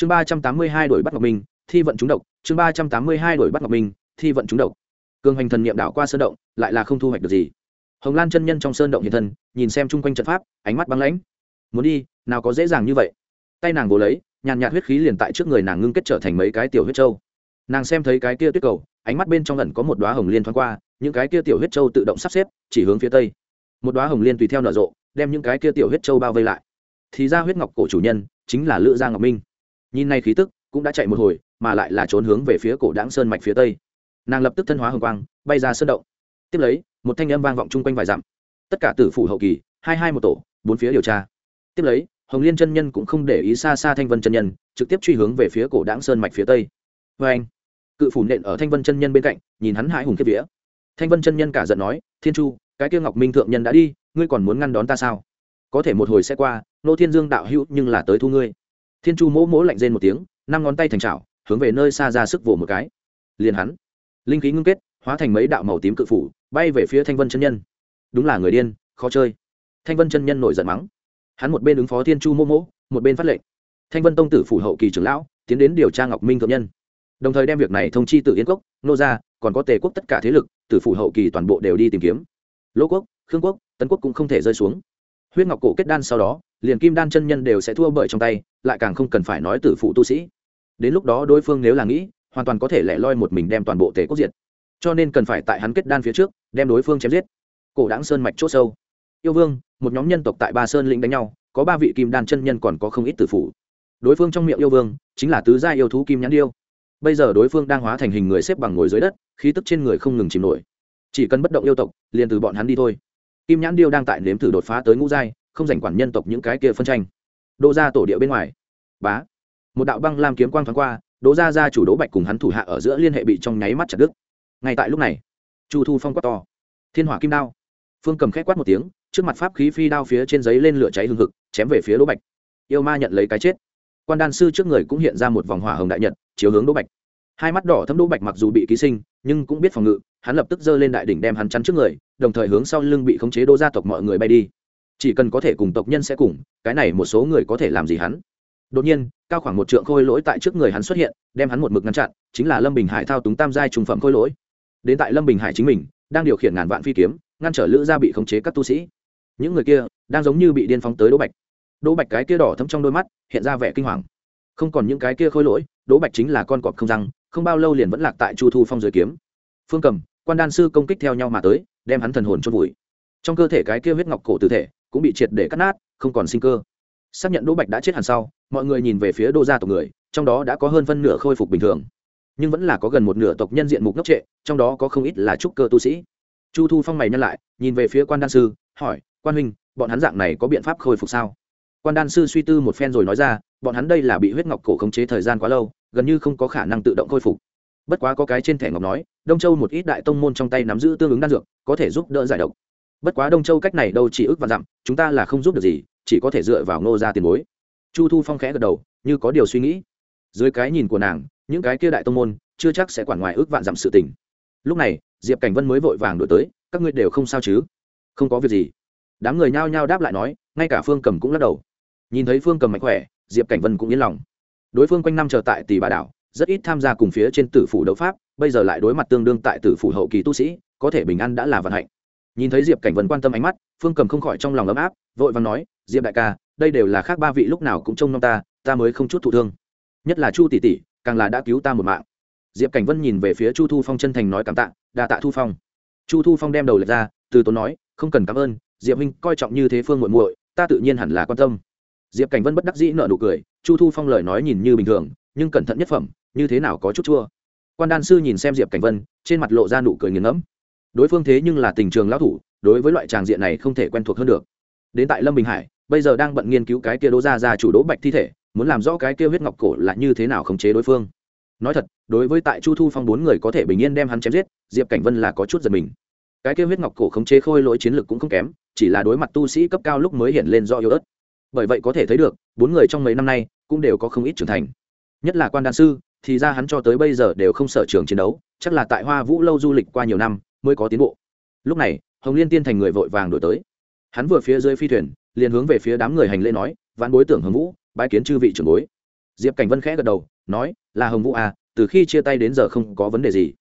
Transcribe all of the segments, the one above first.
chương ba trăm tám mươi hai đổi bắt ngọc minh, thi vận trúng độc. Chương ba trăm tám mươi hai đổi bắt ngọc minh, thi vận trúng độc. Cường hành thần niệm đảo qua sơn động, lại là không thu hoạch được gì. Hồng lan chân nhân trong sơn động hiện thân, nhìn xem chung quanh trận pháp, ánh mắt băng lãnh. Muốn đi, nào có dễ dàng như vậy. Tay nàng vồ lấy, nhàn nhạt huyết khí liền tại trước người nàng ngưng kết trở thành mấy cái tiểu huyết trâu nàng xem thấy cái kia tuyết cầu, ánh mắt bên trong lần có một đoá hồng liên thoáng qua, những cái kia tiểu huyết trâu tự động sắp xếp, chỉ hướng phía tây. Một đoá hồng liên tùy theo nở rộ, đem những cái kia tiểu huyết trâu bao vây lại. Thì ra huyết ngọc cổ chủ nhân chính là lữ gia ngọc minh nhìn nay khí tức, cũng đã chạy một hồi, mà lại là trốn hướng về phía cổ đáng sơn mạch phía tây. Nàng lập tức thân hóa hồng quang, bay ra sơn động. Tiếp lấy, một thanh âm vang vọng chung quanh vài dặm. Tất cả tử phủ hậu kỳ, hai hai một tổ, bốn phía điều tra. Tiếp lấy, hồng liên chân nhân cũng không để ý xa xa thanh vân chân nhân, trực tiếp truy hướng về phía cổ đáng sơn mạch phía tây. Vê anh, cự phủ nện ở thanh vân chân nhân bên cạnh, nhìn hắn hãi hùng kiếp vía. Thanh vân chân nhân cả giận nói, thiên chu, cái kia ngọc minh thượng nhân đã đi, ngươi còn muốn ngăn đón ta sao? Có thể một hồi sẽ qua, nô thiên dương đạo hữu nhưng là tới thu ngươi thiên chu mỗ mỗ lạnh rên một tiếng, năm ngón tay thành trào hướng về nơi xa ra sức vồ một cái. Liền hắn, linh khí ngưng kết, hóa thành mấy đạo màu tím cự phủ, bay về phía thanh vân chân nhân. Đúng là người điên, khó chơi. Thanh vân chân nhân nổi giận mắng. Hắn một bên ứng phó thiên chu mô mỗ, một bên phát lệnh. Thanh vân tông tử phủ hậu kỳ trưởng lão, tiến đến điều tra ngọc minh thượng nhân. Đồng thời đem việc này thông chi tự yên cốc nô gia, còn có tề quốc tất cả thế lực, tử phủ hậu kỳ toàn bộ đều đi tìm kiếm. Lỗ quốc, khương quốc, tấn quốc cũng không thể rơi xuống huyết ngọc cổ kết đan sau đó, liền kim đan chân nhân đều sẽ thua bởi trong tay, lại càng không cần phải nói tử phụ tu sĩ. Đến lúc đó đối phương nếu là nghĩ, hoàn toàn có thể lẻ loi một mình đem toàn bộ tề quốc diệt. Cho nên cần phải tại hắn kết đan phía trước, đem đối phương chém giết. Cổ đáng sơn mạch c h ỗ sâu. Yêu vương, một nhóm nhân tộc tại ba sơn lĩnh đánh nhau, có ba vị kim đan chân nhân còn có không ít tử phủ đối phương trong miệng yêu vương, chính là tứ gia yêu thú kim nhãn điêu. Bây giờ đối phương đang hóa thành hình người xếp bằng ngồi dưới đất, khí tức trên người không ngừng chìm nổi. Chỉ cần bất động yêu tộc, liền từ bọn hắn đi thôi kim nhãn điêu đang tại nếm thử đột phá tới ngũ giai, không giành quản nhân tộc những cái kia phân tranh. Đỗ ra tổ địa bên ngoài. Bá. Một đạo băng lam kiếm quang thoáng qua, đỗ ra ra chủ đỗ bạch cùng hắn thủ hạ ở giữa liên hệ bị trong nháy mắt chặt đứt. Ngay tại lúc này, chu thu phong quát to. Thiên hỏa kim đao. Phương cầm khét quát một tiếng, trước mặt pháp khí phi đao phía trên giấy lên lửa cháy hừng hực, chém về phía đỗ bạch. Yêu ma nhận lấy cái chết. Quan đan sư trước người cũng hiện ra một vòng hỏa hồng đại nhật, chiếu hướng đỗ bạch. Hai mắt đỏ thâm đỗ bạch mặc dù bị ký sinh, nhưng cũng biết phòng ngự hắn lập tức giơ lên đại đỉnh đem hắn chắn trước người, đồng thời hướng sau lưng bị khống chế đô gia tộc mọi người bay đi. Chỉ cần có thể cùng tộc nhân sẽ cùng, cái này một số người có thể làm gì hắn? Đột nhiên, cao khoảng một trượng khôi lỗi tại trước người hắn xuất hiện, đem hắn một mực ngăn chặn, chính là lâm bình hải thao túng tam giai trùng phẩm khôi lỗi. Đến tại lâm bình hải chính mình, đang điều khiển ngàn vạn phi kiếm, ngăn trở lữ gia bị khống chế các tu sĩ. Những người kia, đang giống như bị điên phóng tới đỗ bạch. Đỗ bạch cái kia đỏ thấm trong đôi mắt, hiện ra vẻ kinh hoàng. Không còn những cái kia khôi lỗi, đỗ bạch chính là con cọp không răng, không bao lâu liền vẫn lạc tại chu thu phong dưới kiếm. Phương cầm quan đan sư công kích theo nhau mà tới, đem hắn thần hồn chôn vùi. Trong cơ thể cái kia huyết ngọc cổ tử thể cũng bị triệt để cắt nát, không còn sinh cơ. Xác nhận đỗ bạch đã chết hẳn sau, mọi người nhìn về phía đô gia tộc người, trong đó đã có hơn phân nửa khôi phục bình thường, nhưng vẫn là có gần một nửa tộc nhân diện mục ngốc trệ, trong đó có không ít là trúc cơ tu sĩ. Chu thu phong mày nhân lại, nhìn về phía quan đan sư, hỏi, quan huynh, bọn hắn dạng này có biện pháp khôi phục sao? Quan đan sư suy tư một phen rồi nói ra, bọn hắn đây là bị huyết ngọc cổ khống chế thời gian quá lâu, gần như không có khả năng tự động khôi phục bất quá có cái trên thẻ ngọc nói, đông châu một ít đại tông môn trong tay nắm giữ tương ứng đan dược, có thể giúp đỡ giải độc. Bất quá đông châu cách này đâu chỉ ước và dặm, chúng ta là không giúp được gì, chỉ có thể dựa vào nô ra tiền bối. Chu thu phong khẽ gật đầu, như có điều suy nghĩ. Dưới cái nhìn của nàng, những cái kia đại tông môn, chưa chắc sẽ quản ngoài ước vạn dặm sự tình. Lúc này, diệp cảnh vân mới vội vàng đổi tới, các ngươi đều không sao chứ? Không có việc gì. Đám người nhao nhao đáp lại nói, ngay cả phương cầm cũng lắc đầu. Nhìn thấy phương cầm mạnh khỏe, diệp cảnh vân cũng yên lòng. Đối phương quanh năm chờ tại tỷ bà đảo rất ít tham gia cùng phía trên tử phủ đấu pháp, bây giờ lại đối mặt tương đương tại tử phủ hậu kỳ tu sĩ, có thể bình an đã là vận hạnh. Nhìn thấy diệp cảnh vân quan tâm ánh mắt, phương cầm không khỏi trong lòng ấm áp, vội vàng nói, diệp đại ca, đây đều là khác ba vị lúc nào cũng trông nom ta ta mới không chút thụ thương. Nhất là chu tỷ tỷ, càng là đã cứu ta một mạng. Diệp cảnh vân nhìn về phía chu thu phong chân thành nói cảm tạ, đa tạ thu phong. Chu thu phong đem đầu lệch ra, từ tốn nói, không cần cảm ơn, diệp huynh coi trọng như thế phương muội muội, ta tự nhiên hẳn là quan tâm. Diệp cảnh vân bất đắc dĩ nợ nụ cười, chu thu phong lời nói nhìn như bình thường, nhưng cẩn thận nhất phẩm như thế nào có chút chua? Quan đan sư nhìn xem diệp cảnh vân, trên mặt lộ ra nụ cười nghiền ngẫm. Đối phương thế nhưng là tình trường lão thủ, đối với loại tràng diện này không thể quen thuộc hơn được. Đến tại lâm bình hải, bây giờ đang bận nghiên cứu cái kia đỗ ra ra chủ đỗ bạch thi thể, muốn làm rõ cái kia huyết ngọc cổ là như thế nào khống chế đối phương. Nói thật, đối với tại chu thu phong bốn người có thể bình yên đem hắn chém giết, diệp cảnh vân là có chút giật mình. Cái kia huyết ngọc cổ khống chế khôi lỗi chiến lược cũng không kém, chỉ là đối mặt tu sĩ cấp cao lúc mới hiện lên do yếu ớt. Bởi vậy có thể thấy được, bốn người trong mấy năm nay cũng đều có không ít trưởng thành. Nhất là quan đan sư thì ra hắn cho tới bây giờ đều không sở trường chiến đấu, chắc là tại hoa vũ lâu du lịch qua nhiều năm mới có tiến bộ. Lúc này, hồng liên tiên thành người vội vàng đổi tới. Hắn vừa phía dưới phi thuyền, liền hướng về phía đám người hành lễ nói, vãn bối tưởng hồng vũ, bái kiến chư vị trưởng bối. Diệp cảnh vân khẽ gật đầu, nói, là hồng vũ à từ khi chia tay đến giờ không có vấn đề gì.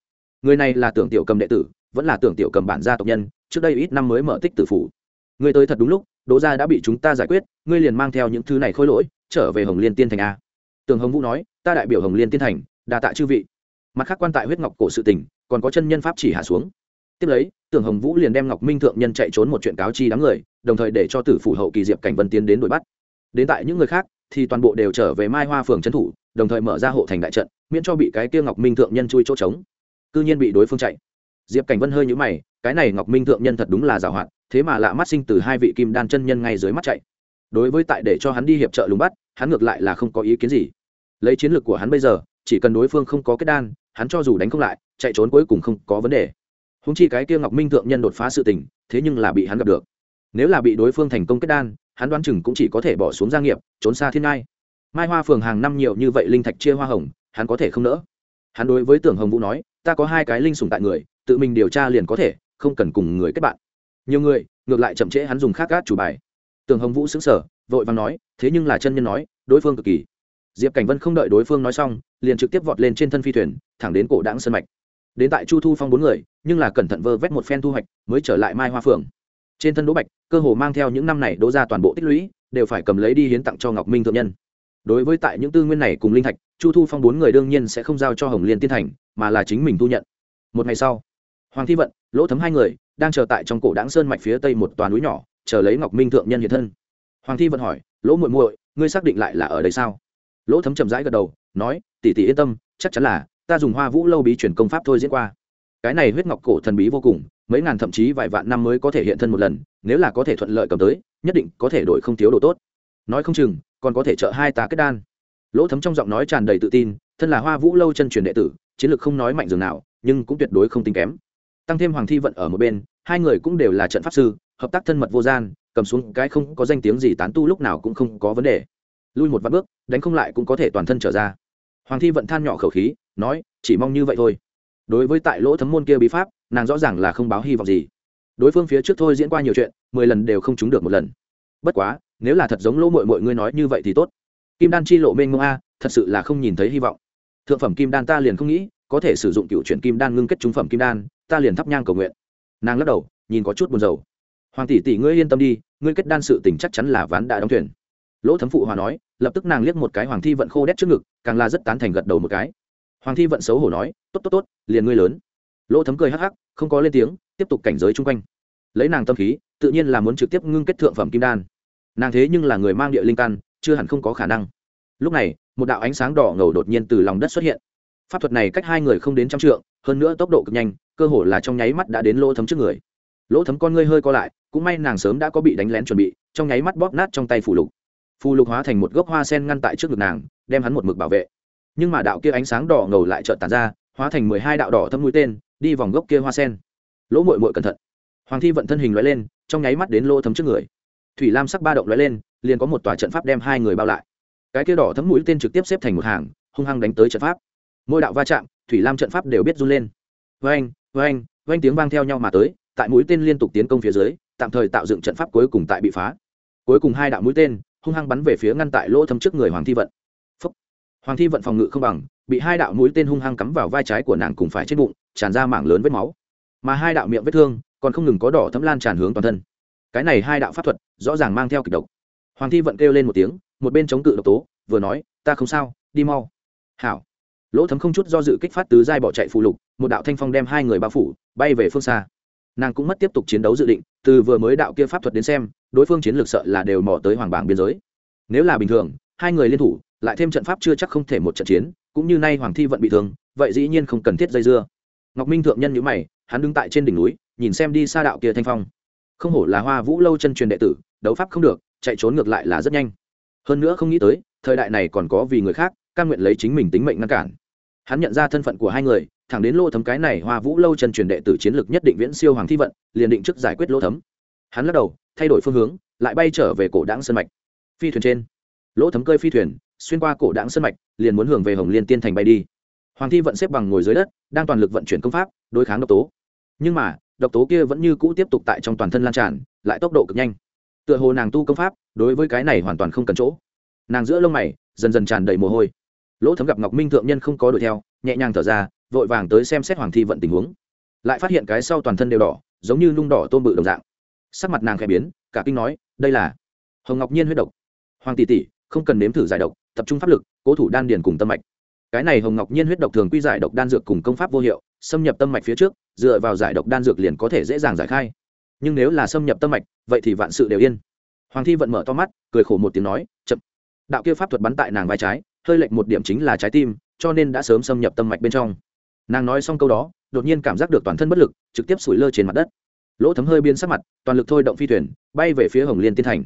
Người này là tưởng tiểu cầm đệ tử, vẫn là tưởng tiểu cầm bản gia tộc nhân, trước đây ít năm mới mở tích tử phủ. Người tới thật đúng lúc, đỗ gia đã bị chúng ta giải quyết, ngươi liền mang theo những thứ này khôi lỗi, trở về hồng liên tiên thành à. a tường hồng vũ nói ta đại biểu hồng liên tiên thành đà tạ chư vị. Mặt khác quan tại huyết ngọc cổ sự tình, còn có chân nhân pháp chỉ hạ xuống. Tiếp lấy, tưởng hồng vũ liền đem ngọc minh thượng nhân chạy trốn một chuyện cáo chi đám người, đồng thời để cho tử phủ hậu kỳ diệp cảnh vân tiến đến đuổi bắt. Đến tại những người khác, thì toàn bộ đều trở về mai hoa phường trấn thủ, đồng thời mở ra hộ thành đại trận, miễn cho bị cái kia ngọc minh thượng nhân chui chỗ trống. Cư nhiên bị đối phương chạy. Diệp cảnh vân hơi nhũ mày, cái này ngọc minh thượng nhân thật đúng là giàu hoạt, thế mà lạ mắt sinh từ hai vị kim đan chân nhân ngay dưới mắt chạy. Đối với tại để cho hắn đi hiệp trợ lùng bắt, hắn ngược lại là không có ý kiến gì lấy chiến lược của hắn bây giờ, chỉ cần đối phương không có kết đan, hắn cho dù đánh không lại, chạy trốn cuối cùng không có vấn đề. Húng chi cái kia ngọc minh thượng nhân đột phá sự tình, thế nhưng là bị hắn gặp được. Nếu là bị đối phương thành công kết đan, hắn đoán chừng cũng chỉ có thể bỏ xuống gia nghiệp, trốn xa thiên ngai. Mai hoa phường hàng năm nhiều như vậy linh thạch chia hoa hồng, hắn có thể không nỡ. Hắn đối với tưởng hồng vũ nói, ta có hai cái linh sùng tại người, tự mình điều tra liền có thể, không cần cùng người kết bạn. Nhiều người, ngược lại chậm trễ hắn dùng khác gác chủ bài. Tưởng hồng vũ xứng sở vội vàng nói, thế nhưng là chân nhân nói, đối phương cực kỳ diệp cảnh vân không đợi đối phương nói xong, liền trực tiếp vọt lên trên thân phi thuyền, thẳng đến cổ đáng sân mạch. Đến tại chu thu phong bốn người, nhưng là cẩn thận vơ vét một phen thu hoạch, mới trở lại mai hoa phường trên thân đỗ bạch, cơ hồ mang theo những năm này đỗ ra toàn bộ tích lũy, đều phải cầm lấy đi hiến tặng cho ngọc minh thượng nhân. Đối với tại những tư nguyên này cùng linh thạch, chu thu phong bốn người đương nhiên sẽ không giao cho hồng liên tiên thành, mà là chính mình thu nhận. Một ngày sau, hoàng thi vận, lỗ thấm hai người, đang chờ tại trong cổ đáng sơn mạch phía tây một toàn núi nhỏ, chờ lấy ngọc minh thượng nhân hiện thân. Hoàng thi vận hỏi, lỗ muội muội, ngươi xác định lại là ở đây sao? Lỗ thấm chậm rãi gật đầu, nói, tỷ tỷ yên tâm, chắc chắn là ta dùng hoa vũ lâu bí chuyển công pháp thôi diễn qua. Cái này huyết ngọc cổ thần bí vô cùng, mấy ngàn thậm chí vài vạn năm mới có thể hiện thân một lần, nếu là có thể thuận lợi cầm tới, nhất định có thể đổi không thiếu đồ tốt. Nói không chừng, còn có thể trợ hai tá kết đan. Lỗ thấm trong giọng nói tràn đầy tự tin, thân là hoa vũ lâu chân truyền đệ tử, chiến lược không nói mạnh dường nào, nhưng cũng tuyệt đối không tính kém. Tăng thêm hoàng thi vận ở một bên, hai người cũng đều là trận pháp sư, hợp tác thân mật vô gian, cầm xuống cái không có danh tiếng gì tán tu lúc nào cũng không có vấn đề lui một vạn bước, đánh không lại cũng có thể toàn thân trở ra. Hoàng thi vận than nhỏ khẩu khí, nói, chỉ mong như vậy thôi. Đối với tại lỗ thấm môn kia bí pháp, nàng rõ ràng là không báo hy vọng gì. Đối phương phía trước thôi diễn qua nhiều chuyện, mười lần đều không trúng được một lần. Bất quá, nếu là thật giống lỗ mội mọi ngươi nói như vậy thì tốt. Kim đan chi lộ mênh mông a, thật sự là không nhìn thấy hy vọng. Thượng phẩm kim đan ta liền không nghĩ, có thể sử dụng cựu chuyển kim đan ngưng kết trung phẩm kim đan, ta liền thắp nhang cầu nguyện. Nàng lắc đầu, nhìn có chút buồn rầu. Hoàng tỷ tỷ ngươi yên tâm đi, ngươi kết đan sự tình chắc chắn là ván đã đóng thuyền lỗ thấm phụ hòa nói, lập tức nàng liếc một cái hoàng thi vận khô đét trước ngực, càng là rất tán thành gật đầu một cái. Hoàng thi vận xấu hổ nói, tốt tốt tốt, liền ngươi lớn. Lỗ thấm cười hắc hắc, không có lên tiếng, tiếp tục cảnh giới chung quanh. Lấy nàng tâm khí, tự nhiên là muốn trực tiếp ngưng kết thượng phẩm kim đan. Nàng thế nhưng là người mang địa linh căn, chưa hẳn không có khả năng. Lúc này, một đạo ánh sáng đỏ ngầu đột nhiên từ lòng đất xuất hiện. Pháp thuật này cách hai người không đến trăm trượng, hơn nữa tốc độ cực nhanh, cơ hồ là trong nháy mắt đã đến lỗ thấm trước người. Lỗ thấm con ngươi hơi co lại, cũng may nàng sớm đã có bị đánh lén chuẩn bị, trong nháy mắt bóp nát trong tay phủ lục phù lục hóa thành một gốc hoa sen ngăn tại trước ngực nàng, đem hắn một mực bảo vệ. Nhưng mà đạo kia ánh sáng đỏ ngầu lại trợn tàn ra, hóa thành mười hai đạo đỏ thâm mũi tên, đi vòng gốc kia hoa sen. Lỗ mội mội cẩn thận. Hoàng thi vận thân hình loại lên, trong nháy mắt đến lỗ thấm trước người. Thủy lam sắc ba động loại lên, liền có một tòa trận pháp đem hai người bao lại. Cái kia đỏ thấm mũi tên trực tiếp xếp thành một hàng, hung hăng đánh tới trận pháp. Mỗi đạo va chạm, thủy lam trận pháp đều biết run lên. Vang vang vang tiếng vang theo nhau mà tới, tại mũi tên liên tục tiến công phía dưới, tạm thời tạo dựng trận pháp cuối cùng tại bị phá. Cuối cùng hai đạo mũi tên hung hăng bắn về phía ngăn tại lỗ thấm trước người hoàng thi vận. Phúc. hoàng thi vận phòng ngự không bằng, bị hai đạo mũi tên hung hăng cắm vào vai trái của nàng cùng phải trên bụng, tràn ra mảng lớn vết máu. Mà hai đạo miệng vết thương còn không ngừng có đỏ thấm lan tràn hướng toàn thân. Cái này hai đạo pháp thuật rõ ràng mang theo kịch độc. Hoàng thi vận kêu lên một tiếng, một bên chống cự độc tố, vừa nói, ta không sao, đi mau. Hảo. Lỗ thấm không chút do dự kích phát tứ giai bỏ chạy phụ lục, một đạo thanh phong đem hai người bao phủ, bay về phương xa nàng cũng mất tiếp tục chiến đấu dự định, từ vừa mới đạo kia pháp thuật đến xem, đối phương chiến lược sợ là đều mò tới hoàng bảng biên giới. Nếu là bình thường, hai người liên thủ, lại thêm trận pháp chưa chắc không thể một trận chiến, cũng như nay hoàng thi vận bị thương, vậy dĩ nhiên không cần thiết dây dưa. Ngọc minh thượng nhân nhữ mày, hắn đứng tại trên đỉnh núi, nhìn xem đi xa đạo kia thanh phong. Không hổ là hoa vũ lâu chân truyền đệ tử, đấu pháp không được, chạy trốn ngược lại là rất nhanh. Hơn nữa không nghĩ tới, thời đại này còn có vì người khác căn nguyện lấy chính mình tính mệnh ngăn cản. Hắn nhận ra thân phận của hai người thẳng đến lô thấm cái này hoa vũ lâu chân truyền đệ tử chiến lược nhất định viễn siêu hoàng thi vận, liền định trước giải quyết lỗ thấm. Hắn lắc đầu, thay đổi phương hướng, lại bay trở về cổ đáng sân mạch. Phi thuyền trên. Lỗ thấm cơi phi thuyền, xuyên qua cổ đáng sân mạch, liền muốn hưởng về hồng liên tiên thành bay đi. Hoàng thi vận xếp bằng ngồi dưới đất, đang toàn lực vận chuyển công pháp, đối kháng độc tố. Nhưng mà, độc tố kia vẫn như cũ tiếp tục tại trong toàn thân lan tràn, lại tốc độ cực nhanh. Tựa hồ nàng tu công pháp, đối với cái này hoàn toàn không cần chỗ. Nàng giữa lông mày, dần dần tràn đầy mồ hôi. Lỗ thấm gặp ngọc minh thượng nhân không có đuổi theo nhẹ nhàng thở ra, vội vàng tới xem xét hoàng thi vận tình huống. Lại phát hiện cái sau toàn thân đều đỏ, giống như nung đỏ tôm bự đồng dạng. Sắc mặt nàng khẽ biến, cả kinh nói, đây là hồng ngọc nhiên huyết độc. Hoàng tỷ tỷ, không cần nếm thử giải độc, tập trung pháp lực, cố thủ đan điền cùng tâm mạch. Cái này hồng ngọc nhiên huyết độc thường quy giải độc đan dược cùng công pháp vô hiệu, xâm nhập tâm mạch phía trước, dựa vào giải độc đan dược liền có thể dễ dàng giải khai. Nhưng nếu là xâm nhập tâm mạch, vậy thì vạn sự đều yên. Hoàng thi vận mở to mắt, cười khổ một tiếng nói, chậm. Đạo kia pháp thuật bắn tại nàng vai trái, hơi lệch một điểm chính là trái tim cho nên đã sớm xâm nhập tâm mạch bên trong. Nàng nói xong câu đó, đột nhiên cảm giác được toàn thân bất lực, trực tiếp sủi lơ trên mặt đất. Lỗ thấm hơi biến sắc mặt, toàn lực thôi động phi thuyền, bay về phía hồng liên tiên thành.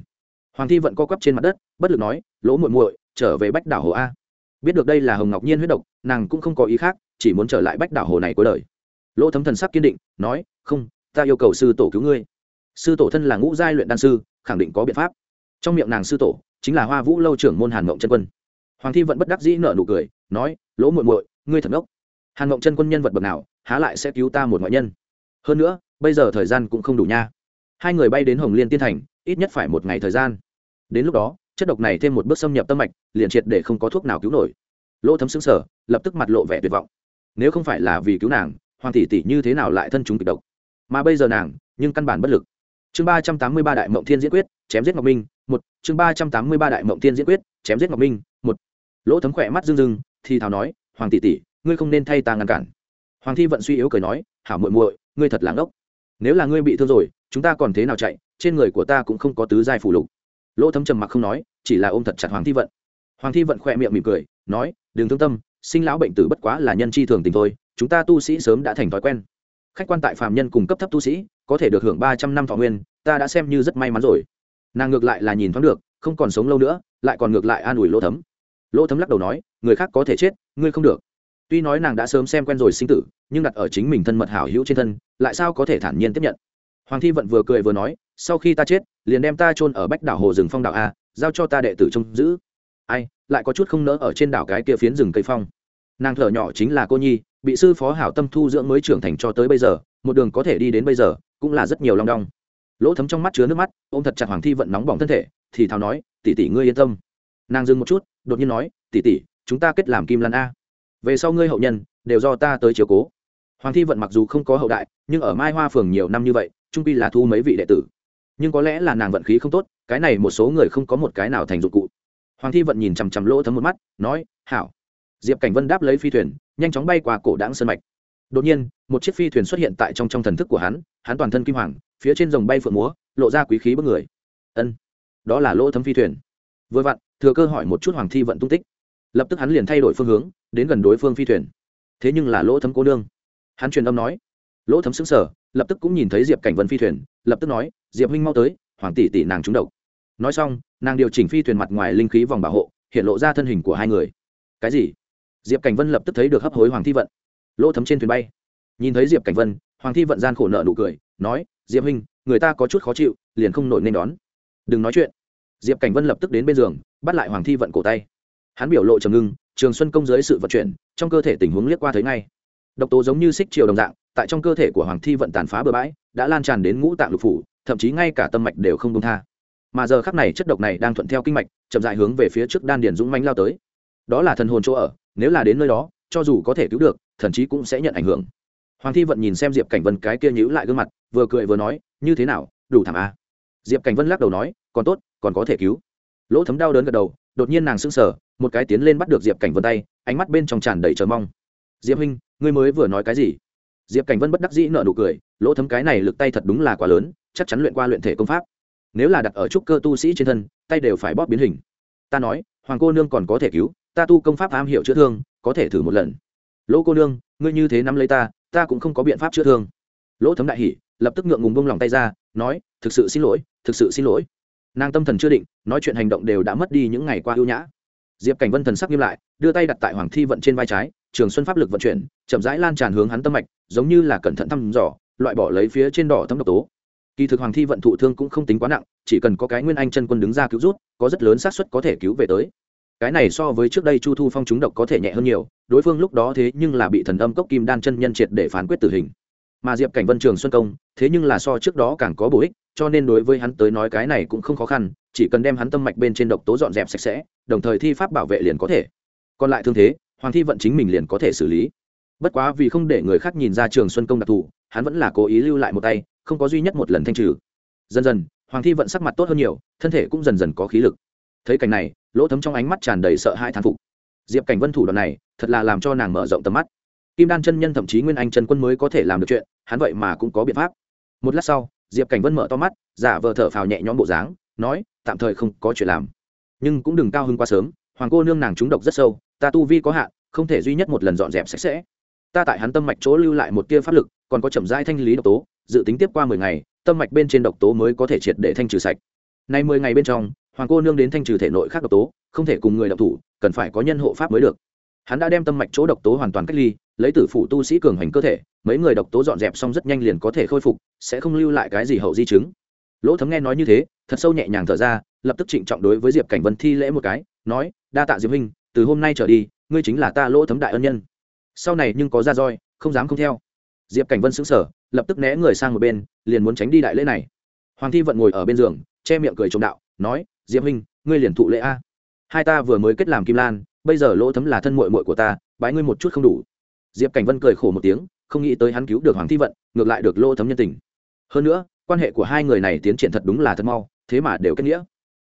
Hoàng thi vận co quắp trên mặt đất, bất lực nói, lỗ muội muội, trở về bách đảo hồ a. Biết được đây là hồng ngọc nhiên huyết độc, nàng cũng không có ý khác, chỉ muốn trở lại bách đảo hồ này cuối đời. Lỗ thấm thần sắc kiên định, nói, không, ta yêu cầu sư tổ cứu ngươi. Sư tổ thân là ngũ giai luyện đan sư, khẳng định có biện pháp. Trong miệng nàng sư tổ, chính là hoa vũ lâu trưởng môn hàn mộng chân quân. Hoàng thi vẫn bất đắc dĩ nợ nụ cười nói, lỗ muội muội, ngươi thật ngốc. Hàn mộng chân quân nhân vật bậc nào, há lại sẽ cứu ta một ngoại nhân? Hơn nữa, bây giờ thời gian cũng không đủ nha. Hai người bay đến hồng liên tiên thành, ít nhất phải một ngày thời gian. Đến lúc đó, chất độc này thêm một bước xâm nhập tâm mạch, liền triệt để không có thuốc nào cứu nổi. Lỗ thấm xứng sở lập tức mặt lộ vẻ tuyệt vọng. Nếu không phải là vì cứu nàng, hoàng tỷ tỷ như thế nào lại thân chúng kịch độc? Mà bây giờ nàng, nhưng căn bản bất lực. Chương ba trăm tám mươi ba đại mộng thiên diễn quyết, chém giết ngọc minh, một. Chương ba trăm tám mươi ba đại mộng thiên diễn quyết, chém giết ngọc minh, một. Lỗ thấm khỏe mắt rưng rưng thì thào nói, hoàng tỷ tỷ, ngươi không nên thay ta ngăn cản. Hoàng thi vận suy yếu cười nói, hảo muội muội, ngươi thật lãng ốc nếu là ngươi bị thương rồi, chúng ta còn thế nào chạy? Trên người của ta cũng không có tứ giai phủ lục. Lỗ thấm trầm mặc không nói, chỉ là ôm thật chặt hoàng thi vận. Hoàng thi vận khỏe miệng mỉm cười, nói, đừng thương tâm, sinh lão bệnh tử bất quá là nhân chi thường tình thôi, chúng ta tu sĩ sớm đã thành thói quen. Khách quan tại Phạm nhân cùng cấp thấp tu sĩ, có thể được hưởng ba trăm năm thọ nguyên, ta đã xem như rất may mắn rồi. Nàng ngược lại là nhìn thoáng được, không còn sống lâu nữa, lại còn ngược lại an ủi lỗ thấm lỗ thấm lắc đầu nói, người khác có thể chết, ngươi không được. Tuy nói nàng đã sớm xem quen rồi sinh tử, nhưng đặt ở chính mình thân mật hảo hữu trên thân, lại sao có thể thản nhiên tiếp nhận? Hoàng thi vận vừa cười vừa nói, sau khi ta chết, liền đem ta chôn ở bách đảo hồ rừng phong đảo a, giao cho ta đệ tử trông giữ. Ai, lại có chút không nỡ ở trên đảo cái kia phiến rừng cây phong. Nàng thở nhỏ chính là cô nhi, bị sư phó hảo tâm thu dưỡng mới trưởng thành cho tới bây giờ, một đường có thể đi đến bây giờ, cũng là rất nhiều long đong. Lỗ thấm trong mắt chứa nước mắt, ôm thật chặt hoàng thi vận nóng bỏng thân thể, thì thào nói, tỷ tỷ ngươi yên tâm nàng dừng một chút, đột nhiên nói, tỷ tỷ, chúng ta kết làm kim lan a. Về sau ngươi hậu nhân, đều do ta tới chiếu cố. Hoàng thi vận mặc dù không có hậu đại, nhưng ở mai hoa phường nhiều năm như vậy, trung pi là thu mấy vị đệ tử. Nhưng có lẽ là nàng vận khí không tốt, cái này một số người không có một cái nào thành dụng cụ. Hoàng thi vận nhìn chằm chằm lỗ thấm một mắt, nói, hảo. Diệp cảnh vân đáp lấy phi thuyền, nhanh chóng bay qua cổ đáng sơn mạch. Đột nhiên, một chiếc phi thuyền xuất hiện tại trong trong thần thức của hắn hắn toàn thân kim hoàng, phía trên dòng bay phượng múa, lộ ra quý khí bất người. Ân, đó là lỗ thấm phi thuyền. Vừa vặn thừa cơ hỏi một chút hoàng thi vận tung tích. Lập tức hắn liền thay đổi phương hướng, đến gần đối phương phi thuyền. Thế nhưng là lỗ thấm cô đương hắn truyền âm nói. Lỗ thấm xứng sở lập tức cũng nhìn thấy diệp cảnh vân phi thuyền, lập tức nói, diệp minh mau tới, hoàng tỷ tỷ nàng trúng độc. Nói xong, nàng điều chỉnh phi thuyền mặt ngoài linh khí vòng bảo hộ, hiện lộ ra thân hình của hai người. Cái gì? Diệp cảnh vân lập tức thấy được hấp hối hoàng thi vận. Lỗ thấm trên thuyền bay. Nhìn thấy diệp cảnh vân, hoàng thi vận gian khổ nợ nụ cười, nói, diệp huynh, người ta có chút khó chịu, liền không nổi nên đón. Đừng nói chuyện. Diệp cảnh vân lập tức đến bên giường bắt lại hoàng thi vận cổ tay. Hắn biểu lộ trầm ngưng, trường xuân công dưới sự vận chuyển, trong cơ thể tình huống liếc qua thấy ngay. Độc tố giống như xích chiều đồng dạng, tại trong cơ thể của hoàng thi vận tàn phá bừa bãi, đã lan tràn đến ngũ tạng lục phủ, thậm chí ngay cả tâm mạch đều không công tha. Mà giờ khắc này chất độc này đang thuận theo kinh mạch, chậm dại hướng về phía trước đan điền dũng mánh lao tới. Đó là thần hồn chỗ ở, nếu là đến nơi đó, cho dù có thể cứu được, thần chí cũng sẽ nhận ảnh hưởng. Hoàng thi vận nhìn xem diệp cảnh vân cái kia nhữ lại gương mặt, vừa cười vừa nói, như thế nào, đủ thảm a à? diệp cảnh vân lắc đầu nói, còn tốt, còn có thể cứu lỗ thấm đau đớn gật đầu, đột nhiên nàng sững sờ, một cái tiến lên bắt được diệp cảnh vân tay, ánh mắt bên trong tràn đầy chờ mong. Diệp huynh, ngươi mới vừa nói cái gì? Diệp cảnh vân bất đắc dĩ nợ nụ cười, lỗ thấm cái này lực tay thật đúng là quá lớn, chắc chắn luyện qua luyện thể công pháp. Nếu là đặt ở trúc cơ tu sĩ trên thân, tay đều phải bóp biến hình. Ta nói, hoàng cô nương còn có thể cứu, ta tu công pháp am hiểu chữa thương, có thể thử một lần. Lỗ cô nương, ngươi như thế nắm lấy ta ta cũng không có biện pháp chữa thương. Lỗ thấm đại hỉ, lập tức ngượng ngùng bông lòng tay ra, nói, thực sự xin lỗi, thực sự xin lỗi nàng tâm thần chưa định, nói chuyện hành động đều đã mất đi những ngày qua ưu nhã. Diệp cảnh vân thần sắc nghiêm lại, đưa tay đặt tại hoàng thi vận trên vai trái, trường xuân pháp lực vận chuyển, chậm rãi lan tràn hướng hắn tâm mạch, giống như là cẩn thận thăm dò, loại bỏ lấy phía trên đỏ thấm độc tố. Kỳ thực hoàng thi vận thụ thương cũng không tính quá nặng, chỉ cần có cái nguyên anh chân quân đứng ra cứu rút, có rất lớn xác suất có thể cứu về tới. Cái này so với trước đây chu thu phong chúng độc có thể nhẹ hơn nhiều, đối phương lúc đó thế nhưng là bị thần âm cốc kim đan chân nhân triệt để phán quyết tử hình mà diệp cảnh vân trường xuân công, thế nhưng là so trước đó càng có bổ ích, cho nên đối với hắn tới nói cái này cũng không khó khăn, chỉ cần đem hắn tâm mạch bên trên độc tố dọn dẹp sạch sẽ, đồng thời thi pháp bảo vệ liền có thể. Còn lại thương thế, hoàng thi vận chính mình liền có thể xử lý. Bất quá vì không để người khác nhìn ra trường xuân công đặc thù, hắn vẫn là cố ý lưu lại một tay, không có duy nhất một lần thanh trừ. Dần dần, hoàng thi vận sắc mặt tốt hơn nhiều, thân thể cũng dần dần có khí lực. Thấy cảnh này, lỗ thấm trong ánh mắt tràn đầy sợ hai thán phục. Diệp cảnh vân thủ đoạn này, thật là làm cho nàng mở rộng tầm mắt kim đan chân nhân thậm chí nguyên anh chân quân mới có thể làm được chuyện, hắn vậy mà cũng có biện pháp. Một lát sau, diệp cảnh vân mở to mắt, giả vờ thở phào nhẹ nhõm bộ dáng, nói, tạm thời không có chuyện làm. Nhưng cũng đừng cao hơn quá sớm, hoàng cô nương nàng trúng độc rất sâu, ta tu vi có hạn, không thể duy nhất một lần dọn dẹp sạch sẽ. Ta tại hắn tâm mạch chỗ lưu lại một tia pháp lực, còn có chậm rãi thanh lý độc tố, dự tính tiếp qua mười ngày, tâm mạch bên trên độc tố mới có thể triệt để thanh trừ sạch. Nay mười ngày bên trong, hoàng cô nương đến thanh trừ thể nội khác độc tố, không thể cùng người độc thủ, cần phải có nhân hộ pháp mới được. Hắn đã đem tâm mạch chỗ độc tố hoàn toàn cách ly lấy tử phủ tu sĩ cường hành cơ thể, mấy người độc tố dọn dẹp xong rất nhanh liền có thể khôi phục, sẽ không lưu lại cái gì hậu di chứng. Lỗ thấm nghe nói như thế, thật sâu nhẹ nhàng thở ra, lập tức trịnh trọng đối với diệp cảnh vân thi lễ một cái, nói, đa tạ diệp huynh, từ hôm nay trở đi, ngươi chính là ta lỗ thấm đại ân nhân. Sau này nhưng có ra roi, không dám không theo. Diệp cảnh vân xứng sở lập tức né người sang một bên, liền muốn tránh đi đại lễ này. Hoàng thi vận ngồi ở bên giường, che miệng cười trộm đạo, nói, diệp huynh, ngươi liền thụ lễ a. Hai ta vừa mới kết làm kim lan, bây giờ lỗ thấm là thân mội mội của ta, bái ngươi một chút không đủ diệp cảnh vân cười khổ một tiếng, không nghĩ tới hắn cứu được hoàng thi vận, ngược lại được Lô thấm nhân tình. Hơn nữa, quan hệ của hai người này tiến triển thật đúng là thật mau, thế mà đều kết nghĩa.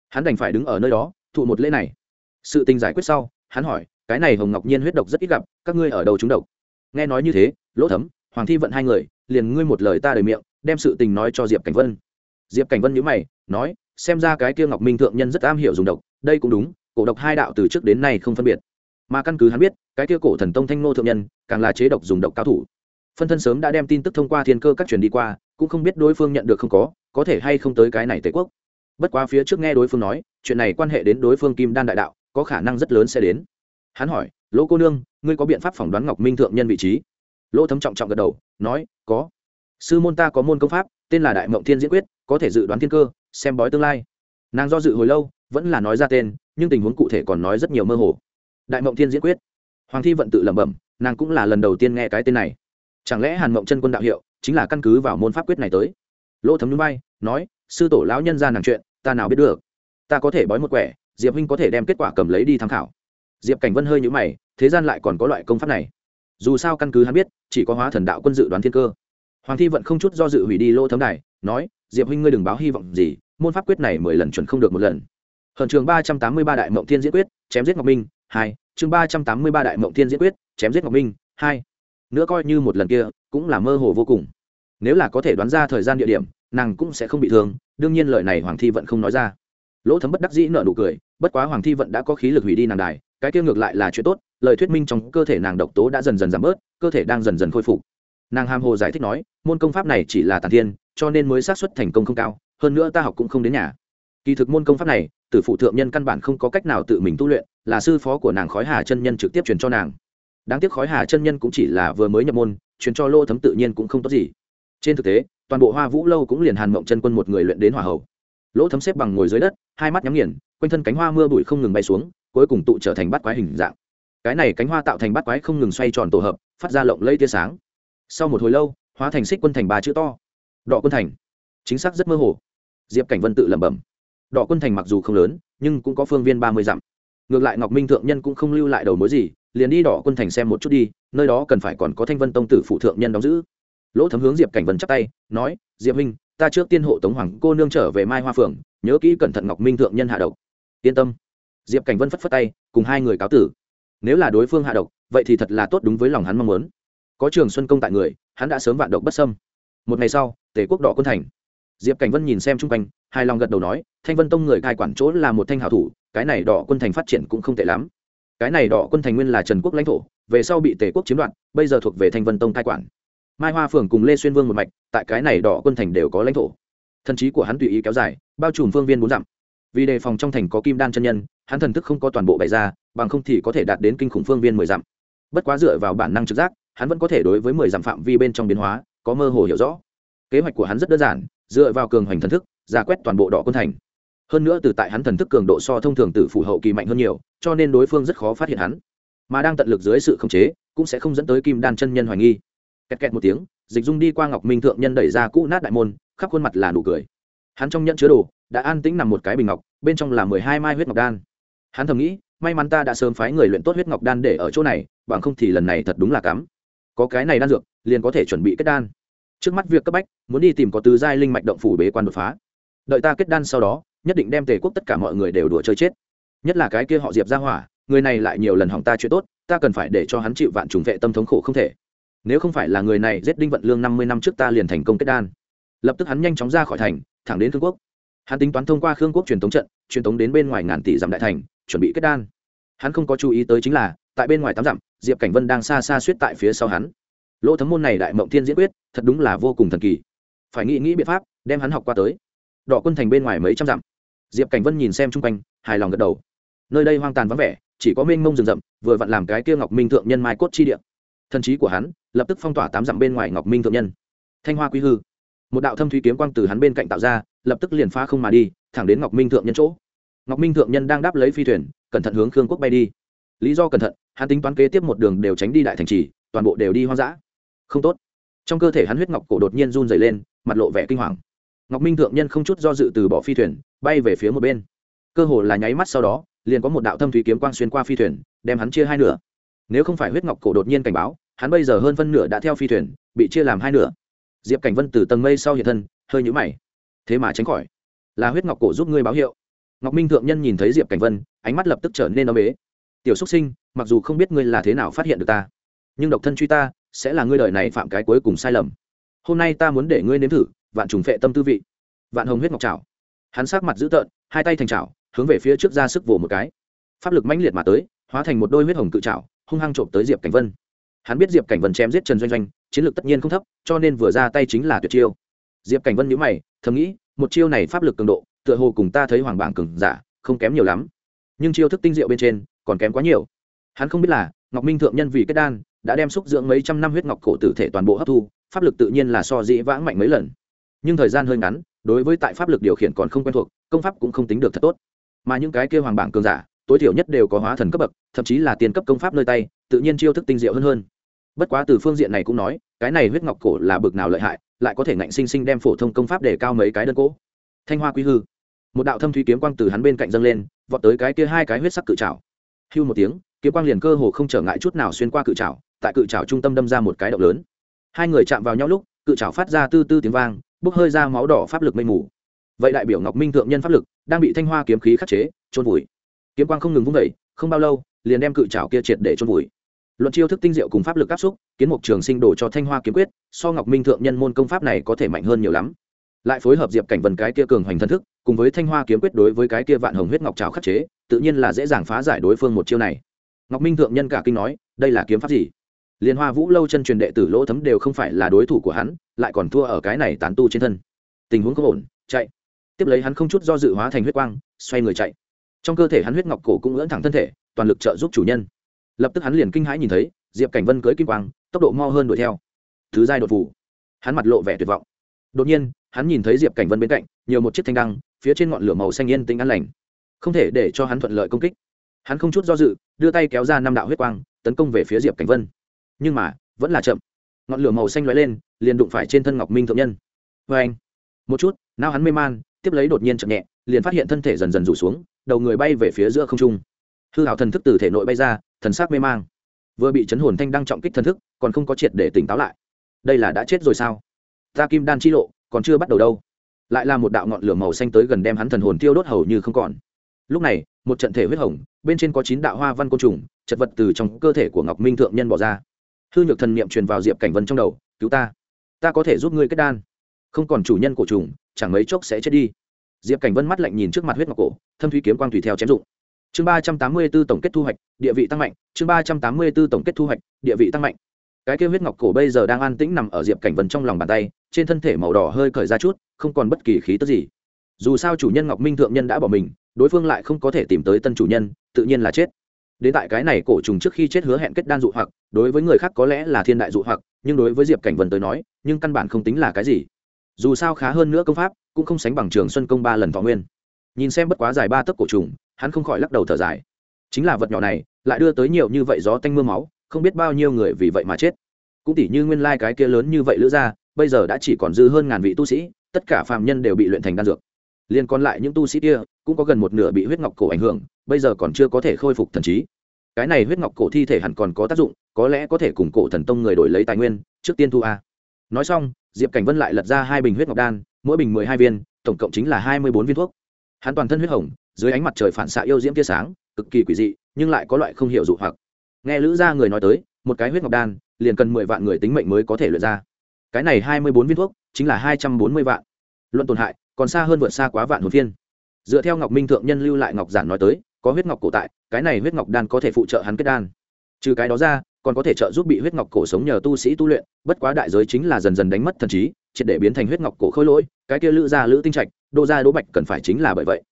Hắn đành phải đứng ở nơi đó, thụ một lễ này. Sự tình giải quyết sau, hắn hỏi, cái này hồng ngọc nhiên huyết độc rất ít gặp, các ngươi ở đâu chúng độc? Nghe nói như thế, lỗ thấm, hoàng thi vận hai người, liền ngươi một lời ta đời miệng, đem sự tình nói cho diệp cảnh vân. Diệp cảnh vân nhữ mày, nói, xem ra cái kia ngọc minh thượng nhân rất am hiểu dùng độc, đây cũng đúng, cổ độc hai đạo từ trước đến nay không phân biệt mà căn cứ hắn biết, cái kia cổ thần tông thanh nô thượng nhân, càng là chế độc dùng độc cao thủ. Phân thân sớm đã đem tin tức thông qua thiên cơ các truyền đi qua, cũng không biết đối phương nhận được không có có thể hay không tới cái này tề quốc. Bất quá phía trước nghe đối phương nói, chuyện này quan hệ đến đối phương kim đan đại đạo, có khả năng rất lớn sẽ đến. Hắn hỏi, lỗ cô nương, ngươi có biện pháp phỏng đoán ngọc minh thượng nhân vị trí? Lỗ thấm trọng trọng gật đầu, nói, có. Sư môn ta có môn công pháp, tên là đại mộng thiên diễn quyết, có thể dự đoán thiên cơ, xem bói tương lai. Nàng do dự hồi lâu, vẫn là nói ra tên, nhưng tình huống cụ thể còn nói rất nhiều mơ hồ đại mộng thiên diễn quyết. Hoàng thi vận tự lẩm bẩm, nàng cũng là lần đầu tiên nghe cái tên này. Chẳng lẽ hàn mộng chân quân đạo hiệu chính là căn cứ vào môn pháp quyết này tới? Lỗ thấm núi bay nói, sư tổ lão nhân ra nàng chuyện, ta nào biết được. Ta có thể bói một quẻ, diệp huynh có thể đem kết quả cầm lấy đi tham khảo. Diệp cảnh vân hơi nhũ mày, thế gian lại còn có loại công pháp này. Dù sao căn cứ hắn biết, chỉ có hóa thần đạo quân dự đoán thiên cơ. Hoàng thi vận không chút do dự hủy đi lỗ thấm đài, nói, diệp huynh ngươi đừng báo hy vọng gì, môn pháp quyết này mười lần chuẩn không được một lần. Hận trường ba trăm tám mươi ba đại mộng thiên diễn quyết, chém giết ngọc minh hai, chương ba trăm tám mươi ba đại mộng thiên diễn quyết, chém giết ngọc minh, hai. Nữa coi như một lần kia, cũng là mơ hồ vô cùng. Nếu là có thể đoán ra thời gian địa điểm, nàng cũng sẽ không bị thương, đương nhiên lời này hoàng thi vận không nói ra. Lỗ thấm bất đắc dĩ nợ nụ cười, bất quá hoàng thi vận đã có khí lực hủy đi nàng đài, cái kia ngược lại là chuyện tốt, lời thuyết minh trong cơ thể nàng độc tố đã dần dần giảm bớt, cơ thể đang dần dần khôi phục. Nàng ham hồ giải thích nói, môn công pháp này chỉ là tàn thiên, cho nên mới xác suất thành công không cao, hơn nữa ta học cũng không đến nhà. Kỳ thực môn công pháp này, tử phụ thượng nhân căn bản không có cách nào tự mình tu luyện là sư phó của nàng khói hà chân nhân trực tiếp truyền cho nàng. Đáng tiếc khói hà chân nhân cũng chỉ là vừa mới nhập môn, truyền cho lô thấm tự nhiên cũng không tốt gì. Trên thực tế, toàn bộ hoa vũ lâu cũng liền hàn mộng chân quân một người luyện đến hỏa hậu lỗ thấm xếp bằng ngồi dưới đất, hai mắt nhắm nghiền, quanh thân cánh hoa mưa bụi không ngừng bay xuống, cuối cùng tụ trở thành bát quái hình dạng. Cái này cánh hoa tạo thành bát quái không ngừng xoay tròn tổ hợp, phát ra lộng lây tia sáng. Sau một hồi lâu, hóa thành xích quân thành ba chữ to. Đọ quân thành. Chính xác rất mơ hồ. Diệp cảnh vân tự lẩm bẩm. Đọ quân thành mặc dù không lớn, nhưng cũng có phương viên ba mươi dặm ngược lại ngọc minh thượng nhân cũng không lưu lại đầu mối gì, liền đi đỏ quân thành xem một chút đi, nơi đó cần phải còn có thanh vân tông tử phụ thượng nhân đóng giữ. Lỗ thấm hướng diệp cảnh vân chắp tay, nói, diệp minh ta trước tiên hộ tống hoàng cô nương trở về mai hoa phường, nhớ kỹ cẩn thận ngọc minh thượng nhân hạ độc. Yên tâm. Diệp cảnh vân phất phất tay, cùng hai người cáo tử. Nếu là đối phương hạ độc, vậy thì thật là tốt đúng với lòng hắn mong muốn. Có trường xuân công tại người, hắn đã sớm vạn độc bất sâm một ngày sau tể quốc đỏ quân thành diệp cảnh vân nhìn xem chung quanh hai lòng gật đầu nói, thanh vân tông người cai quản chỗ là một thanh hảo thủ, cái này đỏ quân thành phát triển cũng không tệ lắm. Cái này đỏ quân thành nguyên là trần quốc lãnh thổ, về sau bị tề quốc chiếm đoạt, bây giờ thuộc về thanh vân tông cai quản. Mai hoa phường cùng lê xuyên vương một mạch, tại cái này đỏ quân thành đều có lãnh thổ. Thần trí của hắn tùy ý kéo dài, bao trùm phương viên bốn dặm. Vì đề phòng trong thành có kim đan chân nhân, hắn thần thức không có toàn bộ bày ra, bằng không thì có thể đạt đến kinh khủng phương viên mười dặm. Bất quá dựa vào bản năng trực giác, hắn vẫn có thể đối với mười dặm phạm vi bên trong biến hóa, có mơ hồ hiểu rõ. Kế hoạch của hắn rất đơn giản dựa vào cường hoành thần thức, giả quét toàn bộ đỏ quân thành. Hơn nữa từ tại hắn thần thức cường độ so thông thường từ phủ hậu kỳ mạnh hơn nhiều, cho nên đối phương rất khó phát hiện hắn. Mà đang tận lực dưới sự khống chế, cũng sẽ không dẫn tới kim đan chân nhân hoài nghi. Kẹt kẹt một tiếng, dịch dung đi qua ngọc minh thượng nhân đẩy ra cũ nát đại môn, khắp khuôn mặt là nụ cười. Hắn trong nhận chứa đồ, đã an tĩnh nằm một cái bình ngọc, bên trong là mười hai mai huyết ngọc đan. Hắn thầm nghĩ, may mắn ta đã sớm phái người luyện tốt huyết ngọc đan để ở chỗ này, bằng không thì lần này thật đúng là cắm. Có cái này đan dược, liền có thể chuẩn bị kết đan trước mắt việc cấp bách, muốn đi tìm có tứ giai linh mạch động phủ bế quan đột phá. Đợi ta kết đan sau đó, nhất định đem tề quốc tất cả mọi người đều đùa chơi chết. Nhất là cái kia họ diệp ra hỏa, người này lại nhiều lần hỏng ta chuyện tốt, ta cần phải để cho hắn chịu vạn trùng vệ tâm thống khổ không thể. Nếu không phải là người này giết đinh vận lương năm mươi năm trước ta liền thành công kết đan. Lập tức hắn nhanh chóng ra khỏi thành, thẳng đến khương quốc. Hắn tính toán thông qua khương quốc truyền thống trận, truyền thống đến bên ngoài ngàn tỷ dặm đại thành, chuẩn bị kết đan. Hắn không có chú ý tới chính là, tại bên ngoài tám dặm, diệp cảnh vân đang xa xa suýt tại phía sau hắn lỗ thấm môn này đại mộng thiên diễn quyết, thật đúng là vô cùng thần kỳ. Phải nghĩ nghĩ biện pháp, đem hắn học qua tới. Đỏ quân thành bên ngoài mấy trăm dặm. Diệp cảnh vân nhìn xem chung quanh, hài lòng gật đầu. Nơi đây hoang tàn vắng vẻ, chỉ có mênh mông rừng rậm, vừa vặn làm cái kia ngọc minh thượng nhân mai cốt chi địa. Thần trí của hắn, lập tức phong tỏa tám dặm bên ngoài ngọc minh thượng nhân. Thanh hoa quy hư. Một đạo thâm thúy kiếm quang từ hắn bên cạnh tạo ra, lập tức liền phá không mà đi, thẳng đến ngọc minh thượng nhân chỗ. Ngọc minh thượng nhân đang đáp lấy phi thuyền, cẩn thận hướng khương quốc bay đi. Lý do cẩn thận, hắn tính toán kế tiếp một đường đều tránh đi đại thành trì, toàn bộ đều đi hoang dã không tốt. Trong cơ thể hắn huyết ngọc cổ đột nhiên run dày lên, mặt lộ vẻ kinh hoàng. Ngọc minh thượng nhân không chút do dự từ bỏ phi thuyền, bay về phía một bên. Cơ hồ là nháy mắt sau đó, liền có một đạo thâm thúy kiếm quang xuyên qua phi thuyền, đem hắn chia hai nửa. Nếu không phải huyết ngọc cổ đột nhiên cảnh báo, hắn bây giờ hơn phân nửa đã theo phi thuyền, bị chia làm hai nửa. Diệp cảnh vân từ tầng mây sau hiện thân, hơi nhũ mày. Thế mà tránh khỏi, là huyết ngọc cổ giúp ngươi báo hiệu. Ngọc minh thượng nhân nhìn thấy diệp cảnh vân, ánh mắt lập tức trở nên ấm ế. Tiểu xúc sinh, mặc dù không biết ngươi là thế nào phát hiện được ta nhưng độc thân truy ta, sẽ là ngươi đời này phạm cái cuối cùng sai lầm. Hôm nay ta muốn để ngươi nếm thử, vạn trùng phệ tâm tư vị. Vạn hồng huyết ngọc trào hắn sát mặt dữ tợn, hai tay thành trào hướng về phía trước ra sức vồ một cái. Pháp lực mãnh liệt mà tới, hóa thành một đôi huyết hồng cự trào hung hăng trộm tới diệp cảnh vân. Hắn biết diệp cảnh vân chém giết trần doanh doanh, chiến lược tất nhiên không thấp, cho nên vừa ra tay chính là tuyệt chiêu. Diệp cảnh vân nhữ mày, thầm nghĩ, một chiêu này pháp lực cường độ, tựa hồ cùng ta thấy hoàng bảng cường giả, không kém nhiều lắm. Nhưng chiêu thức tinh diệu bên trên, còn kém quá nhiều. Hắn không biết là, ngọc minh thượng nhân vì kết đan đã đem xúc dưỡng mấy trăm năm huyết ngọc cổ tử thể toàn bộ hấp thu, pháp lực tự nhiên là so dĩ vãng mạnh mấy lần. Nhưng thời gian hơi ngắn, đối với tại pháp lực điều khiển còn không quen thuộc, công pháp cũng không tính được thật tốt. Mà những cái kêu hoàng bảng cường giả, tối thiểu nhất đều có hóa thần cấp bậc, thậm chí là tiền cấp công pháp nơi tay, tự nhiên chiêu thức tinh diệu hơn hơn. Bất quá từ phương diện này cũng nói, cái này huyết ngọc cổ là bực nào lợi hại, lại có thể ngạnh sinh sinh đem phổ thông công pháp để cao mấy cái đơn cỗ thanh hoa quy hư. Một đạo thâm thúy kiếm quang từ hắn bên cạnh dâng lên, vọt tới cái kia hai cái huyết sắc cự trào hưu một tiếng, kiếm quang liền cơ hồ không trở ngại chút nào xuyên qua cự trào tại cự trào trung tâm đâm ra một cái động lớn. Hai người chạm vào nhau lúc, cự trào phát ra tư tư tiếng vang, bốc hơi ra máu đỏ pháp lực mây mù. Vậy đại biểu ngọc minh thượng nhân pháp lực, đang bị thanh hoa kiếm khí khắc chế trôn vùi. Kiếm quang không ngừng vung vẩy không bao lâu, liền đem cự trào kia triệt để trôn vùi. Luận chiêu thức tinh diệu cùng pháp lực áp xúc, kiến mục trường sinh đổ cho thanh hoa kiếm quyết, so ngọc minh thượng nhân môn công pháp này có thể mạnh hơn nhiều lắm. Lại phối hợp diệp cảnh vần cái kia cường hoành thân thức, cùng với thanh hoa kiếm quyết đối với cái kia vạn hồng huyết ngọc trào khắc chế, tự nhiên là dễ dàng phá giải đối phương một chiêu này. Ngọc minh thượng nhân cả kinh nói, đây là kiếm pháp gì? Liên hoa vũ lâu chân truyền đệ tử lỗ thấm đều không phải là đối thủ của hắn, lại còn thua ở cái này tán tu trên thân. Tình huống không ổn, chạy. Tiếp lấy hắn không chút do dự hóa thành huyết quang, xoay người chạy. Trong cơ thể hắn huyết ngọc cổ cũng lưỡn thẳng thân thể, toàn lực trợ giúp chủ nhân. Lập tức hắn liền kinh hãi nhìn thấy, diệp cảnh vân cưới kim quang, tốc độ mo hơn đuổi theo. Thứ giai đột phủ hắn mặt lộ vẻ tuyệt vọng. Đột nhiên, hắn nhìn thấy diệp cảnh vân bên cạnh, nhiều một chiếc thanh đăng, phía trên ngọn lửa màu xanh yên tĩnh an lành. Không thể để cho hắn thuận lợi công kích. Hắn không chút do dự, đưa tay kéo ra năm đạo huyết quang, tấn công về phía diệp cảnh vân nhưng mà, vẫn là chậm. Ngọn lửa màu xanh lóe lên, liền đụng phải trên thân ngọc minh thượng nhân. Vê anh, một chút, nao hắn mê man, tiếp lấy đột nhiên chậm nhẹ, liền phát hiện thân thể dần dần rủ xuống, đầu người bay về phía giữa không trung. Hư hảo thần thức từ thể nội bay ra, thần sắc mê mang. Vừa bị chấn hồn thanh đăng trọng kích thần thức, còn không có triệt để tỉnh táo lại. Đây là đã chết rồi sao? Ta kim đan chi lộ, còn chưa bắt đầu đâu. Lại là một đạo ngọn lửa màu xanh tới gần đem hắn thần hồn tiêu đốt hầu như không còn. Lúc này, một trận thể huyết hồng, bên trên có chín đạo hoa văn côn trùng, chật vật từ trong cơ thể của ngọc minh thượng nhân bỏ ra hư nhược thần niệm truyền vào diệp cảnh vân trong đầu cứu ta ta có thể giúp ngươi kết đan không còn chủ nhân của trùng chẳng mấy chốc sẽ chết đi diệp cảnh vân mắt lạnh nhìn trước mặt huyết ngọc cổ thâm thúy kiếm quang tùy theo chém dụng chương ba trăm tám mươi b ố tổng kết thu hoạch địa vị tăng mạnh chương ba trăm tám mươi b ố tổng kết thu hoạch địa vị tăng mạnh cái kêu huyết ngọc cổ bây giờ đang an tĩnh nằm ở diệp cảnh vân trong lòng bàn tay trên thân thể màu đỏ hơi cởi ra chút không còn bất kỳ khí tức gì dù sao chủ nhân ngọc minh thượng nhân đã bỏ mình đối phương lại không có thể tìm tới tân chủ nhân tự nhiên là chết đến tại cái này cổ trùng trước khi chết hứa hẹn kết đan dụ hoặc, đối với người khác có lẽ là thiên đại dụ hoặc, nhưng đối với diệp cảnh vân tới nói, nhưng căn bản không tính là cái gì. Dù sao khá hơn nữa công pháp, cũng không sánh bằng trường xuân công ba lần thọ nguyên. Nhìn xem bất quá dài ba tấc cổ trùng, hắn không khỏi lắc đầu thở dài. Chính là vật nhỏ này, lại đưa tới nhiều như vậy gió tanh m ư a máu, không biết bao nhiêu người vì vậy mà chết. Cũng tỷ như nguyên lai cái kia lớn như vậy lữ gia, bây giờ đã chỉ còn dư hơn ngàn vị tu sĩ, tất cả phạm nhân đều bị luyện thành đan dược. Liên còn lại những tu sĩ kia, cũng có gần một nửa bị huyết ngọc cổ ảnh hưởng bây giờ còn chưa có thể khôi phục thần trí. Cái này huyết ngọc cổ thi thể hẳn còn có tác dụng, có lẽ có thể cùng cổ thần tông người đổi lấy tài nguyên, trước tiên thu a. Nói xong, diệp cảnh vân lại lật ra hai bình huyết ngọc đan, mỗi bình mười hai viên, tổng cộng chính là hai mươi bốn viên thuốc. Hắn toàn thân huyết hồng, dưới ánh mặt trời phản xạ yêu diễm tia sáng, cực kỳ quỷ dị, nhưng lại có loại không hiểu dụ hoặc. Nghe lữ gia người nói tới, một cái huyết ngọc đan, liền cần mười vạn người tính mệnh mới có thể luyện ra. Cái này hai mươi bốn viên thuốc, chính là hai trăm bốn mươi vạn. Luận tổn hại, còn xa hơn vượt xa quá vạn hồn phiên. Dựa theo ngọc minh thượng nhân lưu lại ngọc giản nói tới có huyết ngọc cổ tại, cái này huyết ngọc đan có thể phụ trợ hắn kết đan. Trừ cái đó ra, còn có thể trợ giúp bị huyết ngọc cổ sống nhờ tu sĩ tu luyện, bất quá đại giới chính là dần dần đánh mất thần trí, triệt để biến thành huyết ngọc cổ khôi lỗi, cái kia lữ gia lữ tinh trạch, đô gia đỗ bạch cần phải chính là bởi vậy.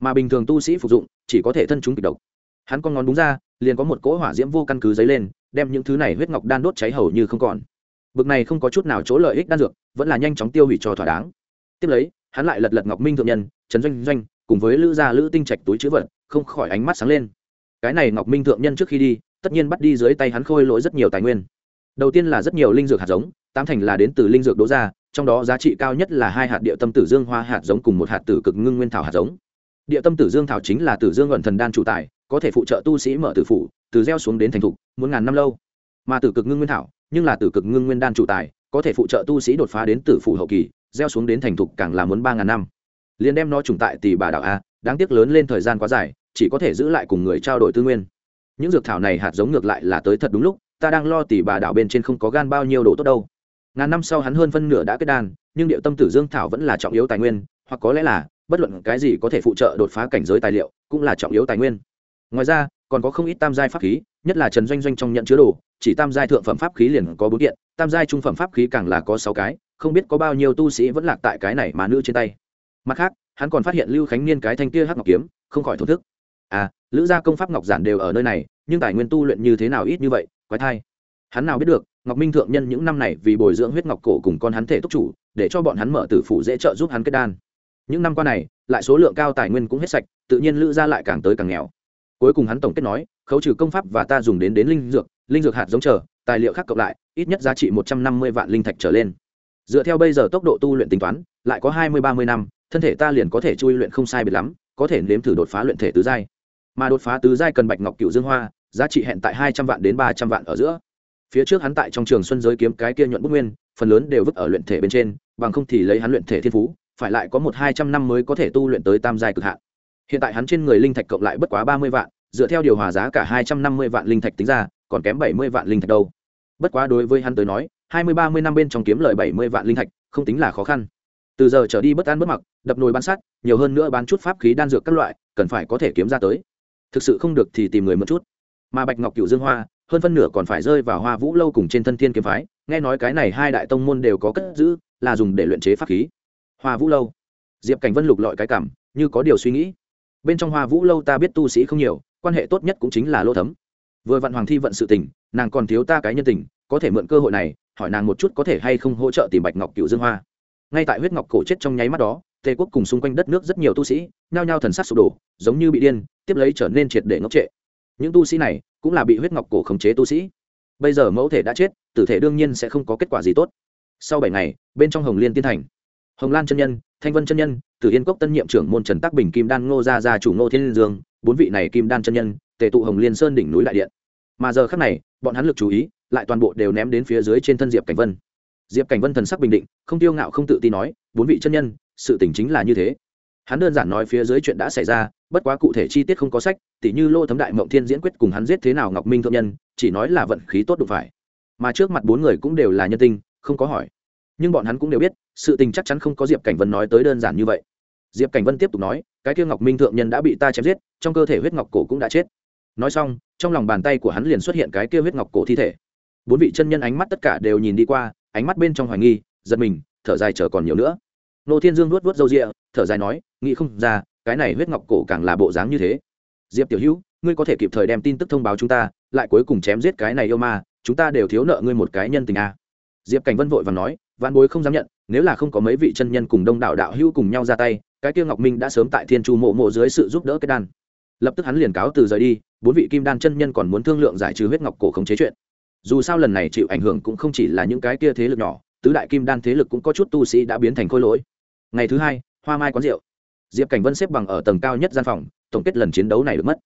Mà bình thường tu sĩ phục dụng, chỉ có thể thân chúng kịch độc. Hắn con ngón đúng ra, liền có một cỗ hỏa diễm vô căn cứ dấy lên, đem những thứ này huyết ngọc đan đốt cháy hầu như không còn. Bực này không có chút nào chỗ lợi ích đan dược, vẫn là nhanh chóng tiêu hủy cho thỏa đáng. Tiếp lấy, hắn lại lật lật ngọc minh thượng nhân, trần doanh doanh, cùng với lữ gia lữ tinh trạch túi chữ vật không khỏi ánh mắt sáng lên. Cái này ngọc minh thượng nhân trước khi đi, tất nhiên bắt đi dưới tay hắn khôi lỗi rất nhiều tài nguyên. Đầu tiên là rất nhiều linh dược hạt giống, tám thành là đến từ linh dược đỗ gia, trong đó giá trị cao nhất là hai hạt địa tâm tử dương hoa hạt giống cùng một hạt tử cực ngưng nguyên thảo hạt giống. Địa tâm tử dương thảo chính là tử dương luận thần đan chủ tài, có thể phụ trợ tu sĩ mở tử phủ, từ gieo xuống đến thành thục, muốn ngàn năm lâu. Mà tử cực ngưng nguyên thảo, nhưng là tử cực ngưng nguyên đan chủ tài, có thể phụ trợ tu sĩ đột phá đến tử phủ hậu kỳ, gieo xuống đến thành thục càng là muốn ba ngàn năm. Liền đem nó trùng tại tỷ bà đạo a, đáng tiếc lớn lên thời gian quá dài chỉ có thể giữ lại cùng người trao đổi tư nguyên. Những dược thảo này hạt giống ngược lại là tới thật đúng lúc, ta đang lo tỷ bà đảo bên trên không có gan bao nhiêu đồ tốt đâu. Ngàn năm sau hắn hơn phân nửa đã kết đan, nhưng điệu tâm tử dương thảo vẫn là trọng yếu tài nguyên, hoặc có lẽ là, bất luận cái gì có thể phụ trợ đột phá cảnh giới tài liệu, cũng là trọng yếu tài nguyên. Ngoài ra, còn có không ít tam giai pháp khí, nhất là trần doanh doanh trong nhận chứa đồ, chỉ tam giai thượng phẩm pháp khí liền có bốn kiện, tam giai trung phẩm pháp khí càng là có sáu cái, không biết có bao nhiêu tu sĩ vẫn lạc tại cái này mà nữ trên tay. Mặt khác, hắn còn phát hiện lưu khánh niên cái thanh kia hắc ngọc kiếm, không khỏi thổ thức à lữ gia công pháp ngọc giản đều ở nơi này, nhưng tài nguyên tu luyện như thế nào ít như vậy, quái thai. Hắn nào biết được, ngọc minh thượng nhân những năm này vì bồi dưỡng huyết ngọc cổ cùng con hắn thể túc chủ, để cho bọn hắn mở tử phủ dễ trợ giúp hắn kết đan. Những năm qua này, lại số lượng cao tài nguyên cũng hết sạch, tự nhiên lữ gia lại càng tới càng nghèo. Cuối cùng hắn tổng kết nói, khấu trừ công pháp và ta dùng đến đến linh dược linh dược hạt giống chờ, tài liệu khác cộng lại, ít nhất giá trị một trăm năm mươi vạn linh thạch trở lên. Dựa theo bây giờ tốc độ tu luyện tính toán, lại có hai mươi ba mươi năm, thân thể ta liền có thể chui luyện không sai biệt lắm, có thể nếm thử đột phá luyện thể tứ giai mà đột phá tứ giai cần bạch ngọc cựu dương hoa, giá trị hẹn tại hai trăm vạn đến ba trăm vạn ở giữa. Phía trước hắn tại trong trường xuân giới kiếm cái kia nhuận bút nguyên, phần lớn đều vứt ở luyện thể bên trên, bằng không thì lấy hắn luyện thể thiên phú, phải lại có một hai trăm năm mới có thể tu luyện tới tam giai cực hạn. Hiện tại hắn trên người linh thạch cộng lại bất quá ba mươi vạn, dựa theo điều hòa giá cả hai trăm năm mươi vạn linh thạch tính ra, còn kém bảy mươi vạn linh thạch đâu. Bất quá đối với hắn tới nói, hai mươi ba mươi năm bên trong kiếm lời bảy mươi vạn linh thạch, không tính là khó khăn. Từ giờ trở đi bất an bất mặc, đập nồi bán sắt, nhiều hơn nữa bán chút pháp khí đan dược các loại, cần phải có thể kiếm ra tới thực sự không được thì tìm người một chút. Mà bạch ngọc cựu dương hoa, hơn phân nửa còn phải rơi vào hoa vũ lâu cùng trên thân thiên kiếm phái. Nghe nói cái này hai đại tông môn đều có cất giữ, là dùng để luyện chế pháp khí. Hoa vũ lâu. Diệp cảnh vân lục lọi cái cảm, như có điều suy nghĩ. Bên trong hoa vũ lâu ta biết tu sĩ không nhiều, quan hệ tốt nhất cũng chính là lô thấm. Vừa vặn hoàng thi vận sự tình, nàng còn thiếu ta cái nhân tình, có thể mượn cơ hội này, hỏi nàng một chút có thể hay không hỗ trợ tìm bạch ngọc cựu dương hoa. Ngay tại huyết ngọc cổ chết trong nháy mắt đó tề quốc cùng xung quanh đất nước rất nhiều tu sĩ, nhao nhao thần sắc sụp đổ, giống như bị điên, tiếp lấy trở nên triệt để ngốc trệ. Những tu sĩ này cũng là bị huyết ngọc cổ khống chế tu sĩ. Bây giờ mẫu thể đã chết, tử thể đương nhiên sẽ không có kết quả gì tốt. Sau bảy ngày, bên trong hồng liên tiên thành, hồng lan chân nhân, thanh vân chân nhân, tử yên cốc tân nhiệm trưởng môn trần tác bình kim đan ngô gia gia chủ ngô thiên liên dương, bốn vị này kim đan chân nhân, tề tụ hồng liên sơn đỉnh núi đại điện. Mà giờ khác này, bọn hắn lực chú ý lại toàn bộ đều ném đến phía dưới trên thân diệp cảnh vân. Diệp cảnh vân thần sắc bình định, không tiêu ngạo không tự tin nói, bốn vị chân nhân sự tình chính là như thế. Hắn đơn giản nói phía dưới chuyện đã xảy ra, bất quá cụ thể chi tiết không có sách, tỉ như lô thấm đại mộng thiên diễn quyết cùng hắn giết thế nào ngọc minh thượng nhân, chỉ nói là vận khí tốt đủ phải. Mà trước mặt bốn người cũng đều là nhân tinh không có hỏi. Nhưng bọn hắn cũng đều biết, sự tình chắc chắn không có diệp cảnh vân nói tới đơn giản như vậy. Diệp cảnh vân tiếp tục nói, cái kia ngọc minh thượng nhân đã bị ta chém giết, trong cơ thể huyết ngọc cổ cũng đã chết. Nói xong, trong lòng bàn tay của hắn liền xuất hiện cái kia huyết ngọc cổ thi thể. Bốn vị chân nhân ánh mắt tất cả đều nhìn đi qua, ánh mắt bên trong hoài nghi, giật mình, thở dài chờ còn nhiều nữa nô thiên dương nuốt nuốt râu rịa, thở dài nói, nghĩ không ra, cái này huyết ngọc cổ càng là bộ dáng như thế. Diệp tiểu hữu, ngươi có thể kịp thời đem tin tức thông báo chúng ta, lại cuối cùng chém giết cái này yêu ma, chúng ta đều thiếu nợ ngươi một cái nhân tình a diệp cảnh vân vội và nói văn bối không dám nhận, nếu là không có mấy vị chân nhân cùng đông đảo đạo hữu cùng nhau ra tay, cái kia ngọc minh đã sớm tại thiên chu mộ mộ dưới sự giúp đỡ cái đan. Lập tức hắn liền cáo từ rời đi, bốn vị kim đan chân nhân còn muốn thương lượng giải trừ huyết ngọc cổ không chế chuyện. Dù sao lần này chịu ảnh hưởng cũng không chỉ là những cái kia thế lực nhỏ, tứ đại kim đan thế lực cũng có chút tu sĩ đã biến thành khôi lỗi ngày thứ hai, hoa mai quán rượu. Diệp cảnh vân xếp bằng ở tầng cao nhất gian phòng, tổng kết lần chiến đấu này được mất.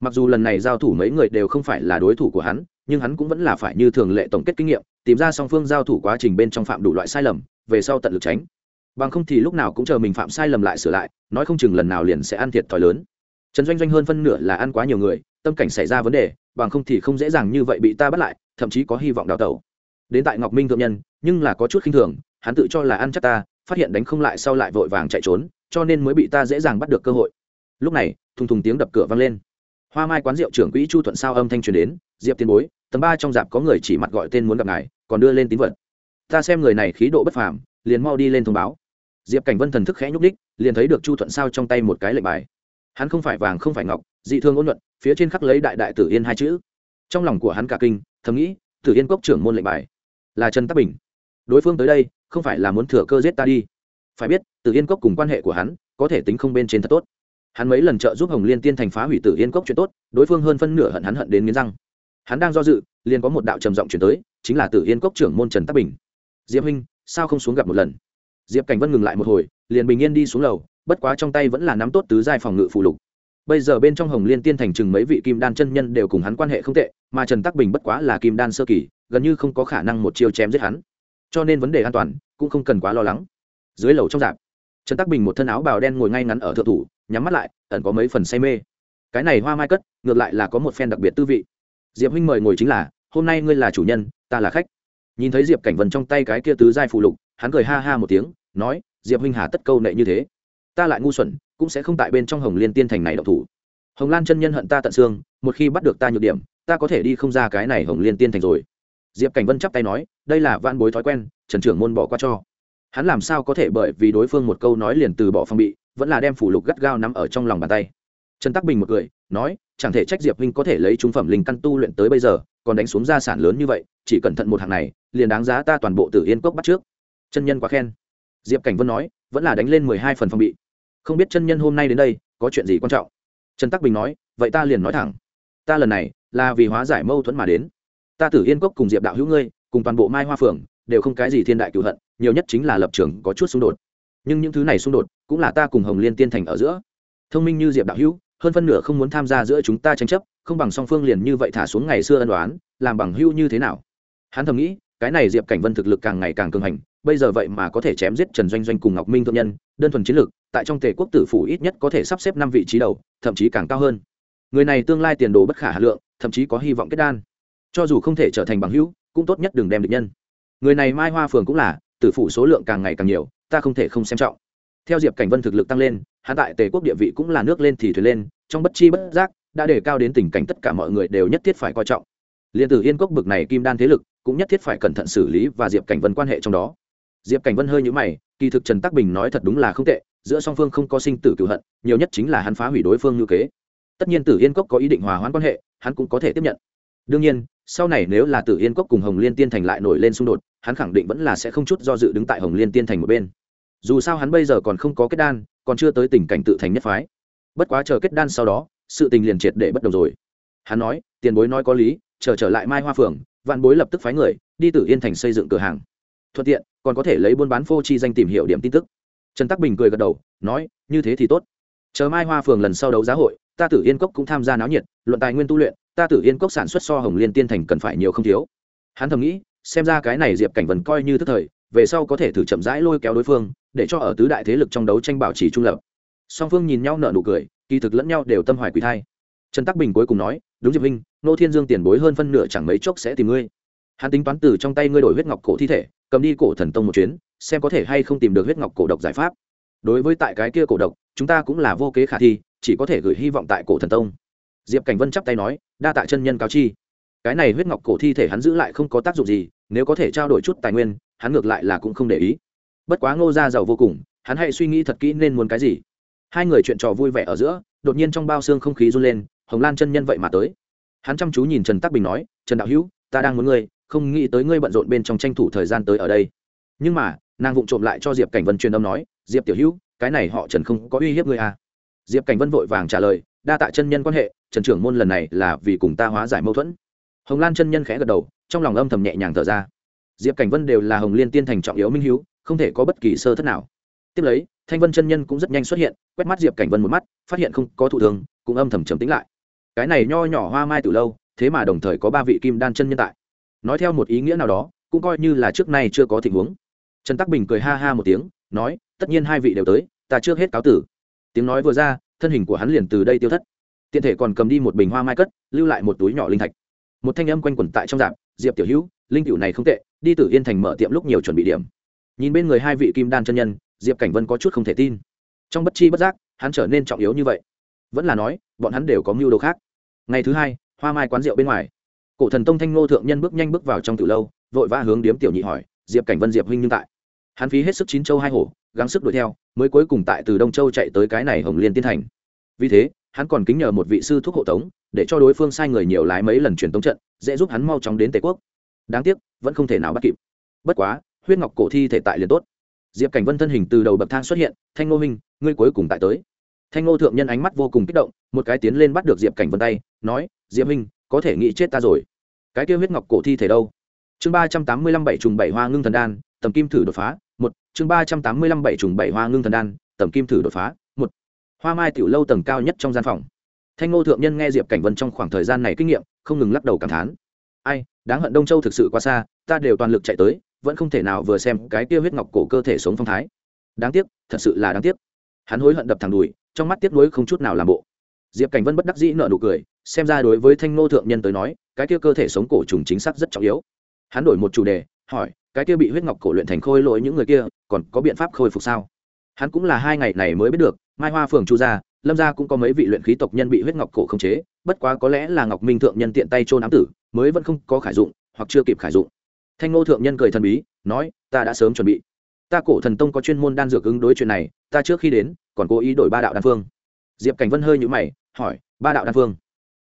Mặc dù lần này giao thủ mấy người đều không phải là đối thủ của hắn, nhưng hắn cũng vẫn là phải như thường lệ tổng kết kinh nghiệm, tìm ra song phương giao thủ quá trình bên trong phạm đủ loại sai lầm, về sau tận lực tránh. Bằng không thì lúc nào cũng chờ mình phạm sai lầm lại sửa lại, nói không chừng lần nào liền sẽ ăn thiệt thòi lớn. Trần doanh doanh hơn phân nửa là ăn quá nhiều người, tâm cảnh xảy ra vấn đề, bằng không thì không dễ dàng như vậy bị ta bắt lại, thậm chí có hy vọng đào tẩu. Đến tại ngọc minh thượng nhân, nhưng là có chút khinh thường, hắn tự cho là ăn chắc ta phát hiện đánh không lại sau lại vội vàng chạy trốn, cho nên mới bị ta dễ dàng bắt được cơ hội. Lúc này, thùng thùng tiếng đập cửa vang lên. Hoa mai quán rượu trưởng quỹ chu thuận sao âm thanh truyền đến, diệp tiền bối, tầng ba trong dạp có người chỉ mặt gọi tên muốn gặp ngài, còn đưa lên tín vật. Ta xem người này khí độ bất phàm, liền mau đi lên thông báo. Diệp cảnh vân thần thức khẽ nhúc đích liền thấy được chu thuận sao trong tay một cái lệnh bài. Hắn không phải vàng, không phải ngọc, dị thương ôn luận phía trên khắc lấy đại đại tử yên hai chữ. Trong lòng của hắn cả kinh, thầm nghĩ, tử yên cốc trưởng môn lệnh bài là trần tắc bình. Đối phương tới đây không phải là muốn thừa cơ giết ta đi. Phải biết, tử yên cốc cùng quan hệ của hắn có thể tính không bên trên thật tốt. Hắn mấy lần trợ giúp hồng liên tiên thành phá hủy tử yên cốc chuyện tốt, đối phương hơn phân nửa hận hắn hận đến nghiến răng. Hắn đang do dự, liền có một đạo trầm giọng chuyển tới, chính là tử yên cốc trưởng môn trần tắc bình. Diệp huynh, sao không xuống gặp một lần? Diệp cảnh vân ngừng lại một hồi, liền bình yên đi xuống lầu, bất quá trong tay vẫn là nắm tốt tứ giai phòng ngự phụ lục. Bây giờ bên trong hồng liên tiên thành chừng mấy vị kim đan chân nhân đều cùng hắn quan hệ không tệ, mà trần tắc bình bất quá là kim đan sơ kỳ, gần như không có khả năng một chiêu chém giết hắn. Cho nên vấn đề an toàn cũng không cần quá lo lắng. Dưới lầu trong dạp, trần tắc bình một thân áo bào đen ngồi ngay ngắn ở thượng thủ, nhắm mắt lại, ẩn có mấy phần say mê. Cái này hoa mai cất, ngược lại là có một phen đặc biệt tư vị. Diệp huynh mời ngồi chính là, hôm nay ngươi là chủ nhân, ta là khách. Nhìn thấy diệp cảnh vân trong tay cái kia tứ giai phụ lục, hắn cười ha ha một tiếng, nói, diệp huynh hà tất câu nệ như thế. Ta lại ngu xuẩn, cũng sẽ không tại bên trong hồng liên tiên thành này độc thủ. Hồng lan chân nhân hận ta tận xương, một khi bắt được ta nhược điểm, ta có thể đi không ra cái này hồng liên tiên thành rồi diệp cảnh vân chắp tay nói, đây là van bối thói quen, trần trưởng môn bỏ qua cho. Hắn làm sao có thể bởi vì đối phương một câu nói liền từ bỏ phong bị, vẫn là đem phủ lục gắt gao nắm ở trong lòng bàn tay. Trần tắc bình một cười, nói, chẳng thể trách diệp huynh có thể lấy trung phẩm linh căn tu luyện tới bây giờ, còn đánh xuống gia sản lớn như vậy, chỉ cẩn thận một hàng này, liền đáng giá ta toàn bộ tử yên cốc bắt trước. Chân nhân quá khen. Diệp cảnh vân nói, vẫn là đánh lên mười hai phần phong bị. Không biết chân nhân hôm nay đến đây, có chuyện gì quan trọng? Trần tắc bình nói, vậy ta liền nói thẳng. Ta lần này là vì hóa giải mâu thuẫn mà đến ta tử yên cốc cùng diệp đạo hữu ngươi, cùng toàn bộ mai hoa phường đều không cái gì thiên đại cựu hận, nhiều nhất chính là lập trường có chút xung đột. Nhưng những thứ này xung đột, cũng là ta cùng hồng liên tiên thành ở giữa. Thông minh như diệp đạo hữu, hơn phân nửa không muốn tham gia giữa chúng ta tranh chấp, không bằng song phương liền như vậy thả xuống ngày xưa ân đoán làm bằng hữu như thế nào? Hắn thầm nghĩ, cái này diệp cảnh vân thực lực càng ngày càng cường hành, bây giờ vậy mà có thể chém giết trần doanh doanh cùng ngọc minh thượng nhân, đơn thuần chiến lược tại trong tề quốc tử phủ ít nhất có thể sắp xếp năm vị trí đầu, thậm chí càng cao hơn. Người này tương lai tiền đồ bất khả hà lượng, thậm chí có hy vọng kết đan cho dù không thể trở thành bằng hữu, cũng tốt nhất đừng đem được nhân. Người này mai hoa phường cũng là, tử phụ số lượng càng ngày càng nhiều, ta không thể không xem trọng. Theo diệp cảnh vân thực lực tăng lên hạ tại tề quốc địa vị cũng là nước lên thì thuyền lên, trong bất chi bất giác, đã đề cao đến tình cảnh tất cả mọi người đều nhất thiết phải coi trọng. Liền tử yên cốc bực này kim đan thế lực, cũng nhất thiết phải cẩn thận xử lý và diệp cảnh vân quan hệ trong đó. Diệp cảnh vân hơi nhũ mày, kỳ thực trần tắc bình nói thật đúng là không tệ, giữa song phương không có sinh tử cựu hận, nhiều nhất chính là hắn phá hủy đối phương như kế. Tất nhiên tử yên cốc có ý định hòa hoãn quan hệ, hắn cũng có thể tiếp nhận đương nhiên, sau này nếu là tử yên cốc cùng hồng liên tiên thành lại nổi lên xung đột, hắn khẳng định vẫn là sẽ không chút do dự đứng tại hồng liên tiên thành một bên. Dù sao hắn bây giờ còn không có kết đan, còn chưa tới tình cảnh tự thành nhất phái. Bất quá chờ kết đan sau đó, sự tình liền triệt để bất đồng rồi. Hắn nói, tiền bối nói có lý, chờ trở lại mai hoa phường vạn bối lập tức phái người, đi tử yên thành xây dựng cửa hàng. Thuận tiện, còn có thể lấy buôn bán phô chi danh tìm hiểu điểm tin tức. Trần tắc bình cười gật đầu, nói, như thế thì tốt. Chờ mai hoa phường lần sau đấu giá hội, ta tử yên cốc cũng tham gia náo nhiệt, luận tài nguyên tu luyện ta tử yên cốc sản xuất so hồng liên tiên thành cần phải nhiều không thiếu. Hắn thầm nghĩ, xem ra cái này diệp cảnh vần coi như tức thời, về sau có thể thử chậm rãi lôi kéo đối phương, để cho ở tứ đại thế lực trong đấu tranh bảo trì trung lập. Song phương nhìn nhau nợ nụ cười, kỳ thực lẫn nhau đều tâm hoài quỷ thai. Trần tắc bình cuối cùng nói, đúng diệp minh nô thiên dương tiền bối hơn phân nửa chẳng mấy chốc sẽ tìm ngươi. Hắn tính toán từ trong tay ngươi đổi huyết ngọc cổ thi thể, cầm đi cổ thần tông một chuyến, xem có thể hay không tìm được huyết ngọc cổ độc giải pháp. Đối với tại cái kia cổ độc, chúng ta cũng là vô kế khả thi, chỉ có thể gửi hy vọng tại cổ thần tông. Diệp cảnh vân chắp tay nói đa tạ chân nhân cáo chi. Cái này huyết ngọc cổ thi thể hắn giữ lại không có tác dụng gì, nếu có thể trao đổi chút tài nguyên, hắn ngược lại là cũng không để ý. Bất quá ngô ra giàu vô cùng, hắn hãy suy nghĩ thật kỹ nên muốn cái gì. Hai người chuyện trò vui vẻ ở giữa, đột nhiên trong bao xương không khí run lên, hồng lan chân nhân vậy mà tới. Hắn chăm chú nhìn trần tắc bình nói, trần đạo hữu, ta đang muốn ngươi, không nghĩ tới ngươi bận rộn bên trong tranh thủ thời gian tới ở đây. Nhưng mà, nàng vụng trộm lại cho diệp cảnh vân truyền âm nói, diệp tiểu hữu, cái này họ trần không có uy hiếp ngươi à. diệp cảnh vân vội vàng trả lời đa tạ chân nhân quan hệ, trần trưởng môn lần này là vì cùng ta hóa giải mâu thuẫn. Hồng lan chân nhân khẽ gật đầu, trong lòng âm thầm nhẹ nhàng thở ra. Diệp cảnh vân đều là hồng liên tiên thành trọng yếu minh h không thể có bất kỳ sơ thất nào. Tiếp lấy, thanh vân chân nhân cũng rất nhanh xuất hiện, quét mắt diệp cảnh vân một mắt, phát hiện không có thụ thường, cũng âm thầm trầm tính lại. Cái này nho nhỏ hoa mai từ lâu, thế mà đồng thời có ba vị kim đan chân nhân tại. Nói theo một ý nghĩa nào đó, cũng coi như là trước nay chưa có tình huống. Trần tắc bình cười ha ha một tiếng, nói, tất nhiên hai vị đều tới, ta trước hết cáo tử. Tiếng nói vừa ra thân hình của hắn liền từ đây tiêu thất. Tiện thể còn cầm đi một bình hoa mai cất, lưu lại một túi nhỏ linh thạch. Một thanh âm quanh quẩn tại trong dạp, diệp tiểu hữu, linh cựu này không tệ, đi từ yên thành mở tiệm lúc nhiều chuẩn bị điểm. Nhìn bên người hai vị kim đan chân nhân, diệp cảnh vân có chút không thể tin. Trong bất chi bất giác, hắn trở nên trọng yếu như vậy. Vẫn là nói, bọn hắn đều có mưu đồ khác. Ngày thứ hai, hoa mai quán rượu bên ngoài. Cổ thần tông thanh ngô thượng nhân bước nhanh bước vào trong từ lâu, vội vã hướng điếm tiểu nhị hỏi, diệp cảnh vân, diệp huynh nhưng tại? Hắn phí hết sức chín châu hai hổ gắng sức đuổi theo, mới cuối cùng tại từ đông châu chạy tới cái này hồng liên tiên thành. Vì thế, hắn còn kính nhờ một vị sư thuốc hộ tống, để cho đối phương sai người nhiều lái mấy lần truyền tống trận, dễ giúp hắn mau chóng đến tề quốc. Đáng tiếc, vẫn không thể nào bắt kịp. Bất quá, huyết ngọc cổ thi thể tại liền tốt. Diệp cảnh vân thân hình từ đầu bậc thang xuất hiện, thanh ngô minh ngươi cuối cùng tại tới. Thanh ngô thượng nhân ánh mắt vô cùng kích động, một cái tiến lên bắt được diệp cảnh vân tay, nói, diệp minh có thể nghĩ chết ta rồi. Cái kêu huyết ngọc cổ thi thể đâu? Chương ba trăm tám mươi lăm bảy trùng bảy hoa ngưng thần đan, tầm kim thử đột phá một, chương ba trăm tám mươi lăm bảy trùng bảy hoa ngưng thần đan, tầm kim thử đột phá. Một, hoa mai tiểu lâu tầng cao nhất trong gian phòng. Thanh ngô thượng nhân nghe diệp cảnh vân trong khoảng thời gian này kinh nghiệm, không ngừng lắc đầu cảm thán. Ai, đáng hận đông châu thực sự quá xa, ta đều toàn lực chạy tới, vẫn không thể nào vừa xem cái kia huyết ngọc cổ cơ thể sống phong thái. Đáng tiếc, thật sự là đáng tiếc. Hắn hối hận đập thẳng đùi, trong mắt tiếc nuối không chút nào làm bộ. Diệp cảnh vân bất đắc dĩ nợ nụ cười, xem ra đối với thanh ngô thượng nhân tới nói, cái kia cơ thể sống cổ trùng chính xác rất trọng yếu. Hắn đổi một chủ đề, hỏi cái kia bị huyết ngọc cổ luyện thành khôi lỗi những người kia, còn có biện pháp khôi phục sao? Hắn cũng là hai ngày này mới biết được, mai hoa phường chu gia, lâm gia cũng có mấy vị luyện khí tộc nhân bị huyết ngọc cổ khống chế, bất quá có lẽ là ngọc minh thượng nhân tiện tay trôn ám tử, mới vẫn không có khải dụng, hoặc chưa kịp khải dụng. Thanh ngô thượng nhân cười thần bí, nói, ta đã sớm chuẩn bị. Ta cổ thần tông có chuyên môn đan dược ứng đối chuyện này, ta trước khi đến, còn cố ý đổi ba đạo đan phương. Diệp cảnh vân hơi nhũ mày, hỏi, ba đạo đan phương?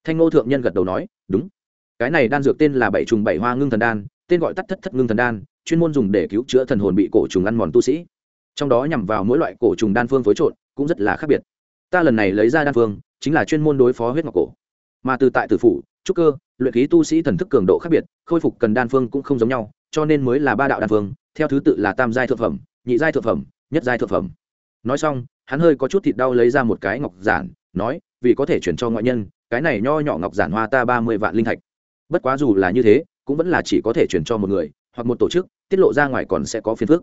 Thanh ngô thượng nhân gật đầu nói, đúng. Cái này đan dược tên là bảy trùng bảy hoa ngưng thần đan, tên gọi tắt thất thất ngưng thần đan chuyên môn dùng để cứu chữa thần hồn bị cổ trùng ăn mòn tu sĩ. Trong đó nhằm vào mỗi loại cổ trùng đan phương phối trộn, cũng rất là khác biệt. Ta lần này lấy ra đan phương, chính là chuyên môn đối phó huyết ngọc cổ. Mà từ tại tử phủ, trúc cơ, luyện khí tu sĩ thần thức cường độ khác biệt, khôi phục cần đan phương cũng không giống nhau, cho nên mới là ba đạo đan phương, theo thứ tự là tam giai thượng phẩm, nhị giai thượng phẩm, nhất giai thượng phẩm. Nói xong, hắn hơi có chút thịt đau lấy ra một cái ngọc giản, nói, vì có thể chuyển cho ngoại nhân, cái này nho nhỏ ngọc giản hoa ta ba mươi vạn linh thạch. Bất quá dù là như thế, cũng vẫn là chỉ có thể chuyển cho một người hoặc một tổ chức, tiết lộ ra ngoài còn sẽ có phiền phức.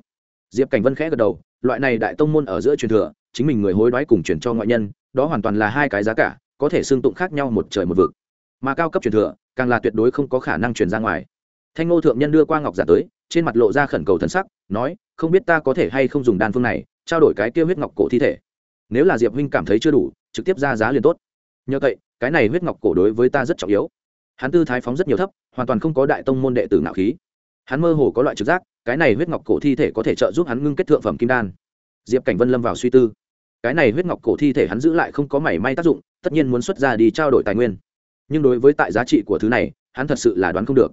Diệp cảnh vân khẽ gật đầu, loại này đại tông môn ở giữa truyền thừa, chính mình người hối đoái cùng chuyển cho ngoại nhân, đó hoàn toàn là hai cái giá cả, có thể xương tụng khác nhau một trời một vực. Mà cao cấp truyền thừa, càng là tuyệt đối không có khả năng truyền ra ngoài. Thanh ngô thượng nhân đưa qua ngọc giả tới, trên mặt lộ ra khẩn cầu thần sắc, nói, không biết ta có thể hay không dùng đan phương này, trao đổi cái kia huyết ngọc cổ thi thể. Nếu là diệp huynh cảm thấy chưa đủ, trực tiếp ra giá liền tốt. Nhờ vậy, cái này huyết ngọc cổ đối với ta rất trọng yếu. Hắn tư thái phóng rất nhiều thấp, hoàn toàn không có đại tông môn đệ tử nạo khí hắn mơ hồ có loại trực giác, cái này huyết ngọc cổ thi thể có thể trợ giúp hắn ngưng kết thượng phẩm kim đan. Diệp cảnh vân lâm vào suy tư. Cái này huyết ngọc cổ thi thể hắn giữ lại không có mảy may tác dụng, tất nhiên muốn xuất ra đi trao đổi tài nguyên. Nhưng đối với tại giá trị của thứ này, hắn thật sự là đoán không được.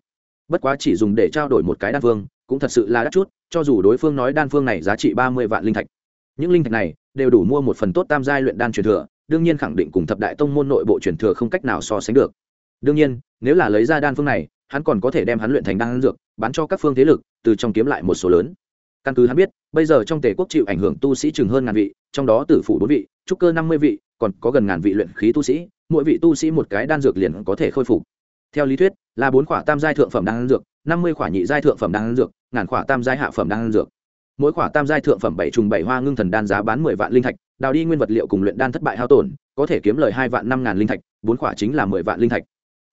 Bất quá chỉ dùng để trao đổi một cái đan phương cũng thật sự là đắt chút, cho dù đối phương nói đan phương này giá trị ba mươi vạn linh thạch. Những linh thạch này đều đủ mua một phần tốt tam giai luyện đan truyền thừa, đương nhiên khẳng định cùng thập đại tông môn nội bộ truyền thừa không cách nào so sánh được. Đương nhiên, nếu là lấy ra đan phương này hắn còn có thể đem hắn luyện thành đan dược, bán cho các phương thế lực, từ trong kiếm lại một số lớn. Căn cứ hắn biết, bây giờ trong tề quốc chịu ảnh hưởng tu sĩ chừng hơn ngàn vị, trong đó tử phủ bốn vị, trúc cơ năm mươi vị, còn có gần ngàn vị luyện khí tu sĩ, mỗi vị tu sĩ một cái đan dược liền có thể khôi phục. Theo lý thuyết, là bốn khỏa tam giai thượng phẩm đan dược, năm mươi khỏa nhị giai thượng phẩm đan dược, ngàn khỏa tam giai hạ phẩm đan dược. Mỗi khỏa tam giai thượng phẩm bảy trùng bảy hoa ngưng thần đan giá bán mười vạn linh thạch, đào đi nguyên vật liệu cùng luyện đan thất bại hao tổn, có thể kiếm lời hai vạn năm ngàn linh thạch, bốn khỏa chính là mười vạn linh thạch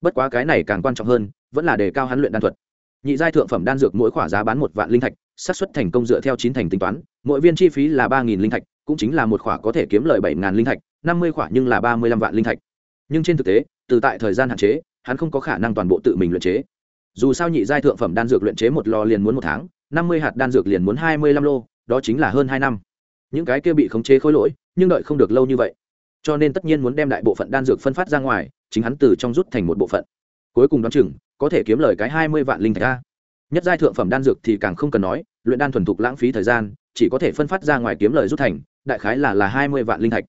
bất quá cái này càng quan trọng hơn, vẫn là đề cao hắn luyện đan thuật. Nhị giai thượng phẩm đan dược mỗi khỏa giá bán một vạn linh thạch, xác suất thành công dựa theo chín thành tính toán, mỗi viên chi phí là ba nghìn linh thạch, cũng chính là một khỏa có thể kiếm lời bảy ngàn linh thạch, năm mươi khỏa nhưng là ba mươi lăm vạn linh thạch. Nhưng trên thực tế, từ tại thời gian hạn chế, hắn không có khả năng toàn bộ tự mình luyện chế. Dù sao nhị giai thượng phẩm đan dược luyện chế một lò liền muốn một tháng, năm mươi hạt đan dược liền muốn hai mươi lăm lô, đó chính là hơn hai năm. Những cái kia bị khống chế khối lỗi, nhưng đợi không được lâu như vậy cho nên tất nhiên muốn đem đại bộ phận đan dược phân phát ra ngoài, chính hắn từ trong rút thành một bộ phận. Cuối cùng đoán chừng, có thể kiếm lời cái hai mươi vạn linh thạch ra nhất giai thượng phẩm đan dược thì càng không cần nói, luyện đan thuần thục lãng phí thời gian, chỉ có thể phân phát ra ngoài kiếm lời rút thành, đại khái là là hai mươi vạn linh thạch.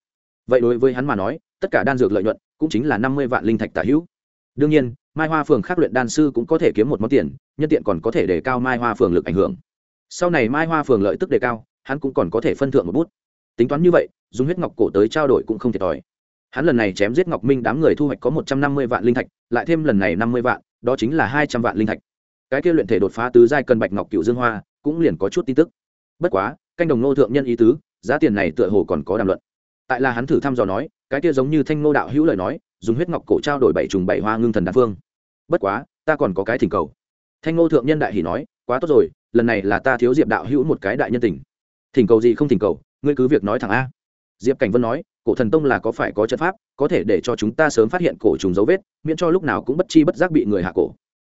Vậy đối với hắn mà nói, tất cả đan dược lợi nhuận cũng chính là năm mươi vạn linh thạch tả hữu. Đương nhiên, mai hoa phường khác luyện đan sư cũng có thể kiếm một món tiền, nhân tiện còn có thể đề cao mai hoa phường lực ảnh hưởng. Sau này mai hoa phường lợi tức đề cao, hắn cũng còn có thể phân thượng một bút tính toán như vậy, dùng huyết ngọc cổ tới trao đổi cũng không thiệt thòi. Hắn lần này chém giết ngọc minh đám người thu hoạch có một trăm năm mươi vạn linh thạch, lại thêm lần này năm mươi vạn, đó chính là hai trăm vạn linh thạch. Cái kia luyện thể đột phá tứ giai cần bạch ngọc cựu dương hoa, cũng liền có chút tin tức. Bất quá, canh đồng nô thượng nhân ý tứ, giá tiền này tựa hồ còn có đàm luận. Tại là hắn thử thăm dò nói, cái kia giống như thanh ngô đạo hữu lời nói, dùng huyết ngọc cổ trao đổi bảy trùng bảy hoa ngưng thần đan phương. Bất quá, ta còn có cái thỉnh cầu. Thanh ngô thượng nhân đại hỉ nói, quá tốt rồi, lần này là ta thiếu diệp đạo hữu một cái đại nhân tình. Thỉnh cầu gì không thỉnh cầu ngươi cứ việc nói thẳng a. Diệp cảnh vân nói, cổ thần tông là có phải có trận pháp, có thể để cho chúng ta sớm phát hiện cổ trùng dấu vết, miễn cho lúc nào cũng bất chi bất giác bị người hạ cổ.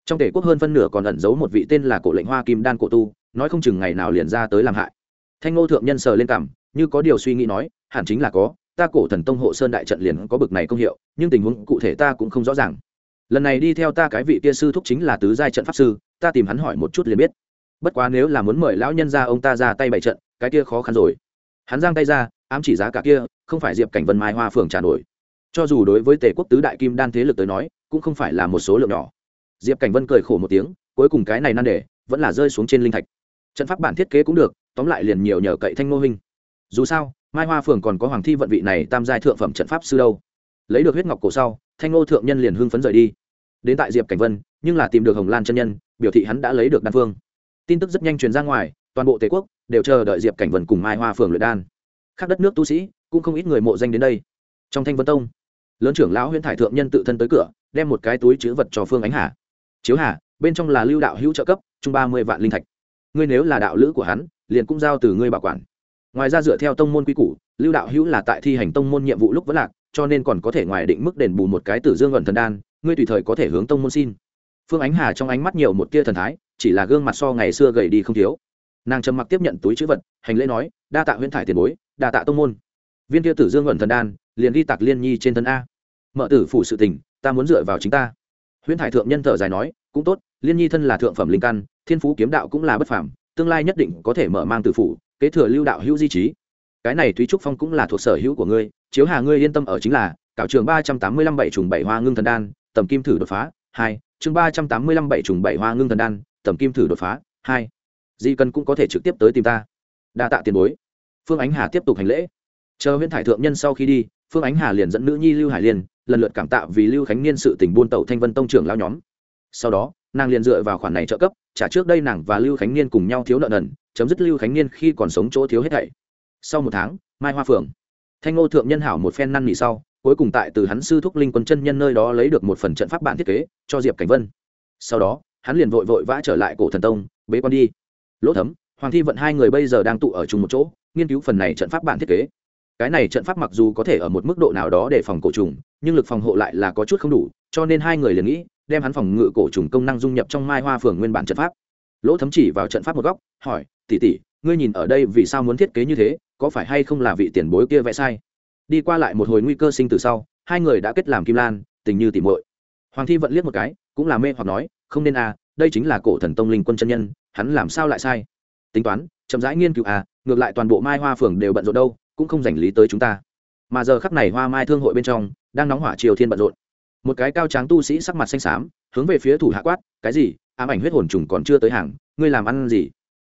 Trong tể quốc hơn phân nửa còn ẩn giấu một vị tên là cổ lệnh hoa kim đan cổ tu, nói không chừng ngày nào liền ra tới làm hại. Thanh ngô thượng nhân sờ lên cảm như có điều suy nghĩ nói, hẳn chính là có, ta cổ thần tông hộ sơn đại trận liền có bực này công hiệu, nhưng tình huống cụ thể ta cũng không rõ ràng. Lần này đi theo ta cái vị kia sư thúc chính là tứ giai trận pháp sư, ta tìm hắn hỏi một chút liền biết. Bất quá nếu là muốn mời lão nhân ra ông ta ra tay bày trận, cái kia khó khăn rồi hắn giang tay ra, ám chỉ giá cả kia, không phải diệp cảnh vân mai hoa phường trả nổi. Cho dù đối với tề quốc tứ đại kim đan thế lực tới nói, cũng không phải là một số lượng nhỏ. Diệp cảnh vân cười khổ một tiếng, cuối cùng cái này nan đề, vẫn là rơi xuống trên linh thạch. Trận pháp bản thiết kế cũng được, tóm lại liền nhiều nhờ cậy thanh mô hình. Dù sao, mai hoa phường còn có hoàng thi vận vị này tam giai thượng phẩm trận pháp sư đâu. Lấy được huyết ngọc cổ sau, thanh ngô thượng nhân liền hưng phấn rời đi. Đến tại diệp cảnh vân, nhưng là tìm được hồng lan chân nhân, biểu thị hắn đã lấy được đan phương tin tức rất nhanh truyền ra ngoài, toàn bộ tề quốc đều chờ đợi diệp cảnh vân cùng mai hoa phường luyện đan. Khác đất nước tu sĩ cũng không ít người mộ danh đến đây. Trong thanh vân tông, lớn trưởng lão huyễn thải thượng nhân tự thân tới cửa, đem một cái túi chữ vật cho phương ánh hà. Chiếu hà, bên trong là lưu đạo hữu trợ cấp, chung ba mươi vạn linh thạch. Ngươi nếu là đạo lữ của hắn, liền cũng giao từ ngươi bảo quản. Ngoài ra dựa theo tông môn quy củ, lưu đạo hữu là tại thi hành tông môn nhiệm vụ lúc vẫn lạc, cho nên còn có thể ngoài định mức đền bù một cái tử dương ẩn thần đan, ngươi tùy thời có thể hướng tông môn xin. Phương ánh hà trong ánh mắt nhiều một tia thần thái chỉ là gương mặt so ngày xưa gầy đi không thiếu. Nàng trầm mặc tiếp nhận túi chữ vật, hành lễ nói, đa tạ huyễn thải tiền bối, đa tạ tông môn. Viên kia tử dương ẩn thần đan, liền ghi tạc liên nhi trên thân a. Mợ tử phủ sự tình, ta muốn dựa vào chính ta. Huyễn thải thượng nhân thở dài nói, cũng tốt, liên nhi thân là thượng phẩm linh căn, thiên phú kiếm đạo cũng là bất phàm, tương lai nhất định có thể mở mang tử phủ, kế thừa lưu đạo hữu di trí. Cái này thúy trúc phong cũng là thuộc sở hữu của ngươi, chiếu hà ngươi yên tâm ở chính là, cảo trường ba trăm tám mươi lăm bảy trùng bảy hoa ngưng thần đan, tầm kim thử đột phá, hai, chương ba trăm tám mươi lăm bảy trùng bảy hoa ngưng thần đan tầm kim thử đột phá, hai. Di cần cũng có thể trực tiếp tới tìm ta. Đa tạ tiền bối. Phương ánh hà tiếp tục hành lễ. Chờ huyễn thải thượng nhân sau khi đi, phương ánh hà liền dẫn nữ nhi lưu hải liên, lần lượt cảm tạ vì lưu khánh niên sự tình buôn tàu thanh vân tông trưởng lao nhóm. Sau đó, nàng liền dựa vào khoản này trợ cấp, trả trước đây nàng và lưu khánh niên cùng nhau thiếu nợ nần, chấm dứt lưu khánh niên khi còn sống chỗ thiếu hết thảy. Sau một tháng, mai hoa phượng, thanh ngô thượng nhân hảo một phen năn nỉ sau, cuối cùng tại từ hắn sư thúc linh quân chân nhân nơi đó lấy được một phần trận pháp bản thiết kế, cho diệp cảnh vân. Sau đó hắn liền vội vội vã trở lại cổ thần tông, bế con đi. Lỗ thấm, hoàng thi vận hai người bây giờ đang tụ ở chung một chỗ, nghiên cứu phần này trận pháp bản thiết kế. Cái này trận pháp mặc dù có thể ở một mức độ nào đó để phòng cổ trùng, nhưng lực phòng hộ lại là có chút không đủ, cho nên hai người liền nghĩ, đem hắn phòng ngự cổ trùng công năng dung nhập trong mai hoa phường nguyên bản trận pháp. Lỗ thấm chỉ vào trận pháp một góc, hỏi tỉ tỉ ngươi nhìn ở đây vì sao muốn thiết kế như thế? Có phải hay không là vị tiền bối kia vẽ sai? Đi qua lại một hồi nguy cơ sinh từ sau, hai người đã kết làm kim lan, tình như tỉ muội. Hoàng thi vận liếc một cái, cũng là mê hoặc nói không nên à đây chính là cổ thần tông linh quân chân nhân, hắn làm sao lại sai? Tính toán, chậm rãi nghiên cứu à ngược lại toàn bộ mai hoa phường đều bận rộn đâu, cũng không dành lý tới chúng ta. Mà giờ khắc này hoa mai thương hội bên trong, đang nóng hỏa triều thiên bận rộn. Một cái cao tráng tu sĩ sắc mặt xanh xám, hướng về phía thủ hạ quát, cái gì? Ám ảnh huyết hồn trùng còn chưa tới hàng, ngươi làm ăn gì?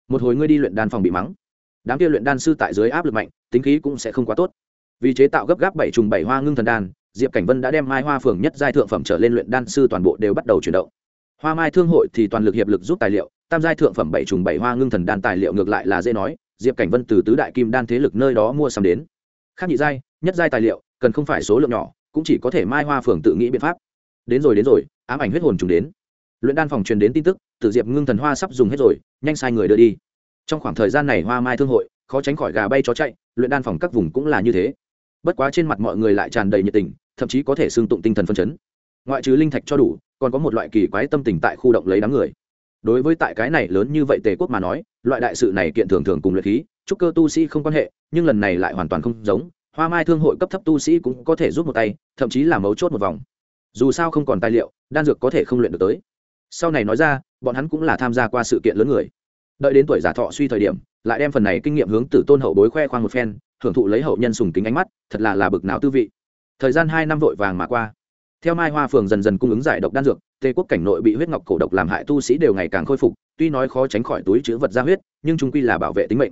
Một hồi ngươi đi luyện đan phòng bị mắng. Đám kia luyện đan sư tại dưới áp lực mạnh, tính khí cũng sẽ không quá tốt. Vì chế tạo gấp gáp bảy trùng bảy hoa ngưng thần đan, diệp cảnh vân đã đem mai hoa phường nhất giai thượng phẩm trở lên luyện đan sư toàn bộ đều bắt đầu chuyển động hoa mai thương hội thì toàn lực hiệp lực giúp tài liệu, tam giai thượng phẩm bảy trùng bảy hoa ngưng thần đan tài liệu ngược lại là dễ nói, diệp cảnh vân từ tứ đại kim đan thế lực nơi đó mua sắm đến. Khác nhị giai, nhất giai tài liệu, cần không phải số lượng nhỏ, cũng chỉ có thể mai hoa phường tự nghĩ biện pháp. Đến rồi đến rồi, ám ảnh huyết hồn trùng đến. Luyện đan phòng truyền đến tin tức từ diệp ngưng thần hoa sắp dùng hết rồi, nhanh sai người đưa đi. Trong khoảng thời gian này hoa mai thương hội, khó tránh khỏi gà bay chó chạy, luyện đan phòng các vùng cũng là như thế. Bất quá trên mặt mọi người lại tràn đầy nhiệt tình, thậm chí có thể xương tụng tinh thần phân chấn. Ngoại trừ linh thạch cho đủ còn có một loại kỳ quái tâm tình tại khu động lấy đám người. Đối với tại cái này lớn như vậy tề quốc mà nói, loại đại sự này kiện thường thường cùng luyện khí, trúc cơ tu sĩ không quan hệ, nhưng lần này lại hoàn toàn không giống, hoa mai thương hội cấp thấp tu sĩ cũng có thể giúp một tay, thậm chí là mấu chốt một vòng. Dù sao không còn tài liệu, đan dược có thể không luyện được tới. Sau này nói ra, bọn hắn cũng là tham gia qua sự kiện lớn người. Đợi đến tuổi giả thọ suy thời điểm, lại đem phần này kinh nghiệm hướng từ tôn hậu bối khoe khoang một phen hưởng thụ lấy hậu nhân sùng kính ánh mắt, thật là là bực não tư vị. Thời gian hai năm vội vàng mà qua theo mai hoa phường dần dần cung ứng giải độc đan dược tề quốc cảnh nội bị huyết ngọc cổ độc làm hại tu sĩ đều ngày càng khôi phục, tuy nói khó tránh khỏi túi chứa vật ra huyết, nhưng chúng quy là bảo vệ tính mệnh.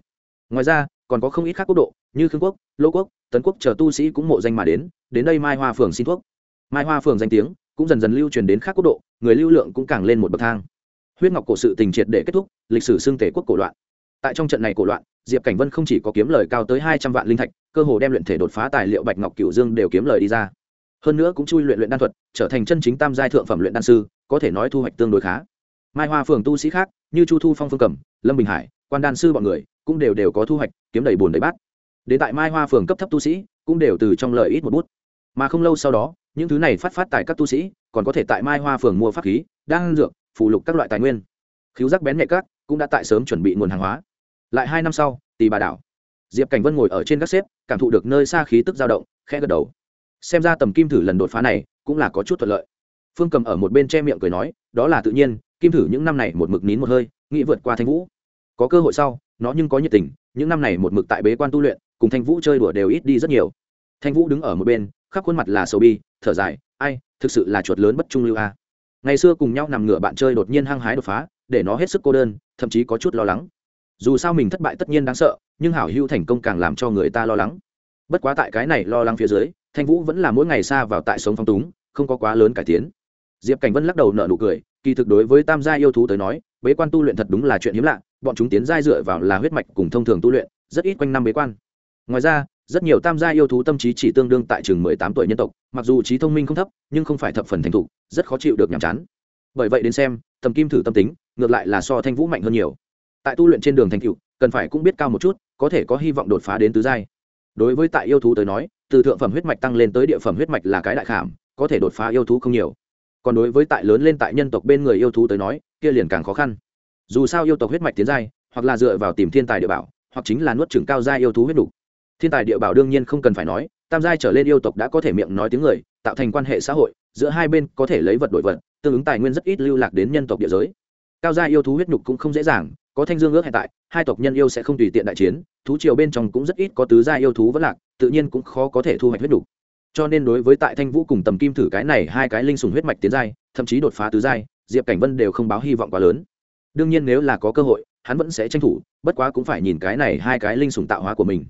Ngoài ra, còn có không ít khác quốc độ, như khương quốc, lô quốc, tấn quốc chờ tu sĩ cũng mộ danh mà đến đến đây mai hoa phường xin thuốc. Mai hoa phường danh tiếng cũng dần dần lưu truyền đến khác quốc độ, người lưu lượng cũng càng lên một bậc thang. Huyết ngọc cổ sự tình triệt để kết thúc, lịch sử xương tể quốc cổ loạn. Tại trong trận này cổ loạn, diệp cảnh vân không chỉ có kiếm lời cao tới hai trăm vạn linh thạch, cơ hồ đem luyện thể đột phá tài liệu bạch ngọc cửu dương đều kiếm lời đi ra hơn nữa cũng chui luyện luyện đan thuật, trở thành chân chính tam giai thượng phẩm luyện đan sư, có thể nói thu hoạch tương đối khá. Mai hoa phường tu sĩ khác, như chu thu phong phương cẩm, lâm bình hải, quan đan sư bọn người, cũng đều đều có thu hoạch, kiếm đầy bùn đầy bát. Đến tại mai hoa phường cấp thấp tu sĩ, cũng đều từ trong lời ít một bút. Mà không lâu sau đó, những thứ này phát phát tại các tu sĩ, còn có thể tại mai hoa phường mua pháp khí, đan dược, phụ lục các loại tài nguyên. Khiếu giác bén nhạy các cũng đã tại sớm chuẩn bị nguồn hàng hóa. Lại hai năm sau tì bà đảo, diệp cảnh vân ngồi ở trên các xếp, cảm thụ được nơi xa khí tức dao động, khẽ gật đầu xem ra tầm kim thử lần đột phá này cũng là có chút thuận lợi. Phương cầm ở một bên che miệng cười nói, đó là tự nhiên, kim thử những năm này một mực nín một hơi, nghĩ vượt qua thanh vũ. Có cơ hội sau, nó nhưng có nhiệt tình, những năm này một mực tại bế quan tu luyện, cùng thanh vũ chơi đùa đều ít đi rất nhiều. Thanh vũ đứng ở một bên, khắp khuôn mặt là sầu bi, thở dài, ai, thực sự là chuột lớn bất trung lưu a. Ngày xưa cùng nhau nằm ngửa bạn chơi đột nhiên hăng hái đột phá, để nó hết sức cô đơn, thậm chí có chút lo lắng. Dù sao mình thất bại tất nhiên đáng sợ, nhưng hảo hưu thành công càng làm cho người ta lo lắng bất quá tại cái này lo lắng phía dưới, thanh vũ vẫn là mỗi ngày xa vào tại sống phong túng, không có quá lớn cải tiến. Diệp cảnh vân lắc đầu nợ nụ cười, kỳ thực đối với tam gia yêu thú tới nói, bế quan tu luyện thật đúng là chuyện hiếm lạ, bọn chúng tiến giai dựa vào là huyết mạch cùng thông thường tu luyện, rất ít quanh năm bế quan. Ngoài ra, rất nhiều tam gia yêu thú tâm trí chỉ tương đương tại chừng mười tám tuổi nhân tộc, mặc dù trí thông minh không thấp, nhưng không phải thập phần thành thục, rất khó chịu được nhàm chán. Bởi vậy đến xem, tầm kim thử tâm tính, ngược lại là so thanh vũ mạnh hơn nhiều. Tại tu luyện trên đường thành cựu cần phải cũng biết cao một chút, có thể có hy vọng đột phá đến tứ giai đối với tại yêu thú tới nói, từ thượng phẩm huyết mạch tăng lên tới địa phẩm huyết mạch là cái đại khảm, có thể đột phá yêu thú không nhiều. Còn đối với tại lớn lên tại nhân tộc bên người yêu thú tới nói, kia liền càng khó khăn. Dù sao yêu tộc huyết mạch tiến giai, hoặc là dựa vào tìm thiên tài địa bảo, hoặc chính là nuốt trừng cao giai yêu thú huyết đủ thiên tài địa bảo đương nhiên không cần phải nói, tam giai trở lên yêu tộc đã có thể miệng nói tiếng người, tạo thành quan hệ xã hội, giữa hai bên có thể lấy vật đổi vật, tương ứng tài nguyên rất ít lưu lạc đến nhân tộc địa giới. Cao gia yêu thú huyết nhục cũng không dễ dàng có thanh dương ước hiện tại, hai tộc nhân yêu sẽ không tùy tiện đại chiến, thú triều bên trong cũng rất ít có tứ gia yêu thú vẫn lạc, tự nhiên cũng khó có thể thu hoạch huyết đủ. Cho nên đối với tại thanh vũ cùng tầm kim thử cái này hai cái linh sùng huyết mạch tiến giai, thậm chí đột phá tứ giai, diệp cảnh vân đều không báo hy vọng quá lớn. Đương nhiên nếu là có cơ hội, hắn vẫn sẽ tranh thủ, bất quá cũng phải nhìn cái này hai cái linh sùng tạo hóa của mình.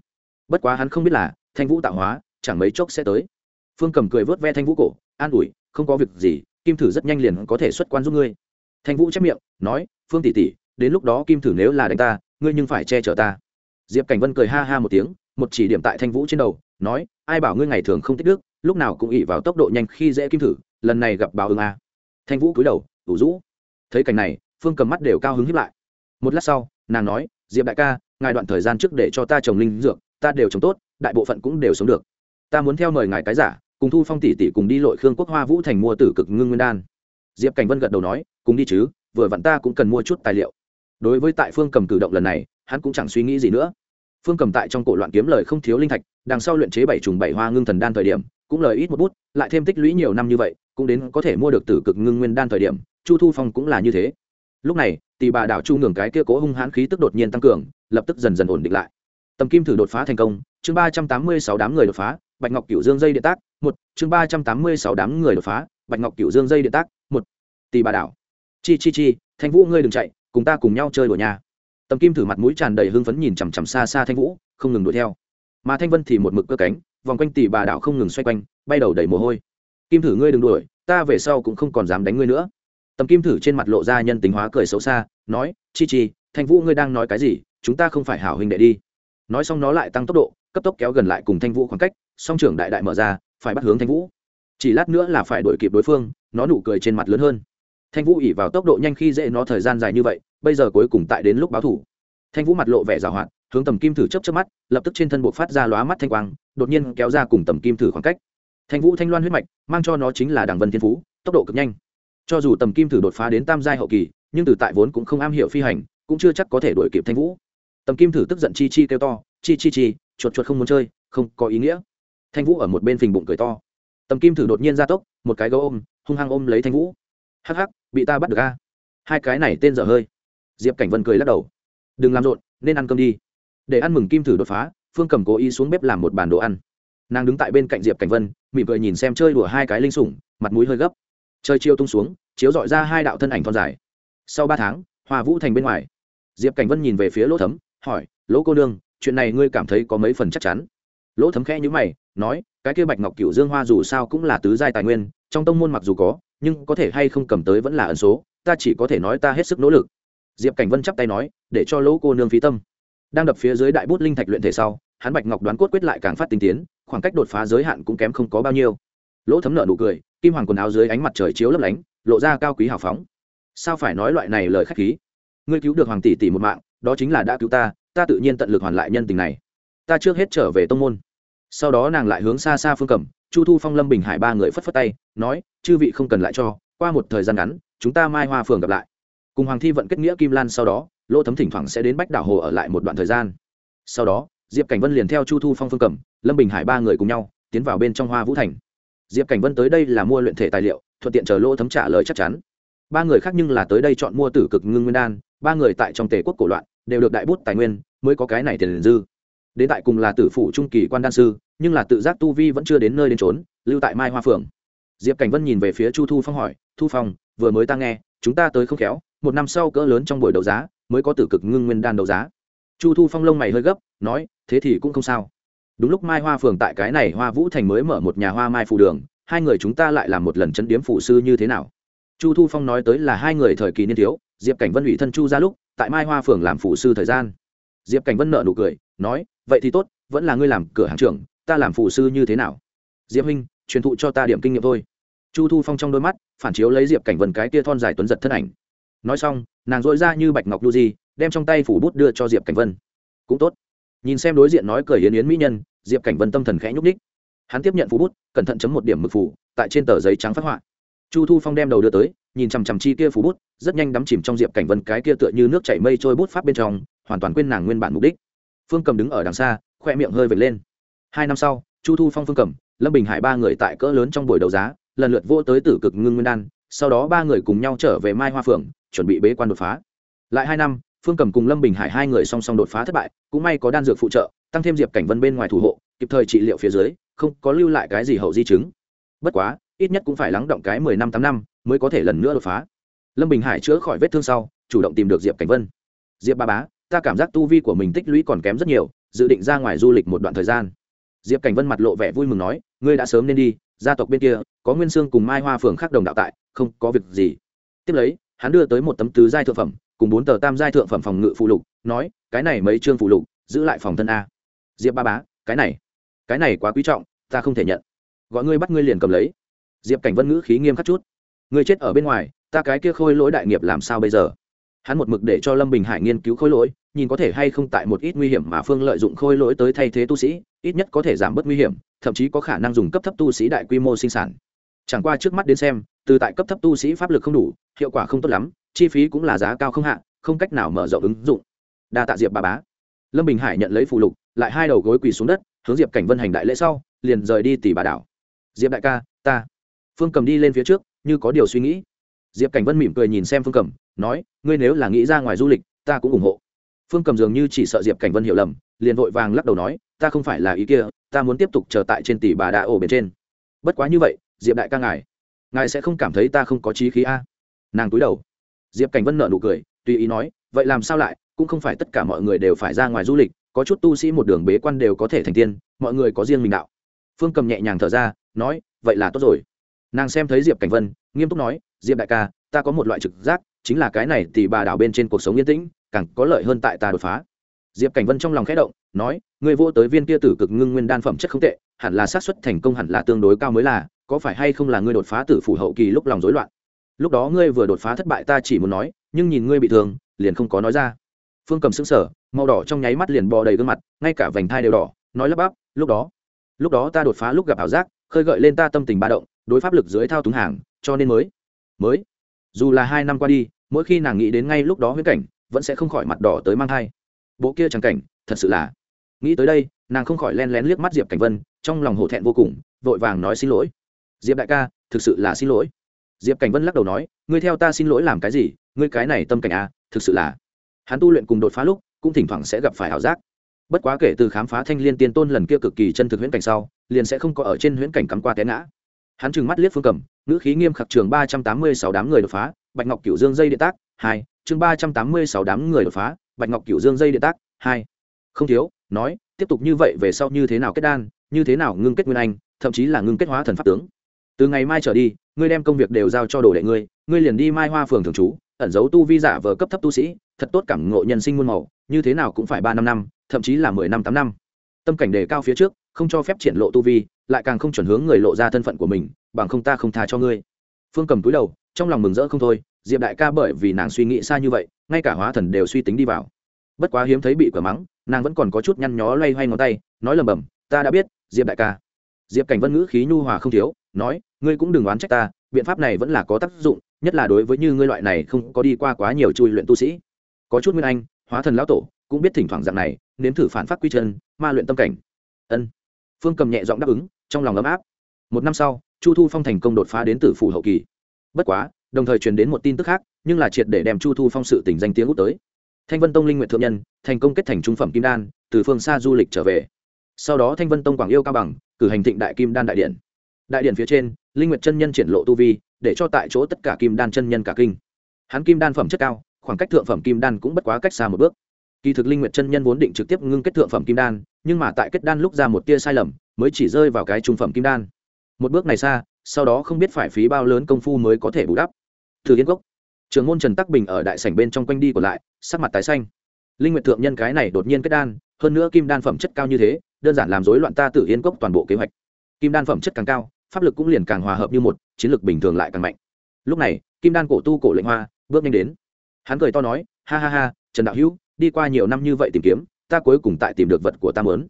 Bất quá hắn không biết là, thanh vũ tạo hóa, chẳng mấy chốc sẽ tới. Phương cầm cười vớt ve thanh vũ cổ, an ủi, không có việc gì, kim thử rất nhanh liền có thể xuất quan giúp ngươi. Thanh vũ chép miệng, nói, phương tỷ tỷ đến lúc đó kim thử nếu là đánh ta, ngươi nhưng phải che chở ta. Diệp cảnh vân cười ha ha một tiếng, một chỉ điểm tại thanh vũ trên đầu, nói, ai bảo ngươi ngày thường không tích đức, lúc nào cũng ỉ vào tốc độ nhanh khi dễ kim thử, lần này gặp báo ứng a. Thanh vũ cúi đầu, ủ rũ. Thấy cảnh này, phương cầm mắt đều cao hứng hiếp lại. Một lát sau, nàng nói, diệp đại ca, ngài đoạn thời gian trước để cho ta trồng linh dược, ta đều trồng tốt, đại bộ phận cũng đều sống được. Ta muốn theo mời ngài cái giả, cùng thu phong tỷ tỷ cùng đi lội khương quốc hoa vũ thành mua tử cực ngưng nguyên đan. Diệp cảnh vân gật đầu nói, cùng đi chứ, vừa vặn ta cũng cần mua chút tài liệu đối với tại phương cầm cử động lần này, hắn cũng chẳng suy nghĩ gì nữa. Phương cầm tại trong cổ loạn kiếm lời không thiếu linh thạch, đằng sau luyện chế bảy trùng bảy hoa ngưng thần đan thời điểm, cũng lời ít một bút, lại thêm tích lũy nhiều năm như vậy, cũng đến có thể mua được tử cực ngưng nguyên đan thời điểm, chu thu phong cũng là như thế. Lúc này tỷ bà đảo chu ngường cái kia cố hung hãn khí tức đột nhiên tăng cường, lập tức dần dần ổn định lại. Tầm kim thử đột phá thành công, chương ba trăm tám mươi sáu đám người đột phá, bạch ngọc cửu dương dây điện tác, một, chương ba trăm tám mươi sáu đám người đột phá, bạch ngọc cửu dương dây điện tác, một. Tỷ bà đảo. Chi chi chi, thanh vũ ngươi đừng chạy cùng ta cùng nhau chơi đùa nhà tầm kim thử mặt mũi tràn đầy hưng phấn nhìn chằm chằm xa xa thanh vũ, không ngừng đuổi theo. Mà thanh vân thì một mực cơ cánh, vòng quanh tỷ bà đảo không ngừng xoay quanh, bay đầu đầy mồ hôi. Kim thử ngươi đừng đuổi, ta về sau cũng không còn dám đánh ngươi nữa. Tầm kim thử trên mặt lộ ra nhân tính hóa cười xấu xa, nói, chi chi, thanh vũ ngươi đang nói cái gì? Chúng ta không phải hảo huynh đệ đi. Nói xong nó lại tăng tốc độ, cấp tốc kéo gần lại cùng thanh vũ khoảng cách, song trưởng đại đại mở ra, phải bắt hướng thanh vũ. Chỉ lát nữa là phải đuổi kịp đối phương, nó nụ cười trên mặt lớn hơn thanh vũ ỉ vào tốc độ nhanh khi dễ nó thời gian dài như vậy, bây giờ cuối cùng tại đến lúc báo thủ. Thanh vũ mặt lộ vẻ rào hoạt, hướng tầm kim thử chấp chấp mắt, lập tức trên thân buộc phát ra lóa mắt thanh quang, đột nhiên kéo ra cùng tầm kim thử khoảng cách. Thanh vũ thanh loan huyết mạch, mang cho nó chính là đảng vân thiên phú, tốc độ cực nhanh. Cho dù tầm kim thử đột phá đến tam giai hậu kỳ, nhưng từ tại vốn cũng không am hiểu phi hành, cũng chưa chắc có thể đuổi kịp thanh vũ. Tầm kim thử tức giận chi chi kêu to, chi chi chi, chuột chuột không muốn chơi, không có ý nghĩa. Thanh vũ ở một bên phình bụng cười to. Tầm kim thử đột nhiên ra tốc, một cái gấu ôm, hung hăng ôm lấy thanh vũ. Hắc hắc bị ta bắt được a? Hai cái này tên dở hơi. Diệp cảnh vân cười lắc đầu. Đừng làm rộn, nên ăn cơm đi. Để ăn mừng kim thử đột phá, phương cầm cố ý xuống bếp làm một bàn đồ ăn. Nàng đứng tại bên cạnh diệp cảnh vân, mỉm cười nhìn xem chơi đùa hai cái linh sủng, mặt mũi hơi gấp. Chơi chiêu tung xuống, chiếu dọi ra hai đạo thân ảnh thon dài. Sau ba tháng hòa vũ thành bên ngoài. Diệp cảnh vân nhìn về phía lỗ thấm, hỏi, lỗ cô nương, chuyện này ngươi cảm thấy có mấy phần chắc chắn? Lỗ thấm khẽ nhữ mày, nói, cái kia bạch ngọc cựu dương hoa dù sao cũng là tứ giai tài nguyên, trong tông môn mặc dù có nhưng có thể hay không cầm tới vẫn là ẩn số, ta chỉ có thể nói ta hết sức nỗ lực. Diệp cảnh vân chắp tay nói, để cho lỗ cô nương phí tâm. Đang đập phía dưới đại bút linh thạch luyện thể sau, hắn bạch ngọc đoán cốt quyết lại càng phát tinh tiến, khoảng cách đột phá giới hạn cũng kém không có bao nhiêu. Lỗ thấm nợ nụ cười, kim hoàng quần áo dưới ánh mặt trời chiếu lấp lánh, lộ ra cao quý hào phóng. Sao phải nói loại này lời k h á c h khí? Ngươi cứu được hoàng tỷ tỷ một mạng, đó chính là đã cứu ta ta tự nhiên tận lực hoàn lại nhân tình này. Ta trước hết trở về tông môn. Sau đó nàng lại hướng xa xa phương cầm chu thu phong lâm bình hải ba người phất phất tay nói chư vị không cần lại cho qua một thời gian ngắn chúng ta mai hoa phường gặp lại. Cùng hoàng thi vận kết nghĩa kim lan sau đó lỗ thấm thỉnh thoảng sẽ đến bách đảo hồ ở lại một đoạn thời gian. Sau đó diệp cảnh vân liền theo chu thu phong phương Cẩm, lâm bình hải ba người cùng nhau tiến vào bên trong hoa vũ thành. Diệp cảnh vân tới đây là mua luyện thể tài liệu thuận tiện chờ lỗ thấm trả lời chắc chắn. Ba người khác nhưng là tới đây chọn mua tử cực ngưng nguyên đan ba người tại trong tề quốc cổ loạn đều được đại bút tài nguyên mới có cái này tiền dư. Đến tại cùng là tử phủ trung kỳ quan đan sư nhưng là tự giác tu vi vẫn chưa đến nơi đến trốn lưu tại mai hoa phượng. Diệp cảnh vân nhìn về phía chu thu phong hỏi, thu phong, vừa mới ta nghe, chúng ta tới không khéo, một năm sau cỡ lớn trong buổi đấu giá, mới có tử cực ngưng nguyên đan đấu giá. Chu thu phong lông mày hơi gấp, nói, thế thì cũng không sao. Đúng lúc mai hoa phường tại cái này hoa vũ thành mới mở một nhà hoa mai phù đường, hai người chúng ta lại làm một lần chấn điếm phụ sư như thế nào? Chu thu phong nói tới là hai người thời kỳ niên thiếu, diệp cảnh vân ủy thân chu ra lúc, tại mai hoa phường làm phụ sư thời gian. Diệp cảnh vân nợ nụ cười, nói, vậy thì tốt, vẫn là ngươi làm cửa hàng trưởng ta làm phụ sư như thế nào? Diệp huynh, truyền thụ cho ta điểm kinh nghiệm thôi. Chu thu phong trong đôi mắt, phản chiếu lấy diệp cảnh vần cái tia thon dài tuấn giật thân ảnh. Nói xong, nàng dội ra như bạch ngọc đu di, đem trong tay phủ bút đưa cho diệp cảnh vân. Cũng tốt. Nhìn xem đối diện nói cười yến yến mỹ nhân, diệp cảnh vân tâm thần khẽ nhúc ních hắn tiếp nhận phủ bút, cẩn thận chấm một điểm mực phủ, tại trên tờ giấy trắng phát họa. Chu thu phong đem đầu đưa tới, nhìn chằm chằm chi kia phủ bút, rất nhanh đắm chìm trong diệp cảnh vân cái kia tựa như nước chảy mây trôi bút pháp bên trong, hoàn toàn quên nàng nguyên bản mục đích. Phương cầm đứng ở đằng xa, khoe miệng hơi vệt lên hai năm sau chu thu phong phương Cẩm, lâm bình hải ba người tại cỡ lớn trong buổi đấu giá lần lượt vô tới tử cực ngưng nguyên đan sau đó ba người cùng nhau trở về mai hoa phượng chuẩn bị bế quan đột phá. Lại hai năm phương cầm cùng lâm bình hải hai người song song đột phá thất bại cũng may có đan dược phụ trợ tăng thêm diệp cảnh vân bên ngoài thủ hộ kịp thời trị liệu phía dưới không có lưu lại cái gì hậu di chứng. Bất quá ít nhất cũng phải lắng động cái mười năm tám năm mới có thể lần nữa đột phá. Lâm bình hải chữa khỏi vết thương sau chủ động tìm được diệp cảnh vân. Diệp ba bá ta cảm giác tu vi của mình tích lũy còn kém rất nhiều dự định ra ngoài du lịch một đoạn thời gian diệp cảnh vân mặt lộ vẻ vui mừng nói, ngươi đã sớm nên đi, gia tộc bên kia, có nguyên sương cùng mai hoa phường khác đồng đạo tại, không có việc gì. Tiếp lấy, hắn đưa tới một tấm tứ giai thượng phẩm, cùng bốn tờ tam giai thượng phẩm phòng ngự phụ lục, nói, cái này mấy chương phụ lục, giữ lại phòng thân a. Diệp ba bá, cái này cái này quá quý trọng, ta không thể nhận. Gọi ngươi bắt ngươi liền cầm lấy. Diệp cảnh vân ngữ khí nghiêm khắc chút, ngươi chết ở bên ngoài, ta cái kia khôi lỗi đại nghiệp làm sao bây giờ? Hắn một mực để cho lâm bình hải nghiên cứu khôi lỗi nhìn có thể hay không tại một ít nguy hiểm mà phương lợi dụng khôi lỗi tới thay thế tu sĩ, ít nhất có thể giảm bớt nguy hiểm, thậm chí có khả năng dùng cấp thấp tu sĩ đại quy mô sinh sản. Chẳng qua trước mắt đến xem, từ tại cấp thấp tu sĩ pháp lực không đủ, hiệu quả không tốt lắm, chi phí cũng là giá cao không hạ, không cách nào mở rộng ứng dụng. Đa tạ diệp bà bá. Lâm bình hải nhận lấy phù lục, lại hai đầu gối quỳ xuống đất, hướng diệp cảnh vân hành đại lễ sau, liền rời đi tỷ bà đảo. Diệp đại ca, ta. Phương cầm đi lên phía trước, như có điều suy nghĩ. Diệp cảnh vân mỉm cười nhìn xem phương cầm, nói, ngươi nếu là nghĩ ra ngoài du lịch, ta cũng ủng hộ phương cầm dường như chỉ sợ diệp cảnh vân hiểu lầm, liền vội vàng lắc đầu nói, ta không phải là ý kia, ta muốn tiếp tục chờ tại trên tỷ bà đạ ổ bên trên. Bất quá như vậy, diệp đại ca ngài ngài sẽ không cảm thấy ta không có trí khí a? Nàng túi đầu. Diệp cảnh vân nợ nụ cười, tùy ý nói, vậy làm sao lại, cũng không phải tất cả mọi người đều phải ra ngoài du lịch, có chút tu sĩ một đường bế quan đều có thể thành tiên, mọi người có riêng mình đạo. Phương cầm nhẹ nhàng thở ra, nói, vậy là tốt rồi. Nàng xem thấy diệp cảnh vân, nghiêm túc nói, diệp đại ca, ta có một loại trực giác, chính là cái này thì bà đảo bên trên cuộc sống yên tĩnh càng có lợi hơn tại ta đột phá. Diệp cảnh vân trong lòng khẽ động, nói người vô tới viên kia tử cực ngưng nguyên đan phẩm chất không tệ, hẳn là xác suất thành công hẳn là tương đối cao mới là, có phải hay không là ngươi đột phá tử phủ hậu kỳ lúc lòng rối loạn? Lúc đó ngươi vừa đột phá thất bại ta chỉ muốn nói, nhưng nhìn ngươi bị thương, liền không có nói ra. Phương cầm xứng sở màu đỏ trong nháy mắt liền bò đầy gương mặt, ngay cả vành thai đều đỏ, nói lắp bắp, lúc đó lúc đó ta đột phá lúc gặp ảo giác, khơi gợi lên ta tâm tình ba động, đối pháp lực dưới thao túng hàng, cho nên mới mới, dù là hai năm qua đi, mỗi khi nàng nghĩ đến ngay lúc đó huyễn cảnh vẫn sẽ không khỏi mặt đỏ tới mang thai. Bộ kia chẳng cảnh, thật sự là. Nghĩ tới đây, nàng không khỏi len lén liếc mắt diệp cảnh vân, trong lòng hổ thẹn vô cùng, vội vàng nói xin lỗi. Diệp đại ca, thực sự là xin lỗi. Diệp cảnh vân lắc đầu nói, ngươi theo ta xin lỗi làm cái gì, ngươi cái này tâm cảnh à thực sự là. Hắn tu luyện cùng đột phá lúc, cũng thỉnh thoảng sẽ gặp phải ảo giác. Bất quá kể từ khám phá thanh liên tiên tôn lần kia cực kỳ chân thực huyễn cảnh sau, liền sẽ không có ở trên huyễn cảnh cắm qua té ngã. Hắn trừng mắt liếc phương cầm, ngữ khí nghiêm khắc trường ba trăm tám mươi sáu đám người đột phá, bạch ngọc cửu dương dây điện tác hai, chương ba trăm tám mươi sáu đám người đột phá, bạch ngọc cửu dương dây điện tác, hai. Không thiếu, nói, tiếp tục như vậy về sau như thế nào kết đan, như thế nào ngưng kết nguyên anh, thậm chí là ngưng kết hóa thần pháp tướng. Từ ngày mai trở đi, ngươi đem công việc đều giao cho đồ đệ ngươi ngươi liền đi mai hoa phường thường trú, ẩn giấu tu vi giả vờ cấp thấp tu sĩ, thật tốt cảm ngộ nhân sinh muôn màu, như thế nào cũng phải ba năm năm, thậm chí là mười năm, tám năm. Tâm cảnh đề cao phía trước, không cho phép triển lộ tu vi, lại càng không chuẩn hướng người lộ ra thân phận của mình, bằng không ta không tha cho ngươi. Phương cầm túi đầu, trong lòng mừng rỡ không thôi diệp đại ca bởi vì nàng suy nghĩ xa như vậy, ngay cả hóa thần đều suy tính đi vào. Bất quá hiếm thấy bị cửa mắng, nàng vẫn còn có chút nhăn nhó loay hoay ngón tay, nói lầm bầm, ta đã biết, diệp đại ca. Diệp cảnh vân ngữ khí nhu hòa không thiếu, nói, ngươi cũng đừng oán trách ta, biện pháp này vẫn là có tác dụng, nhất là đối với như ngươi loại này không có đi qua quá nhiều chui luyện tu sĩ. Có chút nguyên anh, hóa thần lão tổ, cũng biết thỉnh thoảng dạng này, nếm thử phản phát quy chân, ma luyện tâm cảnh. Ân. Phương cầm nhẹ giọng đáp ứng, trong lòng ấm áp. Một năm sau, chu thu phong thành công đột phá đến từ phủ hậu kỳ. Bất quá đồng thời truyền đến một tin tức khác, nhưng là triệt để đem chu thu phong sự tỉnh danh tiếng út tới. Thanh vân tông linh nguyện thượng nhân, thành công kết thành trung phẩm kim đan, từ phương xa du lịch trở về. Sau đó thanh vân tông quảng yêu cao bằng, cử hành thịnh đại kim đan đại điện. Đại điện phía trên, linh nguyệt chân nhân triển lộ tu vi, để cho tại chỗ tất cả kim đan chân nhân cả kinh. Hắn kim đan phẩm chất cao, khoảng cách thượng phẩm kim đan cũng bất quá cách xa một bước. Kỳ thực linh nguyệt chân nhân vốn định trực tiếp ngưng kết thượng phẩm kim đan, nhưng mà tại kết đan lúc ra một tia sai lầm, mới chỉ rơi vào cái trung phẩm kim đan. Một bước này xa, sau đó không biết phải phí bao lớn công phu mới có thể bù đắp thử yên cốc. Trường môn trần tắc bình ở đại sảnh bên trong quanh đi còn lại, sắc mặt tái xanh. Linh nguyệt thượng nhân cái này đột nhiên kết đan, hơn nữa kim đan phẩm chất cao như thế, đơn giản làm rối loạn ta tử yên cốc toàn bộ kế hoạch. Kim đan phẩm chất càng cao, pháp lực cũng liền càng hòa hợp như một, chiến lược bình thường lại càng mạnh. Lúc này, kim đan cổ tu cổ lệnh hoa, bước nhanh đến. Hắn cười to nói, ha ha ha, trần đạo hữu, đi qua nhiều năm như vậy tìm kiếm, ta cuối cùng tại tìm được vật của ta mớn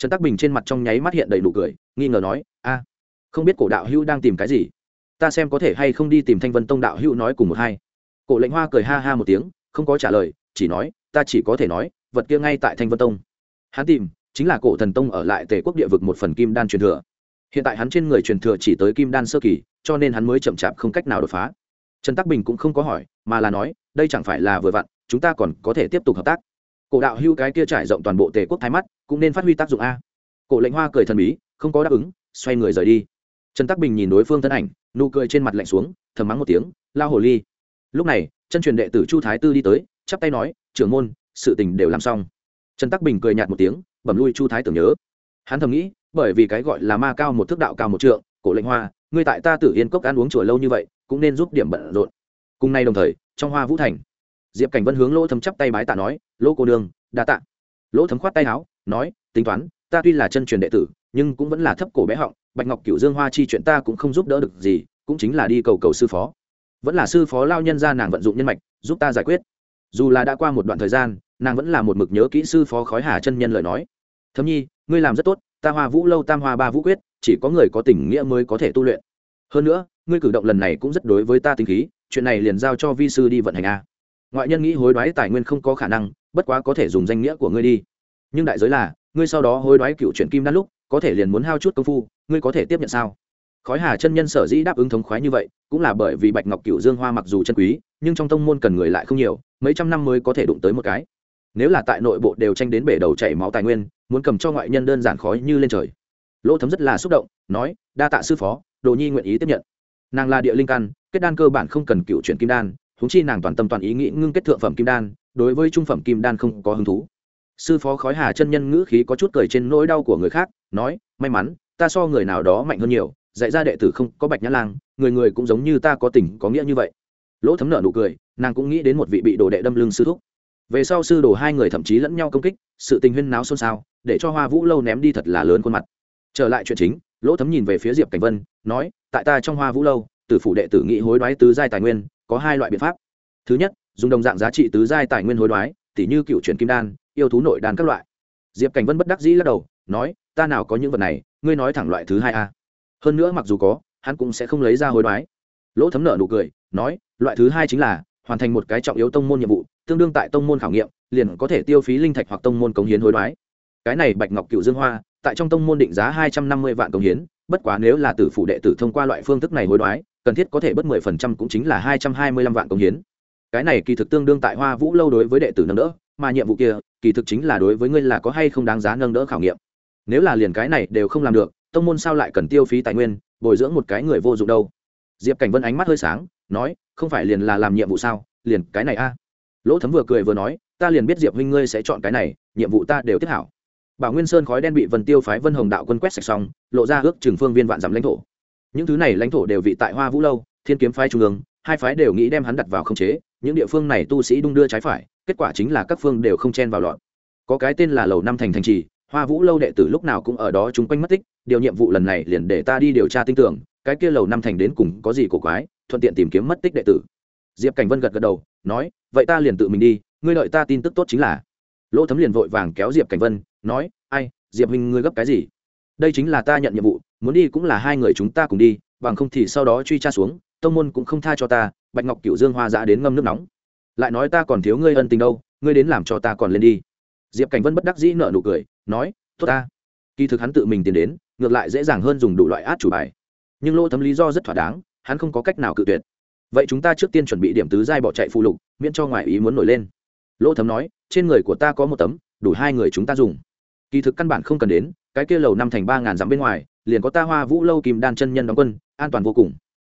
trần tắc bình trên mặt trong nháy mắt hiện đầy nụ cười, nghi ngờ nói, a, không biết cổ đạo hữu đang tìm cái gì? Ta xem có thể hay không đi tìm thanh vân tông đạo hữu nói cùng một hai. Cổ lệnh hoa cười ha ha một tiếng, không có trả lời, chỉ nói, ta chỉ có thể nói, vật kia ngay tại thanh vân tông. Hắn tìm, chính là cổ thần tông ở lại tề quốc địa vực một phần kim đan truyền thừa. Hiện tại hắn trên người truyền thừa chỉ tới kim đan sơ kỳ, cho nên hắn mới chậm chạp không cách nào đột phá. Trần tắc bình cũng không có hỏi, mà là nói, đây chẳng phải là vừa vặn, chúng ta còn có thể tiếp tục hợp tác. Cổ đạo hưu cái kia trải rộng toàn bộ tề quốc thái mắt, cũng nên phát huy tác dụng a. Cổ lệnh hoa cười thần bí, không có đáp ứng, xoay người rời đi. Trần tắc bình nhìn đối phương thân ảnh nụ cười trên mặt lạnh xuống, thầm mắng một tiếng, lao hồ ly. Lúc này, chân truyền đệ tử chu thái tư đi tới, chắp tay nói, trưởng môn, sự tình đều làm xong. Trần tắc bình cười nhạt một tiếng, bẩm lui chu thái tưởng nhớ. Hắn thầm nghĩ, bởi vì cái gọi là ma cao một thước đạo cao một trượng, cổ lệnh hoa, ngươi tại ta tử yên cốc ăn uống chùa lâu như vậy, cũng nên giúp điểm bận rộn. Cùng nay đồng thời, trong hoa vũ thành, diệp cảnh vân hướng lỗ thấm chắp tay bái tạ nói, lỗ cô đường đa tạ. Lỗ thấm khoát tay áo, nói, tính toán, ta tuy là chân truyền đệ tử, nhưng cũng vẫn là thấp cổ bé họng bạch ngọc cửu dương hoa chi chuyện ta cũng không giúp đỡ được gì, cũng chính là đi cầu cầu sư phó. Vẫn là sư phó lao nhân ra nàng vận dụng nhân mạch, giúp ta giải quyết. Dù là đã qua một đoạn thời gian, nàng vẫn là một mực nhớ kỹ sư phó khói hà chân nhân lời nói. Thấm nhi, ngươi làm rất tốt, ta hoa vũ lâu, tam hoa ba vũ quyết, chỉ có người có tình nghĩa mới có thể tu luyện. Hơn nữa, ngươi cử động lần này cũng rất đối với ta tình khí, chuyện này liền giao cho vi sư đi vận hành a. Ngoại nhân nghĩ hối đoái tài nguyên không có khả năng, bất quá có thể dùng danh nghĩa của ngươi đi. Nhưng đại giới là, ngươi sau đó hối đoái cựu chuyện kim đan lúc có thể liền muốn hao chút công phu, ngươi có thể tiếp nhận sao? Khói hà chân nhân sở dĩ đáp ứng thống khoái như vậy, cũng là bởi vì bạch ngọc cựu dương hoa mặc dù chân quý, nhưng trong tông môn cần người lại không nhiều, mấy trăm năm mới có thể đụng tới một cái. Nếu là tại nội bộ đều tranh đến bể đầu chảy máu tài nguyên, muốn cầm cho ngoại nhân đơn giản khói như lên trời. Lỗ thấm rất là xúc động, nói, đa tạ sư phó, đồ nhi nguyện ý tiếp nhận. Nàng là địa linh căn, kết đan cơ bản không cần cựu chuyển kim đan húng chi nàng toàn tâm toàn ý nghĩ ngưng kết thượng phẩm kim đan, đối với trung phẩm kim đan không có hứng thú. Sư phó khói hà chân nhân ngữ khí có chút cười trên nỗi đau của người khác nói, may mắn, ta so người nào đó mạnh hơn nhiều, dạy ra đệ tử không có bạch nhã lang, người người cũng giống như ta có tình có nghĩa như vậy. Lỗ thấm nợ nụ cười, nàng cũng nghĩ đến một vị bị đồ đệ đâm lưng sư thúc. Về sau sư đồ hai người thậm chí lẫn nhau công kích, sự tình huyên náo xôn xao, để cho hoa vũ lâu ném đi thật là lớn khuôn mặt. Trở lại chuyện chính, lỗ thấm nhìn về phía diệp cảnh vân, nói, tại ta trong hoa vũ lâu, tử phủ đệ tử nghị hối đoái tứ giai tài nguyên, có hai loại biện pháp. Thứ nhất, dùng đồng dạng giá trị tứ giai tài nguyên hối đoái tỷ như cựu chuyển kim đan, yêu thú nội đan các loại. Diệp cảnh vân bất đắc dĩ lắc đầu nói, ta nào có những vật này, ngươi nói thẳng loại thứ hai a. Hơn nữa mặc dù có, hắn cũng sẽ không lấy ra hối đoái. Lỗ thấm nợ nụ cười, nói, loại thứ hai chính là, hoàn thành một cái trọng yếu tông môn nhiệm vụ, tương đương tại tông môn khảo nghiệm, liền có thể tiêu phí linh thạch hoặc tông môn cống hiến hối đoái. Cái này bạch ngọc cựu dương hoa, tại trong tông môn định giá hai trăm năm mươi vạn cống hiến, bất quá nếu là tử phụ đệ tử thông qua loại phương thức này hối đoái, cần thiết có thể bất mười phần trăm cũng chính là hai trăm hai mươi lăm vạn cống hiến. Cái này kỳ thực tương đương tại hoa vũ lâu đối với đệ tử nâng đỡ, mà nhiệm vụ kia, kỳ thực chính là đối với ngươi là có hay không đáng giá nâng đỡ khảo nghiệm nếu là liền cái này đều không làm được, tông môn sao lại cần tiêu phí tài nguyên, bồi dưỡng một cái người vô dụng đâu? Diệp cảnh vân ánh mắt hơi sáng, nói, không phải liền là làm nhiệm vụ sao, liền cái này a. Lỗ thấm vừa cười vừa nói, ta liền biết diệp huynh ngươi sẽ chọn cái này, nhiệm vụ ta đều tiếp hảo. Bảo nguyên sơn khói đen bị vân tiêu phái vân hồng đạo quân quét sạch xong, lộ ra ước trừng phương viên vạn dặm lãnh thổ. Những thứ này lãnh thổ đều vị tại hoa vũ lâu, thiên kiếm phái trung ương, hai phái đều nghĩ đem hắn đặt vào không chế, những địa phương này tu sĩ đung đưa trái phải, kết quả chính là các phương đều không chen vào lọn có cái tên là lầu năm thành thành trì hoa vũ lâu đệ tử lúc nào cũng ở đó chúng quanh mất tích, điều nhiệm vụ lần này liền để ta đi điều tra tin tưởng, cái kia lầu năm thành đến cùng có gì cổ quái, thuận tiện tìm kiếm mất tích đệ tử. Diệp cảnh vân gật gật đầu, nói, vậy ta liền tự mình đi, ngươi đợi ta tin tức tốt chính là. Lỗ thấm liền vội vàng kéo diệp cảnh vân, nói, ai, diệp huynh ngươi gấp cái gì? Đây chính là ta nhận nhiệm vụ, muốn đi cũng là hai người chúng ta cùng đi, bằng không thì sau đó truy tra xuống, tông môn cũng không tha cho ta, bạch ngọc cựu dương hoa giã đến ngâm nước nóng. Lại nói ta còn thiếu ngươi ân tình đâu, ngươi đến làm cho ta còn lên đi. Diệp cảnh vân bất đắc dĩ nợ nụ cười nói, tốt ta. Kỳ thực hắn tự mình tiến đến, ngược lại dễ dàng hơn dùng đủ loại át chủ bài. Nhưng lỗ thấm lý do rất thỏa đáng, hắn không có cách nào cự tuyệt. Vậy chúng ta trước tiên chuẩn bị điểm tứ giai bỏ chạy phụ lục, miễn cho ngoại ý muốn nổi lên. Lỗ thấm nói, trên người của ta có một tấm, đủ hai người chúng ta dùng. Kỳ thực căn bản không cần đến, cái kia lầu năm thành ba ngàn dặm bên ngoài, liền có ta hoa vũ lâu kìm đan chân nhân đóng quân, an toàn vô cùng.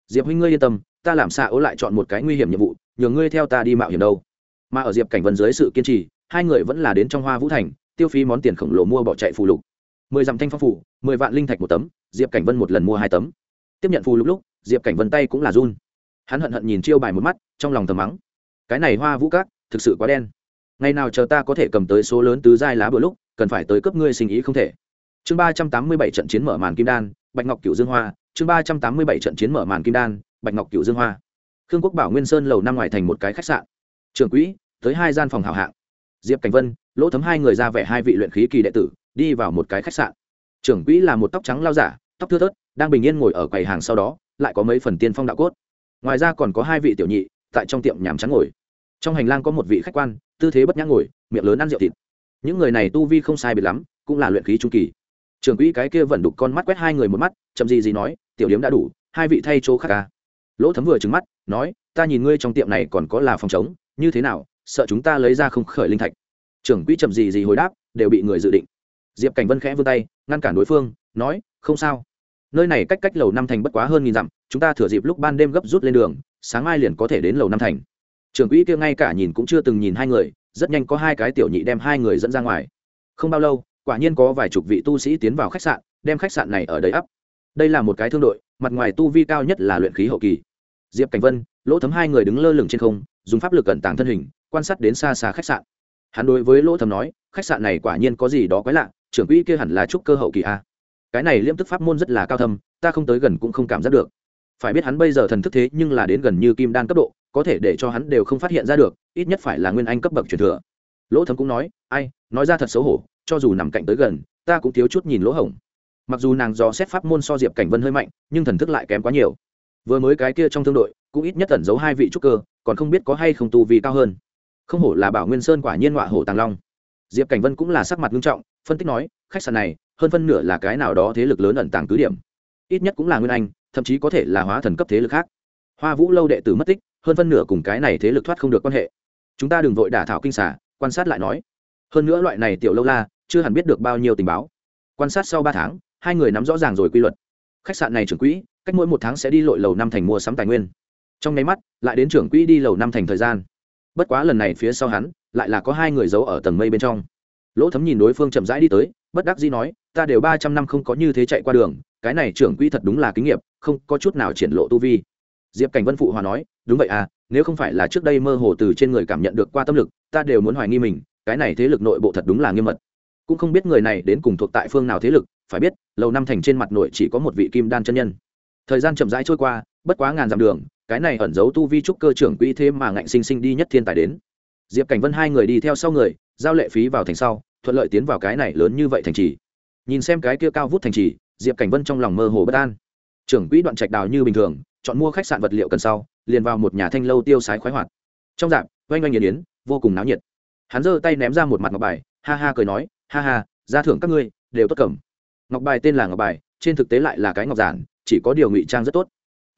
Diệp huynh ngươi yên tâm, ta làm xạ ố lại chọn một cái nguy hiểm nhiệm vụ, nhờ ngươi theo ta đi mạo hiểm đâu. Mà ở diệp cảnh vân dưới sự kiên trì, hai người vẫn là đến trong hoa vũ thành tiêu phí món tiền khổng lồ mua bỏ chạy phù lục. Mười dặm thanh phong phủ, mười vạn linh thạch một tấm, diệp cảnh vân một lần mua hai tấm. Tiếp nhận phù lục lúc, diệp cảnh vân tay cũng là run. Hắn hận hận nhìn chiêu bài một mắt, trong lòng thầm mắng. Cái này hoa vũ cát thực sự quá đen. Ngày nào chờ ta có thể cầm tới số lớn tứ giai lá bữa lúc, cần phải tới cấp ngươi sinh ý không thể. Chương ba trăm tám mươi bảy trận chiến mở màn kim đan, bạch ngọc cựu dương hoa. Chương ba trăm tám mươi bảy trận chiến mở màn kim đan, bạch ngọc cựu dương hoa. Khương quốc bảo nguyên sơn lầu năm ngoài thành một cái khách sạn. Trưởng quỹ, tới hai gian phòng hảo hạng diệp cảnh vân, lỗ thấm hai người ra vẻ hai vị luyện khí kỳ đệ tử, đi vào một cái khách sạn. Trưởng quỹ là một tóc trắng lao giả, tóc thưa thớt, đang bình yên ngồi ở quầy hàng sau đó, lại có mấy phần tiên phong đạo cốt. Ngoài ra còn có hai vị tiểu nhị, tại trong tiệm nhàm trắng ngồi. Trong hành lang có một vị khách quan, tư thế bất nhã ngồi, miệng lớn ăn rượu thịt. Những người này tu vi không sai biệt lắm, cũng là luyện khí trung kỳ. Trưởng quỹ cái kia vẫn đục con mắt quét hai người một mắt, chậm gì gì nói, tiểu điếm đã đủ, hai vị thay chỗ khác ca lỗ thấm vừa trứng mắt, nói, ta nhìn ngươi trong tiệm này còn có là phòng chống như thế nào sợ chúng ta lấy ra không khởi linh thạch. Trưởng quỹ chậm gì gì hồi đáp, đều bị người dự định. Diệp cảnh vân khẽ vươn tay, ngăn cản đối phương, nói, không sao. Nơi này cách cách lầu năm thành bất quá hơn nghìn dặm, chúng ta thừa dịp lúc ban đêm gấp rút lên đường, sáng mai liền có thể đến lầu năm thành. Trưởng quỹ kia ngay cả nhìn cũng chưa từng nhìn hai người, rất nhanh có hai cái tiểu nhị đem hai người dẫn ra ngoài. Không bao lâu, quả nhiên có vài chục vị tu sĩ tiến vào khách sạn, đem khách sạn này ở đầy ắp đây là một cái thương đội, mặt ngoài tu vi cao nhất là luyện khí hậu kỳ. Diệp cảnh vân, lỗ thấm hai người đứng lơ lửng trên không, dùng pháp lực cẩn tàng thân hình quan sát đến xa xa khách sạn. Hắn đối với lỗ thầm nói, khách sạn này quả nhiên có gì đó quái lạ, trưởng quỹ kia hẳn là trúc cơ hậu kỳ a. Cái này liêm tức pháp môn rất là cao thâm, ta không tới gần cũng không cảm giác được. Phải biết hắn bây giờ thần thức thế nhưng là đến gần như kim đan cấp độ, có thể để cho hắn đều không phát hiện ra được, ít nhất phải là nguyên anh cấp bậc truyền thừa. Lỗ thầm cũng nói, ai, nói ra thật xấu hổ, cho dù nằm cạnh tới gần, ta cũng thiếu chút nhìn lỗ hổng. Mặc dù nàng dò xét pháp môn so diệp cảnh vân hơi mạnh, nhưng thần thức lại kém quá nhiều. Vừa mới cái kia trong thương đội, cũng ít nhất tẩn giấu hai vị trúc cơ, còn không biết có hay không tu vì cao hơn không hổ là bảo nguyên sơn quả nhiên họa hổ tàng long. Diệp cảnh vân cũng là sắc mặt nghiêm trọng, phân tích nói, khách sạn này, hơn phân nửa là cái nào đó thế lực lớn ẩn tàng cứ điểm. Ít nhất cũng là nguyên anh, thậm chí có thể là hóa thần cấp thế lực khác. Hoa vũ lâu đệ tử mất tích, hơn phân nửa cùng cái này thế lực thoát không được quan hệ. Chúng ta đừng vội đả thảo kinh xả quan sát lại nói. Hơn nữa loại này tiểu lâu la, chưa hẳn biết được bao nhiêu tình báo. Quan sát sau ba tháng, hai người nắm rõ ràng rồi quy luật. Khách sạn này trưởng quỹ, cách mỗi một tháng sẽ đi lội lầu năm thành mua sắm tài nguyên. Trong nháy mắt, lại đến trưởng quỹ đi lầu năm thành thời gian bất quá lần này phía sau hắn, lại là có hai người giấu ở tầng mây bên trong. Lỗ thấm nhìn đối phương chậm rãi đi tới, bất đắc dĩ nói, ta đều ba trăm năm không có như thế chạy qua đường, cái này trưởng quỹ thật đúng là kinh nghiệm, không có chút nào triển lộ tu vi. Diệp cảnh vân phụ hòa nói, đúng vậy à nếu không phải là trước đây mơ hồ từ trên người cảm nhận được qua tâm lực, ta đều muốn hoài nghi mình, cái này thế lực nội bộ thật đúng là nghiêm mật. Cũng không biết người này đến cùng thuộc tại phương nào thế lực, phải biết, lầu năm thành trên mặt nội chỉ có một vị kim đan chân nhân. Thời gian chậm rãi trôi qua, bất quá ngàn dặm đường cái này ẩn giấu tu vi trúc cơ trưởng quỹ thế mà ngạnh sinh sinh đi nhất thiên tài đến. Diệp cảnh vân hai người đi theo sau người, giao lệ phí vào thành sau, thuận lợi tiến vào cái này lớn như vậy thành trì. Nhìn xem cái kia cao vút thành trì, diệp cảnh vân trong lòng mơ hồ bất an. Trưởng quỹ đoạn trạch đào như bình thường, chọn mua khách sạn vật liệu cần sau, liền vào một nhà thanh lâu tiêu sái khoái hoạt. Trong dạp oanh oanh nhiệt yến, vô cùng náo nhiệt. Hắn giơ tay ném ra một mặt ngọc bài, ha ha cười nói, ha ha ra thưởng các ngươi, đều tốt cầm. Ngọc bài tên là ngọc bài, trên thực tế lại là cái ngọc giản, chỉ có điều ngụy trang rất tốt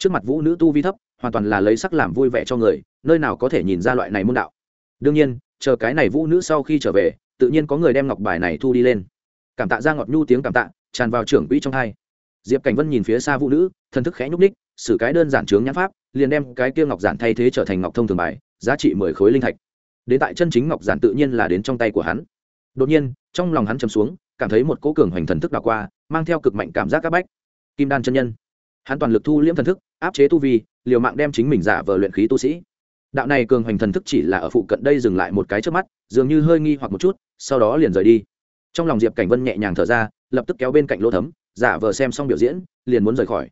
trước mặt vũ nữ tu vi thấp, hoàn toàn là lấy sắc làm vui vẻ cho người, nơi nào có thể nhìn ra loại này môn đạo. Đương nhiên, chờ cái này vũ nữ sau khi trở về, tự nhiên có người đem ngọc bài này thu đi lên. Cảm tạ ra ngọt nhu tiếng cảm tạ, tràn vào trưởng quỹ trong hai. Diệp cảnh vân nhìn phía xa vũ nữ, thân thức khẽ nhúc ních xử cái đơn giản chướng nhãn pháp, liền đem cái kia ngọc giản thay thế trở thành ngọc thông thường bài, giá trị mười khối linh thạch. Đến tại chân chính ngọc giản tự nhiên là đến trong tay của hắn. Đột nhiên, trong lòng hắn chầm xuống, cảm thấy một cỗ cường hoành thần thức đảo qua, mang theo cực mạnh cảm giác áp bách. Kim đan chân nhân hắn toàn lực thu liễm thần thức, áp chế tu vi, liều mạng đem chính mình giả vờ luyện khí tu sĩ. Đạo này cường hoành thần thức chỉ là ở phụ cận đây dừng lại một cái trước mắt, dường như hơi nghi hoặc một chút, sau đó liền rời đi. Trong lòng diệp cảnh vân nhẹ nhàng thở ra, lập tức kéo bên cạnh lỗ thấm, giả vờ xem xong biểu diễn, liền muốn rời khỏi.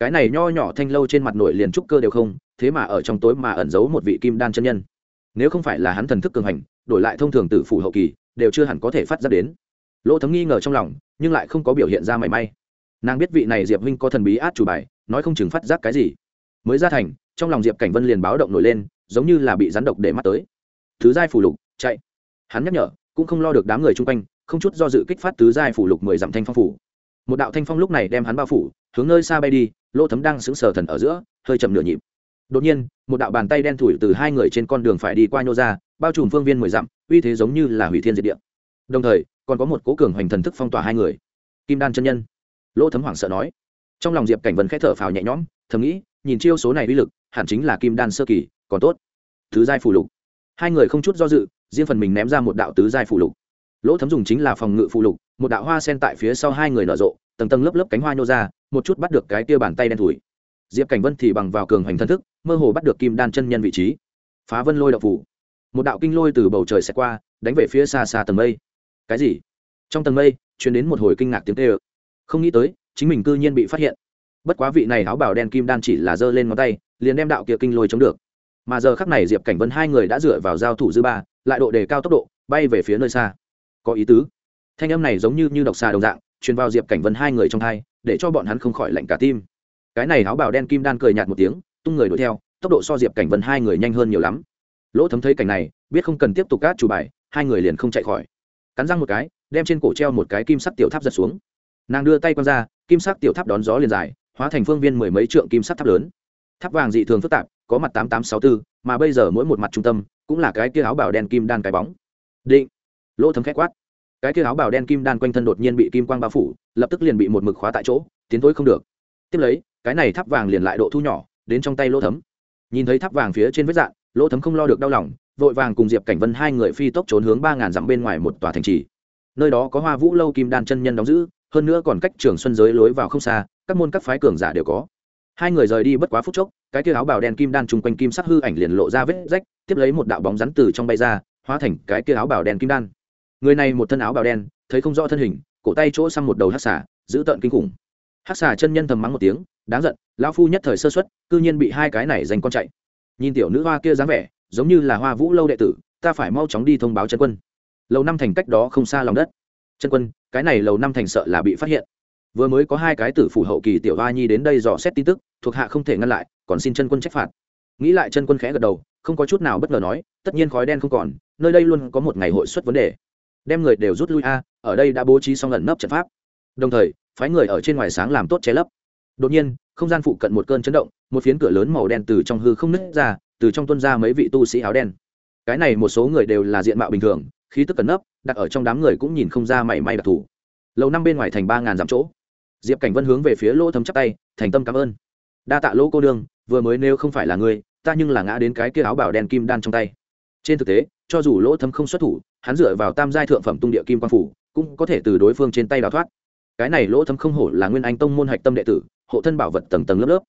Cái này nho nhỏ thanh lâu trên mặt nổi liền trúc cơ đều không, thế mà ở trong tối mà ẩn giấu một vị kim đan chân nhân. Nếu không phải là hắn thần thức cường hành đổi lại thông thường từ phủ hậu kỳ, đều chưa hẳn có thể phát ra đến. Lỗ thấm nghi ngờ trong lòng, nhưng lại không có biểu hiện ra mảy may nàng biết vị này diệp huynh có thần bí át chủ bài, nói không chừng phát giác cái gì. Mới ra thành, trong lòng diệp cảnh vân liền báo động nổi lên, giống như là bị rắn độc để mắt tới. Thứ giai phủ lục, chạy. Hắn nhắc nhở, cũng không lo được đám người chung quanh, không chút do dự kích phát tứ giai phủ lục mười dặm thanh phong phủ. Một đạo thanh phong lúc này đem hắn bao phủ, hướng nơi xa bay đi, lỗ thấm đang sững sờ thần ở giữa, hơi chậm nửa nhịp. Đột nhiên, một đạo bàn tay đen thủi từ hai người trên con đường phải đi qua nhô ra, bao trùm phương viên mười dặm, uy thế giống như là hủy thiên diệt địa. Đồng thời, còn có một cố cường hoành thần thức phong tỏa hai người. Kim đan chân nhân lỗ thấm hoảng sợ nói. Trong lòng diệp cảnh vân k h ẽ thở phào nhẹ nhõm, thầm nghĩ, nhìn chiêu số này uy lực, hẳn chính là kim đan sơ kỳ, còn tốt. Thứ giai phù lục. Hai người không chút do dự, riêng phần mình ném ra một đạo tứ giai phù lục. Lỗ thấm dùng chính là phòng ngự phù lục, một đạo hoa sen tại phía sau hai người nở rộ, tầng tầng lớp lớp cánh hoa nhô ra, một chút bắt được cái kia bàn tay đen thùi diệp cảnh vân thì bằng vào cường hoành thân thức, mơ hồ bắt được kim đan chân nhân vị trí. Phá vân lôi đậu phủ. Một đạo kinh lôi từ bầu trời xẹt qua, đánh về phía xa xa tầng mây. Cái gì? Trong tầng mây chuyển đến một hồi kinh ngạc tiếng tê ực không nghĩ tới, chính mình cư nhiên bị phát hiện. Bất quá vị này áo bảo đen kim đan chỉ là giơ lên ngón tay, liền đem đạo kia kinh lôi chống được. Mà giờ khắc này diệp cảnh vân hai người đã dựa vào giao thủ dư ba, lại độ đề cao tốc độ, bay về phía nơi xa. Có ý tứ. Thanh âm này giống như như độc xà đồng dạng, truyền vào diệp cảnh vân hai người trong thai, để cho bọn hắn không khỏi lạnh cả tim. Cái này áo bào đen kim đan cười nhạt một tiếng, tung người đuổi theo, tốc độ so diệp cảnh vân hai người nhanh hơn nhiều lắm. Lỗ thấm thấy cảnh này, biết không cần tiếp tục cát chủ bài, hai người liền không chạy khỏi. Cắn răng một cái, đem trên cổ treo một cái kim sắc tiểu tháp giật xuống nàng đưa tay quăng ra, kim sắc tiểu tháp đón gió liền dài, hóa thành phương viên mười mấy trượng kim sắc tháp lớn. Tháp vàng dị thường phức tạp, có mặt tám tám sáu bốn mà bây giờ mỗi một mặt trung tâm cũng là cái kia áo bào đen kim đan cái bóng. Định. Lỗ thấm khét quát. Cái kia áo bào đen kim đan quanh thân đột nhiên bị kim quang bao phủ, lập tức liền bị một mực khóa tại chỗ, tiến tối không được. Tiếp lấy, cái này tháp vàng liền lại độ thu nhỏ, đến trong tay lỗ thấm. Nhìn thấy tháp vàng phía trên vết dạn lỗ thấm không lo được đau lòng, vội vàng cùng diệp cảnh vân hai người phi tốc trốn hướng ba ngàn dặm bên ngoài một tòa thành trì. Nơi đó có hoa vũ lâu kim đan chân nhân đóng giữ hơn nữa còn cách trường xuân giới lối vào không xa, các môn các phái cường giả đều có. Hai người rời đi bất quá phút chốc, cái kia áo bào đen kim đan chung quanh kim sắc hư ảnh liền lộ ra vết rách, tiếp lấy một đạo bóng rắn từ trong bay ra, hóa thành cái kia áo bào đen kim đan. Người này một thân áo bào đen, thấy không rõ thân hình, cổ tay chỗ xăm một đầu hát xả giữ tợn kinh khủng. Hát xả chân nhân thầm mắng một tiếng, đáng giận, lão phu nhất thời sơ xuất cư nhiên bị hai cái này giành con chạy. Nhìn tiểu nữ hoa kia dáng vẻ, giống như là hoa vũ lâu đệ tử, ta phải mau chóng đi thông báo chân quân. Lâu năm thành cách đó không xa lòng đất chân quân, cái này lầu năm thành sợ là bị phát hiện. Vừa mới có hai cái tử phủ hậu kỳ tiểu hoa nhi đến đây dò xét tin tức, thuộc hạ không thể ngăn lại, còn xin chân quân trách phạt. Nghĩ lại chân quân khẽ gật đầu, không có chút nào bất ngờ nói, tất nhiên khói đen không còn, nơi đây luôn có một ngày hội xuất vấn đề. Đem người đều rút lui a, ở đây đã bố trí xong lần nấp trận pháp. Đồng thời, phái người ở trên ngoài sáng làm tốt che lấp. Đột nhiên, không gian phụ cận một cơn chấn động, một phiến cửa lớn màu đen từ trong hư không nứt ra, từ trong tuân ra mấy vị tu sĩ áo đen. Cái này một số người đều là diện mạo bình thường khí tức cẩn nấp, đặt ở trong đám người cũng nhìn không ra mảy may đặc thù. Lầu năm bên ngoài thành ba ngàn dặm chỗ. Diệp cảnh vân hướng về phía lỗ thấm chắc tay, thành tâm cảm ơn. Đa tạ lỗ cô đương vừa mới nêu không phải là ngươi, ta nhưng là ngã đến cái kia áo bảo đen kim đan trong tay. Trên thực tế, cho dù lỗ thấm không xuất thủ, hắn dựa vào tam giai thượng phẩm tung địa kim quang phủ, cũng có thể từ đối phương trên tay đào thoát. Cái này lỗ thấm không hổ là nguyên anh tông môn hạch tâm đệ tử, hộ thân bảo vật tầng tầng lớp lớp.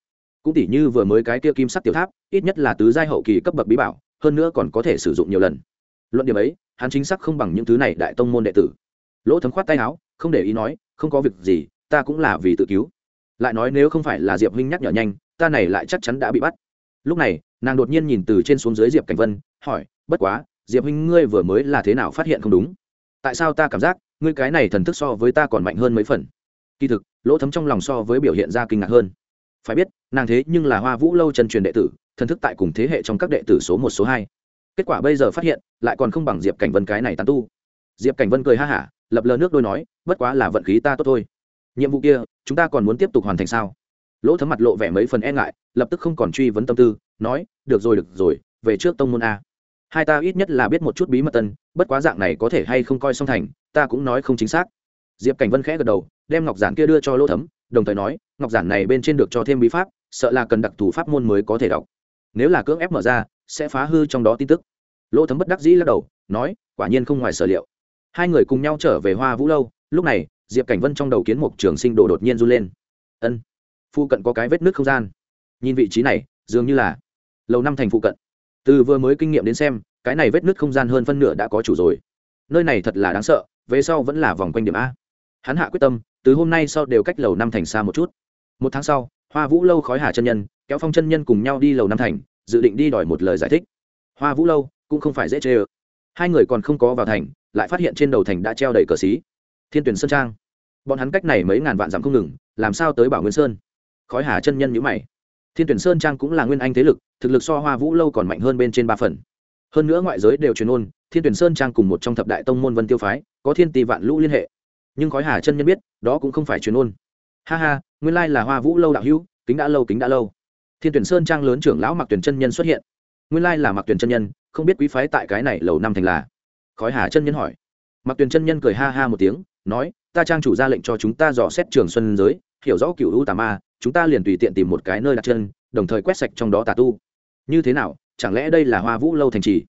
Cũng tỷ như vừa mới cái kia kim sắc tiểu tháp, ít nhất là tứ giai hậu kỳ cấp bậc bí bảo, hơn nữa còn có thể sử dụng nhiều lần. Luận điểm ấy hắn chính xác không bằng những thứ này đại tông môn đệ tử. Lỗ thấm khoát tay áo, không để ý nói, không có việc gì, ta cũng là vì tự cứu. Lại nói, nếu không phải là diệp huynh nhắc nhở nhanh, ta này lại chắc chắn đã bị bắt. Lúc này, nàng đột nhiên nhìn từ trên xuống dưới diệp cảnh vân, hỏi, bất quá, diệp huynh ngươi vừa mới là thế nào phát hiện không đúng? Tại sao ta cảm giác, ngươi cái này thần thức so với ta còn mạnh hơn mấy phần? Kỳ thực, lỗ thấm trong lòng so với biểu hiện ra kinh ngạc hơn. Phải biết, nàng thế nhưng là hoa vũ lâu chân truyền đệ tử, thần thức tại cùng thế hệ trong các đệ tử số một, số hai kết quả bây giờ phát hiện, lại còn không bằng diệp cảnh vân cái này tán tu. Diệp cảnh vân cười ha hả, lập lờ nước đôi nói, bất quá là vận khí ta tốt thôi. Nhiệm vụ kia, chúng ta còn muốn tiếp tục hoàn thành sao? Lỗ thấm mặt lộ vẻ mấy phần e ngại, lập tức không còn truy vấn tâm tư, nói, được rồi được rồi, về trước tông môn a. Hai ta ít nhất là biết một chút bí mật tân, bất quá dạng này có thể hay không coi song thành, ta cũng nói không chính xác. Diệp cảnh vân khẽ gật đầu, đem ngọc giản kia đưa cho lỗ thấm, đồng thời nói, ngọc giản này bên trên được cho thêm bí pháp, sợ là cần đặc thù pháp môn mới có thể đọc. Nếu là cưỡng ép mở ra sẽ phá hư trong đó tin tức. Lỗ thấm bất đắc dĩ lắc đầu, nói, quả nhiên không ngoài sở liệu. Hai người cùng nhau trở về hoa vũ lâu, lúc này, diệp cảnh vân trong đầu kiến mục trường sinh đồ đột nhiên run lên. Ân, phụ cận có cái vết nước không gian. Nhìn vị trí này, dường như là lầu năm thành phụ cận. Từ vừa mới kinh nghiệm đến xem, cái này vết nước không gian hơn phân nửa đã có chủ rồi. Nơi này thật là đáng sợ, về sau vẫn là vòng quanh điểm a. Hắn hạ quyết tâm, từ hôm nay sau đều cách lầu năm thành xa một chút. Một tháng sau, hoa vũ lâu khói hà chân nhân, kéo phong chân nhân cùng nhau đi lầu năm thành dự định đi đòi một lời giải thích. Hoa vũ lâu cũng không phải dễ chê ơ. Hai người còn không có vào thành, lại phát hiện trên đầu thành đã treo đầy cờ xí. Thiên tuyển sơn trang. Bọn hắn cách này mấy ngàn vạn dặm không ngừng, làm sao tới bảo nguyên sơn? Khói hà chân nhân nhữ mày. Thiên tuyển sơn trang cũng là nguyên anh thế lực, thực lực so hoa vũ lâu còn mạnh hơn bên trên ba phần. Hơn nữa ngoại giới đều truyền ôn, thiên tuyển sơn trang cùng một trong thập đại tông môn vân tiêu phái, có thiên tỷ vạn lũ liên hệ. Nhưng khói hà chân nhân biết, đó cũng không phải truyền ôn. Ha ha, nguyên lai là hoa vũ lâu đạo hữu, kính đã lâu, kính đã lâu thiên tuyển sơn trang lớn trưởng lão mặc tuyển chân nhân xuất hiện. Nguyên lai là mặc tuyển chân nhân, không biết quý phái tại cái này lầu năm thành là. Khói hà chân nhân hỏi. Mặc tuyển chân nhân cười ha ha một tiếng, nói, ta trang chủ ra lệnh cho chúng ta dò xét trường xuân giới, hiểu rõ cựu u tà ma, chúng ta liền tùy tiện tìm một cái nơi đặt chân, đồng thời quét sạch trong đó tà tu. Như thế nào? Chẳng lẽ đây là hoa vũ lâu thành trì?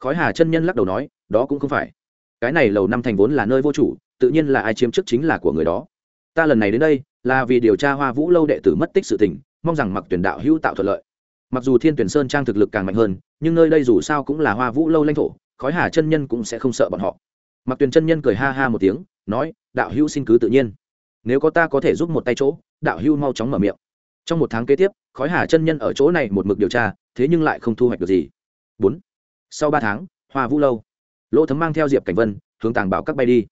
Khói hà chân nhân lắc đầu nói, đó cũng không phải. Cái này lầu năm thành vốn là nơi vô chủ, tự nhiên là ai chiếm chức chính là của người đó. Ta lần này đến đây, là vì điều tra hoa vũ lâu đệ tử mất tích sự tình mong rằng mặc tuyển đạo hữu tạo thuận lợi. Mặc dù thiên tuyển sơn trang thực lực càng mạnh hơn, nhưng nơi đây dù sao cũng là hoa vũ lâu lãnh thổ, khói hà chân nhân cũng sẽ không sợ bọn họ. Mặc tuyển chân nhân cười ha ha một tiếng, nói, đạo hữu xin cứ tự nhiên. Nếu có ta có thể giúp một tay chỗ, đạo hữu mau chóng mở miệng. Trong một tháng kế tiếp, khói hà chân nhân ở chỗ này một mực điều tra, thế nhưng lại không thu hoạch được gì. Bốn, sau ba tháng, hoa vũ lâu. Lỗ thấm mang theo diệp cảnh vân, hướng tàng bảo các bay đi.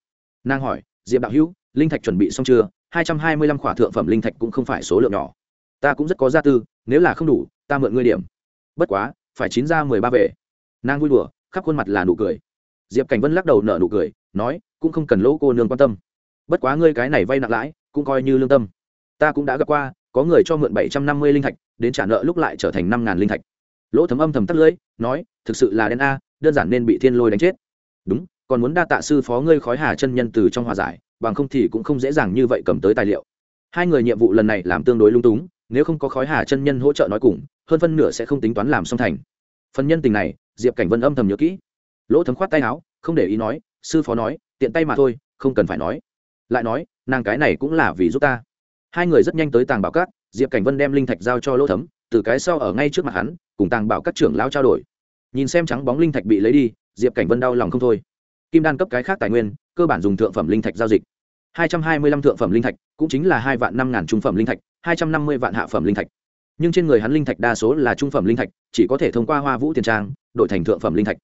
Nàng hỏi, diệp đạo hữu, linh thạch chuẩn bị xong chưa? Hai trăm hai mươi lăm khỏa thượng phẩm linh thạch cũng không phải số lượng nhỏ ta cũng rất có gia tư, nếu là không đủ, ta mượn ngươi điểm. Bất quá, phải chín ra mười ba về nàng vui đùa, khắp khuôn mặt là nụ cười. Diệp cảnh vân lắc đầu nở nụ cười, nói, cũng không cần lỗ cô nương quan tâm. Bất quá ngươi cái này vay nặng lãi, cũng coi như lương tâm. Ta cũng đã gặp qua, có người cho mượn bảy trăm năm mươi linh thạch, đến trả nợ lúc lại trở thành năm ngàn linh thạch. Lỗ thấm âm thầm tắt lưỡi, nói, thực sự là đen a, đơn giản nên bị thiên lôi đánh chết. Đúng, còn muốn đa tạ sư phó ngươi khói hà chân nhân từ trong hòa giải, bằng không thì cũng không dễ dàng như vậy cầm tới tài liệu. Hai người nhiệm vụ lần này làm tương đối lung túng nếu không có khói hà chân nhân hỗ trợ nói cùng, hơn phân nửa sẽ không tính toán làm xong thành. Phần nhân tình này, diệp cảnh vân âm thầm nhớ kỹ. Lỗ thấm khoát tay áo, không để ý nói, sư phó nói, tiện tay mà thôi, không cần phải nói. Lại nói, nàng cái này cũng là vì giúp ta. Hai người rất nhanh tới tàng bảo cát, diệp cảnh vân đem linh thạch giao cho lỗ thấm, từ cái sau ở ngay trước mặt hắn, cùng tàng bảo các trưởng lao trao đổi. Nhìn xem trắng bóng linh thạch bị lấy đi, diệp cảnh vân đau lòng không thôi. Kim đan cấp cái khác tài nguyên, cơ bản dùng thượng phẩm linh thạch giao dịch hai trăm hai mươi lăm thượng phẩm linh thạch, cũng chính là hai vạn năm ngàn trung phẩm linh thạch, hai trăm năm mươi vạn hạ phẩm linh thạch. Nhưng trên người hắn linh thạch đa số là trung phẩm linh thạch, chỉ có thể thông qua hoa vũ tiền trang, đổi thành thượng phẩm linh thạch.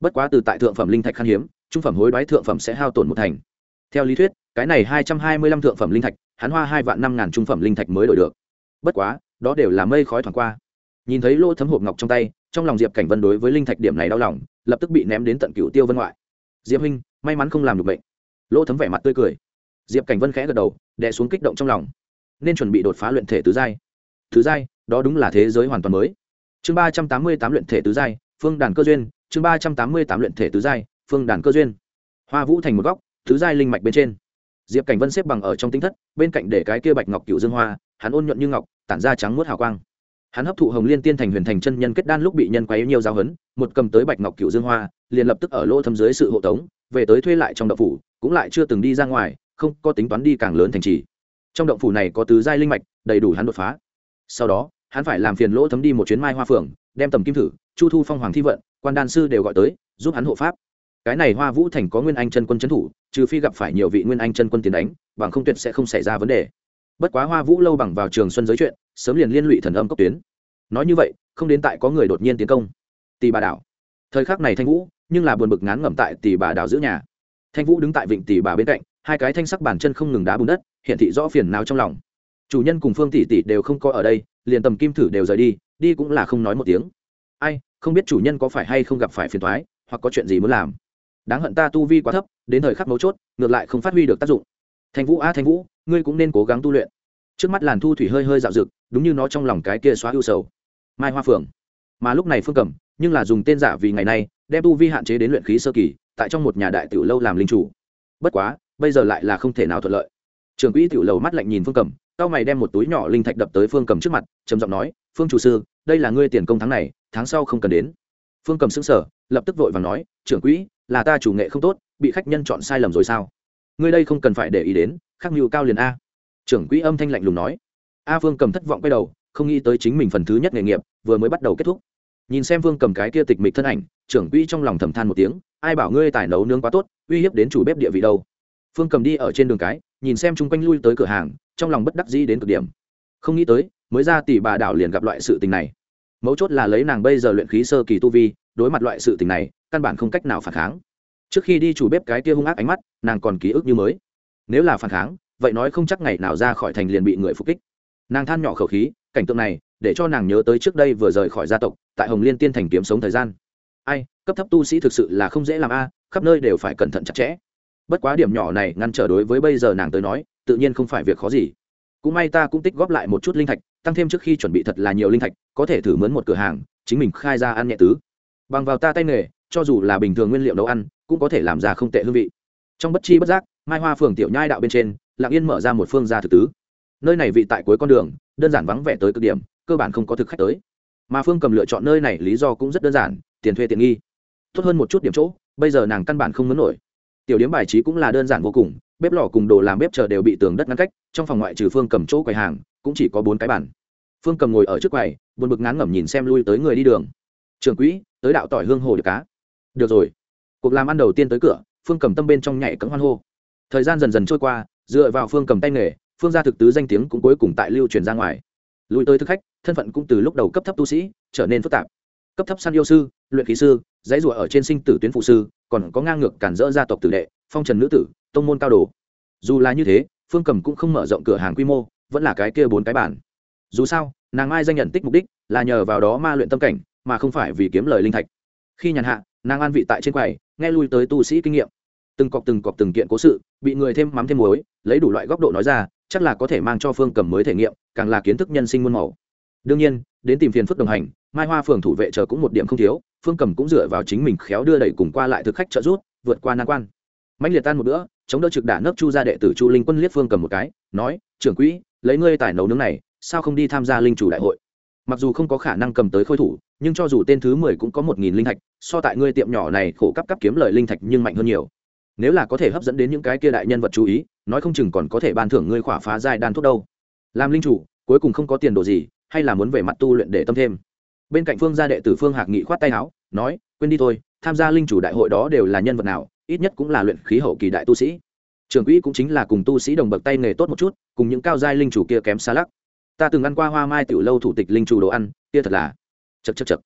Bất quá từ tại thượng phẩm linh thạch khan hiếm, trung phẩm hối đoái thượng phẩm sẽ hao tổn một thành. Theo lý thuyết, cái này hai trăm hai mươi lăm thượng phẩm linh thạch, hắn hoa hai vạn năm ngàn trung phẩm linh thạch mới đổi được. Bất quá, đó đều là mây khói thoảng qua. Nhìn thấy lỗ thấm hộp ngọc trong tay, trong lòng diệp cảnh vân đối với linh thạch điểm này đau lòng, lập tức bị ném đến tận cửu tiêu vân ngoại. Diệp huynh, may mắn không làm được bệnh. Lỗ thấm vẻ mặt tươi cười diệp cảnh vân khẽ gật đầu, đè xuống kích động trong lòng. Nên chuẩn bị đột phá luyện thể tứ giai. Thứ giai, đó đúng là thế giới hoàn toàn mới. Chương ba trăm tám mươi tám luyện thể tứ giai, phương đàn cơ duyên. Chương ba trăm tám mươi tám luyện thể tứ giai, phương đàn cơ duyên. Hoa vũ thành một góc, tứ giai linh mạch bên trên. Diệp cảnh vân xếp bằng ở trong tinh thất, bên cạnh để cái kia bạch ngọc cựu dương hoa, hắn ôn nhuận như ngọc, tản ra trắng muốt hào quang. Hắn hấp thụ hồng liên tiên thành huyền thành chân nhân kết đan lúc bị nhân quấy nhiều giáo hấn, một cầm tới bạch ngọc cựu dương hoa, liền lập tức ở lỗ thâm dưới sự hộ tống, về tới thuê lại trong đậu phủ, cũng lại chưa từng đi ra ngoài không có tính toán đi càng lớn thành trì. Trong động phủ này có tứ giai linh mạch, đầy đủ hắn đột phá. Sau đó, hắn phải làm phiền lỗ thấm đi một chuyến mai hoa phường đem tầm kim thử, chu thu phong hoàng thi vận, quan đan sư đều gọi tới, giúp hắn hộ pháp. Cái này hoa vũ thành có nguyên anh chân quân trấn thủ, trừ phi gặp phải nhiều vị nguyên anh chân quân tiến đánh, bằng không tuyệt sẽ không xảy ra vấn đề. Bất quá hoa vũ lâu bằng vào trường xuân giới chuyện, sớm liền liên lụy thần âm cốc tuyến. Nói như vậy, không đến tại có người đột nhiên tiến công. Tỷ bà đảo. Thời khắc này thanh vũ, nhưng là buồn bực ngán ngẩm tại tỷ bà đảo giữ nhà. Thanh vũ đứng tại vịnh tỷ bà bên cạnh hai cái thanh sắc bàn chân không ngừng đá bùn đất hiện thị rõ phiền nào trong lòng. Chủ nhân cùng phương tỷ tỷ đều không có ở đây, liền tầm kim thử đều rời đi đi cũng là không nói một tiếng. Ai, không biết chủ nhân có phải hay không gặp phải phiền thoái hoặc có chuyện gì muốn làm. Đáng hận ta tu vi quá thấp, đến thời khắc mấu chốt, ngược lại không phát huy được tác dụng. Thanh vũ, a, thanh vũ, ngươi cũng nên cố gắng tu luyện. Trước mắt làn thu thủy hơi hơi dạo rực đúng như nó trong lòng cái kia xóa ưu sầu. Mai hoa phượng. Mà lúc này phương cẩm, nhưng là dùng tên giả vì ngày nay, đem tu vi hạn chế đến luyện khí sơ kỳ, tại trong một nhà đại tiểu lâu làm linh chủ. Bất quá bây giờ lại là không thể nào thuận lợi. Trường quỹ tiểu lầu mắt lạnh nhìn phương cẩm cao mày đem một túi nhỏ linh thạch đập tới phương cầm trước mặt, trầm giọng nói, phương chủ sư, đây là ngươi tiền công tháng này, tháng sau không cần đến. Phương cầm xứng sở lập tức vội và nói, trưởng quỹ, là ta chủ nghệ không tốt, bị khách nhân chọn sai lầm rồi sao? Ngươi đây không cần phải để ý đến khắc mưu cao liền a. Trưởng quỹ âm thanh lạnh lùng nói. A phương cầm thất vọng quay đầu, không nghĩ tới chính mình phần thứ nhất nghề nghiệp, vừa mới bắt đầu kết thúc. Nhìn xem phương cầm cái kia tịch mịch thân ảnh, trưởng quỹ trong lòng thầm than một tiếng, ai bảo ngươi tài nấu nướng quá tốt, uy hiếp đến chủ bếp địa vị đâu? Phương cầm đi ở trên đường cái, nhìn xem chung quanh lui tới cửa hàng, trong lòng bất đắc dĩ đến cực điểm. Không nghĩ tới, mới ra tỷ bà đảo liền gặp loại sự tình này. Mấu chốt là lấy nàng bây giờ luyện khí sơ kỳ tu vi, đối mặt loại sự tình này, căn bản không cách nào phản kháng. Trước khi đi chủ bếp cái kia hung ác ánh mắt, nàng còn ký ức như mới. Nếu là phản kháng, vậy nói không chắc ngày nào ra khỏi thành liền bị người phục kích. Nàng than nhỏ khẩu khí, cảnh tượng này, để cho nàng nhớ tới trước đây vừa rời khỏi gia tộc, tại hồng liên tiên thành kiếm sống thời gian. Ai, cấp thấp tu sĩ thực sự là không dễ làm a, khắp nơi đều phải cẩn thận chặt chẽ bất quá điểm nhỏ này ngăn trở đối với bây giờ nàng tới nói, tự nhiên không phải việc khó gì. Cũng may ta cũng tích góp lại một chút linh thạch, tăng thêm trước khi chuẩn bị thật là nhiều linh thạch, có thể thử mướn một cửa hàng, chính mình khai ra ăn nhẹ tứ. Bằng vào ta tay nghề, cho dù là bình thường nguyên liệu nấu ăn, cũng có thể làm ra không tệ hương vị. Trong bất chi bất giác, mai hoa phường tiểu nhai đạo bên trên, lặng yên mở ra một phương gia thực tứ. Nơi này vị tại cuối con đường, đơn giản vắng vẻ tới cực điểm, cơ bản không có thực khách tới. Mà phương cầm lựa chọn nơi này lý do cũng rất đơn giản, tiền thuê tiện nghi. Tốt hơn một chút điểm chỗ, bây giờ nàng căn bản không muốn nổi tiểu điểm bài trí cũng là đơn giản vô cùng, bếp lò cùng đồ làm bếp chờ đều bị tường đất ngăn cách, trong phòng ngoại trừ phương cầm chỗ quầy hàng, cũng chỉ có bốn cái bàn. Phương cầm ngồi ở trước quầy, buồn bực ngán ngẩm nhìn xem lui tới người đi đường. Trường quỹ, tới đạo tỏi hương hồ được cá. Được rồi. Cuộc làm ăn đầu tiên tới cửa, phương cầm tâm bên trong nhảy cấm hoan hô. Thời gian dần dần trôi qua, dựa vào phương cầm tay nghề, phương gia thực tứ danh tiếng cũng cuối cùng tại lưu truyền ra ngoài. Lui tới thực khách, thân phận cũng từ lúc đầu cấp thấp tu sĩ, trở nên phức tạp. Cấp thấp săn yêu sư, luyện khí sư, dãy rủa ở trên sinh tử tuyến phụ sư còn có ngang ngược cản rỡ gia tộc tử đệ, phong trần nữ tử, tông môn cao đồ. Dù là như thế, phương cầm cũng không mở rộng cửa hàng quy mô, vẫn là cái kia bốn cái bản. Dù sao, nàng mai danh nhận tích mục đích là nhờ vào đó ma luyện tâm cảnh, mà không phải vì kiếm lời linh thạch. Khi nhàn hạ, nàng an vị tại trên quầy, nghe lui tới tu sĩ kinh nghiệm. Từng cọc từng cọc từng kiện cố sự, bị người thêm mắm thêm muối, lấy đủ loại góc độ nói ra, chắc là có thể mang cho phương cầm mới thể nghiệm, càng là kiến thức nhân sinh muôn màu. Đương nhiên, đến tìm phiền phức đồng hành mai hoa phường thủ vệ chờ cũng một điểm không thiếu, phương cầm cũng dựa vào chính mình khéo đưa đẩy cùng qua lại thực khách trợ rút vượt qua nan quan. Mạnh liệt tan một bữa, chống đỡ trực đả nấp chu ra đệ tử chu linh quân liếc phương cầm một cái, nói, trưởng quỹ, lấy ngươi tài nấu nướng này, sao không đi tham gia linh chủ đại hội? Mặc dù không có khả năng cầm tới khôi thủ, nhưng cho dù tên thứ mười cũng có một nghìn linh thạch, so tại ngươi tiệm nhỏ này khổ cấp cấp kiếm lời linh thạch nhưng mạnh hơn nhiều. Nếu là có thể hấp dẫn đến những cái kia đại nhân vật chú ý, nói không chừng còn có thể ban thưởng ngươi khỏa phá giai đan thuốc đâu. Làm linh chủ, cuối cùng không có tiền đồ gì, hay là muốn về mặt tu luyện để tâm thêm? Bên cạnh phương gia đệ tử phương hạc nghị khoát tay áo, nói, quên đi thôi, tham gia linh chủ đại hội đó đều là nhân vật nào, ít nhất cũng là luyện khí hậu kỳ đại tu sĩ. Trường quỹ cũng chính là cùng tu sĩ đồng bậc tay nghề tốt một chút, cùng những cao giai linh chủ kia kém xa lắc. Ta từng ăn qua hoa mai tiểu lâu thủ tịch linh chủ đồ ăn, kia thật là chật chật chật.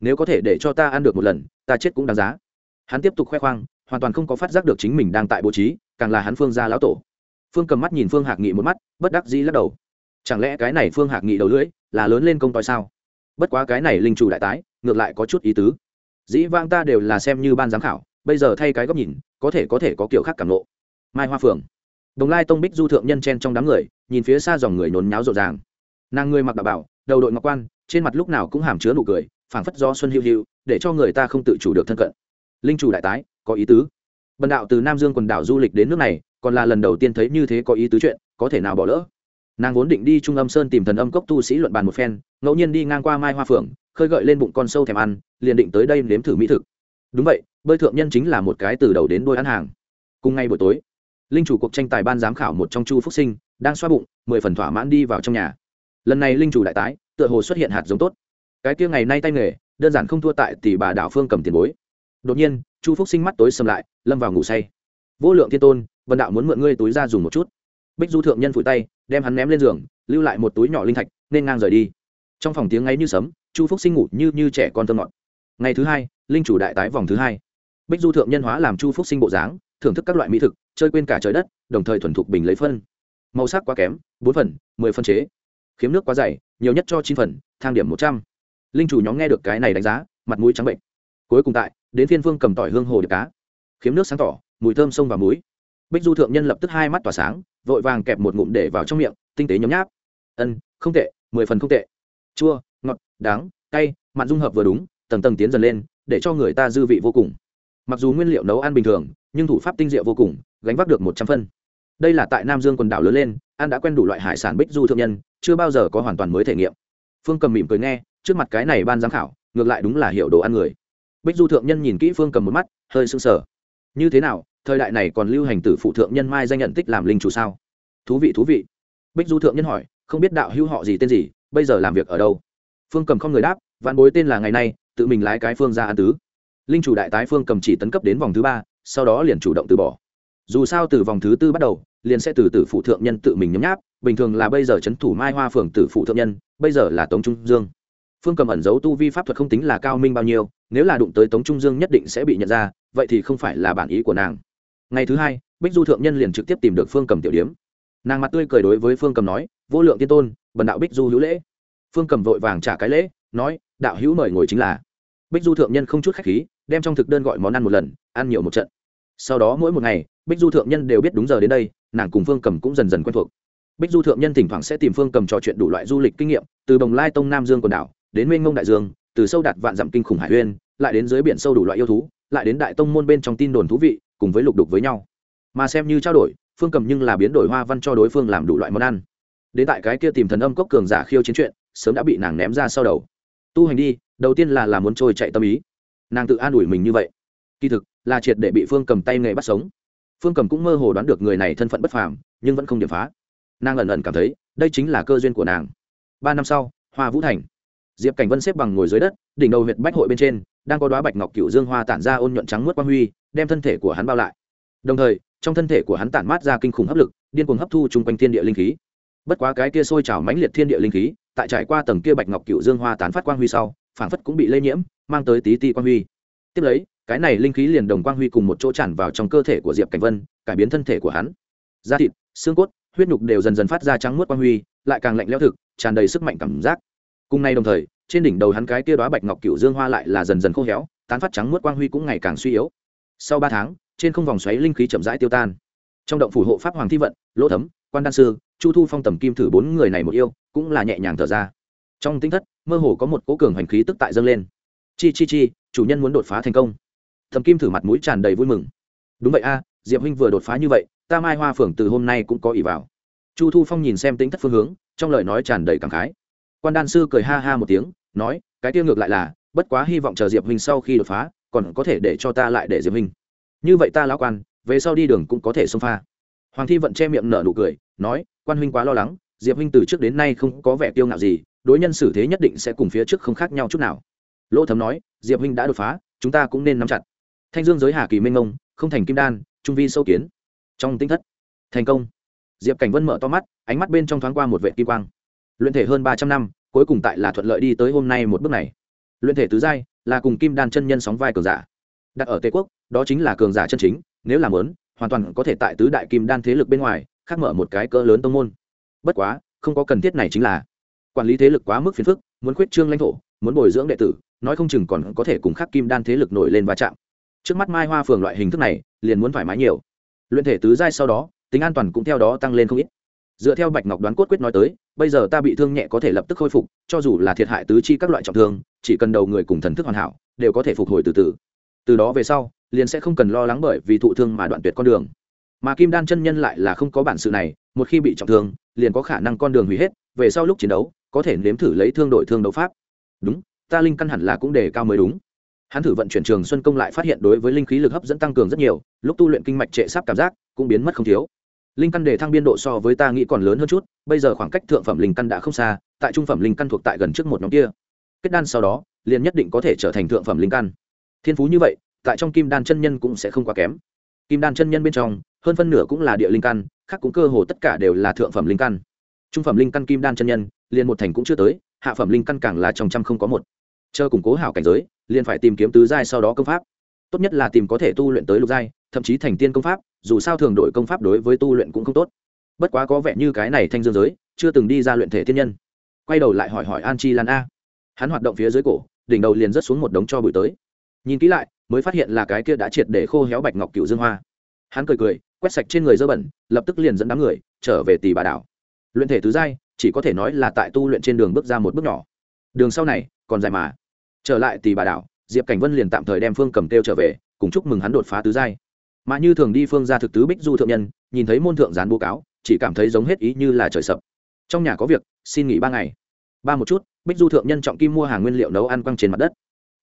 Nếu có thể để cho ta ăn được một lần, ta chết cũng đáng giá. Hắn tiếp tục khoe khoang, hoàn toàn không có phát giác được chính mình đang tại bố trí, càng là hắn phương gia lão tổ. Phương cầm mắt nhìn phương hạc nghị một mắt, bất đắc dĩ lắc đầu. Chẳng lẽ cái này phương hạc nghị đầu lưỡi là lớn lên công tòi sao? Bất quá cái này linh chủ đại tái, ngược lại có chút ý tứ. Dĩ vang ta đều là xem như ban giám khảo, bây giờ thay cái góc nhìn, có thể có thể có kiểu khác cảm lộ mai hoa phượng. Đồng lai tông bích du thượng nhân chen trong đám người, nhìn phía xa dòng người nhốn nháo rộn ràng. Nàng người mặc đạo bảo, đầu đội ngọc quan, trên mặt lúc nào cũng hàm chứa nụ cười, phảng phất do xuân hữu hữu để cho người ta không tự chủ được thân cận. Linh chủ đại tái, có ý tứ. Bần đạo từ nam dương quần đảo du lịch đến nước này, còn là lần đầu tiên thấy như thế có ý tứ chuyện, có thể nào bỏ lỡ? Nàng vốn định đi trung âm sơn tìm thần âm cốc tu sĩ luận bàn một phen, ngẫu nhiên đi ngang qua mai hoa phượng, khơi gợi lên bụng con sâu thèm ăn, liền định tới đây nếm thử mỹ thực. Đúng vậy, bơi thượng nhân chính là một cái từ đầu đến đôi ăn hàng. Cùng ngay buổi tối, linh chủ cuộc tranh tài ban giám khảo một trong chu phúc sinh, đang xoa bụng, mười phần thỏa mãn đi vào trong nhà. Lần này linh chủ đại tái, tựa hồ xuất hiện hạt giống tốt. Cái kia ngày nay tay nghề, đơn giản không thua tại tỷ bà đảo phương cầm tiền bối. Đột nhiên, chu phúc sinh mắt tối sầm lại, lâm vào ngủ say. Vô lượng thiên tôn vần đạo muốn mượn ngươi túi ra dùng một chút bích du thượng nhân phủi tay, đem hắn ném lên giường, lưu lại một túi nhỏ linh thạch, nên ngang rời đi. Trong phòng tiếng ngáy như sấm, chu phúc sinh ngủ như như trẻ con thơ ngọt. Ngày thứ hai, linh chủ đại tái vòng thứ hai. Bích du thượng nhân hóa làm chu phúc sinh bộ dáng, thưởng thức các loại mỹ thực, chơi quên cả trời đất, đồng thời thuần thục bình lấy phân. Màu sắc quá kém, bốn phần, mười phân chế. Khiếm nước quá dày, nhiều nhất cho chín phần, thang điểm một trăm. Linh chủ nhóm nghe được cái này đánh giá, mặt mũi trắng bệnh. Cuối cùng tại, đến Thiên phương cầm tỏi hương hồ được cá. Khiếm nước sáng tỏ, mùi thơm sông và muối. Bích du thượng nhân lập tức hai mắt tỏa sáng vội vàng kẹp một ngụm để vào trong miệng, tinh tế nhấm nháp. Ân, không tệ, mười phần không tệ. Chua, ngọt đắng cay, mặn dung hợp vừa đúng, tầng tầng tiến dần lên, để cho người ta dư vị vô cùng. Mặc dù nguyên liệu nấu ăn bình thường, nhưng thủ pháp tinh diệu vô cùng, gánh vác được một trăm phân. Đây là tại nam dương quần đảo lớn lên An đã quen đủ loại hải sản bích du thượng nhân, chưa bao giờ có hoàn toàn mới thể nghiệm. Phương cầm mỉm cười nghe, trước mặt cái này ban giám khảo, ngược lại đúng là hiểu đồ ăn người. Bích du thượng nhân nhìn kỹ phương cầm một mắt, hơi sưng sờ. Như thế nào thời đại này còn lưu hành tử phụ thượng nhân mai danh nhận tích làm linh chủ sao? Thú vị thú vị. Bích du thượng nhân hỏi, không biết đạo hữu họ gì, tên gì, bây giờ làm việc ở đâu? Phương cầm không người đáp, vạn bối tên là ngày nay, tự mình lái cái phương ra an tứ. Linh chủ đại tái phương cầm chỉ tấn cấp đến vòng thứ ba, sau đó liền chủ động từ bỏ. Dù sao từ vòng thứ tư bắt đầu, liền sẽ từ tử phụ thượng nhân tự mình nhấm nháp, bình thường là bây giờ c h ấ n thủ mai hoa phường tử phụ thượng nhân, bây giờ là tống trung dương. Phương cầm ẩn giấu tu vi pháp thuật không tính là cao minh bao nhiêu, nếu là đụng tới tống trung dương nhất định sẽ bị nhận ra, vậy thì không phải là bản ý của nàng ngày thứ hai, bích du thượng nhân liền trực tiếp tìm được phương cầm tiểu điếm. Nàng mặt tươi cười đối với phương cầm nói, vô lượng tiên tôn, bần đạo bích du hữu lễ. Phương cầm vội vàng trả cái lễ, nói, đạo hữu mời ngồi chính là. Bích du thượng nhân không chút khách khí, đem trong thực đơn gọi món ăn một lần, ăn nhiều một trận. Sau đó mỗi một ngày, bích du thượng nhân đều biết đúng giờ đến đây, nàng cùng phương cầm cũng dần dần quen thuộc. Bích du thượng nhân thỉnh thoảng sẽ tìm phương cầm trò chuyện đủ loại du lịch kinh nghiệm, từ bồng lai tông nam dương quần đảo, đến mênh mông đại dương, từ sâu đạt vạn dặm kinh khủng hải uyên lại đến dưới biển sâu đủ loại yêu thú, lại đến đại tông môn bên trong tin đồn thú vị cùng với lục đục với nhau. Mà xem như trao đổi, phương cầm nhưng là biến đổi hoa văn cho đối phương làm đủ loại món ăn. Đến tại cái kia tìm thần âm cốc cường giả khiêu chiến chuyện, sớm đã bị nàng ném ra sau đầu. Tu hành đi, đầu tiên là làm muốn trôi chạy tâm ý. Nàng tự an ủi mình như vậy. Kỳ thực, là triệt để bị phương cầm tay nghề bắt sống. Phương cầm cũng mơ hồ đoán được người này thân phận bất phàm, nhưng vẫn không điểm phá. Nàng ẩn ẩn cảm thấy, đây chính là cơ duyên của nàng. Ba năm sau, hoa vũ thành. Diệp cảnh vân xếp bằng ngồi dưới đất, đỉnh đầu huyện bách hội bên trên, đang có đoá bạch ngọc cựu dương hoa tản ra ôn nhuận trắng mướt quang huy đem thân thể của hắn bao lại. Đồng thời, trong thân thể của hắn tản mát ra kinh khủng hấp lực, điên cuồng hấp thu chung quanh thiên địa linh khí. Bất quá cái kia sôi trào mãnh liệt thiên địa linh khí, tại trải qua tầng kia bạch ngọc cựu dương hoa tán phát quang huy sau, phảng phất cũng bị lây nhiễm, mang tới tí ti quang huy. Tiếp lấy, cái này linh khí liền đồng quang huy cùng một chỗ tràn vào trong cơ thể của diệp cảnh vân, cải biến thân thể của hắn. Da thịt, xương cốt, huyết nhục đều dần dần phát ra trắng muốt quang huy, lại càng lạnh lẽo thực, tràn đầy sức mạnh cảm giác. Cùng nay đồng thời, trên đỉnh đầu hắn cái kia đóa bạch ngọc cựu dương hoa lại là dần dần khô héo, tán phát trắng muốt quang huy cũng ngày càng suy yếu sau ba tháng, trên không vòng xoáy linh khí chậm rãi tiêu tan. Trong động phủ hộ pháp hoàng thi vận, lỗ thấm, quan đan sư, chu thu phong tầm kim thử bốn người này một yêu, cũng là nhẹ nhàng thở ra. Trong tinh thất, mơ hồ có một cố cường hành khí tức tại dâng lên. Chi chi chi, chủ nhân muốn đột phá thành công. Thầm kim thử mặt mũi tràn đầy vui mừng. Đúng vậy a, diệp huynh vừa đột phá như vậy, ta mai hoa phường từ hôm nay cũng có ỷ vào. Chu thu phong nhìn xem tính thất phương hướng, trong lời nói tràn đầy cảm khái. Quan đan sư cười ha ha một tiếng, nói, cái tiêu ngược lại là, bất quá hy vọng chờ diệp huynh sau khi đột phá còn có thể để cho ta lại để diệp hình như vậy ta lão quan, về sau đi đường cũng có thể xông pha. Hoàng thi vận che miệng nở nụ cười, nói, quan huynh quá lo lắng, diệp huynh từ trước đến nay không có vẻ tiêu ngạo gì, đối nhân xử thế nhất định sẽ cùng phía trước không khác nhau chút nào. Lỗ thấm nói, diệp huynh đã đột phá, chúng ta cũng nên nắm chặt. Thanh dương giới hà kỳ minh ngông không thành kim đan, trung vi sâu kiến. Trong tinh thất, thành công. Diệp cảnh vân mở to mắt, ánh mắt bên trong thoáng qua một vệ kim quang. Luyện thể hơn ba trăm năm, cuối cùng tại là thuận lợi đi tới hôm nay một bước này. Luyện thể tứ giai là cùng kim đan chân nhân sóng vai cường giả. Đặt ở tây quốc, đó chính là cường giả chân chính, nếu làm lớn, hoàn toàn có thể tại tứ đại kim đan thế lực bên ngoài, khác mở một cái cỡ lớn tông môn. Bất quá, không có cần thiết này chính là quản lý thế lực quá mức phiền phức, muốn khuyết trương lãnh thổ, muốn bồi dưỡng đệ tử, nói không chừng còn có thể cùng khắc kim đan thế lực nổi lên va chạm. Trước mắt mai hoa phường loại hình thức này, liền muốn thoải mái nhiều. Luyện thể tứ giai sau đó, tính an toàn cũng theo đó tăng lên không ít dựa theo bạch ngọc đoán cốt quyết nói tới, bây giờ ta bị thương nhẹ có thể lập tức khôi phục, cho dù là thiệt hại tứ chi các loại trọng thương, chỉ cần đầu người cùng thần thức hoàn hảo, đều có thể phục hồi từ từ. Từ đó về sau, liền sẽ không cần lo lắng bởi vì thụ thương mà đoạn tuyệt con đường. Mà kim đan chân nhân lại là không có bản sự này, một khi bị trọng thương, liền có khả năng con đường hủy hết, về sau lúc chiến đấu, có thể nếm thử lấy thương đội thương đấu pháp. Đúng, ta linh căn hẳn là cũng đề cao mới đúng. Hắn thử vận chuyển trường xuân công lại phát hiện đối với linh khí lực hấp dẫn tăng cường rất nhiều, lúc tu luyện kinh mạch trệ sắp cảm giác cũng biến mất không thiếu linh căn đề thăng biên độ so với ta nghĩ còn lớn hơn chút, bây giờ khoảng cách thượng phẩm linh căn đã không xa, tại trung phẩm linh căn thuộc tại gần trước một nhóm kia. Kết đan sau đó, liền nhất định có thể trở thành thượng phẩm linh căn. Thiên phú như vậy, tại trong kim đan chân nhân cũng sẽ không quá kém. Kim đan chân nhân bên trong, hơn phân nửa cũng là địa linh căn, khác cũng cơ hồ tất cả đều là thượng phẩm linh căn. Trung phẩm linh căn kim đan chân nhân, liền một thành cũng chưa tới, hạ phẩm linh căn càng là trong trăm không có một. Chờ củng cố hảo cảnh giới, liền phải tìm kiếm tứ giai sau đó công pháp. Tốt nhất là tìm có thể tu luyện tới lục giai, thậm chí thành tiên công pháp dù sao thường đổi công pháp đối với tu luyện cũng không tốt. Bất quá có vẻ như cái này thanh dương giới chưa từng đi ra luyện thể thiên nhân. Quay đầu lại hỏi hỏi an chi lan a. Hắn hoạt động phía dưới cổ, đỉnh đầu liền rớt xuống một đống cho bụi tới. Nhìn kỹ lại, mới phát hiện là cái kia đã triệt để khô héo bạch ngọc cựu dương hoa. Hắn cười cười, quét sạch trên người dơ bẩn, lập tức liền dẫn đám người trở về tỷ bà đảo. Luyện thể tứ giai, chỉ có thể nói là tại tu luyện trên đường bước ra một bước nhỏ. Đường sau này, còn dài mà. Trở lại tỷ bà đảo, diệp cảnh vân liền tạm thời đem phương cầm têu trở về, cùng chúc mừng hắn đột phá tứ giai mà như thường đi phương ra thực tứ bích du thượng nhân, nhìn thấy môn thượng gián bố cáo, chỉ cảm thấy giống hết ý như là trời sập. Trong nhà có việc, xin nghỉ ba ngày. Ba một chút, bích du thượng nhân trọng kim mua hàng nguyên liệu nấu ăn quăng trên mặt đất.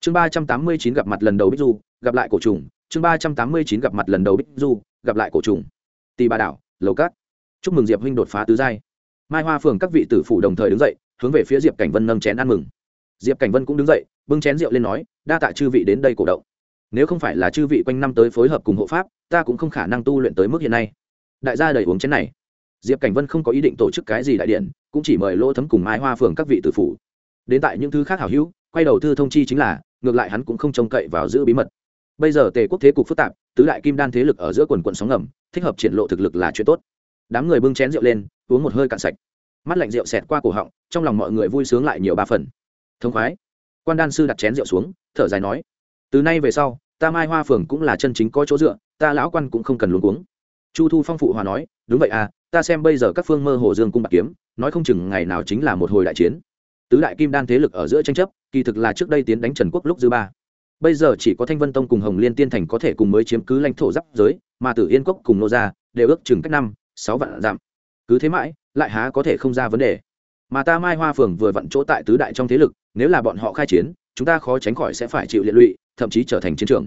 Chương ba trăm tám mươi chín gặp mặt lần đầu bích du, gặp lại cổ trùng. Chương ba trăm tám mươi chín gặp mặt lần đầu bích du, gặp lại cổ trùng. Tì bà đảo, lầu cát chúc mừng diệp huynh đột phá tứ giai. Mai hoa phường các vị tử phủ đồng thời đứng dậy, hướng về phía diệp cảnh vân nâng chén ăn mừng. Diệp cảnh vân cũng đứng dậy, bưng chén rượu lên nói, đa tạ chư vị đến đây cổ động. Nếu không phải là chư vị quanh năm tới phối hợp cùng hộ pháp ta cũng không khả năng tu luyện tới mức hiện nay. Đại gia đầy uống chén này. Diệp cảnh vân không có ý định tổ chức cái gì đại điện, cũng chỉ mời lỗ thấm cùng mai hoa phường các vị tử phủ. Đến tại những thứ khác hảo hữu, quay đầu thư thông chi chính là, ngược lại hắn cũng không trông cậy vào giữ bí mật. Bây giờ tề quốc thế cục phức tạp, tứ đại kim đan thế lực ở giữa quần quận sóng ngầm, thích hợp triển lộ thực lực là chuyện tốt. Đám người bưng chén rượu lên, uống một hơi cạn sạch. Mắt lạnh rượu xẹt qua cổ họng, trong lòng mọi người vui sướng lại nhiều ba phần. Thông khoái. Quan đan sư đặt chén rượu xuống, thở dài nói, từ nay về sau ta mai hoa phường cũng là chân chính có chỗ dựa, ta lão quan cũng không cần luống cuống. Chu thu phong phụ hòa nói, đúng vậy à ta xem bây giờ các phương mơ hồ dương cung bạc kiếm, nói không chừng ngày nào chính là một hồi đại chiến. Tứ đại kim đan thế lực ở giữa tranh chấp, kỳ thực là trước đây tiến đánh trần quốc lúc dư ba. Bây giờ chỉ có thanh vân tông cùng hồng liên tiên thành có thể cùng mới chiếm cứ lãnh thổ giáp giới, mà tử yên cốc cùng nô gia đều ước chừng cách năm, sáu vạn dặm. Cứ thế mãi, lại há có thể không ra vấn đề. Mà ta mai hoa phường vừa vặn chỗ tại tứ đại trong thế lực, nếu là bọn họ khai chiến, chúng ta khó tránh khỏi sẽ phải chịu liệt lụy thậm chí trở thành chiến trường.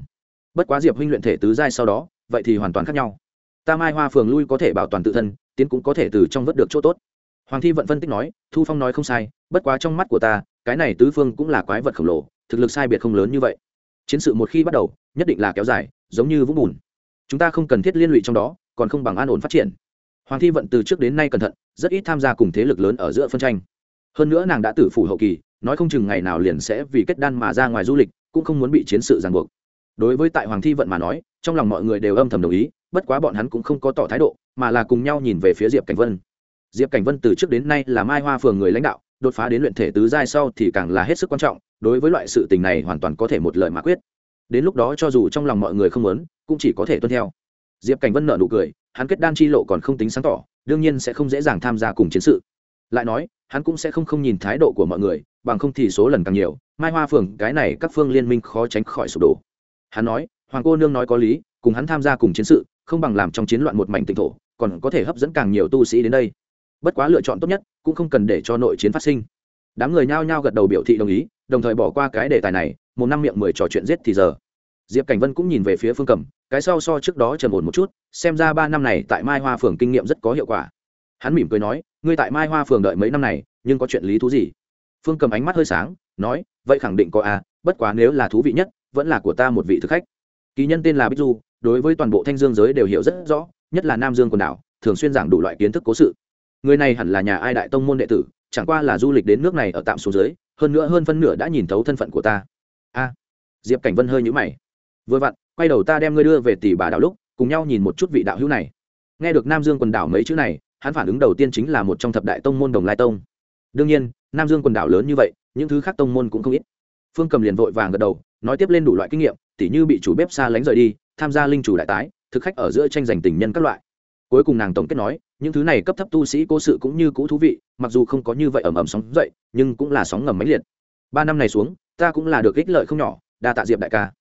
Bất quá diệp huynh luyện thể tứ giai sau đó, vậy thì hoàn toàn khác nhau. Ta mai hoa phường lui có thể bảo toàn tự thân, tiến cũng có thể từ trong vớt được chỗ tốt. Hoàng thi vận phân tích nói, thu phong nói không sai, bất quá trong mắt của ta, cái này tứ phương cũng là quái vật khổng lồ, thực lực sai biệt không lớn như vậy. Chiến sự một khi bắt đầu, nhất định là kéo dài, giống như vũng bùn. Chúng ta không cần thiết liên lụy trong đó, còn không bằng an ổn phát triển. Hoàng thi vận từ trước đến nay cẩn thận, rất ít tham gia cùng thế lực lớn ở giữa phân tranh. Hơn nữa nàng đã tử phủ hậu kỳ, nói không chừng ngày nào liền sẽ vì kết đan mà ra ngoài du lịch cũng không muốn bị chiến sự ràng buộc. Đối với tại hoàng thi vận mà nói, trong lòng mọi người đều âm thầm đồng ý, bất quá bọn hắn cũng không có tỏ thái độ, mà là cùng nhau nhìn về phía diệp cảnh vân. Diệp cảnh vân từ trước đến nay là mai hoa phường người lãnh đạo, đột phá đến luyện thể tứ giai sau thì càng là hết sức quan trọng, đối với loại sự tình này hoàn toàn có thể một lời mà quyết. Đến lúc đó cho dù trong lòng mọi người không muốn, cũng chỉ có thể tuân theo. Diệp cảnh vân nợ nụ cười, hắn kết đan chi lộ còn không tính sáng tỏ, đương nhiên sẽ không dễ dàng tham gia cùng chiến sự. Lại nói hắn cũng sẽ không không nhìn thái độ của mọi người, bằng không thì số lần càng nhiều, mai hoa phường cái này các phương liên minh khó tránh khỏi sụp đổ. Hắn nói, hoàng cô nương nói có lý, cùng hắn tham gia cùng chiến sự, không bằng làm trong chiến loạn một mảnh tịnh thổ, còn có thể hấp dẫn càng nhiều tu sĩ đến đây. Bất quá lựa chọn tốt nhất, cũng không cần để cho nội chiến phát sinh. Đám người nhao nhao gật đầu biểu thị đồng ý, đồng thời bỏ qua cái đề tài này, một năm miệng mười trò chuyện giết thì giờ. Diệp cảnh vân cũng nhìn về phía phương cầm cái sau so trước đó trầm ổn một chút, xem ra ba năm này tại mai hoa phường kinh nghiệm rất có hiệu quả hắn mỉm cười nói ngươi tại mai hoa phường đợi mấy năm này nhưng có chuyện lý thú gì? Phương cầm ánh mắt hơi sáng nói vậy khẳng định có à, bất quá nếu là thú vị nhất vẫn là của ta một vị thực khách. Kỳ nhân tên là bích du đối với toàn bộ thanh dương giới đều hiểu rất rõ nhất là nam dương quần đảo thường xuyên giảng đủ loại kiến thức cố sự. Người này hẳn là nhà ai đại tông môn đệ tử chẳng qua là du lịch đến nước này ở tạm số dưới hơn nữa hơn phân nửa đã nhìn thấu thân phận của ta. A diệp cảnh vân hơi nhũ mày. Vừa vặn quay đầu ta đem ngươi đưa về tỷ bà đảo lúc cùng nhau nhìn một chút vị đạo hữu này. Nghe được nam dương quần đảo mấy chữ này hắn phản ứng đầu tiên chính là một trong thập đại tông môn đồng lai tông. Đương nhiên, nam dương quần đảo lớn như vậy, những thứ khác tông môn cũng không ít. Phương cầm liền vội vàng gật đầu, nói tiếp lên đủ loại kinh nghiệm, tỉ như bị chủ bếp xa lánh rời đi, tham gia linh chủ đại tái, thực khách ở giữa tranh giành tình nhân các loại. Cuối cùng nàng tổng kết nói, những thứ này cấp thấp tu sĩ cố sự cũng như cũ thú vị, mặc dù không có như vậy ẩm ẩm sóng dậy, nhưng cũng là sóng ngầm máy liệt. Ba năm này xuống, ta cũng là được ích lợi không nhỏ, đa tạ diệp đại ca.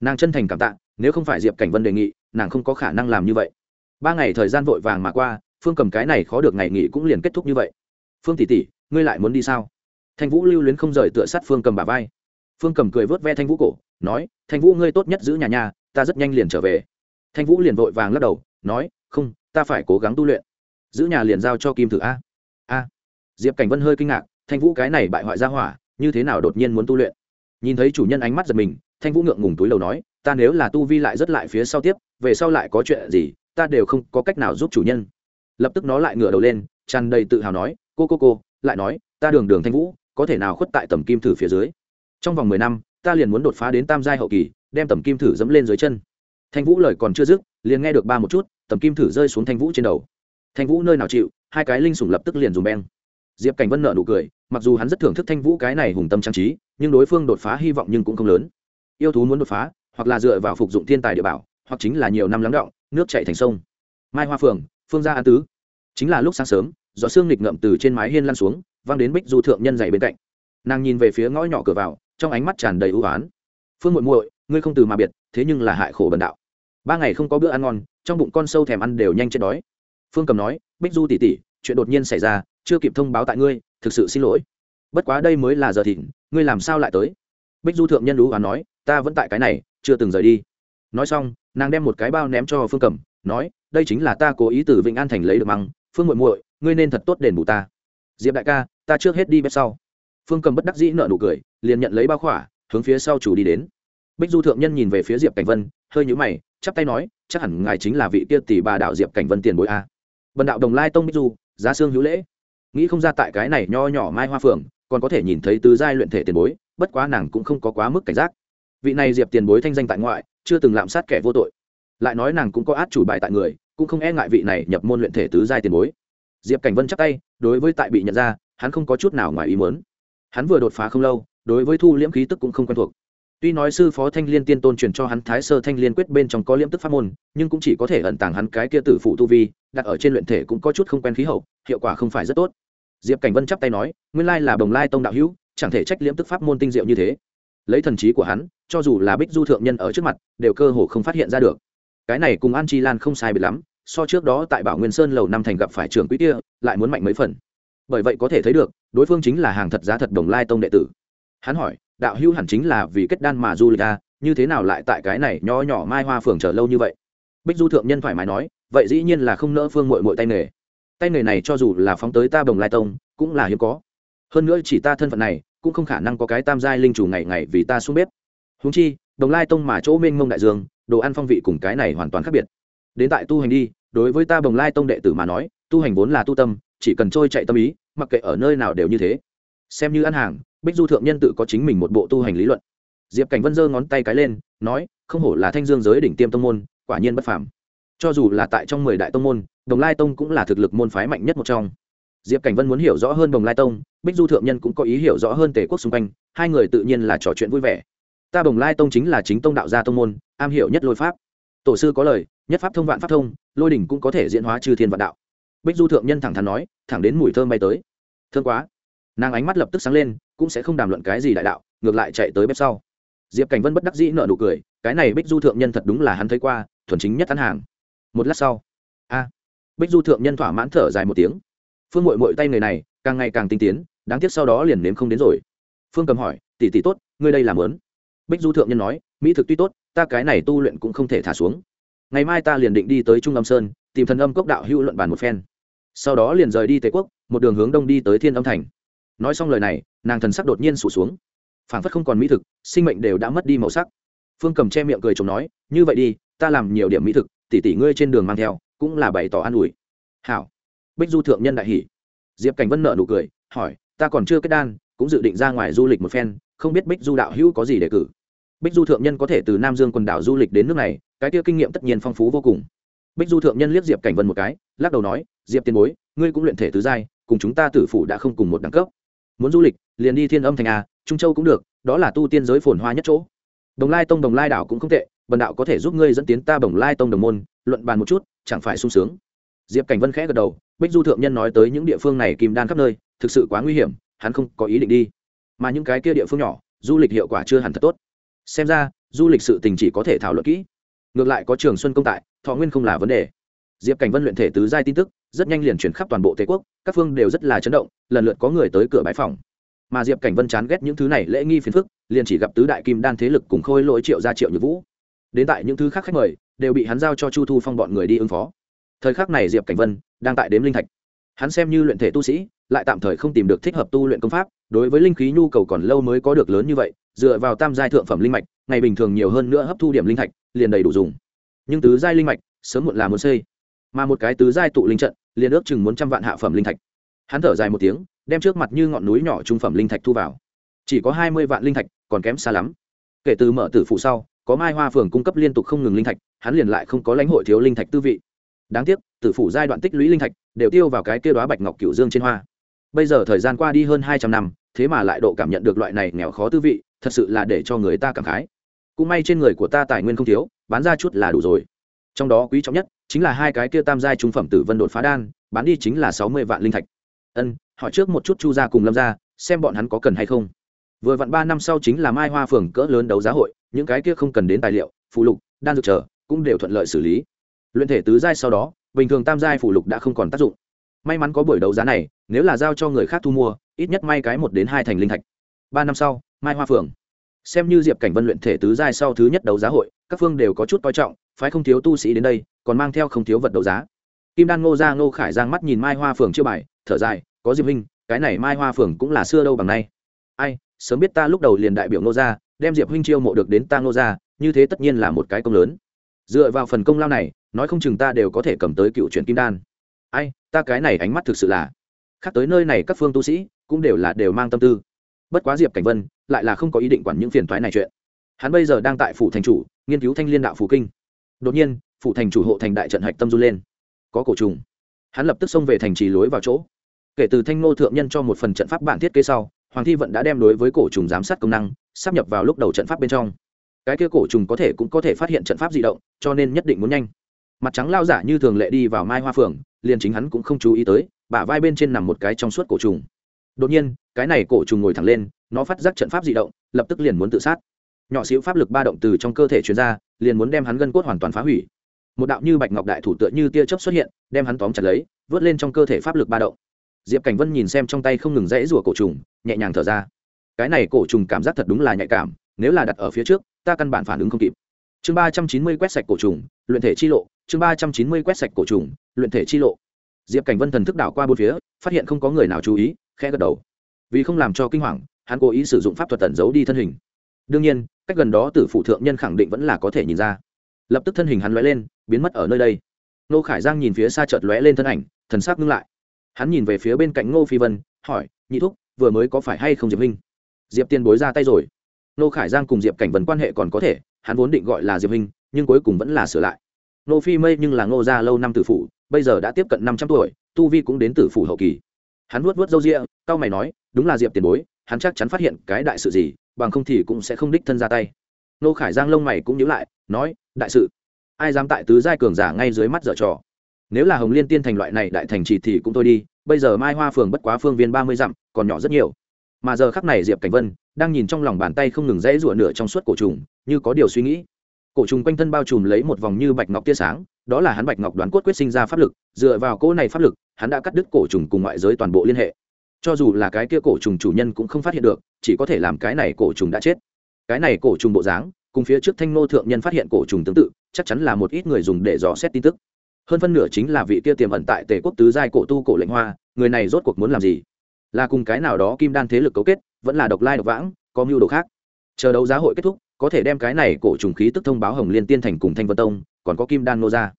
Nàng chân thành cảm tạ, nếu không phải diệp cảnh vân đề nghị, nàng không có khả năng làm như vậy. Ba ngày thời gian vội vàng mà qua phương cầm cái này khó được ngày nghỉ cũng liền kết thúc như vậy. Phương tỷ tỷ, ngươi lại muốn đi sao? Thanh vũ lưu luyến không rời tựa sát phương cầm bà vai. Phương cầm cười vớt ve thanh vũ cổ, nói, thanh vũ ngươi tốt nhất giữ nhà nhà, ta rất nhanh liền trở về. Thanh vũ liền vội vàng lắc đầu, nói, không, ta phải cố gắng tu luyện. Giữ nhà liền giao cho kim thử a. A. Diệp cảnh vân hơi kinh ngạc, thanh vũ cái này bại hoại ra hỏa, như thế nào đột nhiên muốn tu luyện? Nhìn thấy chủ nhân ánh mắt giật mình, thanh vũ ngượng ngùng túi lầu nói, ta nếu là tu vi lại rất lại phía sau tiếp, về sau lại có chuyện gì, ta đều không có cách nào giúp chủ nhân lập tức nó lại ngửa đầu lên, tràn đầy tự hào nói, cô cô cô, lại nói, ta đường đường thanh vũ, có thể nào khuất tại tầm kim thử phía dưới? Trong vòng mười năm, ta liền muốn đột phá đến tam giai hậu kỳ, đem tầm kim thử dẫm lên dưới chân. Thanh vũ lời còn chưa dứt, liền nghe được ba một chút, tầm kim thử rơi xuống thanh vũ trên đầu. Thanh vũ nơi nào chịu, hai cái linh sủng lập tức liền dùng beng. Diệp cảnh vân nợ nụ cười, mặc dù hắn rất thưởng thức thanh vũ cái này hùng tâm trang trí, nhưng đối phương đột phá hy vọng nhưng cũng không lớn. Yêu thú muốn đột phá, hoặc là dựa vào phục dụng thiên tài địa bảo, hoặc chính là nhiều năm lắng động, nước chạy thành sông. Mai hoa phường phương gia an tứ. Chính là lúc sáng sớm, gió xương nghịch ngậm từ trên mái hiên lăn xuống văng đến bích du thượng nhân dày bên cạnh. Nàng nhìn về phía ngõ nhỏ cửa vào, trong ánh mắt tràn đầy ưu oán. Phương muội muội, ngươi không từ mà biệt, thế nhưng là hại khổ bần đạo. Ba ngày không có bữa ăn ngon, trong bụng con sâu thèm ăn đều nhanh chết đói. Phương cầm nói, bích du tỉ tỉ chuyện đột nhiên xảy ra, chưa kịp thông báo tại ngươi, thực sự xin lỗi. Bất quá đây mới là giờ thịnh, ngươi làm sao lại tới? Bích du thượng nhân lú và nói, ta vẫn tại cái này, chưa từng rời đi. Nói xong, nàng đem một cái bao ném cho phương cầm, nói đây chính là ta cố ý từ vịnh an thành lấy được măng. Phương muội muội, ngươi nên thật tốt đền bù ta. Diệp đại ca, ta trước hết đi bếp sau. Phương cầm bất đắc dĩ nợ nụ cười, liền nhận lấy bao khỏa, hướng phía sau chủ đi đến. Bích du thượng nhân nhìn về phía diệp cảnh vân, hơi nhũ mày, chắp tay nói, chắc hẳn ngài chính là vị kia tỷ bà đạo diệp cảnh vân tiền bối a. Bần đạo đồng lai tông bích du, giá xương hữu lễ. Nghĩ không ra tại cái này nho nhỏ mai hoa phượng, còn có thể nhìn thấy tứ giai luyện thể tiền bối, bất quá nàng cũng không có quá mức cảnh giác. Vị này diệp tiền bối thanh danh tại ngoại, chưa từng lạm sát kẻ vô tội lại nói nàng cũng có át chủ bài tại người, cũng không e ngại vị này nhập môn luyện thể tứ giai tiền bối. Diệp cảnh vân chắc tay, đối với tại bị nhận ra, hắn không có chút nào ngoài ý muốn. Hắn vừa đột phá không lâu, đối với thu liễm khí tức cũng không quen thuộc. Tuy nói sư phó thanh liên tiên tôn truyền cho hắn thái sơ thanh liên quyết bên trong có liễm tức pháp môn, nhưng cũng chỉ có thể ẩn tàng hắn cái kia tử phụ tu vi, đặt ở trên luyện thể cũng có chút không quen khí hậu, hiệu quả không phải rất tốt. Diệp cảnh vân chắp tay nói, nguyên lai là bồng lai tông đạo hữu, chẳng thể trách liễm tức pháp môn tinh diệu như thế. Lấy thần trí của hắn, cho dù là bích du thượng nhân ở trước mặt, đều cơ hồ không phát hiện ra được cái này cùng an chi lan không sai biệt lắm, so trước đó tại bảo nguyên sơn lầu năm thành gặp phải trưởng quý kia, lại muốn mạnh mấy phần. Bởi vậy có thể thấy được, đối phương chính là hàng thật giá thật đồng lai tông đệ tử. Hắn hỏi, đạo hữu hẳn chính là vì kết đan mà du lịch a như thế nào lại tại cái này nho nhỏ mai hoa phường chờ lâu như vậy? Bích du thượng nhân thoải mái nói, vậy dĩ nhiên là không nỡ phương mội mội tay nghề. Tay nghề này cho dù là phóng tới ta đồng lai tông, cũng là hiếm có. Hơn nữa chỉ ta thân phận này, cũng không khả năng có cái tam giai linh chủ ngày ngày vì ta xuống bếp. Húng chi, đồng lai tông mà chỗ mênh mông đại dương đồ ăn phong vị cùng cái này hoàn toàn khác biệt. Đến tại tu hành đi, đối với ta đồng lai tông đệ tử mà nói, tu hành vốn là tu tâm, chỉ cần trôi chạy tâm ý, mặc kệ ở nơi nào đều như thế. Xem như ăn hàng, bích du thượng nhân tự có chính mình một bộ tu hành lý luận. Diệp cảnh vân giơ ngón tay cái lên, nói, không hổ là thanh dương giới đỉnh tiêm tông môn, quả nhiên bất phàm. Cho dù là tại trong mười đại tông môn đồng lai tông cũng là thực lực môn phái mạnh nhất một trong. Diệp cảnh vân muốn hiểu rõ hơn đồng lai tông, bích du thượng nhân cũng có ý hiểu rõ hơn tề quốc xung quanh, hai người tự nhiên là trò chuyện vui vẻ ta đồng lai tông chính là chính tông đạo gia tông môn, am hiểu nhất lôi pháp. Tổ sư có lời, nhất pháp thông vạn pháp thông, lôi đỉnh cũng có thể diễn hóa trừ thiên vạn đạo. Bích du thượng nhân thẳng thắn nói, thẳng đến mùi thơm bay tới. Thương quá. Nàng ánh mắt lập tức sáng lên, cũng sẽ không đàm luận cái gì đại đạo, ngược lại chạy tới bếp sau. Diệp cảnh vân bất đắc dĩ nợ nụ cười, cái này bích du thượng nhân thật đúng là hắn thấy qua, thuần chính nhất ăn hàng. Một lát sau, a, bích du thượng nhân thỏa mãn thở dài một tiếng. Phương mội mội tay người này, càng ngày càng tinh tiến, đáng tiếc sau đó liền nếm không đến rồi. Phương cầm hỏi, tỷ tỷ tốt, ngươi đây làm lớn bích du thượng nhân nói, mỹ thực tuy tốt, ta cái này tu luyện cũng không thể thả xuống. Ngày mai ta liền định đi tới trung âm sơn, tìm thần âm cốc đạo hữu luận bàn một phen. Sau đó liền rời đi tề quốc, một đường hướng đông đi tới thiên âm thành. Nói xong lời này, nàng thần sắc đột nhiên sụt xuống. Phảng phất không còn mỹ thực, sinh mệnh đều đã mất đi màu sắc. Phương cầm che miệng cười chồng nói, như vậy đi, ta làm nhiều điểm mỹ thực tỷ tỷ ngươi trên đường mang theo, cũng là bày tỏ an ủi. Hảo. Bích du thượng nhân đại hỷ diệp cảnh vân nợ nụ cười, hỏi, ta còn chưa kết đan, cũng dự định ra ngoài du lịch một phen, không biết bích du đạo hữu có gì để cử? Bích du thượng nhân có thể từ nam dương quần đảo du lịch đến nước này, cái kia kinh nghiệm tất nhiên phong phú vô cùng. Bích du thượng nhân liếc diệp cảnh vân một cái, lắc đầu nói, diệp tiền bối, ngươi cũng luyện thể tứ giai, cùng chúng ta tử phủ đã không cùng một đẳng cấp. Muốn du lịch, liền đi thiên âm thành a, trung châu cũng được, đó là tu tiên giới phồn hoa nhất chỗ. Đồng lai tông, đồng lai đảo cũng không tệ bần đạo có thể giúp ngươi dẫn tiến ta đồng lai tông đồng môn, luận bàn một chút, chẳng phải sung sướng. Diệp cảnh vân khẽ gật đầu, bích du thượng nhân nói tới những địa phương này kìm đan khắp nơi, thực sự quá nguy hiểm, hắn không có ý định đi. Mà những cái kia địa phương nhỏ, du lịch hiệu quả chưa hẳn thật tốt xem ra, du lịch sự tình chỉ có thể thảo luận kỹ. Ngược lại có trường xuân công tại, thọ nguyên không là vấn đề. Diệp cảnh vân luyện thể tứ giai tin tức, rất nhanh liền chuyển khắp toàn bộ tề quốc, các phương đều rất là chấn động, lần lượt có người tới cửa bãi phòng. Mà diệp cảnh vân chán ghét những thứ này lễ nghi phiền phức, liền chỉ gặp tứ đại kim đan thế lực cùng khôi lỗi triệu ra triệu như vũ. Đến tại những thứ khác khách mời, đều bị hắn giao cho chu thu phong bọn người đi ứng phó. Thời khắc này diệp cảnh vân đang tại đếm linh thạch. Hắn xem như luyện thể tu sĩ, lại tạm thời không tìm được thích hợp tu luyện công pháp, đối với linh khí nhu cầu còn lâu mới có được lớn như vậy dựa vào tam giai thượng phẩm linh mạch, ngày bình thường nhiều hơn nữa hấp thu điểm linh thạch, liền đầy đủ dùng. Nhưng tứ giai linh mạch, sớm muộn là muốn xây. Mà một cái tứ giai tụ linh trận, liền ước chừng muốn trăm vạn hạ phẩm linh thạch. Hắn thở dài một tiếng, đem trước mặt như ngọn núi nhỏ trung phẩm linh thạch thu vào. Chỉ có hai mươi vạn linh thạch, còn kém xa lắm. Kể từ mở tử phụ sau, có mai hoa phường cung cấp liên tục không ngừng linh thạch, hắn liền lại không có lãnh hội thiếu linh thạch tư vị. Đáng tiếc, tử phủ giai đoạn tích lũy linh thạch đều tiêu vào cái kia đoá bạch ngọc cửu dương trên hoa. Bây giờ thời gian qua đi hơn hai trăm năm, thế mà lại độ cảm nhận được loại này nghèo khó tư vị thật sự là để cho người ta cảm khái. Cũng may trên người của ta tài nguyên không thiếu, bán ra chút là đủ rồi. Trong đó quý trọng nhất chính là hai cái kia tam giai trung phẩm tử vân đột phá đan, bán đi chính là sáu mươi vạn linh thạch. Ân, hỏi trước một chút chu gia cùng lâm gia, xem bọn hắn có cần hay không. Vừa vặn ba năm sau chính là mai hoa phường cỡ lớn đấu giá hội, những cái kia không cần đến tài liệu, phụ lục, đan dược chờ, cũng đều thuận lợi xử lý. Luyện thể tứ giai sau đó, bình thường tam giai phụ lục đã không còn tác dụng. May mắn có buổi đấu giá này, nếu là giao cho người khác thu mua, ít nhất may cái một đến hai thành linh thạch. Ba năm sau mai hoa phường xem như diệp cảnh vân luyện thể tứ giai sau thứ nhất đấu giá hội, các phương đều có chút coi trọng, phái không thiếu tu sĩ đến đây, còn mang theo không thiếu vật đấu giá. Kim đan ngô ra ngô khải giang mắt nhìn mai hoa phường chưa bài, thở dài, có diệp huynh, cái này mai hoa phường cũng là xưa đâu bằng nay. Ai, sớm biết ta lúc đầu liền đại biểu ngô ra đem diệp huynh chiêu mộ được đến ta ngô ra như thế tất nhiên là một cái công lớn. Dựa vào phần công lao này, nói không chừng ta đều có thể cầm tới cựu truyện kim đan. Ai, ta cái này ánh mắt thực sự là khác tới nơi này các phương tu sĩ, cũng đều là đều mang tâm tư. Bất quá diệp cảnh vân lại là không có ý định quản những phiền toái này chuyện. Hắn bây giờ đang tại phủ thành chủ, nghiên cứu thanh liên đạo phủ kinh. Đột nhiên, phủ thành chủ hộ thành đại trận hạch tâm du lên. Có cổ trùng. Hắn lập tức xông về thành trì lối vào chỗ. Kể từ thanh ngô thượng nhân cho một phần trận pháp bản thiết kế sau, hoàng thi vận đã đem đối với cổ trùng giám sát công năng sắp nhập vào lúc đầu trận pháp bên trong. Cái kia cổ trùng có thể cũng có thể phát hiện trận pháp di động, cho nên nhất định muốn nhanh. Mặt trắng lao giả như thường lệ đi vào mai hoa phường liền chính hắn cũng không chú ý tới, bả vai bên trên nằm một cái trong suốt cổ trùng đột nhiên, cái này cổ trùng ngồi thẳng lên, nó phát giác trận pháp di động, lập tức liền muốn tự sát. Nhỏ xíu pháp lực ba động từ trong cơ thể chuyên ra, liền muốn đem hắn gân cốt hoàn toàn phá hủy. Một đạo như bạch ngọc đại thủ tựa như tia chớp xuất hiện, đem hắn tóm chặt lấy, vớt lên trong cơ thể pháp lực ba động. Diệp cảnh vân nhìn xem trong tay không ngừng rẽ rủa cổ trùng, nhẹ nhàng thở ra. Cái này cổ trùng cảm giác thật đúng là nhạy cảm, nếu là đặt ở phía trước, ta căn bản phản ứng không kịp. Chương ba trăm chín mươi quét sạch cổ trùng, luyện thể chi lộ, chương ba trăm chín mươi quét sạch cổ trùng, luyện thể chi lộ. Diệp cảnh vân thần thức đảo qua bốn phía, phát hiện không có người nào chú ý khẽ gật đầu. Vì không làm cho kinh hoàng, hắn cố ý sử dụng pháp thuật tẩn giấu đi thân hình. Đương nhiên, cách gần đó tử phụ thượng nhân khẳng định vẫn là có thể nhìn ra. Lập tức thân hình hắn lóe lên, biến mất ở nơi đây. Nô khải giang nhìn phía xa chợt lóe lên thân ảnh, thần sắc ngưng lại. Hắn nhìn về phía bên cạnh ngô phi vân, hỏi, nhị thúc, vừa mới có phải hay không diệp huynh? Diệp tiên bối ra tay rồi. Nô khải giang cùng diệp cảnh vân quan hệ còn có thể, hắn vốn định gọi là diệp huynh, nhưng cuối cùng vẫn là sửa lại. Nô phi mây nhưng là ngô gia lâu năm tử phụ, bây giờ đã tiếp cận năm trăm tuổi, tu vi cũng đến tử phủ hậu kỳ hắn vuốt vuốt râu ria cao mày nói, đúng là diệp tiền bối, hắn chắc chắn phát hiện cái đại sự gì, bằng không thì cũng sẽ không đích thân ra tay. Nô khải giang lông mày cũng nhíu lại, nói, đại sự? Ai dám tại tứ giai cường giả ngay dưới mắt dở trò? Nếu là hồng liên tiên thành loại này đại thành trì thì cũng thôi đi, bây giờ mai hoa phường bất quá phương viên ba mươi dặm, còn nhỏ rất nhiều. Mà giờ khắc này diệp cảnh vân đang nhìn trong lòng bàn tay không ngừng rẽ rụa nửa trong suốt cổ trùng, như có điều suy nghĩ. Cổ trùng quanh thân bao trùm lấy một vòng như bạch ngọc tia sáng, đó là hắn bạch ngọc đoán cốt quyết sinh ra pháp lực, dựa vào cỗ này pháp lực hắn đã cắt đứt cổ trùng cùng ngoại giới toàn bộ liên hệ. Cho dù là cái kia cổ trùng chủ nhân cũng không phát hiện được, chỉ có thể làm cái này cổ trùng đã chết. Cái này cổ trùng bộ dáng, cùng phía trước thanh nô thượng nhân phát hiện cổ trùng tương tự, chắc chắn là một ít người dùng để dò xét tin tức. Hơn phân nửa chính là vị kia tiềm ẩn tại tề quốc tứ giai cổ tu cổ lệnh hoa, người này rốt cuộc muốn làm gì? Là cùng cái nào đó kim đan thế lực cấu kết, vẫn là độc lai độc vãng, có mưu đồ khác? Chờ đấu giá hội kết thúc, có thể đem cái này cổ trùng khí tức thông báo hồng liên tiên thành cùng thanh vân tông, còn có kim đan nô ra.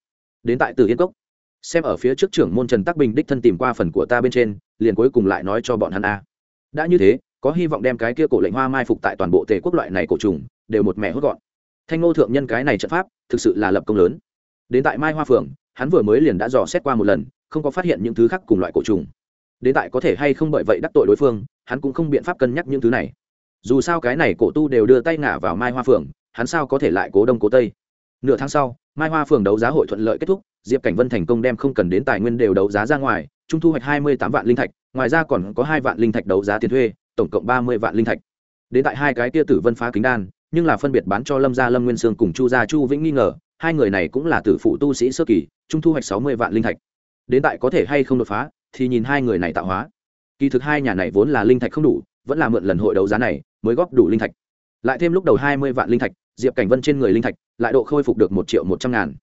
Đến tại từ yên cốc xem ở phía trước trưởng môn trần tắc bình đích thân tìm qua phần của ta bên trên, liền cuối cùng lại nói cho bọn hắn a. Đã như thế, có hy vọng đem cái kia cổ lệnh hoa mai phục tại toàn bộ tề quốc loại này cổ trùng, đều một mẹ hốt gọn. Thanh ngô thượng nhân cái này trận pháp, thực sự là lập công lớn. Đến tại mai hoa phường hắn vừa mới liền đã dò xét qua một lần, không có phát hiện những thứ khác cùng loại cổ trùng. Đến tại có thể hay không bởi vậy đắc tội đối phương, hắn cũng không biện pháp cân nhắc những thứ này. Dù sao cái này cổ tu đều đưa tay ngả vào mai hoa phường hắn sao có thể lại cố đông cố tây? Nửa tháng sau mai hoa phường đấu giá hội thuận lợi kết thúc, diệp cảnh vân thành công đem không cần đến tài nguyên đều đấu giá ra ngoài, trung thu hoạch hai mươi tám vạn linh thạch, ngoài ra còn có hai vạn linh thạch đấu giá tiền thuê, tổng cộng ba mươi vạn linh thạch. Đến tại hai cái tia tử vân phá kính đan, nhưng là phân biệt bán cho lâm gia, lâm nguyên sương cùng chu gia, chu vĩnh nghi ngờ, hai người này cũng là tử phụ tu sĩ sơ kỳ, trung thu hoạch sáu mươi vạn linh thạch. Đến tại có thể hay không đột phá, thì nhìn hai người này tạo hóa. Kỳ thực hai nhà này vốn là linh thạch không đủ, vẫn là mượn lần hội đấu giá này mới góp đủ linh thạch. Lại thêm lúc đầu hai mươi vạn linh thạch diệp cảnh vân trên người linh thạch lại độ khôi phục được một triệu một trăm ngàn.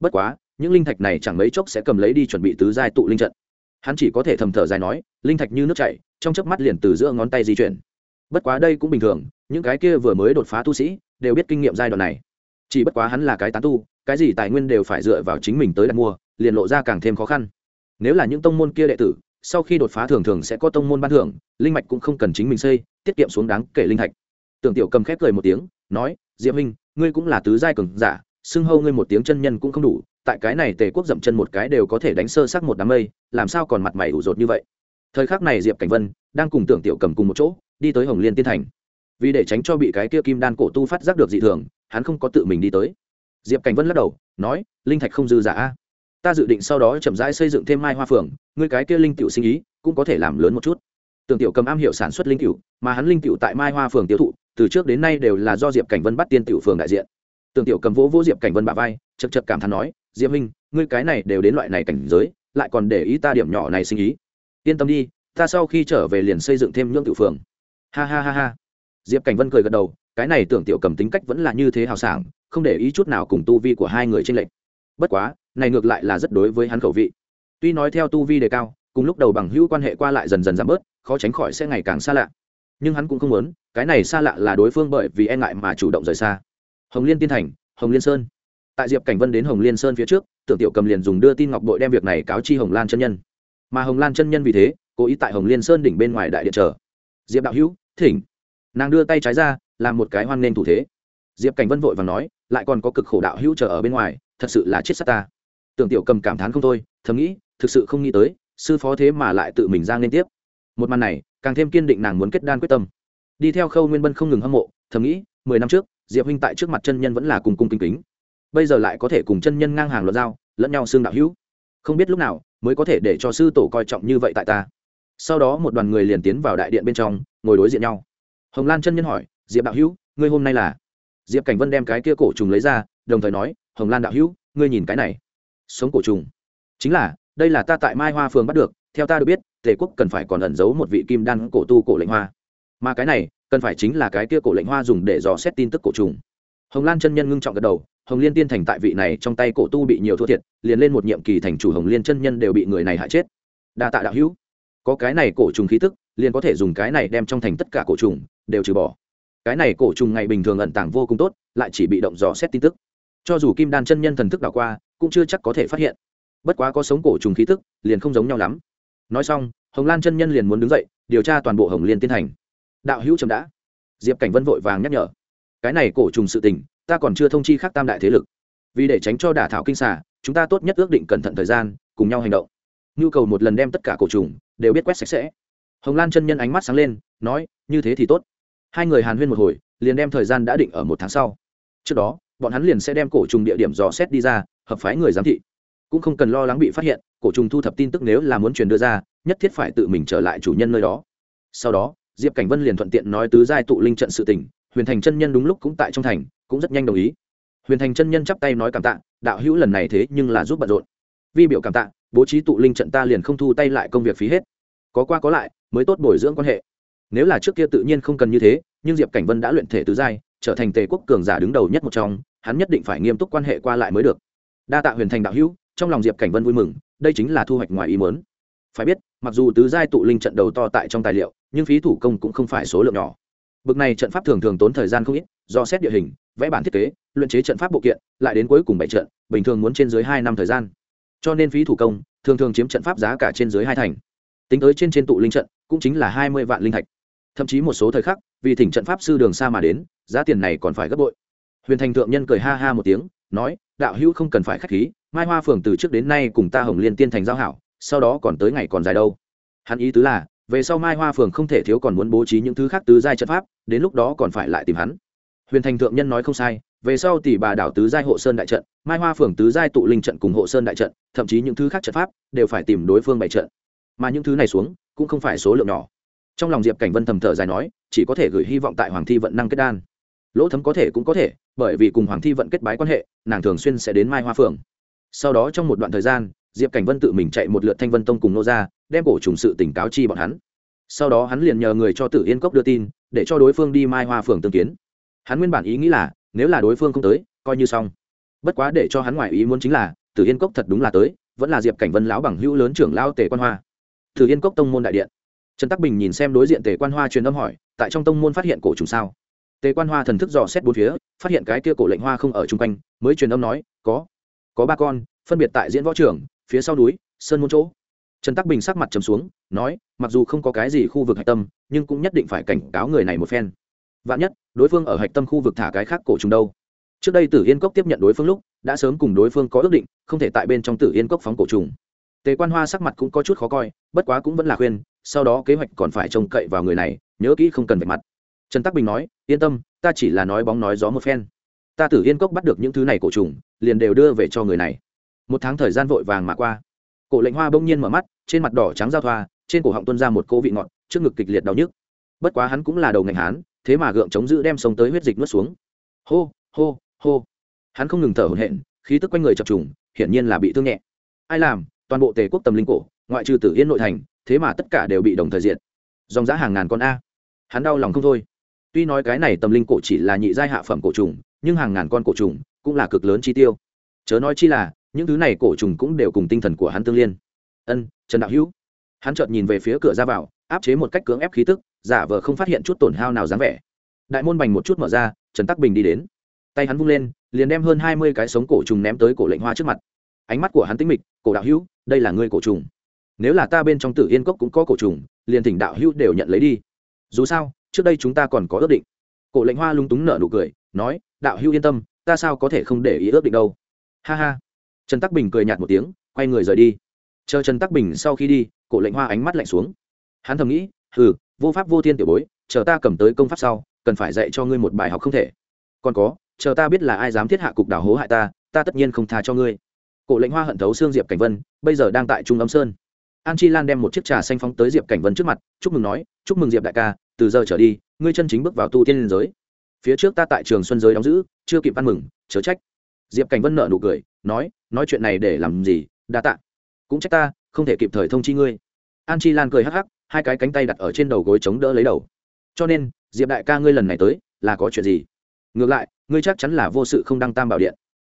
Bất quá, những linh thạch này chẳng mấy chốc sẽ cầm lấy đi chuẩn bị tứ giai tụ linh trận. Hắn chỉ có thể thầm thở dài nói, linh thạch như nước chảy, trong chớp mắt liền từ giữa ngón tay di chuyển. Bất quá đây cũng bình thường, những cái kia vừa mới đột phá tu sĩ đều biết kinh nghiệm giai đoạn này. Chỉ bất quá hắn là cái tán tu, cái gì tài nguyên đều phải dựa vào chính mình tới đặt mua, liền lộ ra càng thêm khó khăn. Nếu là những tông môn kia đệ tử, sau khi đột phá thường thường sẽ có tông môn ban thưởng, linh mạch cũng không cần chính mình xây, tiết kiệm xuống đáng kể linh thạch. Tưởng tiểu cầm khép cười một tiếng, nói diệp huynh, ngươi cũng là tứ giai cường giả, xưng hâu ngươi một tiếng chân nhân cũng không đủ, tại cái này tề quốc dậm chân một cái đều có thể đánh sơ sắc một đám mây, làm sao còn mặt mày ủ rột như vậy? Thời khắc này diệp cảnh vân đang cùng tưởng tiểu cầm cùng một chỗ, đi tới hồng liên tiên thành. Vì để tránh cho bị cái kia kim đan cổ tu phát giác được dị thường, hắn không có tự mình đi tới. Diệp cảnh vân lắc đầu, nói, linh thạch không dư giả ta dự định sau đó chậm rãi xây dựng thêm mai hoa phường ngươi cái kia linh tiểu sinh ý cũng có thể làm lớn một chút tưởng tiểu cầm am hiểu sản xuất linh tiểu mà hắn linh tiểu tại mai hoa phường tiêu thụ, từ trước đến nay đều là do diệp cảnh vân bắt tiên tiểu phường đại diện. Tưởng tiểu cầm vỗ vỗ diệp cảnh vân bà vai chật chật cảm thán nói, diệp minh ngươi cái này đều đến loại này cảnh giới, lại còn để ý ta điểm nhỏ này sinh ý. Yên tâm đi, ta sau khi trở về liền xây dựng thêm nhưỡng tiểu phường. Ha ha ha ha. Diệp cảnh vân cười gật đầu, cái này tưởng tiểu cầm tính cách vẫn là như thế hào sảng, không để ý chút nào cùng tu vi của hai người trên lệnh bất quá, này ngược lại là rất đối với hắn khẩu vị. Tuy nói theo tu vi đề cao cùng lúc đầu bằng hữu quan hệ qua lại dần dần giảm bớt, khó tránh khỏi sẽ ngày càng xa lạ. Nhưng hắn cũng không muốn, cái này xa lạ là đối phương bởi vì e ngại mà chủ động rời xa. Hồng liên tiên thành, hồng liên sơn. Tại diệp cảnh vân đến hồng liên sơn phía trước, tưởng tiểu cầm liền dùng đưa tin ngọc bội đem việc này cáo chi hồng lan chân nhân. Mà hồng lan chân nhân vì thế, cố ý tại hồng liên sơn đỉnh bên ngoài đại điện chờ. Diệp đạo hữu, thỉnh. Nàng đưa tay trái ra, làm một cái hoan nghênh thủ thế. Diệp cảnh vân vội và nói, lại còn có cực khổ đạo hữu chờ ở bên ngoài, thật sự là chết sát ta. Tưởng tiểu cầm cảm thán không thôi, thầm nghĩ, thực sự không nghĩ tới sư phó thế mà lại tự mình ra liên tiếp. Một màn này, càng thêm kiên định nàng muốn kết đan quyết tâm. Đi theo khâu nguyên bân không ngừng hâm mộ, thầm nghĩ, mười năm trước, diệp huynh tại trước mặt chân nhân vẫn là cùng cung kính kính. Bây giờ lại có thể cùng chân nhân ngang hàng luận giao, lẫn nhau xương đạo hữu. Không biết lúc nào, mới có thể để cho sư tổ coi trọng như vậy tại ta. Sau đó một đoàn người liền tiến vào đại điện bên trong, ngồi đối diện nhau. Hồng lan chân nhân hỏi, diệp đạo hữu, ngươi hôm nay là? Diệp cảnh vân đem cái kia cổ trùng lấy ra, đồng thời nói, hồng lan đạo hữu, ngươi nhìn cái này. Sống cổ trùng. Chính là đây là ta tại mai hoa phường bắt được, theo ta được biết, tề quốc cần phải còn ẩn giấu một vị kim đan cổ tu cổ lệnh hoa. Mà cái này, cần phải chính là cái kia cổ lệnh hoa dùng để dò xét tin tức cổ trùng. Hồng lan chân nhân ngưng trọng gật đầu, hồng liên tiên thành tại vị này trong tay cổ tu bị nhiều thua thiệt, liền lên một nhiệm kỳ thành chủ hồng liên chân nhân đều bị người này hại chết. Đa tạ đạo hữu. Có cái này cổ trùng khí tức, liền có thể dùng cái này đem trong thành tất cả cổ trùng đều trừ bỏ. Cái này cổ trùng ngày bình thường ẩn tàng vô cùng tốt, lại chỉ bị động dò xét tin tức. Cho dù kim đan chân nhân thần thức đảo qua, cũng chưa chắc có thể phát hiện bất quá có sống cổ trùng khí tức, liền không giống nhau lắm. Nói xong, hồng lan chân nhân liền muốn đứng dậy, điều tra toàn bộ hồng liên tiên thành. Đạo hữu trầm đã. Diệp cảnh vân vội vàng nhắc nhở. Cái này cổ trùng sự tình, ta còn chưa thông chi khác tam đại thế lực. Vì để tránh cho đả thảo kinh xả chúng ta tốt nhất ước định cẩn thận thời gian, cùng nhau hành động. Nhu cầu một lần đem tất cả cổ trùng, đều biết quét sạch sẽ. Hồng lan chân nhân ánh mắt sáng lên, nói, như thế thì tốt. Hai người hàn huyên một hồi, liền đem thời gian đã định ở một tháng sau. Trước đó, bọn hắn liền sẽ đem cổ trùng địa điểm dò xét đi ra, hợp phái người giám thị cũng không cần lo lắng bị phát hiện, cổ trùng thu thập tin tức nếu là muốn truyền đưa ra, nhất thiết phải tự mình trở lại chủ nhân nơi đó. Sau đó, diệp cảnh vân liền thuận tiện nói tứ giai tụ linh trận sự tình, huyền thành chân nhân đúng lúc cũng tại trong thành, cũng rất nhanh đồng ý. Huyền thành chân nhân chắp tay nói cảm tạ, đạo hữu lần này thế nhưng là giúp bận rộn. Vi biểu cảm tạ, bố trí tụ linh trận ta liền không thu tay lại công việc phí hết. Có qua có lại, mới tốt bồi dưỡng quan hệ. Nếu là trước kia tự nhiên không cần như thế, nhưng diệp cảnh vân đã luyện thể tứ giai, trở thành tề quốc cường giả đứng đầu nhất một trong, hắn nhất định phải nghiêm túc quan hệ qua lại mới được. Đa tạ huyền thành đạo hữu trong lòng diệp cảnh vân vui mừng, đây chính là thu hoạch ngoài ý mớn phải biết, mặc dù tứ giai tụ linh trận đầu to tại trong tài liệu, nhưng phí thủ công cũng không phải số lượng nhỏ. Bực này trận pháp thường thường tốn thời gian không ít, do xét địa hình, vẽ bản thiết kế, luyện chế trận pháp bộ kiện, lại đến cuối cùng bảy trận, bình thường muốn trên dưới hai năm thời gian. Cho nên phí thủ công, thường thường chiếm trận pháp giá cả trên dưới hai thành. Tính tới trên trên tụ linh trận, cũng chính là hai mươi vạn linh thạch. Thậm chí một số thời khắc, vì thỉnh trận pháp sư đường xa mà đến, giá tiền này còn phải gấp bội. Huyền thành thượng nhân cười ha ha một tiếng nói, đạo hữu không cần phải k h á c h khí, mai hoa phường từ trước đến nay cùng ta hồng liên tiên thành giao hảo, sau đó còn tới ngày còn dài đâu. Hắn ý tứ là, về sau mai hoa phường không thể thiếu còn muốn bố trí những thứ khác tứ giai trận pháp, đến lúc đó còn phải lại tìm hắn. Huyền thành thượng nhân nói không sai, về sau tỷ bà đảo tứ giai hộ sơn đại trận, mai hoa phường tứ giai tụ linh trận cùng hộ sơn đại trận, thậm chí những thứ khác trận pháp, đều phải tìm đối phương bày trận. Mà những thứ này xuống, cũng không phải số lượng nhỏ. Trong lòng diệp cảnh vân thầm thở dài nói, chỉ có thể gửi hy vọng tại hoàng thi vận năng kết đan lỗ thấm có thể cũng có thể, bởi vì cùng hoàng thi vận kết bái quan hệ, nàng thường xuyên sẽ đến mai hoa phường sau đó trong một đoạn thời gian, diệp cảnh vân tự mình chạy một lượt thanh vân tông cùng nô ra đem cổ trùng sự tỉnh cáo chi bọn hắn. Sau đó hắn liền nhờ người cho tử yên cốc đưa tin, để cho đối phương đi mai hoa phường tương kiến. Hắn nguyên bản ý nghĩ là, nếu là đối phương không tới, coi như xong. Bất quá để cho hắn ngoài ý muốn chính là, tử yên cốc thật đúng là tới, vẫn là diệp cảnh vân lão bằng hữu lớn trưởng lao tề quan hoa. Tử yên cốc tông môn đại điện. Trần tắc bình nhìn xem đối diện tề quan hoa truyền âm hỏi, tại trong tông môn phát hiện cổ trùng sao? Tề quan hoa thần thức dò xét bốn phía, phát hiện cái kia cổ lệnh hoa không ở chung quanh, mới truyền âm nói, có có ba con, phân biệt tại diễn võ trường, phía sau núi, sơn môn chỗ. Trần tắc bình sắc mặt trầm xuống, nói, mặc dù không có cái gì khu vực hạch tâm, nhưng cũng nhất định phải cảnh cáo người này một phen. Vạn nhất, đối phương ở hạch tâm khu vực thả cái khác cổ trùng đâu? Trước đây tử yên cốc tiếp nhận đối phương lúc, đã sớm cùng đối phương có ước định, không thể tại bên trong tử yên cốc phóng cổ trùng. Tề quan hoa sắc mặt cũng có chút khó coi, bất quá cũng vẫn là khuyên, sau đó kế hoạch còn phải trông cậy vào người này, nhớ kỹ không cần vạch mặt trần tắc bình nói, yên tâm, ta chỉ là nói bóng nói gió một phen. Ta tử yên cốc bắt được những thứ này cổ trùng, liền đều đưa về cho người này. Một tháng thời gian vội vàng mà qua. Cổ lệnh hoa bỗng nhiên mở mắt, trên mặt đỏ trắng giao thoa, trên cổ họng tuân ra một cô vị ngọt, trước ngực kịch liệt đau nhức. Bất quá hắn cũng là đầu ngành hán, thế mà gượng chống giữ đem sông tới huyết dịch nuốt xuống. Hô hô hô. Hắn không ngừng thở hổn hển, khí tức quanh người chập trùng, hiển nhiên là bị thương nhẹ. Ai làm, toàn bộ tề quốc tâm linh cổ, ngoại trừ tử yên nội thành, thế mà tất cả đều bị đồng thời diện dòng giá hàng ngàn con a. Hắn đau lòng không thôi tuy nói cái này tâm linh cổ chỉ là nhị giai hạ phẩm cổ trùng, nhưng hàng ngàn con cổ trùng cũng là cực lớn chi tiêu. Chớ nói chi là, những thứ này cổ trùng cũng đều cùng tinh thần của hắn tương liên. Ân, trần đạo hữu. Hắn chợt nhìn về phía cửa ra vào, áp chế một cách cưỡng ép khí tức, giả vờ không phát hiện chút tổn hao nào dáng vẻ. Đại môn bành một chút mở ra, trần tắc bình đi đến. Tay hắn vung lên, liền đem hơn hai mươi cái sống cổ trùng ném tới cổ lệnh hoa trước mặt. Ánh mắt của hắn tính mịch, cổ đạo hữu, đây là ngươi cổ trùng. Nếu là ta bên trong tử yên cốc cũng có cổ trùng, liền thỉnh đạo hữu đều nhận lấy đi. Dù sao trước đây chúng ta còn có ước định. Cổ lệnh hoa lung túng nở nụ cười, nói, đạo hữu yên tâm, ta sao có thể không để ý ước định đâu. Ha ha. Trần tắc bình cười nhạt một tiếng, quay người rời đi. Chờ trần tắc bình sau khi đi, cổ lệnh hoa ánh mắt lạnh xuống. Hắn thầm nghĩ, hừ, vô pháp vô thiên tiểu bối, chờ ta cầm tới công pháp sau, cần phải dạy cho ngươi một bài học không thể. Còn có, chờ ta biết là ai dám thiết hạ cục đảo hố hại ta ta tất nhiên không tha cho ngươi. Cổ lệnh hoa hận thấu xương diệp cảnh vân, bây giờ đang tại trung âm sơn. An chi lan đem một chiếc trà xanh phóng tới diệp cảnh vân trước mặt, chúc mừng nói, chúc mừng diệp đại ca từ giờ trở đi, ngươi chân chính bước vào tu tiên liên giới. Phía trước ta tại trường xuân giới đóng giữ, chưa kịp ăn mừng, chớ trách. Diệp cảnh vân nợ nụ cười, nói nói chuyện này để làm gì? Đa tạ. Cũng trách ta, không thể kịp thời thông chi ngươi. An chi lan cười hắc hắc, hai cái cánh tay đặt ở trên đầu gối chống đỡ lấy đầu. Cho nên, diệp đại ca ngươi lần này tới, là có chuyện gì? Ngược lại, ngươi chắc chắn là vô sự không đăng tam bảo điện.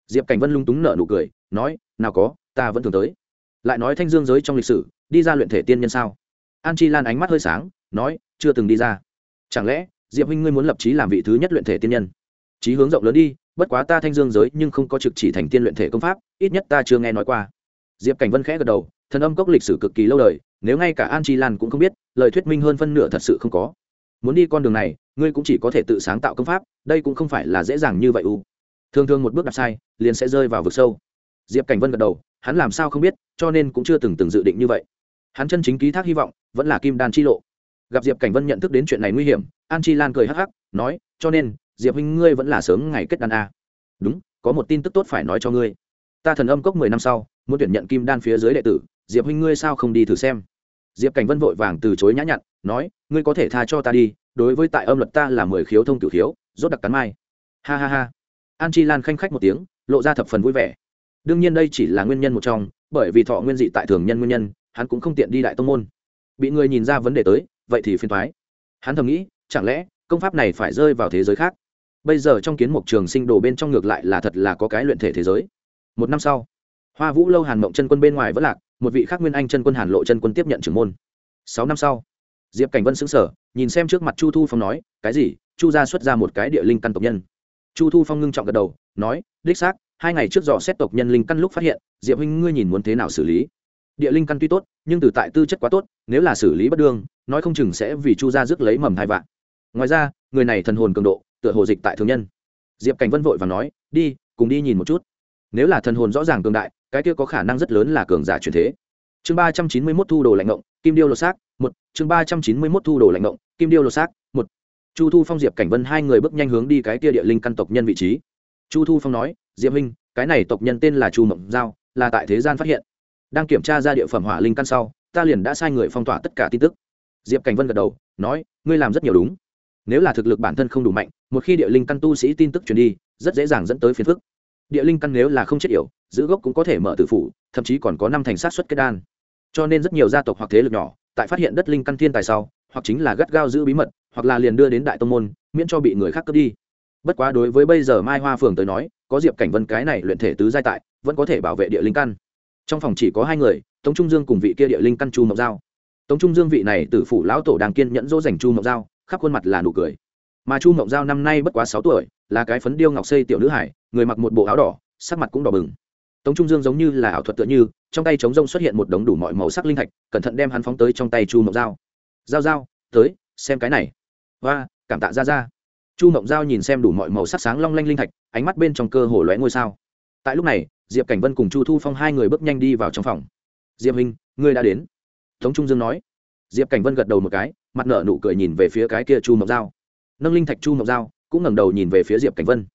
Diệp cảnh vân lung túng nở nụ cười, nói, nào có, ta vẫn thường tới. Lại nói thanh dương giới trong lịch sử, đi ra luyện thể tiên nhân sao? An chi lan ánh mắt hơi sáng nói, chưa từng đi ra. Chẳng lẽ, diệp huynh ngươi muốn lập trí làm vị thứ nhất luyện thể tiên nhân? Trí hướng rộng lớn đi, bất quá ta thanh dương giới nhưng không có trực chỉ thành tiên luyện thể công pháp, ít nhất ta chưa nghe nói qua. Diệp cảnh vân khẽ gật đầu, thần âm cốc lịch sử cực kỳ lâu đời, nếu ngay cả an chi lan cũng không biết, lời thuyết minh hơn phân nửa thật sự không có. Muốn đi con đường này, ngươi cũng chỉ có thể tự sáng tạo công pháp, đây cũng không phải là dễ dàng như vậy u. Thường thường một bước đặt sai, liền sẽ rơi vào vực sâu. Diệp cảnh vân gật đầu, hắn làm sao không biết, cho nên cũng chưa từng từng dự định như vậy. Hắn chân chính ký thác hy vọng, vẫn là kim đan chi lộ gặp diệp cảnh vân nhận thức đến chuyện này nguy hiểm an chi lan cười hắc hắc nói cho nên diệp huynh ngươi vẫn là sớm ngày kết đan a đúng có một tin tức tốt phải nói cho ngươi ta thần âm cốc mười năm sau muốn tuyển nhận kim đan phía dưới đệ tử diệp huynh ngươi sao không đi thử xem diệp cảnh vân vội vàng từ chối nhã nhặn nói ngươi có thể tha cho ta đi đối với tại âm luật ta là mười khiếu thông cửu khiếu rốt đặc cắn mai ha ha ha an chi lan khanh khách một tiếng lộ ra thập phần vui vẻ đương nhiên đây chỉ là nguyên nhân một trong bởi vì thọ nguyên dị tại thường nhân nguyên nhân hắn cũng không tiện đi đại tông môn bị người nhìn ra vấn đề tới vậy thì phiền toái. Hắn thầm nghĩ, chẳng lẽ công pháp này phải rơi vào thế giới khác? Bây giờ trong kiến mục trường sinh đồ bên trong ngược lại là thật là có cái luyện thể thế giới. Một năm sau, hoa vũ lâu hàn mộng chân quân bên ngoài vẫn lạc, một vị khác nguyên anh chân quân hàn lộ chân quân tiếp nhận trưởng môn. Sáu năm sau, diệp cảnh vân xứng sở nhìn xem trước mặt chu thu phong nói, cái gì? Chu gia xuất ra một cái địa linh căn tộc nhân. Chu thu phong ngưng trọng gật đầu, nói, đích xác, hai ngày trước dò xét tộc nhân linh căn lúc phát hiện, diệp huynh ngươi nhìn muốn thế nào xử lý? Địa linh căn tuy tốt, nhưng từ tại tư chất quá tốt, nếu là xử lý bất đương, nói không chừng sẽ vì chu gia rước lấy mầm hai vạn. Ngoài ra, người này thần hồn cường độ, tựa hồ dịch tại thường nhân. Diệp cảnh vân vội và nói, đi, cùng đi nhìn một chút. Nếu là thần hồn rõ ràng cường đại, cái kia có khả năng rất lớn là cường giả truyền thế. Chương ba trăm chín mươi mốt thu đồ lạnh ngộng, kim điêu lột xác, một. Chương ba trăm chín mươi mốt thu đồ lạnh ngộng, kim điêu lột xác, một. Chu thu phong, diệp cảnh vân hai người bước nhanh hướng đi cái kia địa linh căn tộc nhân vị trí. Chu thu phong nói, diệp minh cái này tộc nhân tên là chu mộng giao, là tại thế gian phát hiện đang kiểm tra ra địa phẩm hỏa linh căn sau, ta liền đã sai người phong tỏa tất cả tin tức. Diệp cảnh vân gật đầu, nói, ngươi làm rất nhiều đúng. Nếu là thực lực bản thân không đủ mạnh, một khi địa linh căn tu sĩ tin tức truyền đi, rất dễ dàng dẫn tới phiền phức. Địa linh căn nếu là không chết yểu, giữ gốc cũng có thể mở tử phủ, thậm chí còn có năm thành sát xuất kết đan. Cho nên rất nhiều gia tộc hoặc thế lực nhỏ, tại phát hiện đất linh căn thiên tài sau, hoặc chính là gắt gao giữ bí mật, hoặc là liền đưa đến đại tông môn, miễn cho bị người khác cướp đi. Bất quá đối với bây giờ mai hoa phường tới nói, có diệp cảnh vân cái này luyện thể tứ giai tại, vẫn có thể bảo vệ địa linh căn trong phòng chỉ có hai người, tống trung dương cùng vị kia địa linh căn chu mộc giao. Tống trung dương vị này từ phủ lão tổ đang kiên nhẫn dỗ dành chu mộc giao, khắp khuôn mặt là nụ cười. Mà chu mộc giao năm nay bất quá sáu tuổi, là cái phấn điêu ngọc xây tiểu nữ hải, người mặc một bộ áo đỏ, sắc mặt cũng đỏ bừng. Tống trung dương giống như là ảo thuật tựa như, trong tay trống rông xuất hiện một đống đủ mọi màu sắc linh thạch, cẩn thận đem hắn phóng tới trong tay chu mộc giao. Giao giao, tới, xem cái này. Và cảm tạ ra ra chu mộng giao nhìn xem đủ mọi màu sắc sáng long lanh linh thạch, ánh mắt bên trong cơ hồ lóe ngôi sao. Tại lúc này diệp cảnh vân cùng chu thu phong hai người bước nhanh đi vào trong phòng. Diệp minh ngươi đã đến. Tống trung dương nói. Diệp cảnh vân gật đầu một cái, mặt nở nụ cười nhìn về phía cái kia chu mộng giao. Nâng linh thạch chu mộng giao, cũng ngẩng đầu nhìn về phía diệp cảnh vân.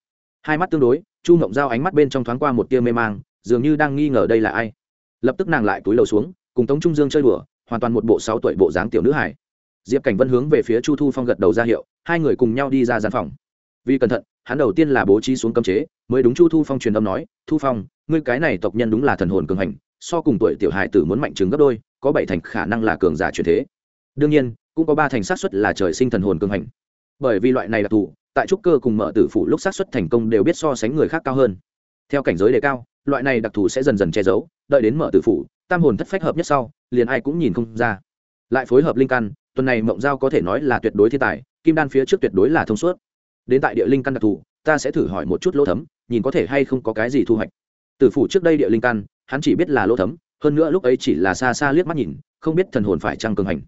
Hai mắt tương đối, chu mộng giao ánh mắt bên trong thoáng qua một tia mê mang, dường như đang nghi ngờ đây là ai. Lập tức nàng lại túi lầu xuống, cùng tống trung dương chơi đùa, hoàn toàn một bộ sáu tuổi bộ dáng tiểu nữ hải diệp cảnh vân hướng về phía chu thu phong gật đầu ra hiệu, hai người cùng nhau đi ra gian phòng. Vì cẩn thận, hắn đầu tiên là bố trí xuống cấm chế, mới đúng chu thu phong truyền âm nói, thu phong ngươi cái này tộc nhân đúng là thần hồn cường hành, so cùng tuổi tiểu hài tử muốn mạnh chứng gấp đôi, có bảy thành khả năng là cường giả truyền thế. Đương nhiên, cũng có ba thành xác suất là trời sinh thần hồn cường hành. Bởi vì loại này đặc thù tại trúc cơ cùng mở tử phủ lúc xác suất thành công đều biết so sánh người khác cao hơn. Theo cảnh giới đề cao, loại này đặc thù sẽ dần dần che giấu, đợi đến mở tử phủ, tam hồn thất phách hợp nhất sau, liền ai cũng nhìn không ra. Lại phối hợp linh căn, tuần này mộng giao có thể nói là tuyệt đối thiên tài, kim đan phía trước tuyệt đối là thông suốt. Đến tại địa linh căn đặc thù, ta sẽ thử hỏi một chút lỗ thấm, nhìn có thể hay không có cái gì thu hoạch tử phủ trước đây địa linh căn, hắn chỉ biết là lỗ thấm, hơn nữa lúc ấy chỉ là xa xa liếc mắt nhìn, không biết thần hồn phải trăng cường hành.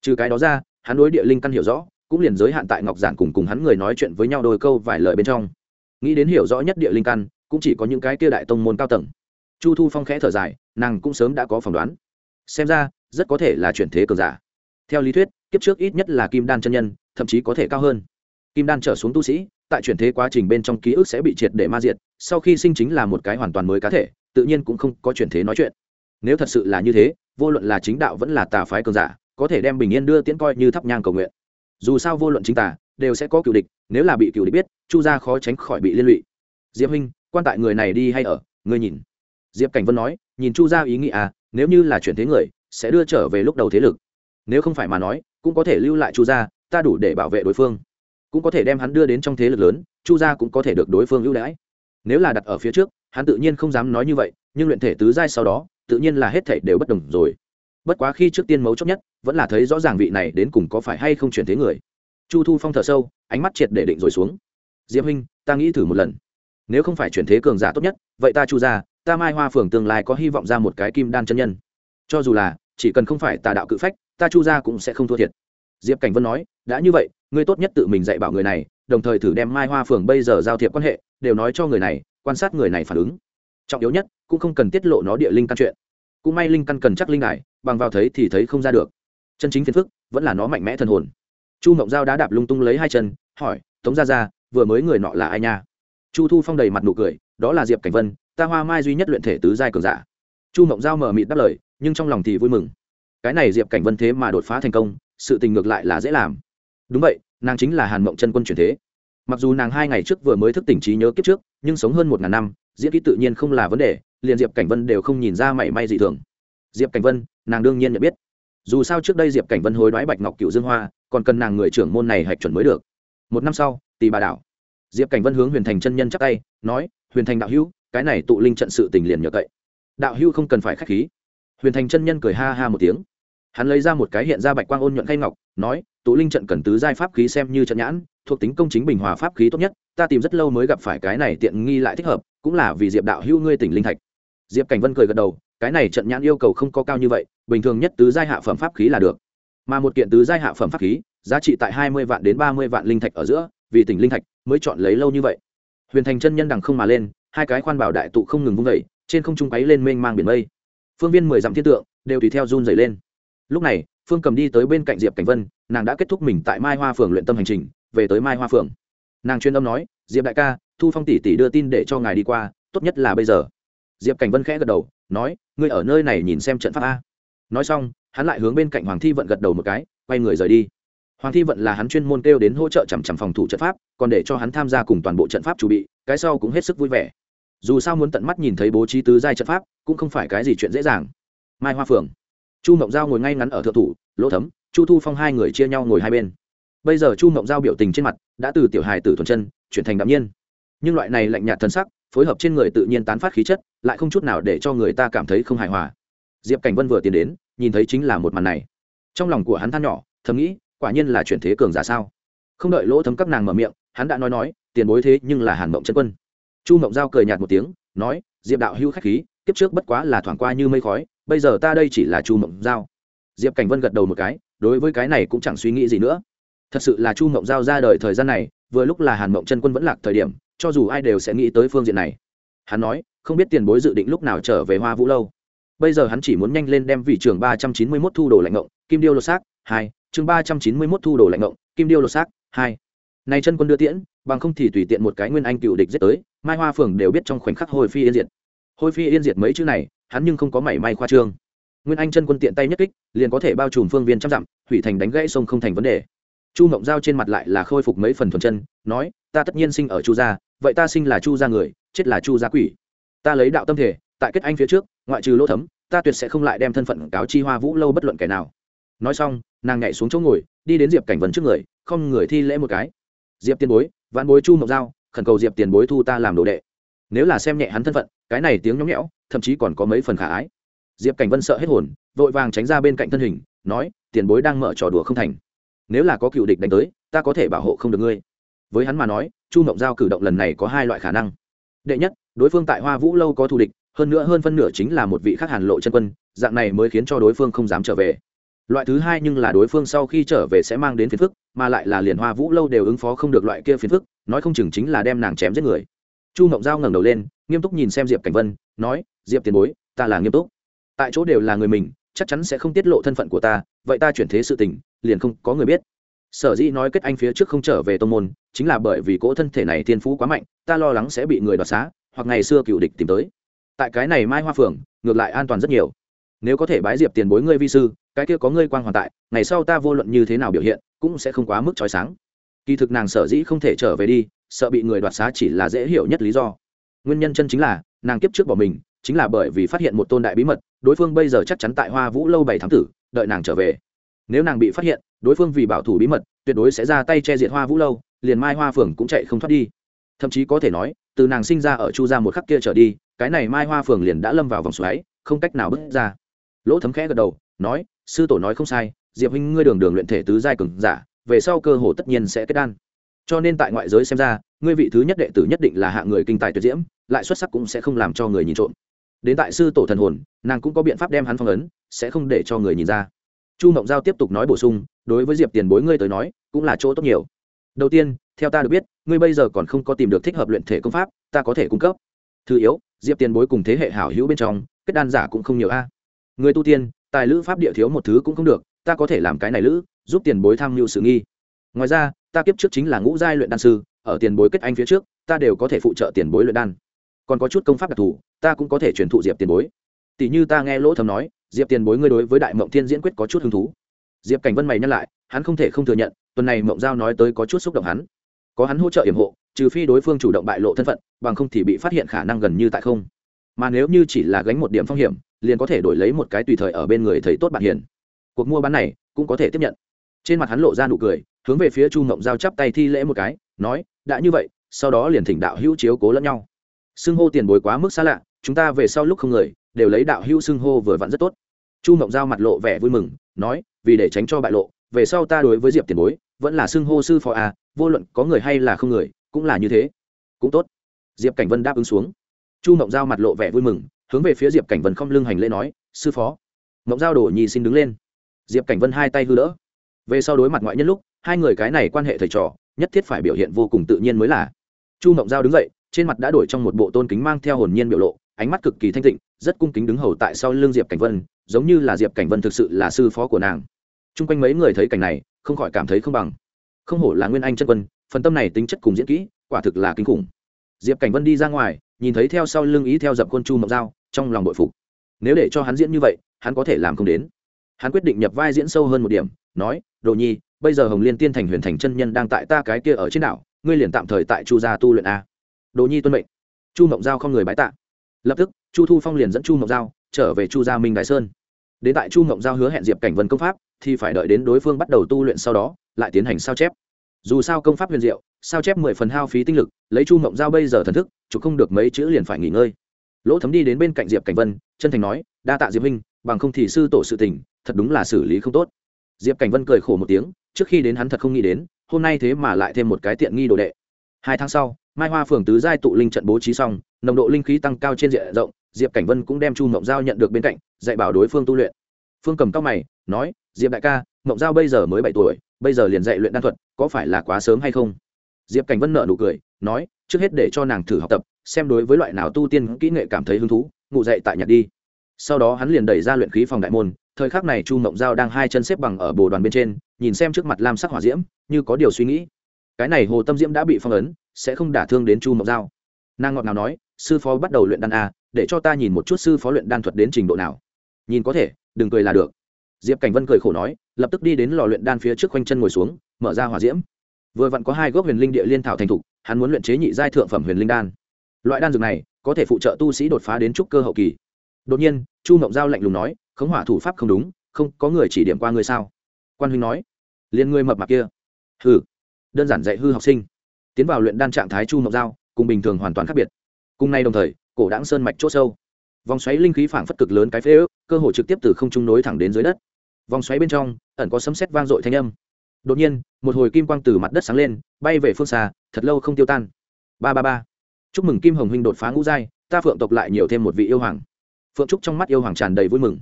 Trừ cái đó ra, hắn đối địa linh căn hiểu rõ, cũng liền giới hạn tại ngọc giản cùng cùng hắn người nói chuyện với nhau đôi câu vài lời bên trong. Nghĩ đến hiểu rõ nhất địa linh căn, cũng chỉ có những cái kia đại tông môn cao tầng. Chu thu phong khẽ thở dài, nàng cũng sớm đã có phỏng đoán. Xem ra, rất có thể là chuyển thế cường giả. Theo lý thuyết, kiếp trước ít nhất là kim đan chân nhân, thậm chí có thể cao hơn. Kim đan trở xuống tu sĩ tại chuyển thế quá trình bên trong ký ức sẽ bị triệt để ma diệt, sau khi sinh chính là một cái hoàn toàn mới cá thể, tự nhiên cũng không có chuyển thế nói chuyện. Nếu thật sự là như thế, vô luận là chính đạo vẫn là tà phái cường giả, có thể đem bình yên đưa tiễn coi như thắp nhang cầu nguyện. Dù sao vô luận chính tà, đều sẽ có cựu địch, nếu là bị cựu địch biết, chu gia khó tránh khỏi bị liên lụy. Diệp huynh, quan tại người này đi hay ở, ngươi nhìn. Diệp cảnh vân nói, nhìn chu gia ý nghĩ à nếu như là chuyển thế người, sẽ đưa trở về lúc đầu thế lực. Nếu không phải mà nói, cũng có thể lưu lại chu gia, ta đủ để bảo vệ đối phương cũng có thể đem hắn đưa đến trong thế lực lớn, chu gia cũng có thể được đối phương ưu đãi. Nếu là đặt ở phía trước, hắn tự nhiên không dám nói như vậy, nhưng luyện thể tứ giai sau đó, tự nhiên là hết thể đều bất đồng rồi. Bất quá khi trước tiên mấu chốt nhất, vẫn là thấy rõ ràng vị này đến cùng có phải hay không chuyển thế người. Chu thu phong thở sâu, ánh mắt triệt để định rồi xuống. Diệp huynh, ta nghĩ thử một lần. Nếu không phải chuyển thế cường giả tốt nhất, vậy ta chu ra ta mai hoa phường tương lai có hy vọng ra một cái kim đan chân nhân. Cho dù là, chỉ cần không phải tà đạo cự phách, ta chu ra cũng sẽ không thua thiệt diệp cảnh vân nói, đã như vậy, ngươi tốt nhất tự mình dạy bảo người này, đồng thời thử đem mai hoa phường bây giờ giao thiệp quan hệ, đều nói cho người này, quan sát người này phản ứng. Trọng yếu nhất, cũng không cần tiết lộ nó địa linh căn chuyện. Cũng may linh căn cần chắc linh đài, bằng vào thấy thì thấy không ra được. Chân chính phiền phức, vẫn là nó mạnh mẽ thần hồn. Chu mộng giao đã đạp lung tung lấy hai chân, hỏi, tống ra ra vừa mới người nọ là ai nha? Chu thu phong đầy mặt nụ cười, đó là diệp cảnh vân, ta hoa mai duy nhất luyện thể tứ giai cường giả. Chu mộng giao mở mịt đáp lời, nhưng trong lòng thì vui mừng. Cái này diệp cảnh vân thế mà đột phá thành công sự tình ngược lại là dễ làm. Đúng vậy, nàng chính là hàn mộng chân quân truyền thế. Mặc dù nàng hai ngày trước vừa mới thức tỉnh trí nhớ kiếp trước, nhưng sống hơn một ngàn năm, diễn kỹ tự nhiên không là vấn đề, liền diệp cảnh vân đều không nhìn ra mảy may dị thường. Diệp cảnh vân, nàng đương nhiên nhận biết. Dù sao trước đây diệp cảnh vân hối đoái bạch ngọc cựu dương hoa, còn cần nàng người trưởng môn này hạch chuẩn mới được. Một năm sau tì bà đảo. Diệp cảnh vân hướng huyền thành chân nhân chắc tay, nói, huyền thành đạo hữu, cái này tụ linh trận sự tình liền nhờ cậy. Đạo hữu không cần phải k h á c h khí. Huyền thành chân nhân cười ha ha một tiếng hắn lấy ra một cái hiện ra bạch quang ôn nhuận khay ngọc, nói tụ linh trận cần tứ giai pháp khí xem như trận nhãn, thuộc tính công chính bình hòa pháp khí tốt nhất, ta tìm rất lâu mới gặp phải cái này tiện nghi lại thích hợp, cũng là vì diệp đạo hữu ngươi tỉnh linh thạch. Diệp cảnh vân cười gật đầu, cái này trận nhãn yêu cầu không có cao như vậy, bình thường nhất tứ giai hạ phẩm pháp khí là được. Mà một kiện tứ giai hạ phẩm pháp khí, giá trị tại hai mươi vạn đến ba mươi vạn linh thạch ở giữa, vì tỉnh linh thạch mới chọn lấy lâu như vậy. Huyền thành chân nhân đằng không mà lên, hai cái khoan bảo đại tụ không ngừng vung vẩy trên không trung quấy lên mênh mang biển mây. Phương viên mười dặm thiên tượng đều tùy theo run dày lên lúc này, phương cầm đi tới bên cạnh diệp cảnh vân, nàng đã kết thúc mình tại mai hoa phường luyện tâm hành trình, về tới mai hoa phường. Nàng chuyên âm nói, diệp đại ca, thu phong tỷ tỷ đưa tin để cho ngài đi qua, tốt nhất là bây giờ. Diệp cảnh vân khẽ gật đầu, nói, ngươi ở nơi này nhìn xem trận pháp a. Nói xong, hắn lại hướng bên cạnh hoàng thi vận gật đầu một cái, quay người rời đi. Hoàng thi vận là hắn chuyên môn kêu đến hỗ trợ chằm chằm phòng thủ trận pháp, còn để cho hắn tham gia cùng toàn bộ trận pháp chuẩn bị, cái sau cũng hết sức vui vẻ. Dù sao muốn tận mắt nhìn thấy bố trí tứ giai trận pháp, cũng không phải cái gì chuyện dễ dàng. Mai hoa phường chu mộng giao ngồi ngay ngắn ở thượng thủ, lỗ thấm, chu thu phong hai người chia nhau ngồi hai bên. Bây giờ chu mộng giao biểu tình trên mặt đã từ tiểu hài từ thuần chân, chuyển thành đạm nhiên. Nhưng loại này lạnh nhạt thân sắc, phối hợp trên người tự nhiên tán phát khí chất, lại không chút nào để cho người ta cảm thấy không hài hòa. Diệp cảnh vân vừa tiến đến, nhìn thấy chính là một màn này. Trong lòng của hắn than nhỏ, thầm nghĩ, quả nhiên là chuyển thế cường giả sao? Không đợi lỗ thấm các nàng mở miệng, hắn đã nói nói, tiền bối thế nhưng là hàn mộng chân quân. Chu mộng giao cười nhạt một tiếng, nói, diệp đạo Hưu khách khí, kiếp trước bất quá là thoảng qua như mây khói bây giờ ta đây chỉ là chu mộng giao. Diệp cảnh vân gật đầu một cái, đối với cái này cũng chẳng suy nghĩ gì nữa. Thật sự là chu mộng giao ra đời thời gian này, vừa lúc là hàn mộng chân quân vẫn lạc thời điểm, cho dù ai đều sẽ nghĩ tới phương diện này. Hắn nói, không biết tiền bối dự định lúc nào trở về hoa vũ lâu. Bây giờ hắn chỉ muốn nhanh lên đem vị trường ba trăm chín mươi mốt thu đồ lạnh ngộng, kim điêu lột xác, hai, chương ba trăm chín mươi mốt thu đồ lạnh ngộng, kim điêu lột xác, hai. Này chân quân đưa tiễn, bằng không thì tùy tiện một cái nguyên anh cựu địch giết tới, mai hoa phường đều biết trong khoảnh khắc hồi phi yên diệt. Hồi phi yên diệt mấy chữ này hắn nhưng không có mảy may khoa trương. Nguyên anh chân quân tiện tay nhất kích, liền có thể bao trùm phương viên trăm dặm, hủy thành đánh gãy sông không thành vấn đề. Chu mộng giao trên mặt lại là khôi phục mấy phần thuần chân, nói, ta tất nhiên sinh ở chu gia, vậy ta sinh là chu gia người, chết là chu gia quỷ. Ta lấy đạo tâm thể, tại kết anh phía trước, ngoại trừ lỗ thấm, ta tuyệt sẽ không lại đem thân phận cáo chi hoa vũ lâu bất luận kẻ nào. Nói xong, nàng nhảy xuống chỗ ngồi, đi đến diệp cảnh vân trước người, không người thi lễ một cái. Diệp tiền bối vạn bối chu mộc giao, khẩn cầu diệp tiền bối thu ta làm đồ đệ nếu là xem nhẹ hắn thân phận, cái này tiếng nhõng nhẽo, thậm chí còn có mấy phần khả ái. Diệp cảnh vân sợ hết hồn, vội vàng tránh ra bên cạnh thân hình, nói, tiền bối đang mở trò đùa không thành. Nếu là có cựu địch đánh tới, ta có thể bảo hộ không được ngươi. Với hắn mà nói, chu mộng giao cử động lần này có hai loại khả năng. Đệ nhất, đối phương tại hoa vũ lâu có thù địch, hơn nữa hơn phân nửa chính là một vị khác hàn lộ chân quân, dạng này mới khiến cho đối phương không dám trở về. Loại thứ hai nhưng là đối phương sau khi trở về sẽ mang đến phiền phức, mà lại là liền hoa vũ lâu đều ứng phó không được loại kia phiền phức, nói không chừng chính là đem nàng chém giết người chu mộng giao ngẩng đầu lên, nghiêm túc nhìn xem diệp cảnh vân, nói, diệp tiền bối, ta là nghiêm túc. Tại chỗ đều là người mình, chắc chắn sẽ không tiết lộ thân phận của ta, vậy ta chuyển thế sự tình, liền không có người biết. Sở dĩ nói kết anh phía trước không trở về tô môn, chính là bởi vì cỗ thân thể này thiên phú quá mạnh, ta lo lắng sẽ bị người đoạt xá, hoặc ngày xưa cựu địch tìm tới. Tại cái này mai hoa phượng, ngược lại an toàn rất nhiều. Nếu có thể bái diệp tiền bối ngươi vi sư, cái kia có ngươi quang hoàn tại, ngày sau ta vô luận như thế nào biểu hiện, cũng sẽ không quá mức trói sáng. Kỳ thực nàng sở dĩ không thể trở về đi sợ bị người đoạt xá chỉ là dễ hiểu nhất lý do. Nguyên nhân chân chính là, nàng kiếp trước bỏ mình, chính là bởi vì phát hiện một tôn đại bí mật, đối phương bây giờ chắc chắn tại hoa vũ lâu bảy tháng tử, đợi nàng trở về. Nếu nàng bị phát hiện, đối phương vì bảo thủ bí mật, tuyệt đối sẽ ra tay che diệt hoa vũ lâu, liền mai hoa phường cũng chạy không thoát đi. Thậm chí có thể nói, từ nàng sinh ra ở chu gia một khắc kia trở đi, cái này mai hoa phường liền đã lâm vào vòng xoáy, không cách nào bước ra. Lỗ thấm khẽ gật đầu, nói, sư tổ nói không sai, diệp huynh ngươi đường đường luyện thể tứ giai cường giả, về sau cơ hồ tất nhiên sẽ kết đan cho nên tại ngoại giới xem ra, ngươi vị thứ nhất đệ tử nhất định là hạ người kinh tài tuyệt diễm, lại xuất sắc cũng sẽ không làm cho người nhìn trộm. Đến tại sư tổ thần hồn, nàng cũng có biện pháp đem hắn phong ấn, sẽ không để cho người nhìn ra. Chu mộng giao tiếp tục nói bổ sung, đối với diệp tiền bối ngươi tới nói, cũng là chỗ tốt nhiều. Đầu tiên, theo ta được biết, ngươi bây giờ còn không có tìm được thích hợp luyện thể công pháp, ta có thể cung cấp. Thứ yếu, diệp tiền bối cùng thế hệ hảo hữu bên trong, kết đan giả cũng không nhiều a. À. Người tu tiên, tài lữ pháp địa thiếu một thứ cũng không được, ta có thể làm cái này lữ, giúp tiền bối tham mưu sự nghi. Ngoài ra ta kiếp trước chính là ngũ giai luyện đan sư, ở tiền bối kết anh phía trước, ta đều có thể phụ trợ tiền bối luyện đan. Còn có chút công pháp đặc thù, ta cũng có thể truyền thụ diệp tiền bối. Tỷ như ta nghe lỗ thầm nói, diệp tiền bối ngươi đối với đại mộng thiên diễn quyết có chút hứng thú. Diệp cảnh vân mày nhắc lại, hắn không thể không thừa nhận, tuần này mộng giao nói tới có chút xúc động hắn. Có hắn hỗ trợ yểm hộ, trừ phi đối phương chủ động bại lộ thân phận, bằng không thì bị phát hiện khả năng gần như tại không. Mà nếu như chỉ là gánh một điểm phong hiểm, liền có thể đổi lấy một cái tùy thời ở bên người thấy tốt bạn hiền. Cuộc mua bán này cũng có thể tiếp nhận. Trên mặt hắn lộ ra nụ cười hướng về phía chu mộng giao chắp tay thi lễ một cái, nói, đã như vậy, sau đó liền thỉnh đạo hữu chiếu cố lẫn nhau. Xưng hô tiền bối quá mức xa lạ, chúng ta về sau lúc không người, đều lấy đạo hữu xưng hô vừa vặn rất tốt. Chu mộng giao mặt lộ vẻ vui mừng, nói, vì để tránh cho bại lộ, về sau ta đối với diệp tiền bối, vẫn là xưng hô sư phó à vô luận có người hay là không người, cũng là như thế. Cũng tốt. Diệp cảnh vân đáp ứng xuống. Chu mộng giao mặt lộ vẻ vui mừng, hướng về phía diệp cảnh vân không lưng hành lễ nói, sư phó. Mộng giao đồ nhì xin đứng lên. Diệp cảnh vân hai tay hư đỡ. Về sau đối mặt ngoại nhân lúc hai người cái này quan hệ thầy trò, nhất thiết phải biểu hiện vô cùng tự nhiên mới là. Chu mộng giao đứng dậy, trên mặt đã đổi trong một bộ tôn kính mang theo hồn nhiên biểu lộ, ánh mắt cực kỳ thanh tịnh, rất cung kính đứng hầu tại sau l ư n g diệp cảnh vân, giống như là diệp cảnh vân thực sự là sư phó của nàng. T r u n g quanh mấy người thấy cảnh này, không khỏi cảm thấy không bằng. Không hổ là nguyên anh chân quân, phần tâm này tính chất cùng diễn kỹ, quả thực là kinh khủng. Diệp cảnh vân đi ra ngoài, nhìn thấy theo sau lưng ý theo dập quân chu mộng giao, trong lòng bội phục. Nếu để cho hắn diễn như vậy, hắn có thể làm không đến. Hắn quyết định nhập vai diễn sâu hơn một điểm, nói, đồ nhi bây giờ hồng liên tiên thành huyền thành chân nhân đang tại ta cái kia ở trên đảo, ngươi liền tạm thời tại chu gia tu luyện a. Đồ nhi tuân mệnh. Chu mộng giao không người bái tạ. Lập tức, chu thu phong liền dẫn chu mộng giao trở về chu gia minh đại sơn. Đến tại chu mộng giao hứa hẹn diệp cảnh vân công pháp, thì phải đợi đến đối phương bắt đầu tu luyện sau đó, lại tiến hành sao chép. Dù sao công pháp huyền diệu, sao chép mười phần hao phí tinh lực, lấy chu mộng giao bây giờ thần thức, chụp không được mấy chữ liền phải nghỉ ngơi. Lỗ thấm đi đến bên cạnh diệp cảnh vân, chân thành nói, đa tạ diệp huynh, bằng không thì sư tổ sự tình, thật đúng là xử lý không tốt diệp cảnh vân cười khổ một tiếng, trước khi đến hắn thật không nghĩ đến, hôm nay thế mà lại thêm một cái tiện nghi đồ đệ. Hai tháng sau, mai hoa phường tứ giai tụ linh trận bố trí xong, nồng độ linh khí tăng cao trên diện rộng, diệp cảnh vân cũng đem chu mộng giao nhận được bên cạnh, dạy bảo đối phương tu luyện. Phương cầm cao mày, nói, diệp đại ca, mộng giao bây giờ mới bảy tuổi, bây giờ liền dạy luyện đan thuật, có phải là quá sớm hay không? Diệp cảnh vân nợ nụ cười, nói, trước hết để cho nàng thử học tập, xem đối với loại nào tu tiên kỹ nghệ cảm thấy hứng thú ngụ dạy tại nhạc đi. Sau đó hắn liền đẩy ra luyện khí phòng đại môn thời khắc này chu mộng giao đang hai chân xếp bằng ở bồ đoàn bên trên, nhìn xem trước mặt lam sắc hỏa diễm, như có điều suy nghĩ. Cái này hồ tâm diễm đã bị phong ấn, sẽ không đả thương đến chu mộng giao. Nàng ngọt nào nói, sư phó bắt đầu luyện đan a để cho ta nhìn một chút sư phó luyện đan thuật đến trình độ nào. Nhìn có thể, đừng cười là được. Diệp cảnh vân cười khổ nói, lập tức đi đến lò luyện đan phía trước khoanh chân ngồi xuống, mở ra hỏa diễm. Vừa vặn có hai gốc huyền linh địa liên thảo thành thục, hắn muốn luyện chế nhị giai thượng phẩm huyền linh đan. Loại đan dược này, có thể phụ trợ tu sĩ đột phá đến trúc cơ hậu kỳ. Đột nhiên, chu mộng giao lạnh lùng nói khống hỏa thủ pháp không đúng, không, có người chỉ điểm qua ngươi sao? Quan huynh nói. Liền ngươi mập mạp kia. Hừ. Đơn giản dạy hư học sinh. Tiến vào luyện đan trạng thái chu mộc dao cùng bình thường hoàn toàn khác biệt. Cùng nay đồng thời, cổ đáng sơn mạch c h sâu. Vòng xoáy linh khí phảng phất cực lớn cái phế ước, cơ hội trực tiếp từ không trung nối thẳng đến dưới đất. Vòng xoáy bên trong, ẩn có sấm sét vang dội thanh âm. Đột nhiên, một hồi kim quang từ mặt đất sáng lên, bay về phương xa, thật lâu không tiêu tan. Ba ba ba. Chúc mừng kim hồng huynh đột phá ngũ giai, ta phượng tộc lại nhiều thêm một vị yêu hoàng. Phượng trúc trong mắt yêu hoàng tràn đầy vui mừng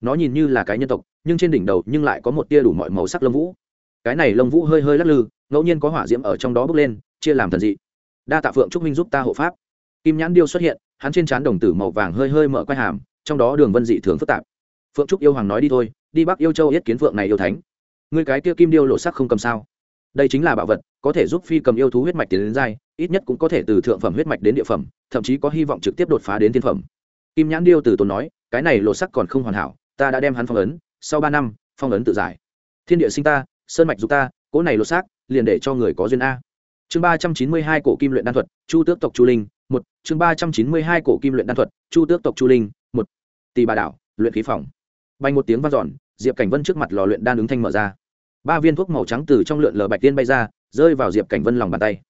nó nhìn như là cái nhân tộc, nhưng trên đỉnh đầu nhưng lại có một tia đủ mọi màu sắc lông vũ. Cái này lông vũ hơi hơi lắc lư, ngẫu nhiên có hỏa diễm ở trong đó bốc lên, chia làm thần dị. Đa tạ phượng trúc minh giúp ta hộ pháp. Kim nhãn điêu xuất hiện, hắn trên trán đồng tử màu vàng hơi hơi mở quai hàm, trong đó đường vân dị thường phức tạp. Phượng trúc yêu hoàng nói đi thôi, đi bắc yêu châu yết kiến phượng này yêu thánh. Người cái kia kim điêu lộ sắc không cầm sao? Đây chính là bảo vật, có thể giúp phi cầm yêu thú huyết mạch tiến đến dai ít nhất cũng có thể từ thượng phẩm huyết mạch đến địa phẩm, thậm chí có hy vọng trực tiếp đột phá đến thiên phẩm. Kim nhãn điêu từ tốn nói, cái này lộ sắc còn không hoàn hảo ta đã đem hắn phong ấn, sau ba năm, phong ấn tự giải. Thiên địa sinh ta, sơn mạch dục ta, cỗ này lộ xác, liền để cho người có duyên a. Chương ba trăm chín mươi hai cổ kim luyện đan thuật, chu tước tộc chu linh, một. Chương ba trăm chín mươi hai cổ kim luyện đan thuật, chu tước tộc chu linh, một. Tỷ bà đảo, luyện khí phòng. Bay một tiếng vang dọn, diệp cảnh vân trước mặt lò luyện đan ứng thanh mở ra. Ba viên thuốc màu trắng từ trong lượn lờ bạch tiên bay ra, rơi vào diệp cảnh vân lòng bàn tay.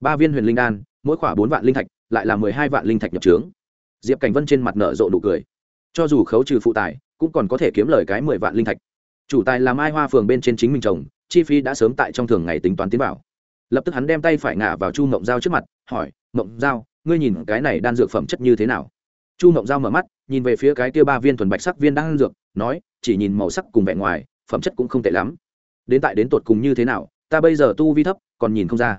Ba viên huyền linh đan, mỗi khoảng bốn vạn linh thạch, lại là mười hai vạn linh thạch nhập trướng. Diệp cảnh vân trên mặt nở rộ nụ cười. Cho dù khấu trừ phụ tải cũng còn có thể kiếm lời cái mười vạn linh thạch. Chủ tài làm ai hoa phường bên trên chính mình trồng chi phí đã sớm tại trong thường ngày tính toán tiến bảo lập tức hắn đem tay phải ngả vào chu mộng dao trước mặt, hỏi, mộng dao ngươi nhìn cái này đan dược phẩm chất như thế nào? Chu mộng dao mở mắt, nhìn về phía cái kia ba viên thuần bạch sắc viên đan dược, nói, chỉ nhìn màu sắc cùng vẻ ngoài, phẩm chất cũng không tệ lắm. Đến tại đến tột cùng như thế nào, ta bây giờ tu vi thấp, còn nhìn không ra.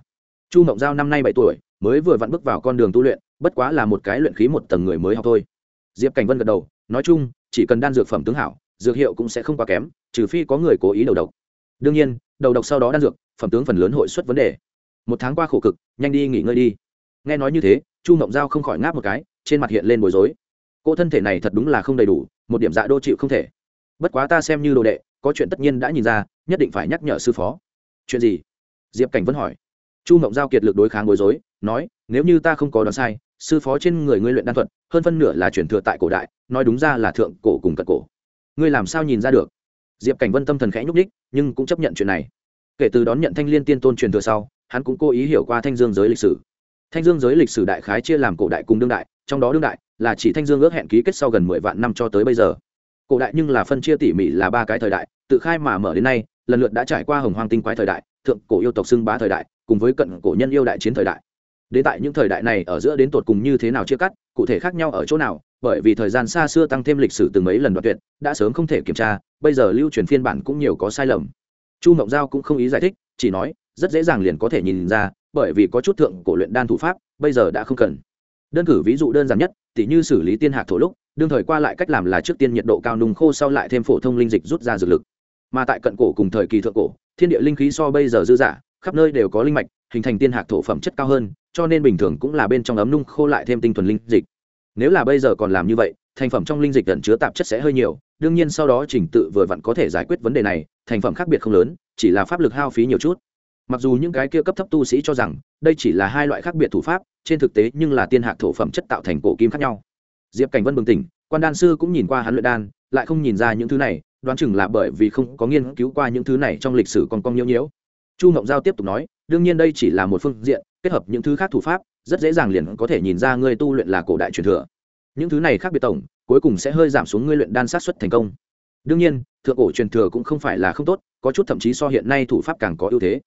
Chu mộng giao năm nay bảy tuổi, mới vừa vặn bước vào con đường tu luyện, bất quá là một cái luyện khí một tầng người mới học thôi. Diệp cảnh vân gật đầu, nói chung chỉ cần đan dược phẩm tướng hảo, dược hiệu cũng sẽ không quá kém, trừ phi có người cố ý đầu độc. Đương nhiên, đầu độc sau đó đan dược, phẩm tướng phần lớn hội xuất vấn đề. Một tháng qua khổ cực, nhanh đi nghỉ ngơi đi. Nghe nói như thế, chu mộng giao không khỏi ngáp một cái, trên mặt hiện lên bối rối. Cô thân thể này thật đúng là không đầy đủ, một điểm dạ đô chịu không thể. Bất quá ta xem như đồ đệ, có chuyện tất nhiên đã nhìn ra, nhất định phải nhắc nhở sư phó. Chuyện gì? Diệp cảnh vẫn hỏi. Chu mộng giao kiệt lực đối kháng bối rối, nói, nếu như ta không có đoán sai sư phó trên người ngươi luyện đan thuật, hơn phân nửa là chuyển thừa tại cổ đại, nói đúng ra là thượng cổ cùng cận cổ. Ngươi làm sao nhìn ra được? Diệp cảnh vân tâm thần khẽ nhúc ních nhưng cũng chấp nhận chuyện này. Kể từ đón nhận thanh liên tiên tôn truyền thừa sau, hắn cũng cố ý hiểu qua thanh dương giới lịch sử. Thanh dương giới lịch sử đại khái chia làm cổ đại cùng đương đại, trong đó đương đại là chỉ thanh dương ước hẹn ký kết sau gần mười vạn năm cho tới bây giờ. Cổ đại nhưng là phân chia tỉ mỉ là ba cái thời đại, tự khai mà mở đến nay, lần lượt đã trải qua hồng hoang tinh quái thời đại, thượng cổ yêu tộc xưng bá thời đại, cùng với cận cổ nhân yêu đại chiến thời đại đến tại những thời đại này ở giữa đến tột cùng như thế nào chia cắt, cụ thể khác nhau ở chỗ nào, bởi vì thời gian xa xưa tăng thêm lịch sử từng mấy lần đoạn tuyệt, đã sớm không thể kiểm tra, bây giờ lưu truyền phiên bản cũng nhiều có sai lầm. Chu mộng giao cũng không ý giải thích, chỉ nói, rất dễ dàng liền có thể nhìn ra, bởi vì có chút thượng cổ luyện đan thủ pháp, bây giờ đã không cần. Đơn cử ví dụ đơn giản nhất, tỉ như xử lý tiên hạc thổ lúc, đương thời qua lại cách làm là trước tiên nhiệt độ cao nung khô sau lại thêm phổ thông linh dịch rút ra dược lực. Mà tại cận cổ cùng thời kỳ thượng cổ, thiên địa linh khí so bây giờ dư dả, khắp nơi đều có linh mạch, hình thành tiên hạc thổ phẩm chất cao hơn cho nên bình thường cũng là bên trong ấm nung khô lại thêm tinh thuần linh dịch. Nếu là bây giờ còn làm như vậy, thành phẩm trong linh dịch ẩn chứa tạp chất sẽ hơi nhiều, đương nhiên sau đó trình tự vừa vặn có thể giải quyết vấn đề này, thành phẩm khác biệt không lớn, chỉ là pháp lực hao phí nhiều chút. Mặc dù những cái kia cấp thấp tu sĩ cho rằng, đây chỉ là hai loại khác biệt thủ pháp, trên thực tế nhưng là tiên hạc thổ phẩm chất tạo thành cổ kim khác nhau. Diệp cảnh vân bừng tỉnh, quan đan sư cũng nhìn qua hắn luyện đan, lại không nhìn ra những thứ này, đoán chừng là bởi vì không có nghiên cứu qua những thứ này trong lịch sử còn cong nhiễu nhiễu chu ngộng giao tiếp tục nói đương nhiên đây chỉ là một phương diện, kết hợp những thứ khác thủ pháp, rất dễ dàng liền có thể nhìn ra ngươi tu luyện là cổ đại truyền thừa. Những thứ này khác biệt tổng, cuối cùng sẽ hơi giảm xuống ngươi luyện đan sát xuất thành công. Đương nhiên, thượng cổ truyền thừa cũng không phải là không tốt, có chút thậm chí so hiện nay thủ pháp càng có ưu thế.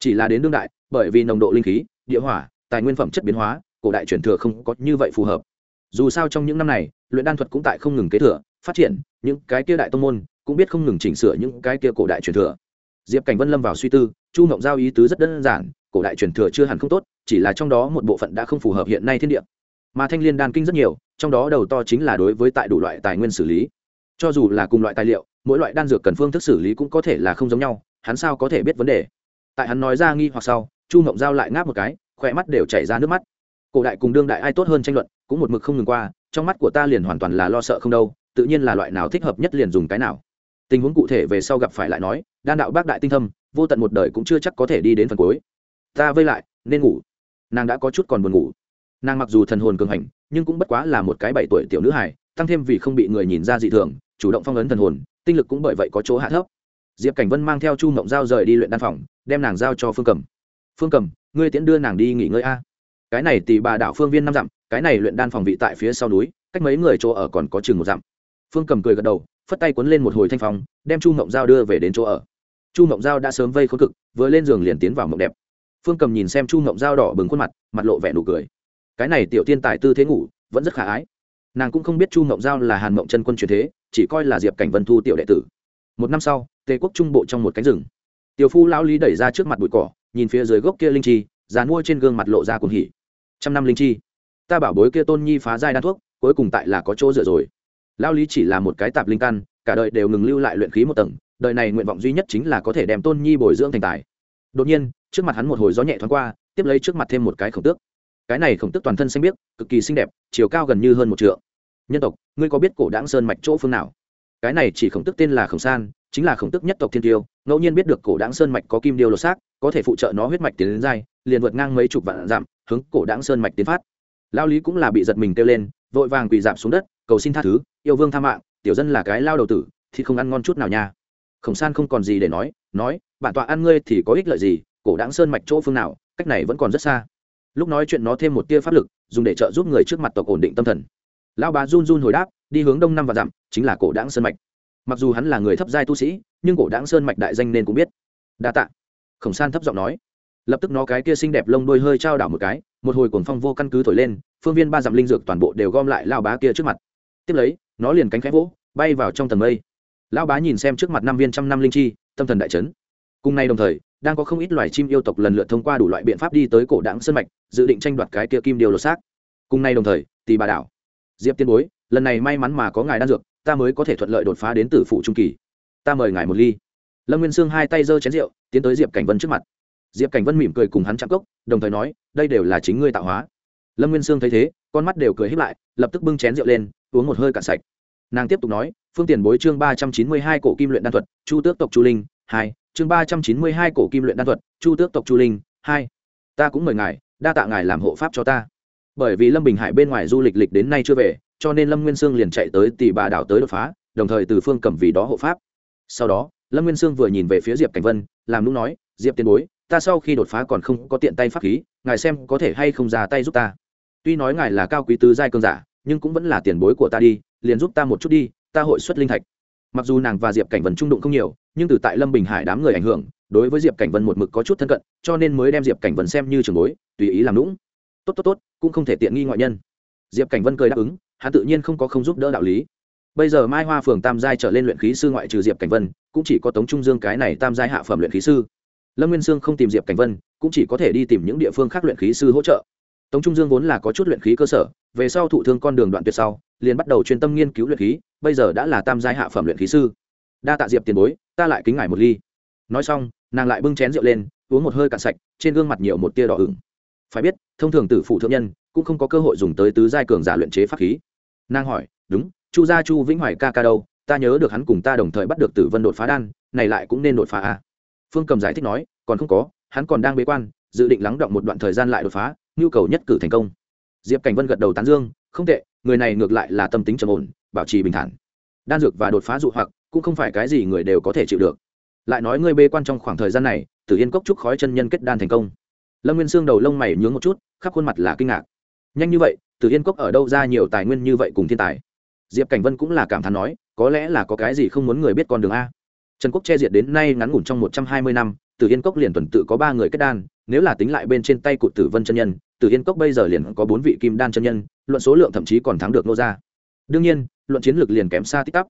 Chỉ là đến đương đại, bởi vì nồng độ linh khí, địa hỏa, tài nguyên phẩm chất biến hóa, cổ đại truyền thừa không có như vậy phù hợp. Dù sao trong những năm này, luyện đan thuật cũng tại không ngừng kế thừa, phát triển, những cái kia đại tông môn cũng biết không ngừng chỉnh sửa những cái kia cổ đại truyền thừa diệp cảnh vân lâm vào suy tư, chu mộng giao ý tứ rất đơn giản, cổ đại truyền thừa chưa hẳn không tốt, chỉ là trong đó một bộ phận đã không phù hợp hiện nay thiên địa. Mà thanh liên đan kinh rất nhiều, trong đó đầu to chính là đối với tại đủ loại tài nguyên xử lý. Cho dù là cùng loại tài liệu, mỗi loại đan dược cần phương thức xử lý cũng có thể là không giống nhau, hắn sao có thể biết vấn đề? Tại hắn nói ra nghi hoặc sau, chu mộng giao lại ngáp một cái, khỏe mắt đều chảy ra nước mắt. Cổ đại cùng đương đại ai tốt hơn tranh luận, cũng một mực không ngừng qua, trong mắt của ta liền hoàn toàn là lo sợ không đâu, tự nhiên là loại nào thích hợp nhất liền dùng cái nào tình huống cụ thể về sau gặp phải lại nói, đan đạo bác đại tinh thâm, vô tận một đời cũng chưa chắc có thể đi đến phần cuối. Ta vây lại, nên ngủ. Nàng đã có chút còn buồn ngủ. Nàng mặc dù thần hồn cường hành, nhưng cũng bất quá là một cái bảy tuổi tiểu nữ hài, tăng thêm vì không bị người nhìn ra dị thường, chủ động phong ấn thần hồn, tinh lực cũng bởi vậy có chỗ hạ thấp. Diệp cảnh vân mang theo chu mộng giao rời đi luyện đan phòng, đem nàng giao cho phương cầm. Phương cầm, ngươi tiễn đưa nàng đi nghỉ ngơi a. Cái này tỷ bà đảo phương viên năm dặm, cái này luyện đan phòng vị tại phía sau núi, cách mấy người chỗ ở còn có chừng một dặm. Phương cầm cười gật đầu phất tay cuốn lên một hồi thanh phong, đem chu mộng giao đưa về đến chỗ ở. Chu mộng giao đã sớm vây khốn cực, vừa lên giường liền tiến vào mộng đẹp. Phương cầm nhìn xem chu mộng giao đỏ bừng khuôn mặt mặt lộ vẻ nụ cười. Cái này tiểu tiên tài tư thế ngủ, vẫn rất khả ái. Nàng cũng không biết chu mộng giao là hàn mộng chân quân truyền thế, chỉ coi là diệp cảnh vân thu tiểu đệ tử. Một năm sau, tề quốc trung bộ trong một cánh rừng. Tiểu phu lão lý đẩy ra trước mặt bụi cỏ, nhìn phía dưới gốc kia linh chi dán mua trên gương mặt lộ ra cuồng hỉ. Trăm năm linh chi. Ta bảo bối kia tôn nhi phá giai đan thuốc, cuối cùng tại là có chỗ dựa rồi lão lý chỉ là một cái tạp linh căn, cả đời đều ngừng lưu lại luyện khí một tầng, đời này nguyện vọng duy nhất chính là có thể đem tôn nhi bồi dưỡng thành tài. Đột nhiên, trước mặt hắn một hồi gió nhẹ thoáng qua, tiếp lấy trước mặt thêm một cái khổng tước. Cái này khổng tước toàn thân xanh biếc, cực kỳ xinh đẹp, chiều cao gần như hơn một trượng. Nhân tộc, ngươi có biết cổ đáng sơn mạch chỗ phương nào? Cái này chỉ khổng tước tên là khổng san, chính là khổng tước nhất tộc thiên tiêu, ngẫu nhiên biết được cổ đáng sơn mạch có kim điêu lột xác, có thể phụ trợ nó huyết mạch tiến đến dai, liền vượt ngang mấy chục vạn dặm, hướng cổ đáng sơn mạch tiến phát. Lao lý cũng là bị giật mình kêu lên, vội vàng quỳ dạp xuống đất cầu xin tha thứ, yêu vương tha mạng, tiểu dân là cái lao đầu tử, thì không ăn ngon chút nào nha. Khổng san không còn gì để nói nói, bản tọa ăn ngươi thì có ích lợi gì, cổ đáng sơn mạch chỗ phương nào, cách này vẫn còn rất xa. Lúc nói chuyện nó thêm một tia pháp lực, dùng để trợ giúp người trước mặt tộc ổn định tâm thần. Lão bá run run hồi đáp, đi hướng đông năm và dặm, chính là cổ đáng sơn mạch. Mặc dù hắn là người thấp giai tu sĩ, nhưng cổ đáng sơn mạch đại danh nên cũng biết. Đa tạ. Khổng san thấp giọng nói. Lập tức nó cái kia xinh đẹp lông đôi hơi trao đảo một cái, một hồi cuồng phong vô căn cứ thổi lên, phương viên ba dặm linh dược toàn bộ đều gom lại lao bá kia trước mặt tiếp lấy, nó liền cánh khẽ vỗ, bay vào trong tầng mây. Lão bá nhìn xem trước mặt năm viên trăm năm linh chi, tâm thần đại trấn cùng nay đồng thời, đang có không ít loài chim yêu tộc lần lượt thông qua đủ loại biện pháp đi tới cổ đảng sơn mạch, dự định tranh đoạt cái kia kim điều lột xác. Cùng nay đồng thời tỷ bà đảo. Diệp tiên bối, lần này may mắn mà có ngài đan dược, ta mới có thể thuận lợi đột phá đến tử phụ trung kỳ. Ta mời ngài một ly. Lâm nguyên sương hai tay giơ chén rượu, tiến tới diệp cảnh vân trước mặt. Diệp cảnh vân mỉm cười cùng hắn chạm cốc, đồng thời nói, đây đều là chính ngươi tạo hóa. Lâm nguyên sương thấy thế, con mắt đều cười híp lại, lập tức bưng chén rượu lên uống một hơi cạn sạch. Nàng tiếp tục nói, phương tiền bối chương ba trăm chín mươi hai cổ kim luyện đan thuật, chu tước tộc chu linh, hai, chương ba trăm chín mươi hai cổ kim luyện đan thuật, chu tước tộc chu linh, hai, ta cũng mời ngài, đa tạ ngài làm hộ pháp cho ta. Bởi vì lâm bình hải bên ngoài du lịch lịch đến nay chưa về, cho nên lâm nguyên sương liền chạy tới tỷ bà đảo tới đột phá, đồng thời từ phương cầm vì đó hộ pháp. Sau đó, lâm nguyên sương vừa nhìn về phía diệp cảnh vân, làm lúc nói, diệp tiền bối, ta sau khi đột phá còn không có tiện tay pháp khí, ngài xem có thể hay không ra tay giúp ta? Tuy nói ngài là cao quý tứ giai cơn giả nhưng cũng vẫn là tiền bối của ta đi, liền giúp ta một chút đi, ta hội xuất linh thạch. Mặc dù nàng và diệp cảnh vân trung đụng không nhiều, nhưng từ tại lâm bình hải đám người ảnh hưởng, đối với diệp cảnh vân một mực có chút thân cận, cho nên mới đem diệp cảnh vân xem như trường bối, tùy ý làm lũng tốt tốt tốt, cũng không thể tiện nghi ngoại nhân. Diệp cảnh vân cười đáp ứng, hắn tự nhiên không có không giúp đỡ đạo lý. Bây giờ mai hoa phường tam giai trở lên luyện khí sư ngoại trừ diệp cảnh vân, cũng chỉ có tống trung dương cái này tam giai hạ phẩm luyện khí sư. Lâm nguyên sương không tìm diệp cảnh vân, cũng chỉ có thể đi tìm những địa phương khác luyện khí sư hỗ trợ. Tống trung dương vốn là có chút luyện khí cơ sở về sau thụ thương con đường đoạn tuyệt sau, liền bắt đầu chuyên tâm nghiên cứu luyện khí, bây giờ đã là tam giai hạ phẩm luyện khí sư. Đa tạ diệp tiền bối, ta lại kính ngài một ly. Nói xong, nàng lại bưng chén rượu lên, uống một hơi cạn sạch, trên gương mặt nhiều một tia đỏ ửng. Phải biết, thông thường tử phụ thượng nhân cũng không có cơ hội dùng tới tứ giai cường giả luyện chế pháp khí. Nàng hỏi, đúng, chu gia chu vĩnh hoài ca ca đâu? Ta nhớ được hắn cùng ta đồng thời bắt được tử vân đột phá đan, này lại cũng nên đột phá à. phương cầm giải thích nói, còn không có, hắn còn đang bế quan, dự định lắng động một đoạn thời gian lại đột phá, nhu cầu nhất cử thành công diệp cảnh vân gật đầu tán dương, không tệ, người này ngược lại là tâm tính trầm ổn, bảo trì bình thản. Đan dược và đột phá dụ hoặc, cũng không phải cái gì người đều có thể chịu được. Lại nói ngươi bê quan trong khoảng thời gian này, tử yên cốc trúc khói chân nhân kết đan thành công. Lâm nguyên xương đầu lông mày nhướng một chút, khắp khuôn mặt là kinh ngạc. Nhanh như vậy, tử yên cốc ở đâu ra nhiều tài nguyên như vậy cùng thiên tài? Diệp cảnh vân cũng là cảm thán nói, có lẽ là có cái gì không muốn người biết con đường a. Trần quốc che diệt đến nay ngắn ngủn trong một trăm hai mươi năm, tử yên cốc liền tuần tự có ba người kết đan, nếu là tính lại bên trên tay cụ tử vân chân nhân tử yên cốc bây giờ liền có bốn vị kim đan chân nhân, luận số lượng thậm chí còn thắng được nô gia. Đương nhiên, luận chiến lược liền kém xa tích tắp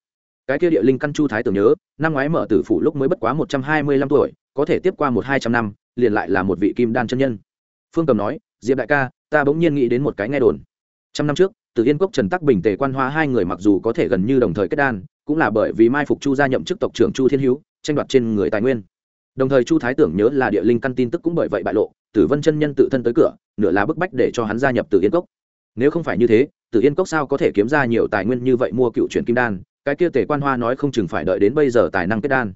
cái kia địa linh căn chu thái tưởng nhớ, năm ngoái mở tử phủ lúc mới bất quá một trăm hai mươi lăm tuổi, có thể tiếp qua một hai trăm năm, liền lại là một vị kim đan chân nhân. Phương cầm nói, diệp đại ca, ta bỗng nhiên nghĩ đến một cái nghe đồn. Trăm năm trước, từ yên cốc trần tắc bình tề quan hoa hai người mặc dù có thể gần như đồng thời kết đan, cũng là bởi vì mai phục chu gia nhậm chức tộc trưởng chu thiên hữu tranh đoạt trên người tài nguyên. Đồng thời chu thái tưởng nhớ là địa linh căn tin tức cũng bởi vậy bại lộ tử vân chân nhân tự thân tới cửa, nửa là bức bách để cho hắn gia nhập tử yên cốc. Nếu không phải như thế, tử yên cốc sao có thể kiếm ra nhiều tài nguyên như vậy mua cựu chuyển kim đan? Cái kia tề quan hoa nói không chừng phải đợi đến bây giờ tài năng kết đan.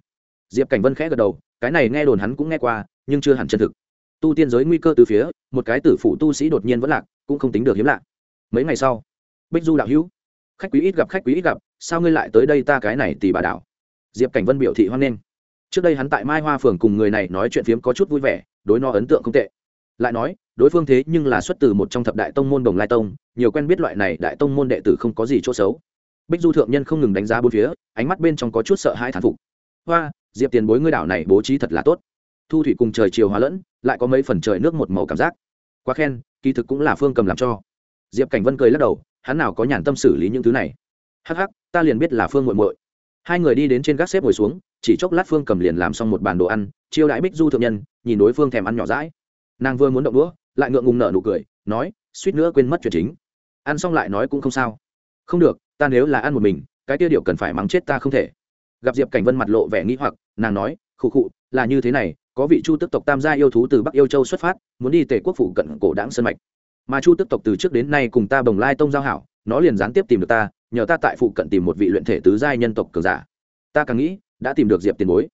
Diệp cảnh vân khẽ gật đầu, cái này nghe đồn hắn cũng nghe qua, nhưng chưa hẳn chân thực. Tu tiên giới nguy cơ từ phía, một cái tử phủ tu sĩ đột nhiên vẫn lạc, cũng không tính được hiếm lạ. Mấy ngày sau, bích du đạo hữu, khách quý ít gặp, khách quý ít gặp, sao ngươi lại tới đây ta cái này tỷ bà đảo? Diệp cảnh vân biểu thị hoan nghênh. Trước đây hắn tại mai hoa phường cùng người này nói chuyện phiếm có chút vui vẻ đối nó ấn tượng không tệ. Lại nói, đối phương thế nhưng là xuất từ một trong thập đại tông môn đồng lai tông, nhiều quen biết loại này đại tông môn đệ tử không có gì chỗ xấu. Bích du thượng nhân không ngừng đánh giá bốn phía, ánh mắt bên trong có chút sợ hãi thán phục. Hoa, diệp tiền bối ngươi đảo này bố trí thật là tốt. Thu thủy cùng trời chiều hóa lẫn, lại có mấy phần trời nước một màu cảm giác. Quá khen, kỳ thực cũng là phương cầm làm cho. Diệp cảnh vân cười lắc đầu, hắn nào có nhàn tâm xử lý những thứ này. Hắc hắc, ta liền biết là phương muội muội. Hai người đi đến trên gác xếp ngồi xuống chỉ chốc lát phương cầm liền làm xong một bàn đồ ăn, chiêu đãi bích du thượng nhân, nhìn đối phương thèm ăn nhỏ rãi nàng vừa muốn động đũa, lại ngượng ngùng nở nụ cười, nói, suýt nữa quên mất chuyện chính. Ăn xong lại nói cũng không sao. Không được, ta nếu là ăn một mình, cái tiêu điệu cần phải mắng chết ta không thể. Gặp diệp cảnh vân mặt lộ vẻ nghĩ hoặc, nàng nói, khụ khụ, là như thế này, có vị chu tức tộc tam gia yêu thú từ bắc yêu châu xuất phát, muốn đi tề quốc phủ cận cổ đáng sơn mạch. Mà chu tức tộc từ trước đến nay cùng ta bồng lai tông giao hảo, nó liền gián tiếp tìm được ta, nhờ ta tại phụ cận tìm một vị luyện thể tứ giai nhân tộc cường giả. Ta càng nghĩ đã tìm được diệp tiền bối.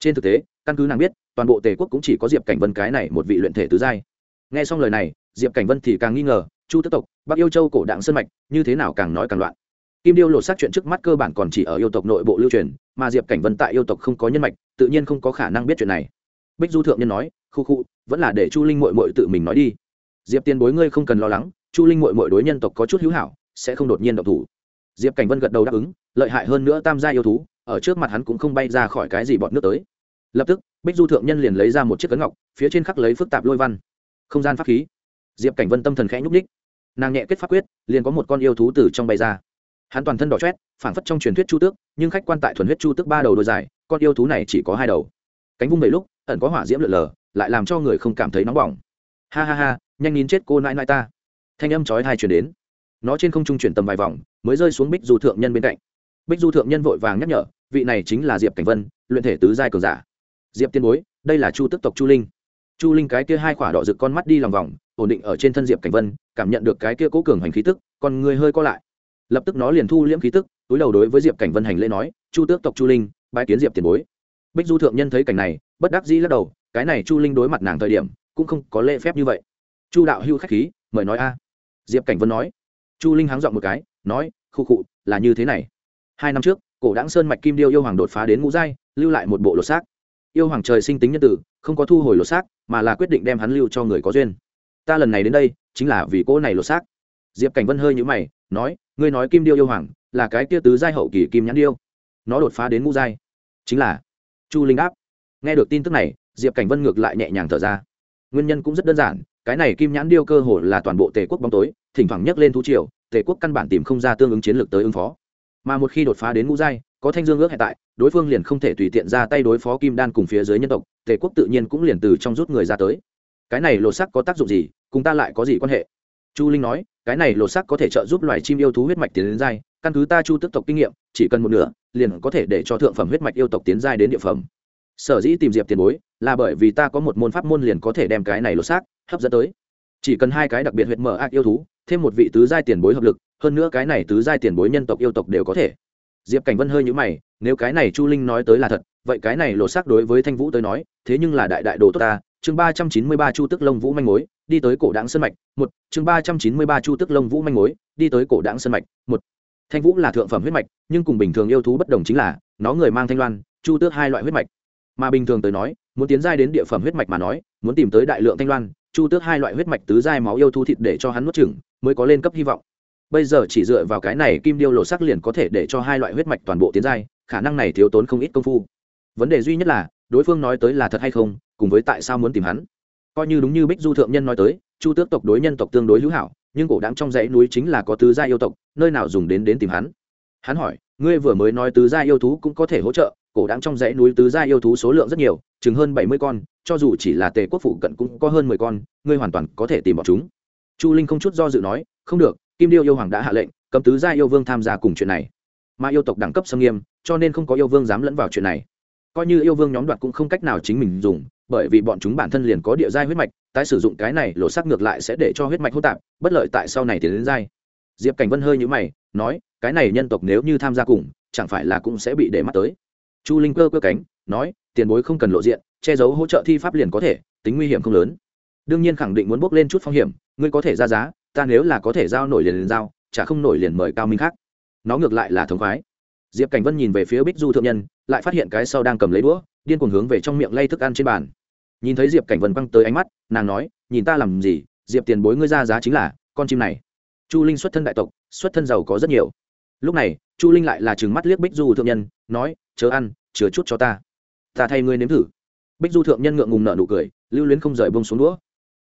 Trên thực tế, căn cứ nàng biết, toàn bộ tề quốc cũng chỉ có diệp cảnh vân cái này một vị luyện thể tứ giai. Nghe xong lời này, diệp cảnh vân thì càng nghi ngờ, chu tức tộc, bắc yêu châu cổ đảng sơn mạch, như thế nào càng nói càng loạn. Kim điêu lột xác chuyện trước mắt cơ bản còn chỉ ở yêu tộc nội bộ lưu truyền, mà diệp cảnh vân tại yêu tộc không có nhân mạch, tự nhiên không có khả năng biết chuyện này. Bích du thượng nhân nói, khu khu, vẫn là để chu linh mội mội tự mình nói đi. Diệp tiền bối ngươi không cần lo lắng, chu linh mội mội đối nhân tộc có chút hữu hảo, sẽ không đột nhiên động thủ. Diệp cảnh vân gật đầu đáp ứng, lợi hại hơn nữa tam gia yêu thú ở trước mặt hắn cũng không bay ra khỏi cái gì bọn nước tới. Lập tức, bích du thượng nhân liền lấy ra một chiếc cấn ngọc, phía trên khắc lấy phức tạp lôi văn. Không gian pháp khí. Diệp cảnh vân tâm thần khẽ nhúc ních nàng nhẹ kết pháp quyết, liền có một con yêu thú từ trong bay ra. Hắn toàn thân đỏ chét phảng phất trong truyền thuyết chu tước, nhưng khách quan tại thuần huyết chu tước ba đầu đôi dài, con yêu thú này chỉ có hai đầu. Cánh vung bảy lúc, ẩn có hỏa diễm lượn lờ, lại làm cho người không cảm thấy nóng bỏng. Ha ha ha, nhanh nín chết cô nãi nãi ta. Thanh âm chói hai chuyển đến. Nó trên không trung chuyển tầm vài vòng, mới rơi xuống bích du thượng nhân bên cạnh bích du thượng nhân vội vàng nhắc nhở, vị này chính là diệp cảnh vân, luyện thể tứ giai cường giả. Diệp tiên bối, đây là chu tức tộc chu linh. Chu linh cái kia hai khỏa đỏ rực con mắt đi lòng vòng, ổn định ở trên thân diệp cảnh vân, cảm nhận được cái kia cố cường hành khí tức còn người hơi co lại. Lập tức nó liền thu liễm khí tức, túi đầu đối với diệp cảnh vân hành lễ nói, chu tước tộc chu linh bãi kiến diệp tiền bối. Bích du thượng nhân thấy cảnh này, bất đắc dĩ lắc đầu, cái này chu linh đối mặt nàng thời điểm, cũng không có lễ phép như vậy. Chu đạo hưu k h á c h khí, mời nói a. Diệp cảnh vân nói. Chu linh háng dọn một cái, nói khu khụ, là như thế này hai năm trước, cổ đáng sơn mạch kim điêu yêu hoàng đột phá đến ngũ giai, lưu lại một bộ lột xác. Yêu hoàng trời sinh tính nhân tử, không có thu hồi lột xác, mà là quyết định đem hắn lưu cho người có duyên. Ta lần này đến đây, chính là vì cỗ này lột xác. Diệp cảnh vân hơi nhũ mày, nói, ngươi nói kim điêu yêu hoàng là cái kia tứ giai hậu kỳ kim nhãn điêu. Nó đột phá đến ngũ giai. Chính là chu linh đáp. Nghe được tin tức này, diệp cảnh vân ngược lại nhẹ nhàng thở ra. Nguyên nhân cũng rất đơn giản, cái này kim nhãn điêu cơ hồ là toàn bộ tề quốc bóng tối, thỉnh thoảng nhấc lên thú triều, tề quốc căn bản tìm không ra tương ứng chiến lược tới ứng phó mà một khi đột phá đến ngũ giai, có thanh dương ước hiện tại, đối phương liền không thể tùy tiện ra tay đối phó kim đan cùng phía dưới nhân tộc, tề quốc tự nhiên cũng liền từ trong rút người ra tới. Cái này lột sắc có tác dụng gì, cùng ta lại có gì quan hệ? Chu linh nói, cái này lột sắc có thể trợ giúp loài chim yêu thú huyết mạch tiến đến giai, căn cứ ta chu tức tộc kinh nghiệm, chỉ cần một nửa, liền có thể để cho thượng phẩm huyết mạch yêu tộc tiến giai đến địa phẩm. Sở dĩ tìm diệp tiền bối, là bởi vì ta có một môn pháp môn liền có thể đem cái này lột xác hấp dẫn tới. Chỉ cần hai cái đặc biệt huyệt mở ác yêu thú, thêm một vị tứ giai tiền bối hợp lực hơn nữa cái này tứ giai tiền bối nhân tộc yêu tộc đều có thể. Diệp cảnh vân hơi nhũ mày, nếu cái này chu linh nói tới là thật, vậy cái này lột xác đối với thanh vũ tới nói, thế nhưng là đại đại đồ tốt ta. Chương ba trăm chín mươi ba chu tức lông vũ manh mối, đi tới cổ đáng sơn mạch, một. Chương ba trăm chín mươi ba chu tức lông vũ manh mối, đi tới cổ đáng sơn mạch, một. Thanh vũ là thượng phẩm huyết mạch, nhưng cùng bình thường yêu thú bất đồng chính là, nó người mang thanh loan, chu tước hai loại huyết mạch. Mà bình thường tới nói, muốn tiến giai đến địa phẩm huyết mạch mà nói, muốn tìm tới đại lượng thanh loan, chu tước hai loại huyết mạch tứ giai máu yêu thú thịt để cho hắn nuốt chừng mới có lên cấp hy vọng bây giờ chỉ dựa vào cái này kim điêu lộ sắc liền có thể để cho hai loại huyết mạch toàn bộ tiến giai, khả năng này thiếu tốn không ít công phu. Vấn đề duy nhất là, đối phương nói tới là thật hay không, cùng với tại sao muốn tìm hắn. Coi như đúng như bích du thượng nhân nói tới, chu tước tộc đối nhân tộc tương đối hữu hảo, nhưng cổ đáng trong dãy núi chính là có tứ gia yêu tộc, nơi nào dùng đến đến tìm hắn? Hắn hỏi, ngươi vừa mới nói tứ gia yêu thú cũng có thể hỗ trợ, cổ đáng trong dãy núi tứ gia yêu thú số lượng rất nhiều, chừng hơn bảy mươi con, cho dù chỉ là tề quốc phụ cận cũng có hơn mười con, ngươi hoàn toàn có thể tìm bọn chúng. Chu linh không chút do dự nói, không được kim điêu yêu hoàng đã hạ lệnh, cấm tứ gia yêu vương tham gia cùng chuyện này. Mà yêu tộc đẳng cấp xâm nghiêm, cho nên không có yêu vương dám lẫn vào chuyện này. Coi như yêu vương nhóm đoạt cũng không cách nào chính mình dùng, bởi vì bọn chúng bản thân liền có địa giai huyết mạch, tái sử dụng cái này lộ sắc ngược lại sẽ để cho huyết mạch hỗn tạp, bất lợi tại sau này tiến đến giai. Diệp cảnh vân hơi nhữ mày, nói, cái này nhân tộc nếu như tham gia cùng, chẳng phải là cũng sẽ bị để mắt tới. Chu linh cơ cơ cánh, nói, tiền bối không cần lộ diện, che giấu hỗ trợ thi pháp liền có thể, tính nguy hiểm không lớn. Đương nhiên khẳng định muốn bốc lên chút phong hiểm, ngươi có thể ra giá ta nếu là có thể giao nổi liền liền giao, chả không nổi liền mời cao minh khác. Nó ngược lại là thống khoái. Diệp cảnh vân nhìn về phía bích du thượng nhân, lại phát hiện cái sau đang cầm lấy đũa, điên cuồng hướng về trong miệng lay thức ăn trên bàn. Nhìn thấy diệp cảnh vân quăng tới ánh mắt, nàng nói, nhìn ta làm gì, diệp tiền bối ngươi ra giá chính là con chim này. Chu linh xuất thân đại tộc, xuất thân giàu có rất nhiều. Lúc này, chu linh lại là chừng mắt liếc bích du thượng nhân, nói, chớ ăn, chứa chút cho ta. Ta thay ngươi nếm thử. Bích du thượng nhân ngượng ngùng nợ nụ cười, lưu luyến không rời bông xuống đũa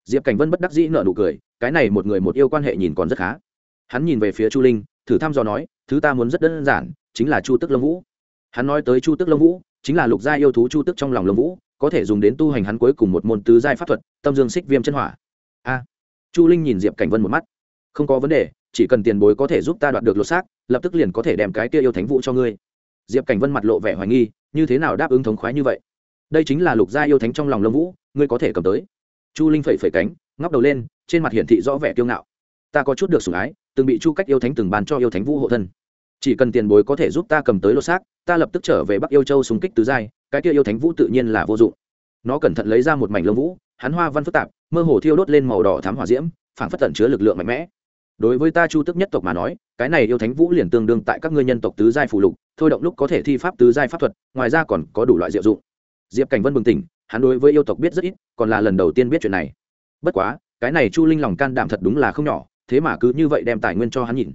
diệp cảnh vân bất đắc dĩ nợ nụ cười, cái này một người một yêu quan hệ nhìn còn rất khá. Hắn nhìn về phía chu linh, thử thăm dò nói, thứ ta muốn rất đơn giản, chính là chu tức lâm vũ. Hắn nói tới chu tức lâm vũ, chính là lục gia yêu thú chu tức trong lòng lâm vũ, có thể dùng đến tu hành hắn cuối cùng một môn tứ giai pháp thuật, tâm dương xích viêm chân hỏa. A. Chu linh nhìn diệp cảnh vân một mắt. Không có vấn đề, chỉ cần tiền bối có thể giúp ta đoạt được lột xác, lập tức liền có thể đem cái kia yêu thánh vũ cho ngươi. Diệp cảnh vân mặt lộ vẻ hoài nghi, như thế nào đáp ứng thống khoái như vậy? Đây chính là lục gia yêu thánh trong lòng lâm vũ, ngươi có thể cầm tới chu linh phẩy phẩy cánh, ngóc đầu lên, trên mặt hiển thị rõ vẻ kiêu ngạo. Ta có chút được sủng ái, từng bị chu cách yêu thánh từng bàn cho yêu thánh vũ hộ thân. Chỉ cần tiền bối có thể giúp ta cầm tới lô xác, ta lập tức trở về bắc yêu châu xung kích tứ giai, cái kia yêu thánh vũ tự nhiên là vô dụng. Nó cẩn thận lấy ra một mảnh lông vũ, hắn hoa văn phức tạp, mơ hồ thiêu đốt lên màu đỏ thám hỏa diễm, phảng phất tận chứa lực lượng mạnh mẽ. Đối với ta chu tức nhất tộc mà nói, cái này yêu thánh vũ liền tương đương tại các ngươi nhân tộc tứ giai phù lục, thôi động lúc có thể thi pháp tứ giai pháp thuật, ngoài ra còn có đủ loại diệu dụng. Diệp cảnh vân bừng tỉnh hắn đối với yêu tộc biết rất ít, còn là lần đầu tiên biết chuyện này. Bất quá, cái này chu linh lòng can đảm thật đúng là không nhỏ, thế mà cứ như vậy đem tài nguyên cho hắn nhìn.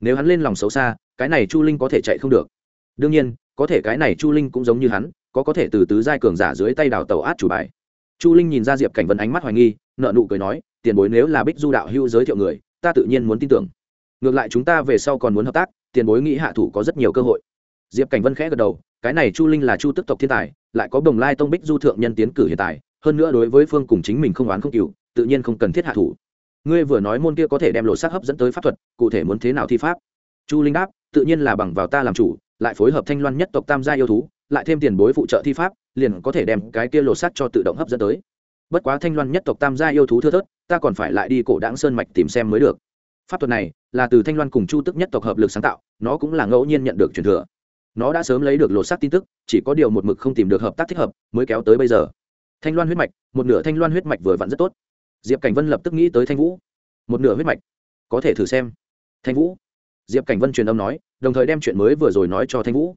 Nếu hắn lên lòng xấu xa, cái này chu linh có thể chạy không được. Đương nhiên, có thể cái này chu linh cũng giống như hắn, có có thể từ tứ giai cường giả dưới tay đào tàu át chủ bài. Chu linh nhìn ra diệp cảnh vân ánh mắt hoài nghi nợ nụ cười nói, tiền bối nếu là bích du đạo hưu giới thiệu người, ta tự nhiên muốn tin tưởng. Ngược lại chúng ta về sau còn muốn hợp tác, tiền bối nghĩ hạ thủ có rất nhiều cơ hội. Diệp cảnh vân khẽ gật đầu cái này chu linh là chu tức tộc thiên tài, lại có đồng lai tông bích du thượng nhân tiến cử hiện tại, hơn nữa đối với phương cùng chính mình không oán không cựu tự nhiên không cần thiết hạ thủ. Ngươi vừa nói môn kia có thể đem lộ sắc hấp dẫn tới pháp thuật, cụ thể muốn thế nào thi pháp? Chu linh đáp, tự nhiên là bằng vào ta làm chủ, lại phối hợp thanh loan nhất tộc tam gia yêu thú, lại thêm tiền bối phụ trợ thi pháp, liền có thể đem cái kia lộ sắc cho tự động hấp dẫn tới. Bất quá thanh loan nhất tộc tam gia yêu thú thưa thớt, ta còn phải lại đi cổ đáng sơn mạch tìm xem mới được. Pháp thuật này là từ thanh loan cùng chu tức nhất tộc hợp lực sáng tạo, nó cũng là ngẫu nhiên nhận được truyền thừa nó đã sớm lấy được lột xác tin tức, chỉ có điều một mực không tìm được hợp tác thích hợp mới kéo tới bây giờ. Thanh loan huyết mạch, một nửa thanh loan huyết mạch vừa vặn rất tốt. Diệp cảnh vân lập tức nghĩ tới thanh vũ. Một nửa huyết mạch? Có thể thử xem. Thanh vũ? Diệp cảnh vân truyền âm nói, đồng thời đem chuyện mới vừa rồi nói cho thanh vũ.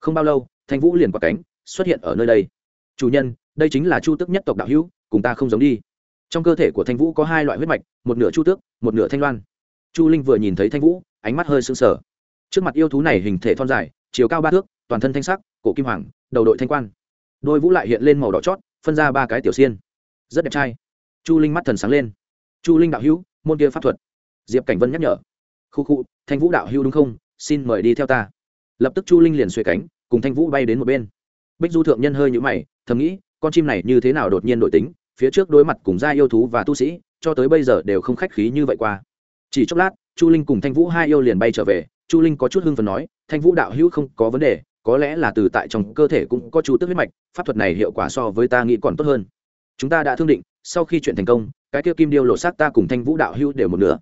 Không bao lâu, thanh vũ liền quả cánh, xuất hiện ở nơi đây. Chủ nhân, đây chính là chu tức nhất tộc đạo hữu, cùng ta không giống đi. Trong cơ thể của thanh vũ có hai loại huyết mạch, một nửa chu tước, một nửa thanh loan. Chu linh vừa nhìn thấy thanh vũ, ánh mắt hơi sưng sờ. Trước mặt yêu thú này hình thể thon dài chiều cao ba thước, toàn thân thanh sắc, cổ kim hoàng, đầu đội thanh quan. Đôi vũ lại hiện lên màu đỏ chót, phân ra ba cái tiểu xiên. Rất đẹp trai. Chu linh mắt thần sáng lên. Chu linh đạo hữu, môn kia pháp thuật. Diệp cảnh vân nhắc nhở. Khu khu, thanh vũ đạo hữu đúng không? Xin mời đi theo ta. Lập tức chu linh liền xuề cánh, cùng thanh vũ bay đến một bên. Bích du thượng nhân hơi nhũ mày, thầm nghĩ, con chim này như thế nào đột nhiên đổi tính, phía trước đối mặt cùng gia yêu thú và tu sĩ, cho tới bây giờ đều không khách khí như vậy qua. Chỉ chốc lát, chu linh cùng thanh vũ hai yêu liền bay trở về, chu linh có chút hưng phần nói thanh vũ đạo hữu không có vấn đề, có lẽ là từ tại trong cơ thể cũng có chú tức huyết mạch, pháp thuật này hiệu quả so với ta nghĩ còn tốt hơn. Chúng ta đã thương định, sau khi chuyện thành công, cái kia kim điêu lộ sát ta cùng thanh vũ đạo hữu đều một nửa.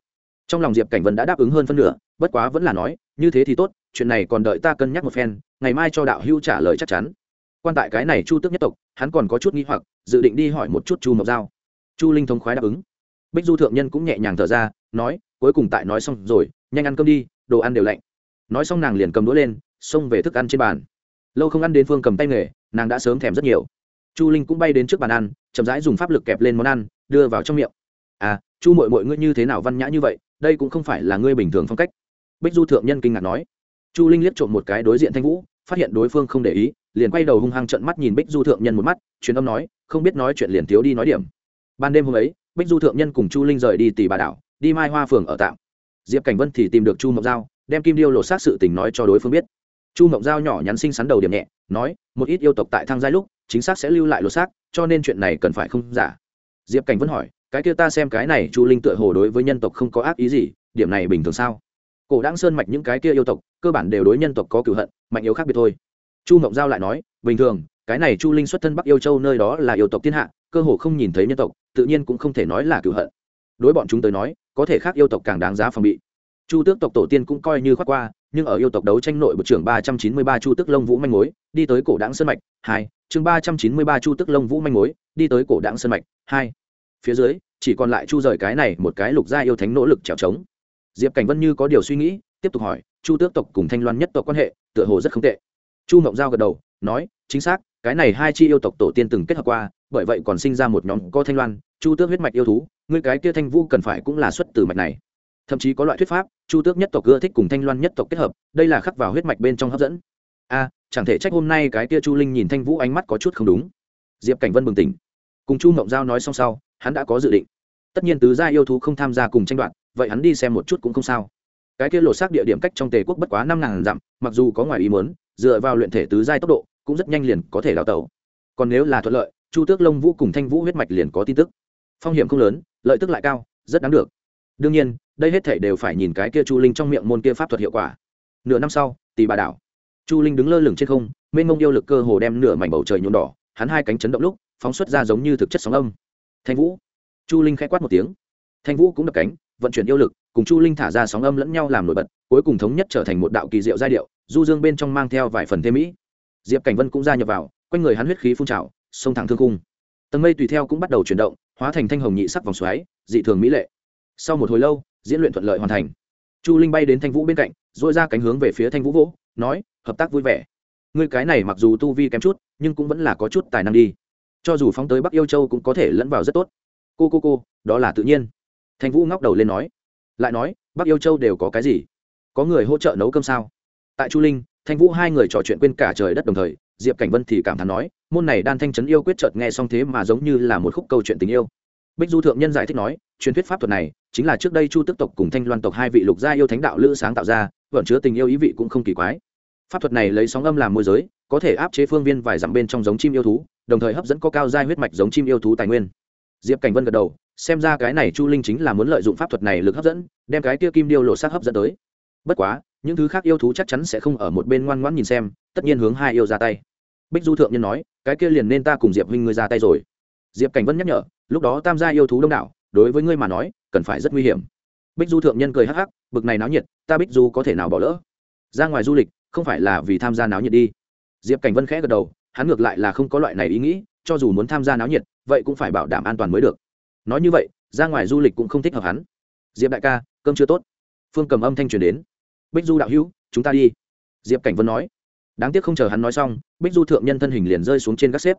Trong lòng diệp cảnh vân đã đáp ứng hơn phân nửa, bất quá vẫn là nói, như thế thì tốt, chuyện này còn đợi ta cân nhắc một phen, ngày mai cho đạo hữu trả lời chắc chắn. Quan tại cái này chu tức nhất tộc, hắn còn có chút nghi hoặc, dự định đi hỏi một chút chu mộc giao. Chu linh thống khoái đáp ứng. Bích du thượng nhân cũng nhẹ nhàng thở ra, nói, cuối cùng tại nói xong rồi, nhanh ăn cơm đi, đồ ăn đều lạnh nói xong nàng liền cầm đũa lên, xông về thức ăn trên bàn. Lâu không ăn đến phương cầm tay nghề, nàng đã sớm thèm rất nhiều. Chu linh cũng bay đến trước bàn ăn, chậm rãi dùng pháp lực kẹp lên món ăn, đưa vào trong miệng. À chu mội mội ngươi như thế nào văn nhã như vậy, đây cũng không phải là ngươi bình thường phong cách. Bích du thượng nhân kinh ngạc nói. Chu linh liếc trộm một cái đối diện thanh vũ, phát hiện đối phương không để ý, liền quay đầu hung hăng trận mắt nhìn bích du thượng nhân một mắt, truyền âm nói, không biết nói chuyện liền thiếu đi nói điểm. Ban đêm hôm ấy, bích du thượng nhân cùng chu linh rời đi tỷ bà đảo, đi mai hoa phường ở tạm. Diệp cảnh vân thì tìm được chu Mộc giao đem kim điêu lột xác sự tình nói cho đối phương biết. Chu mộng giao nhỏ nhắn xinh xắn đầu điểm nhẹ, nói, một ít yêu tộc tại thang giai lúc, chính xác sẽ lưu lại lột xác, cho nên chuyện này cần phải không giả. Diệp cảnh vẫn hỏi, cái kia ta xem cái này chu linh tựa hồ đối với nhân tộc không có ác ý gì, điểm này bình thường sao? Cổ đáng sơn mạch những cái kia yêu tộc, cơ bản đều đối nhân tộc có cửu hận, mạnh yếu khác biệt thôi. Chu mộng giao lại nói, bình thường, cái này chu linh xuất thân bắc yêu châu nơi đó là yêu tộc thiên hạ, cơ hồ không nhìn thấy nhân tộc, tự nhiên cũng không thể nói là cửu hận. Đối bọn chúng tới nói, có thể khác yêu tộc càng đáng giá phòng bị chu tước tộc tổ tiên cũng coi như khoác qua, nhưng ở yêu tộc đấu tranh nội bộ trưởng ba trăm chín mươi ba chu tước lông vũ manh mối, đi tới cổ đáng sơn mạch, hai, chương ba trăm chín mươi ba chu tước lông vũ manh mối, đi tới cổ đáng sơn mạch, hai. Phía dưới, chỉ còn lại chu rời cái này một cái lục gia yêu thánh nỗ lực trèo trống. Diệp cảnh vân như có điều suy nghĩ, tiếp tục hỏi, chu tước tộc cùng thanh loan nhất tộc quan hệ, tựa hồ rất không tệ? Chu mộng giao gật đầu, nói, chính xác, cái này hai chi yêu tộc tổ tiên từng kết hợp qua, bởi vậy còn sinh ra một nhóm có thanh loan, chu tước huyết mạch yêu thú người cái kia thanh vũ cần phải cũng là xuất từ mạch này thậm chí có loại thuyết pháp, chu tước nhất tộc ưa thích cùng thanh loan nhất tộc kết hợp, đây là khắc vào huyết mạch bên trong hấp dẫn. A, chẳng thể trách hôm nay cái kia chu linh nhìn thanh vũ ánh mắt có chút không đúng. Diệp cảnh vân bừng tỉnh. Cùng chu mộng giao nói xong sau, hắn đã có dự định. Tất nhiên tứ gia yêu thú không tham gia cùng tranh đoạt, vậy hắn đi xem một chút cũng không sao. Cái kia lột xác địa điểm cách trong tề quốc bất quá năm ngàn dặm, mặc dù có ngoài ý muốn, dựa vào luyện thể tứ giai tốc độ, cũng rất nhanh liền có thể đào tẩu. Còn nếu là thuận lợi, chu tước lông vũ cùng thanh vũ huyết mạch liền có tin tức. Phong hiểm không lớn, lợi tức lại cao, rất đáng được. Đương nhiên đây hết thể đều phải nhìn cái kia chu linh trong miệng môn kia pháp thuật hiệu quả. Nửa năm sau tì bà đảo. Chu linh đứng lơ lửng trên không, mênh mông yêu lực cơ hồ đem nửa mảnh bầu trời nhuộm đỏ, hắn hai cánh chấn động lúc, phóng xuất ra giống như thực chất sóng âm. Thanh vũ. Chu linh k h ẽ quát một tiếng. Thanh vũ cũng đập cánh, vận chuyển yêu lực, cùng chu linh thả ra sóng âm lẫn nhau làm nổi bật, cuối cùng thống nhất trở thành một đạo kỳ diệu giai điệu, du dương bên trong mang theo vài phần thêm mỹ. Diệp cảnh vân cũng gia nhập vào, quanh người hắn huyết khí phun trào, sông thẳng thương cung tầng mây tùy theo cũng bắt đầu chuyển động, hóa thành thanh hồng nhị sắc vòng xoáy, dị thường mỹ lệ. Sau một hồi lâu diễn luyện thuận lợi hoàn thành. Chu linh bay đến thanh vũ bên cạnh dội ra cánh hướng về phía thanh vũ vỗ, nói, hợp tác vui vẻ. Người cái này mặc dù tu vi kém chút, nhưng cũng vẫn là có chút tài năng đi. Cho dù phóng tới bắc yêu châu cũng có thể lẫn vào rất tốt. Cô cô cô, đó là tự nhiên. Thanh vũ ngóc đầu lên nói. Lại nói, bắc yêu châu đều có cái gì? Có người hỗ trợ nấu cơm sao? Tại chu linh, thanh vũ hai người trò chuyện quên cả trời đất đồng thời, diệp cảnh vân thì cảm thán nói, môn này đan thanh trấn yêu quyết chợt nghe xong thế mà giống như là một khúc câu chuyện tình yêu. Bích du thượng nhân giải thích nói truyền thuyết pháp thuật này chính là trước đây chu tức tộc cùng thanh loan tộc hai vị lục gia yêu thánh đạo lữ sáng tạo ra, vẫn chứa tình yêu ý vị cũng không kỳ quái. Pháp thuật này lấy sóng âm làm môi giới, có thể áp chế phương viên vài dặm bên trong giống chim yêu thú, đồng thời hấp dẫn có cao giai huyết mạch giống chim yêu thú tài nguyên. Diệp cảnh vân gật đầu, xem ra cái này chu linh chính là muốn lợi dụng pháp thuật này lực hấp dẫn, đem cái kia kim điêu lộ sát hấp dẫn tới. Bất quá, những thứ khác yêu thú chắc chắn sẽ không ở một bên ngoan ngoãn nhìn xem, tất nhiên hướng hai yêu ra tay. Bích du thượng nhân nói, cái kia liền nên ta cùng diệp huynh ngươi ra tay rồi. Diệp cảnh vân nhắc nhở, lúc đó tam gia yêu thú đông đảo đối với ngươi mà nói, cần phải rất nguy hiểm. Bích du thượng nhân cười hắc hắc, bực này náo nhiệt, ta bích du có thể nào bỏ lỡ? Ra ngoài du lịch, không phải là vì tham gia náo nhiệt đi. Diệp cảnh vân khẽ gật đầu, hắn ngược lại là không có loại này ý nghĩ, cho dù muốn tham gia náo nhiệt, vậy cũng phải bảo đảm an toàn mới được. Nói như vậy, ra ngoài du lịch cũng không thích hợp hắn. Diệp đại ca, cơm chưa tốt? Phương cầm âm thanh truyền đến. Bích du đạo hữu, chúng ta đi. Diệp cảnh vân nói. Đáng tiếc không chờ hắn nói xong, bích du thượng nhân thân hình liền rơi xuống trên các xếp.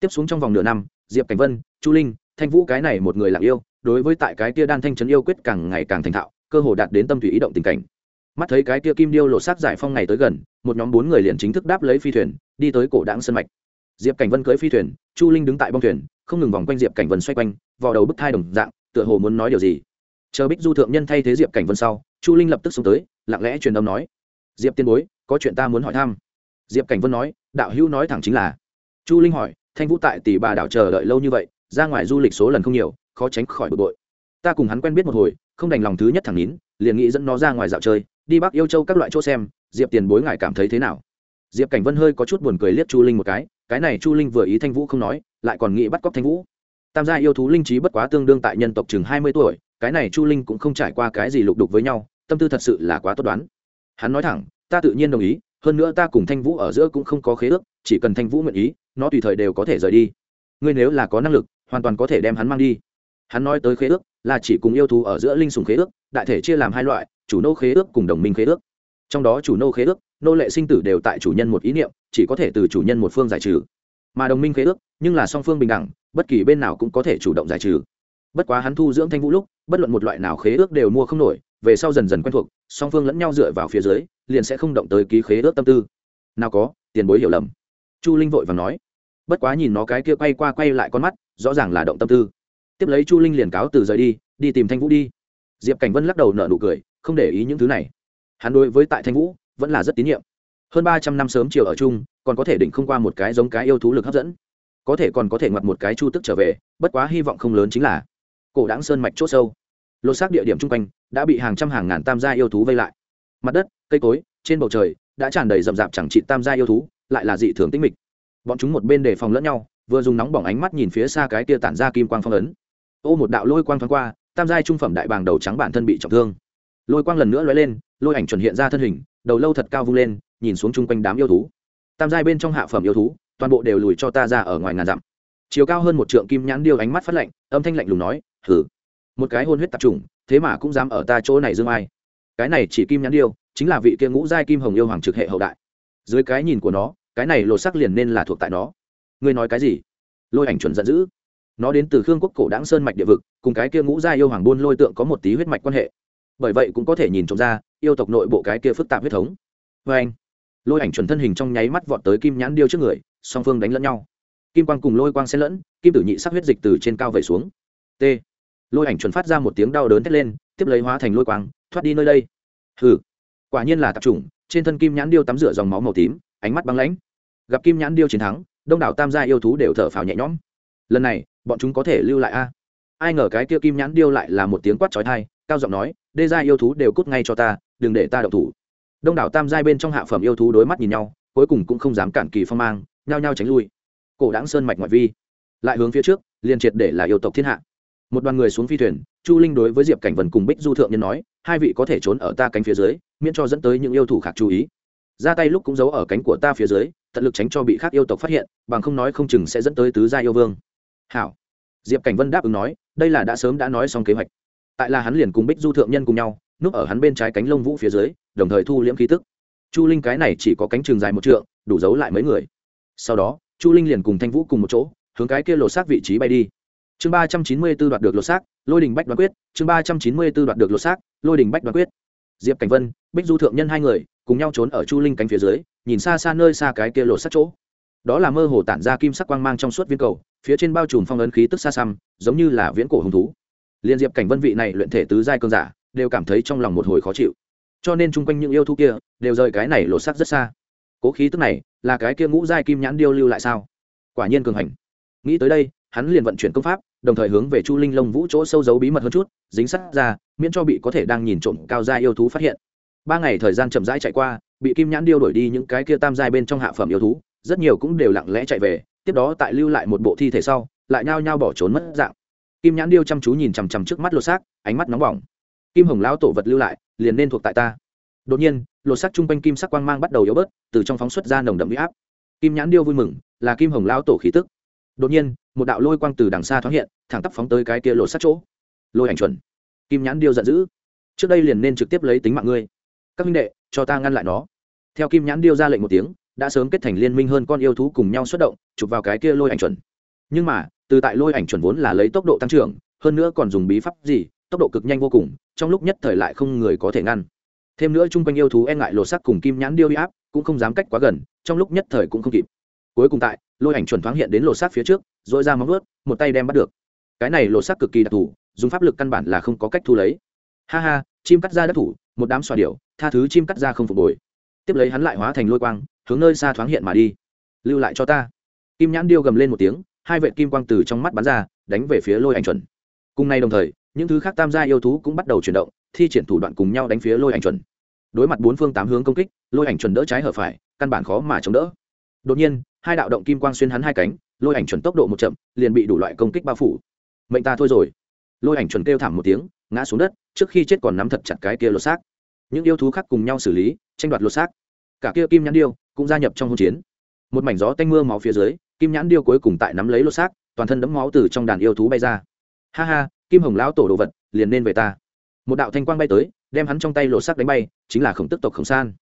Tiếp xuống trong vòng nửa năm, diệp cảnh vân, chu linh, thanh vũ cái này một người lặng yêu đối với tại cái kia đan thanh trấn yêu quyết càng ngày càng thành thạo, cơ hồ đạt đến tâm thủy ý động tình cảnh. Mắt thấy cái kia kim điêu lộ sắc giải phong ngày tới gần, một nhóm bốn người liền chính thức đáp lấy phi thuyền, đi tới cổ đáng sân mạch. Diệp cảnh vân cưới phi thuyền, chu linh đứng tại bong thuyền, không ngừng vòng quanh diệp cảnh vân xoay quanh vào đầu bức thai đồng dạng, tựa hồ muốn nói điều gì. Chờ bích du thượng nhân thay thế diệp cảnh vân sau, chu linh lập tức xuống tới, lặng lẽ truyền âm nói, diệp tiên bối, có chuyện ta muốn hỏi thăm. Diệp cảnh vân nói, đạo hữu nói thẳng chính là. Chu linh hỏi, thanh vũ tại tỷ bà đảo chờ đợi lâu như vậy, ra ngoài du lịch số lần không nhiều khó tránh khỏi bực bội. Ta cùng hắn quen biết một hồi, không đành lòng thứ nhất thẳng nín, liền nghĩ dẫn nó ra ngoài dạo chơi, đi bắc yêu châu các loại chỗ xem, diệp tiền bối ngại cảm thấy thế nào? Diệp cảnh vân hơi có chút buồn cười liếc chu linh một cái cái này chu linh vừa ý thanh vũ không nói, lại còn nghĩ bắt cóc thanh vũ. Tam gia yêu thú linh trí bất quá tương đương tại nhân tộc chừng hai mươi tuổi, cái này chu linh cũng không trải qua cái gì lục đục với nhau, tâm tư thật sự là quá tốt đoán. Hắn nói thẳng, ta tự nhiên đồng ý, hơn nữa ta cùng thanh vũ ở giữa cũng không có khế ước, chỉ cần thanh vũ nguyện ý, nó tùy thời đều có thể rời đi. Ngươi nếu là có năng lực, hoàn toàn có thể đem hắn mang đi hắn nói tới khế ước là chỉ cùng yêu thú ở giữa linh sùng khế ước, đại thể chia làm hai loại, chủ nô khế ước cùng đồng minh khế ước. Trong đó chủ nô khế ước, nô lệ sinh tử đều tại chủ nhân một ý niệm, chỉ có thể từ chủ nhân một phương giải trừ. Mà đồng minh khế ước, nhưng là song phương bình đẳng, bất kỳ bên nào cũng có thể chủ động giải trừ. Bất quá hắn thu dưỡng thanh vũ lúc, bất luận một loại nào khế ước đều mua không nổi, về sau dần dần quen thuộc, song phương lẫn nhau dựa vào phía dưới, liền sẽ không động tới ký khế ước tâm tư. Nào có, tiền bối hiểu lầm. Chu linh vội và nói. Bất quá nhìn nó cái kia quay qua quay lại con mắt, rõ ràng là động tâm tư tiếp lấy chu linh liền cáo từ rời đi đi tìm thanh vũ đi. Diệp cảnh vân lắc đầu nở nụ cười, không để ý những thứ này. Hắn đối với tại thanh vũ, vẫn là rất tín nhiệm. Hơn ba trăm năm sớm chiều ở chung, còn có thể định không qua một cái giống cái yêu thú lực hấp dẫn. Có thể còn có thể ngoặt một cái chu tức trở về, bất quá hy vọng không lớn chính là cổ đáng sơn mạch c h ỗ sâu. Lột xác địa điểm chung quanh, đã bị hàng trăm hàng ngàn tam gia yêu thú vây lại. Mặt đất, cây cối, trên bầu trời, đã tràn đầy rậm rạp chẳng trị tam gia yêu thú, lại là dị thường tĩnh mịch. Bọn chúng một bên đề phòng lẫn nhau, vừa dùng nóng bỏng ánh mắt nhìn phía xa cái kia tản ra kim quang phong ấn ô, một đạo lôi quang thoáng qua, tam giai trung phẩm đại bàng đầu trắng bản thân bị trọng thương. Lôi quang lần nữa lóe lên, lôi ảnh chuẩn hiện ra thân hình, đầu lâu thật cao vung lên, nhìn xuống chung quanh đám yêu thú. Tam giai bên trong hạ phẩm yêu thú, toàn bộ đều lùi cho ta ra ở ngoài ngàn dặm. Chiều cao hơn một trượng kim nhãn điêu ánh mắt phát lạnh, âm thanh lạnh lùng nói, hừ, một cái hôn huyết tạp trùng thế mà cũng dám ở ta chỗ này dương ai. Cái này chỉ kim nhãn điêu, chính là vị kia ngũ giai kim hồng yêu hoàng trực hệ hậu đại. Dưới cái nhìn của nó, cái này lột sắc liền nên là thuộc tại nó. Ngươi nói cái gì? Lôi ảnh chuẩn giận dữ nó đến từ khương quốc cổ đáng sơn mạch địa vực, cùng cái kia ngũ giai yêu hoàng buôn lôi tượng có một tí huyết mạch quan hệ. Bởi vậy cũng có thể nhìn trộm ra, yêu tộc nội bộ cái kia phức tạp huyết thống. Vê anh, lôi ảnh chuẩn thân hình trong nháy mắt vọt tới kim nhãn điêu trước người, song phương đánh lẫn nhau. Kim quang cùng lôi quang xen lẫn, kim tử nhị sắc huyết dịch từ trên cao vẩy xuống. T. Lôi ảnh chuẩn phát ra một tiếng đau đớn thét lên, tiếp lấy hóa thành lôi quang, thoát đi nơi đây. Hừ, quả nhiên là tạp chủng, trên thân kim nhãn điêu tắm rửa dòng máu màu tím, ánh mắt băng lãnh. Gặp kim nhãn điêu chiến thắng, đông đảo tam gia yêu thú đều thở phào nhẹ nhõm. Lần này bọn chúng có thể lưu lại a. Ai ngờ cái kia kim nhãn điêu lại là một tiếng quát trói thai cao giọng nói, đê gia yêu thú đều cút ngay cho ta, đừng để ta đậu thủ. Đông đảo tam giai bên trong hạ phẩm yêu thú đối mắt nhìn nhau, cuối cùng cũng không dám cản kỳ phong mang, nhao nhao tránh lui. Cổ đáng sơn mạch ngoại vi, lại hướng phía trước, liền triệt để là yêu tộc thiên hạ. Một đoàn người xuống phi thuyền, chu linh đối với diệp cảnh vần cùng bích du thượng nhân nói, hai vị có thể trốn ở ta cánh phía dưới, miễn cho dẫn tới những yêu thủ khác chú ý. Ra tay lúc cũng giấu ở cánh của ta phía dưới, tận lực tránh cho bị khác yêu tộc phát hiện, bằng không nói không chừng sẽ dẫn tới tứ gia yêu vương hảo. Diệp cảnh vân đáp ứng nói, đây là đã sớm đã nói xong kế hoạch. Tại là hắn liền cùng bích du thượng nhân cùng nhau, núp ở hắn bên trái cánh lông vũ phía dưới, đồng thời thu liễm khí tức. Chu linh cái này chỉ có cánh trường dài một trượng, đủ giấu lại mấy người. Sau đó, chu linh liền cùng thanh vũ cùng một chỗ, hướng cái kia lột xác vị trí bay đi. Chương ba trăm chín mươi b ố đoạt được lột xác, lôi đình bách đoán quyết, chương ba trăm chín mươi b ố đoạt được lột xác, lôi đình bách đoán quyết. Diệp cảnh vân, bích du thượng nhân hai người, cùng nhau trốn ở chu linh cánh phía dưới, nhìn xa xa nơi xa cái kia lột xác chỗ. Đó là mơ hồ tản ra kim sắc quang mang trong suốt viên cầu phía trên bao trùm phong ấn khí tức xa xăm, giống như là viễn cổ hứng thú. Liên diệp cảnh vân vị này luyện thể tứ giai cơn giả, đều cảm thấy trong lòng một hồi khó chịu. Cho nên chung quanh những yêu thú kia, đều rời cái này lột sắc rất xa. Cố khí tức này, là cái kia ngũ giai kim nhãn điêu lưu lại sao? Quả nhiên cường hành. Nghĩ tới đây, hắn liền vận chuyển công pháp, đồng thời hướng về chu linh lông vũ chỗ sâu giấu bí mật hơn chút, dính sắt ra, miễn cho bị có thể đang nhìn trộm cao giai yêu thú phát hiện. Ba ngày thời gian chậm rãi chạy qua, bị kim nhãn điêu đổi đi những cái kia tam giai bên trong hạ phẩm yêu thú, rất nhiều cũng đều lặng lẽ chạy về tiếp đó tại lưu lại một bộ thi thể sau, lại nhao nhao bỏ trốn mất dạng. Kim nhãn điêu chăm chú nhìn chằm chằm trước mắt lột xác, ánh mắt nóng bỏng. Kim hồng lão tổ vật lưu lại, liền nên thuộc tại ta. Đột nhiên, lột xác chung quanh kim sắc quang mang bắt đầu yếu bớt, từ trong phóng xuất ra nồng đậm huy áp. Kim nhãn điêu vui mừng, là kim hồng lão tổ khí tức. Đột nhiên, một đạo lôi quang từ đằng xa thoáng hiện, thẳng tắp phóng tới cái kia lột xác chỗ. Lôi ảnh chuẩn. Kim nhãn điêu giận dữ. Trước đây liền nên trực tiếp lấy tính mạng ngươi. Các minh đệ, cho ta ngăn lại nó. Theo kim nhãn điêu ra lệnh một tiếng đã sớm kết thành liên minh hơn con yêu thú cùng nhau xuất động, chụp vào cái kia lôi ảnh chuẩn. Nhưng mà, từ tại lôi ảnh chuẩn vốn là lấy tốc độ tăng trưởng, hơn nữa còn dùng bí pháp gì, tốc độ cực nhanh vô cùng, trong lúc nhất thời lại không người có thể ngăn. Thêm nữa chung quanh yêu thú e ngại lột sắc cùng kim nhãn điêu huy áp, cũng không dám cách quá gần, trong lúc nhất thời cũng không kịp. Cuối cùng tại, lôi ảnh chuẩn thoáng hiện đến lột sắc phía trước dội ra móng vớt một tay đem bắt được. Cái này lột sắc cực kỳ đặc thù, dùng pháp lực căn bản là không có cách thu lấy. Ha ha, chim cắt ra đất thủ, một đám xoa điệu tha thứ chim cắt ra không phục hồi. Tiếp lấy hắn lại hóa thành lôi quang hướng nơi xa thoáng hiện mà đi. Lưu lại cho ta. Kim nhãn điêu gầm lên một tiếng, hai vệ kim quang từ trong mắt bắn ra, đánh về phía lôi ảnh chuẩn. Cùng nay đồng thời, những thứ khác tam gia yêu thú cũng bắt đầu chuyển động, thi triển thủ đoạn cùng nhau đánh phía lôi ảnh chuẩn. Đối mặt bốn phương tám hướng công kích, lôi ảnh chuẩn đỡ trái hở phải, căn bản khó mà chống đỡ. Đột nhiên, hai đạo động kim quang xuyên hắn hai cánh, lôi ảnh chuẩn tốc độ một chậm, liền bị đủ loại công kích bao phủ. Mệnh ta thôi rồi. Lôi ảnh chuẩn kêu thảm một tiếng, ngã xuống đất, trước khi chết còn nắm thật chặt cái kia lột xác. Những yêu thú khác cùng nhau xử lý, tranh đoạt lột xác. Cả kia kim nhãn điêu cũng gia nhập trong hỗn chiến. Một mảnh gió tanh mưa máu phía dưới, kim nhãn điêu cuối cùng tại nắm lấy lô xác, toàn thân đẫm máu từ trong đàn yêu thú bay ra. Ha ha, kim hồng lão tổ đồ vật, liền nên về ta. Một đạo thanh quang bay tới, đem hắn trong tay lột xác đánh bay, chính là khổng tức tộc khổng san.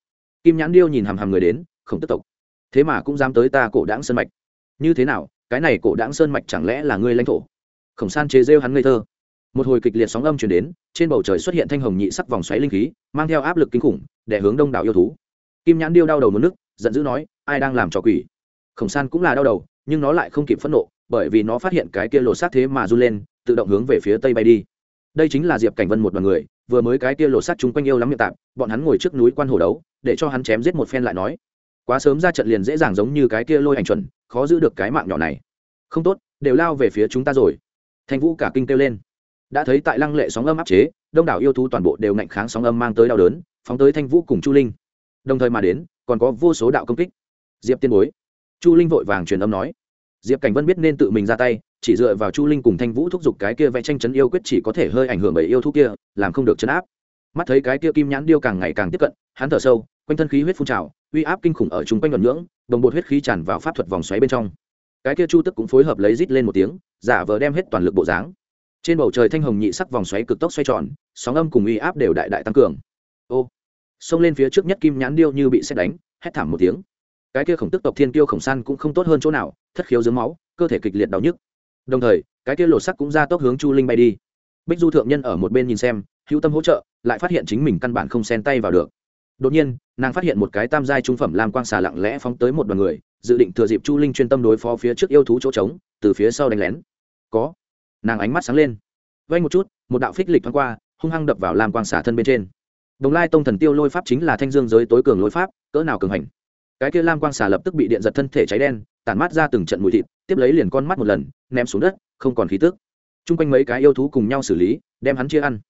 Kim nhãn điêu nhìn hàm hàm người đến, khổng tức tộc, thế mà cũng dám tới ta cổ đáng sơn mạch. Như thế nào, cái này cổ đáng sơn mạch chẳng lẽ là ngươi lãnh thổ? Khổng san chế rêu hắn ngây thơ. Một hồi kịch liệt sóng âm chuyển đến, trên bầu trời xuất hiện thanh hồng nhị sắc vòng xoáy linh khí, mang theo áp lực kinh khủng để hướng đông đảo yêu thú. Kim nhãn điêu đau đầu một nước giận dữ nói, ai đang làm trò quỷ? Khổng san cũng là đau đầu, nhưng nó lại không kịp phẫn nộ, bởi vì nó phát hiện cái kia lột xác thế mà run lên, tự động hướng về phía tây bay đi. Đây chính là diệp cảnh vân một đoàn người, vừa mới cái kia lột xác chung quanh yêu lắm miệng tạm bọn hắn ngồi trước núi quan hồ đấu, để cho hắn chém giết một phen lại nói, quá sớm ra trận liền dễ dàng giống như cái kia lôi ảnh chuẩn, khó giữ được cái mạng nhỏ này. Không tốt, đều lao về phía chúng ta rồi. Thanh vũ cả kinh kêu lên. Đã thấy tại lăng lệ sóng âm áp chế, đông đảo yêu thú toàn bộ đều ngạnh kháng sóng âm mang tới đau đớn, phóng tới thanh vũ cùng chu linh. Đồng thời mà đến còn có vô số đạo công kích. Diệp tiên bối. Chu linh vội vàng truyền âm nói. Diệp cảnh vân biết nên tự mình ra tay, chỉ dựa vào chu linh cùng thanh vũ thúc giục cái kia vẽ tranh chấn yêu quyết chỉ có thể hơi ảnh hưởng bởi yêu thú kia, làm không được chấn áp. Mắt thấy cái kia kim nhãn điêu càng ngày càng tiếp cận, hắn thở sâu, quanh thân khí huyết phun trào, uy áp kinh khủng ở chung quanh luận nhưỡng, đồng bột huyết khí tràn vào pháp thuật vòng xoáy bên trong. Cái kia chu tức cũng phối hợp lấy rít lên một tiếng, giả vờ đem hết toàn lực bộ dáng. Trên bầu trời thanh hồng nhị sắc vòng xoáy cực tốc xoay tròn, sóng âm cùng uy áp đều đại đại tăng cường. Ô xông lên phía trước nhất kim nhãn điêu như bị xét đánh, hét thảm một tiếng. Cái kia khổng tức tộc thiên kiêu khổng san cũng không tốt hơn chỗ nào, thất khiếu dưới máu, cơ thể kịch liệt đau nhức. Đồng thời, cái kia lột sắc cũng ra tốc hướng chu linh bay đi. Bích du thượng nhân ở một bên nhìn xem, hữu tâm hỗ trợ, lại phát hiện chính mình căn bản không xen tay vào được. Đột nhiên, nàng phát hiện một cái tam giai trung phẩm lam quang xà lặng lẽ phóng tới một đoàn người, dự định thừa dịp chu linh chuyên tâm đối phó phía trước yêu thú chỗ trống, từ phía sau đánh lén. Có. Nàng ánh mắt sáng lên. Vay một chút, một đạo phích lịch thoáng qua, hung hăng đập vào lam quang xà thân bên trên đồng lai tông thần tiêu lôi pháp chính là thanh dương giới tối cường lôi pháp, cỡ nào cường hành? Cái kia lam quang xà lập tức bị điện giật thân thể cháy đen, tản mát ra từng trận mùi thịt, tiếp lấy liền con mắt một lần, ném xuống đất, không còn khí tức. Trung quanh mấy cái yêu thú cùng nhau xử lý, đem hắn chia ăn.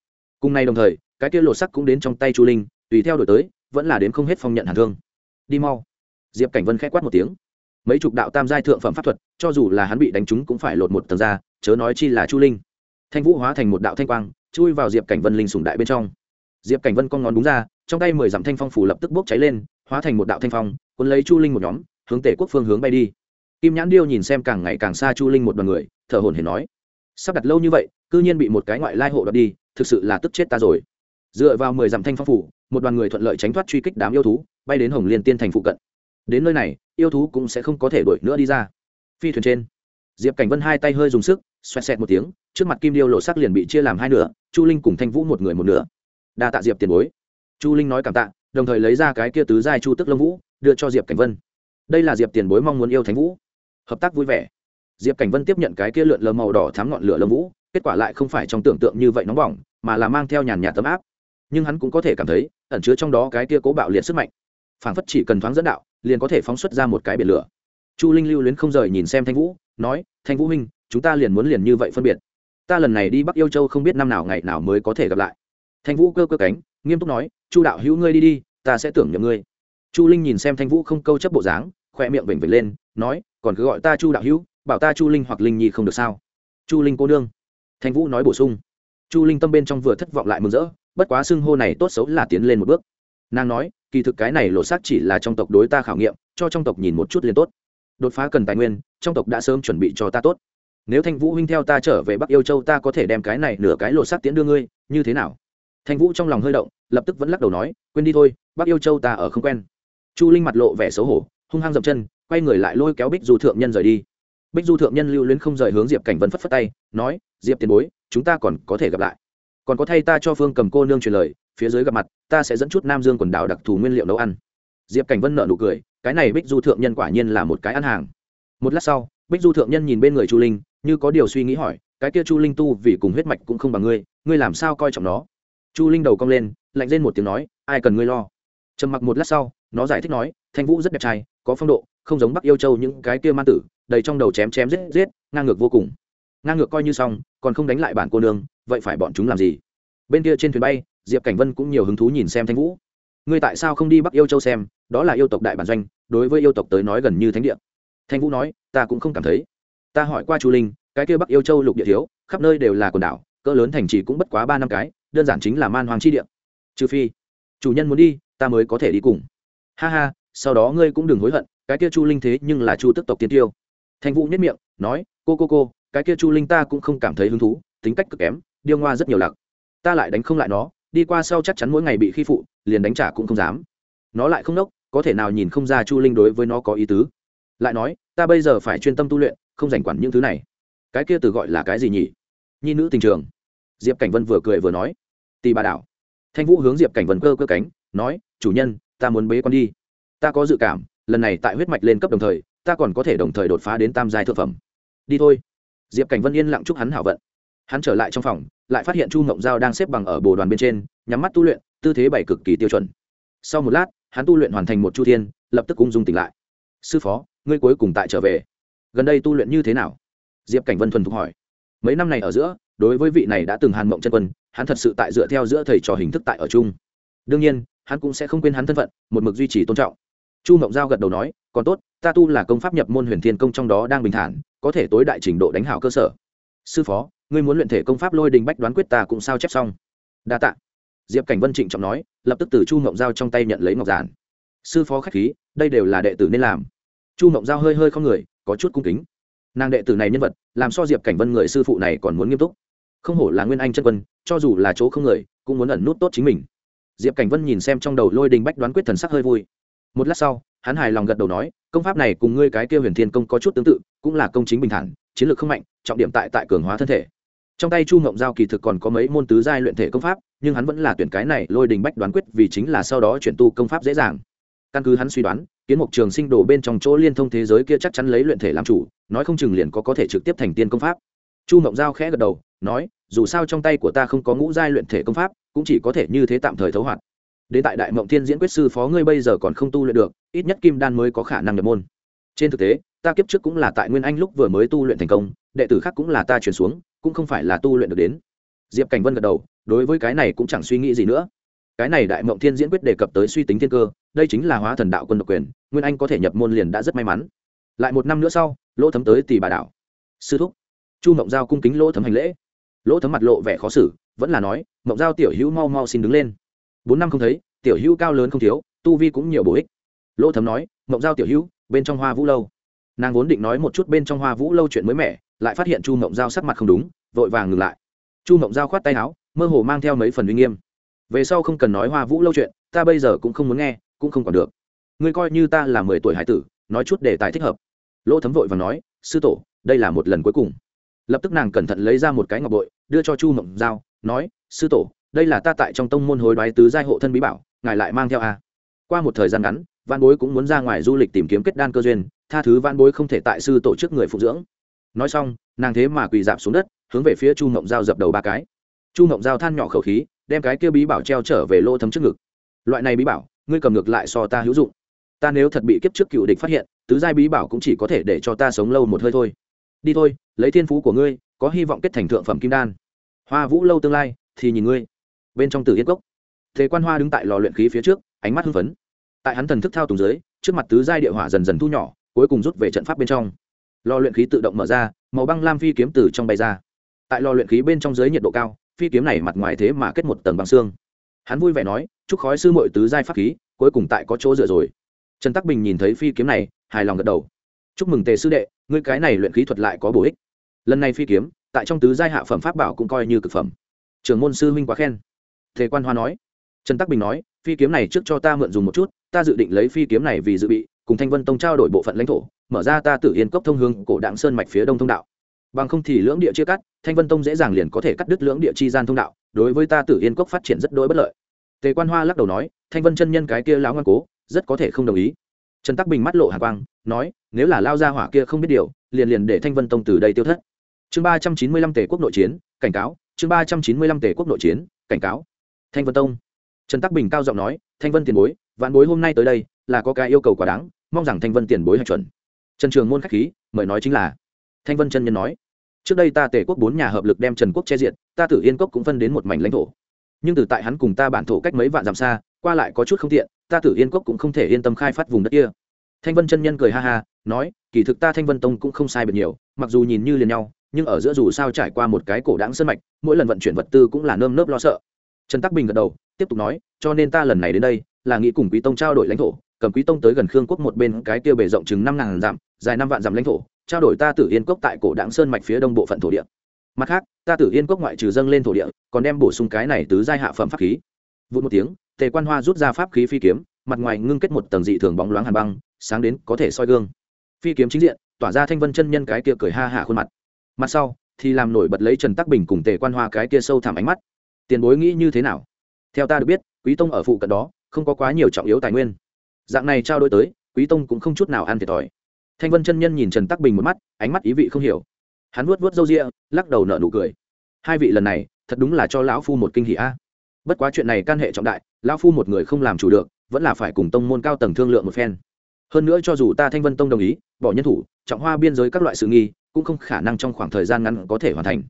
Cùng nay đồng thời, cái kia lột sắc cũng đến trong tay chu linh, tùy theo đổi tới, vẫn là đến không hết phong nhận hàn thương đi mau. Diệp cảnh vân k h ẽ quát một tiếng. Mấy chục đạo tam giai thượng phẩm pháp thuật, cho dù là hắn bị đánh trúng cũng phải lột một tầng ra, chớ nói chi là chu linh. Thanh vũ hóa thành một đạo thanh quang, chui vào diệp cảnh vân linh sùng đại bên trong diệp cảnh vân con ngón đúng ra, trong tay mười dặm thanh phong phủ lập tức bốc cháy lên, hóa thành một đạo thanh phong, cuốn lấy chu linh một nhóm, hướng tể quốc phương hướng bay đi. Kim nhãn điêu nhìn xem càng ngày càng xa chu linh một đoàn người, thở hồn hển nói, sắp đặt lâu như vậy c ư nhiên bị một cái ngoại lai hộ đoạt đi, thực sự là tức chết ta rồi. Dựa vào mười dặm thanh phong phủ, một đoàn người thuận lợi tránh thoát truy kích đám yêu thú, bay đến hồng liên tiên thành phụ cận. Đến nơi này, yêu thú cũng sẽ không có thể đuổi nữa đi ra. Phi thuyền trên, diệp cảnh vân hai tay hơi dùng sức, xoẹt xẹt một tiếng, trước mặt kim điêu lộ sắc liền bị chia làm hai nửa, chu linh cùng thanh vũ một người một nửa đa tạ diệp tiền bối chu linh nói cảm tạ đồng thời lấy ra cái kia tứ giai chu tức lâm vũ đưa cho diệp cảnh vân đây là diệp tiền bối mong muốn yêu thánh vũ hợp tác vui vẻ diệp cảnh vân tiếp nhận cái kia lượn lờ màu đỏ thám ngọn lửa lâm vũ kết quả lại không phải trong tưởng tượng như vậy nóng bỏng mà là mang theo nhàn nhạt tấm áp nhưng hắn cũng có thể cảm thấy ẩn chứa trong đó cái kia cố bạo liệt sức mạnh phảng phất chỉ cần thoáng dẫn đạo liền có thể phóng xuất ra một cái biển lửa chu linh lưu luyến không rời nhìn xem thanh vũ nói thanh vũ huynh chúng ta liền muốn liền như vậy phân biệt ta lần này đi bắc yêu châu không biết năm nào ngày nào mới có thể gặp lại thanh vũ cơ cơ cánh, nghiêm túc nói, chu đạo hữu ngươi đi đi, ta sẽ tưởng nhầm ngươi. Chu linh nhìn xem thanh vũ không câu chấp bộ dáng khoe miệng vểnh vểnh lên, nói, còn cứ gọi ta chu đạo hữu, bảo ta chu linh hoặc linh nhi không được sao? Chu linh cô nương. Thanh vũ nói bổ sung. Chu linh tâm bên trong vừa thất vọng lại mừng rỡ, bất quá xưng hô này tốt xấu là tiến lên một bước. Nàng nói, kỳ thực cái này lộ xác chỉ là trong tộc đối ta khảo nghiệm, cho trong tộc nhìn một chút liền tốt. Đột phá cần tài nguyên, trong tộc đã sớm chuẩn bị cho ta tốt. Nếu thanh vũ huynh theo ta trở về bắc yêu châu ta có thể đem cái này nửa cái lộ xác tiến đưa ngươi, như thế nào? Thanh vũ trong lòng hơi động, lập tức vẫn lắc đầu nói, quên đi thôi, bác yêu châu ta ở không quen. Chu linh mặt lộ vẻ xấu hổ, hung hăng dậm chân, quay người lại lôi kéo bích du thượng nhân rời đi. Bích du thượng nhân lưu luyến không rời hướng diệp cảnh vân phất phất tay, nói, diệp tiền bối, chúng ta còn có thể gặp lại. Còn có thay ta cho phương cầm cô nương truyền lời, phía dưới gặp mặt, ta sẽ dẫn chút nam dương quần đảo đặc thù nguyên liệu nấu ăn. Diệp cảnh vân nợ nụ cười, cái này bích du thượng nhân quả nhiên là một cái ăn hàng. Một lát sau, bích du thượng nhân nhìn bên người chu linh, như có điều suy nghĩ hỏi, cái kia chu linh tu vì cùng huyết mạch cũng không bằng ngươi ngươi làm sao coi trọng nó? Chu linh đầu cong lên, lạnh lên một tiếng nói, ai cần ngươi lo? Trầm mặc một lát sau, nó giải thích nói, thanh vũ rất đẹp trai, có phong độ, không giống bắc yêu châu những cái kia man tử, đầy trong đầu chém chém giết giết, ngang ngược vô cùng. Ngang ngược coi như xong, còn không đánh lại bản cô nương, vậy phải bọn chúng làm gì? Bên kia trên thuyền bay, diệp cảnh vân cũng nhiều hứng thú nhìn xem thanh vũ. Ngươi tại sao không đi bắc yêu châu xem? Đó là yêu tộc đại bản doanh, đối với yêu tộc tới nói gần như thánh địa. Thanh vũ nói, ta cũng không cảm thấy. Ta hỏi qua chu linh, cái kia bắc yêu châu lục địa thiếu, khắp nơi đều là quần đảo, cỡ lớn thành trì cũng bất quá ba năm cái đơn giản chính là man hoàng chi địa. Trừ phi, chủ nhân muốn đi, ta mới có thể đi cùng. Ha ha, sau đó ngươi cũng đừng hối hận, cái kia chu linh thế nhưng là chu tức tộc tiên tiêu. Thành vũ nhất miệng, nói, cô cô cô, cái kia chu linh ta cũng không cảm thấy hứng thú, tính cách cực kém, điêu ngoa rất nhiều lạc ta lại đánh không lại nó, đi qua sau chắc chắn mỗi ngày bị khi phụ, liền đánh trả cũng không dám. Nó lại không nốc, có thể nào nhìn không ra chu linh đối với nó có ý tứ. Lại nói, ta bây giờ phải chuyên tâm tu luyện, không rảnh quản những thứ này. Cái kia từ gọi là cái gì nhỉ? Nhi nữ tình trường diệp cảnh vân vừa cười vừa nói, tì bà đảo. Thanh vũ hướng diệp cảnh vân cơ cơ cánh, nói, chủ nhân, ta muốn bế con đi. Ta có dự cảm, lần này tại huyết mạch lên cấp đồng thời, ta còn có thể đồng thời đột phá đến tam giai thượng phẩm. Đi thôi. Diệp cảnh vân yên lặng chúc hắn hảo vận. Hắn trở lại trong phòng, lại phát hiện chu ngộng giao đang xếp bằng ở bồ đoàn bên trên, nhắm mắt tu luyện, tư thế bảy cực kỳ tiêu chuẩn. Sau một lát, hắn tu luyện hoàn thành một chu thiên, lập tức ung dung tỉnh lại. Sư phó, ngươi cuối cùng tại trở về. Gần đây tu luyện như thế nào? Diệp cảnh vân thuần thục hỏi. Mấy năm này ở giữa đối với vị này đã từng hàn mộng chân quân, hắn thật sự tại dựa theo giữa thầy trò hình thức tại ở chung. Đương nhiên, hắn cũng sẽ không quên hắn thân phận, một mực duy trì tôn trọng. Chu mộng giao gật đầu nói, còn tốt, ta tu là công pháp nhập môn huyền thiên công trong đó đang bình thản, có thể tối đại trình độ đánh hảo cơ sở. Sư phó, ngươi muốn luyện thể công pháp lôi đình bách đoán quyết ta cũng sao chép xong. Đa tạ. Diệp cảnh vân trịnh trọng nói, lập tức từ chu mộng giao trong tay nhận lấy ngọc giản. Sư phó k h á c h khí, đây đều là đệ tử nên làm. Chu mộng giao hơi hơi không người, có chút cung kính. Nàng đệ tử này nhân vật, làm so diệp cảnh vân người sư phụ này còn muốn nghiêm túc không hổ là nguyên anh chân quân, cho dù là chỗ không người, cũng muốn ẩn nút tốt chính mình. Diệp cảnh vân nhìn xem trong đầu lôi đình bách đoán quyết thần sắc hơi vui. Một lát sau, hắn hài lòng gật đầu nói, công pháp này cùng ngươi cái kia huyền thiên công có chút tương tự, cũng là công chính bình thản, chiến lược không mạnh, trọng điểm tại tại cường hóa thân thể. Trong tay chu ngộng giao kỳ thực còn có mấy môn tứ giai luyện thể công pháp, nhưng hắn vẫn là tuyển cái này lôi đình bách đoán quyết vì chính là sau đó chuyển tu công pháp dễ dàng. Căn cứ hắn suy đoán, kiến mục trường sinh đồ bên trong chỗ liên thông thế giới kia chắc chắn lấy luyện thể làm chủ, nói không chừng liền có có thể trực tiếp thành tiên công pháp chu mộng giao khẽ gật đầu, nói, dù sao trong tay của ta không có ngũ giai luyện thể công pháp, cũng chỉ có thể như thế tạm thời thấu hoạt. Đến tại đại mộng thiên diễn quyết sư phó ngươi bây giờ còn không tu luyện được, ít nhất kim đan mới có khả năng nhập môn. Trên thực tế, ta kiếp trước cũng là tại nguyên anh lúc vừa mới tu luyện thành công, đệ tử khác cũng là ta chuyển xuống, cũng không phải là tu luyện được đến. Diệp cảnh vân gật đầu, đối với cái này cũng chẳng suy nghĩ gì nữa. Cái này đại mộng thiên diễn quyết đề cập tới suy tính thiên cơ, đây chính là hóa thần đạo quân độc quyền, nguyên anh có thể nhập môn liền đã rất may mắn. Lại một năm nữa sau, lỗ thấm tới tỷ bà đảo. Sư thúc chu mộng giao cung kính lỗ thấm hành lễ. Lỗ thấm mặt lộ vẻ khó xử, vẫn là nói, mộng giao tiểu hữu mau mau xin đứng lên. Bốn năm không thấy, tiểu hữu cao lớn không thiếu, tu vi cũng nhiều bổ ích. Lỗ thấm nói, mộng giao tiểu hữu, bên trong hoa vũ lâu. Nàng vốn định nói một chút bên trong hoa vũ lâu chuyện mới mẻ, lại phát hiện chu mộng giao sắc mặt không đúng, vội vàng ngừng lại. Chu mộng giao khoát tay áo, mơ hồ mang theo mấy phần uy nghiêm. Về sau không cần nói hoa vũ lâu chuyện, ta bây giờ cũng không muốn nghe, cũng không còn được. Ngươi coi như ta là mười tuổi hải tử, nói chút đề tài thích hợp. Lỗ thấm vội và nói, sư tổ, đây là một lần cuối cùng lập tức nàng cẩn thận lấy ra một cái ngọc bội, đưa cho chu mộng giao, nói, sư tổ, đây là ta tại trong tông môn hối đoái tứ giai hộ thân bí bảo, ngài lại mang theo à. qua một thời gian ngắn văn bối cũng muốn ra ngoài du lịch tìm kiếm kết đan cơ duyên, tha thứ văn bối không thể tại sư tổ chức người phụ dưỡng. Nói xong, nàng thế mà quỳ dạp xuống đất, hướng về phía chu mộng giao dập đầu ba cái. Chu mộng giao than nhỏ khẩu khí, đem cái kia bí bảo treo trở về lô thấm trước ngực. Loại này bí bảo, ngươi cầm ngược lại so ta hữu dụng. Ta nếu thật bị kiếp trước cựu địch phát hiện, tứ giai bí bảo cũng chỉ có thể để cho ta sống lâu một hơi thôi. Đi thôi lấy thiên phú của ngươi, có hy vọng kết thành thượng phẩm kim đan. Hoa vũ lâu tương lai, thì nhìn ngươi. Bên trong tử yên cốc. Thế quan hoa đứng tại lò luyện khí phía trước, ánh mắt hưng phấn. Tại hắn thần thức thao tùng dưới, trước mặt tứ giai địa hỏa dần dần thu nhỏ, cuối cùng rút về trận pháp bên trong. Lò luyện khí tự động mở ra, màu băng lam phi kiếm từ trong bay ra. Tại lò luyện khí bên trong dưới nhiệt độ cao, phi kiếm này mặt ngoài thế mà kết một tầng băng xương. Hắn vui vẻ nói, chúc khói sư mội tứ giai pháp khí, cuối cùng tại có chỗ dựa rồi. Trần tắc bình nhìn thấy phi kiếm này, hài lòng gật đầu. Chúc mừng tề sư đệ, ngươi cái này luyện khí thuật lại có bổ ích lần này phi kiếm, tại trong tứ giai hạ phẩm pháp bảo cũng coi như cực phẩm. Trưởng môn sư huynh quá khen. Thế quan hoa nói. Trần tắc bình nói, phi kiếm này trước cho ta mượn dùng một chút, ta dự định lấy phi kiếm này vì dự bị, cùng thanh vân tông trao đổi bộ phận lãnh thổ, mở ra ta tự yên cốc thông hương cổ đảng sơn mạch phía đông thông đạo. Bằng không thì lưỡng địa chia cắt, thanh vân tông dễ dàng liền có thể cắt đứt lưỡng địa chi gian thông đạo, đối với ta tử yên cốc phát triển rất đỗi bất lợi. Tề quan hoa lắc đầu nói, thanh vân chân nhân cái kia lão ngoan cố, rất có thể không đồng ý. Trần tắc bình mắt lộ hạ quang, nói, nếu là lao ra hỏa kia không biết điều, liền liền để thanh vân tông từ đây tiêu thất chương ba trăm chín mươi lăm tề quốc nội chiến, cảnh cáo, chương ba trăm chín mươi lăm tề quốc nội chiến, cảnh cáo. Thanh vân tông. Trần tắc bình cao giọng nói, thanh vân tiền bối, vạn bối hôm nay tới đây, là có cái yêu cầu quá đáng, mong rằng thanh vân tiền bối hạch chuẩn. Trần trường môn khách khí, mời nói chính là. Thanh vân chân nhân nói, trước đây ta tề quốc bốn nhà hợp lực đem trần quốc che diện ta tử yên cốc cũng phân đến một mảnh lãnh thổ. Nhưng từ tại hắn cùng ta bản thổ cách mấy vạn dặm xa, qua lại có chút không tiện, ta tử yên cốc cũng không thể yên tâm khai phát vùng đất kia. Thanh vân chân nhân cười ha ha, nói, kỳ thực ta thanh vân tông cũng không sai biệt nhiều, mặc dù nhìn như liền nhau nhưng ở giữa dù sao trải qua một cái cổ đáng sân mạch, mỗi lần vận chuyển vật tư cũng là nơm nớp lo sợ. Trần tắc bình gật đầu, tiếp tục nói, cho nên ta lần này đến đây, là nghĩ cùng quý tông trao đổi lãnh thổ, cầm quý tông tới gần khương quốc một bên cái kia bề rộng chừng năm ngàn dặm, dài năm vạn dặm lãnh thổ, trao đổi ta tử yên cốc tại cổ đáng sơn mạch phía đông bộ phận thổ địa. Mặt khác, ta tử yên cốc ngoại trừ dâng lên thổ địa, còn đem bổ sung cái này tứ giai hạ phẩm pháp khí. Vụ một tiếng, tề quan hoa rút ra pháp khí phi kiếm, mặt ngoài ngưng kết một tầng dị thường bóng loáng hàn băng, sáng đến có thể soi gương. Phi kiếm chính diện, tỏa ra thanh vân chân nhân cái kia cười ha hạ khuôn mặt mặt sau, thì làm nổi bật lấy trần tắc bình cùng tề quan hoa cái kia sâu thẳm ánh mắt. Tiền bối nghĩ như thế nào? Theo ta được biết, quý tông ở phụ cận đó, không có quá nhiều trọng yếu tài nguyên. Dạng này trao đổi tới, quý tông cũng không chút nào ăn thiệt thòi. Thanh vân chân nhân nhìn trần tắc bình một mắt, ánh mắt ý vị không hiểu. Hắn vuốt vuốt râu ria, lắc đầu nợ nụ cười. Hai vị lần này, thật đúng là cho lão phu một kinh hỷ a. Bất quá chuyện này can hệ trọng đại, lão phu một người không làm chủ được, vẫn là phải cùng tông môn cao tầng thương lượng một phen hơn nữa cho dù ta thanh vân tông đồng ý, bỏ nhân thủ, trọng hoa biên giới các loại sự nghi, cũng không khả năng trong khoảng thời gian ngắn có thể hoàn thành.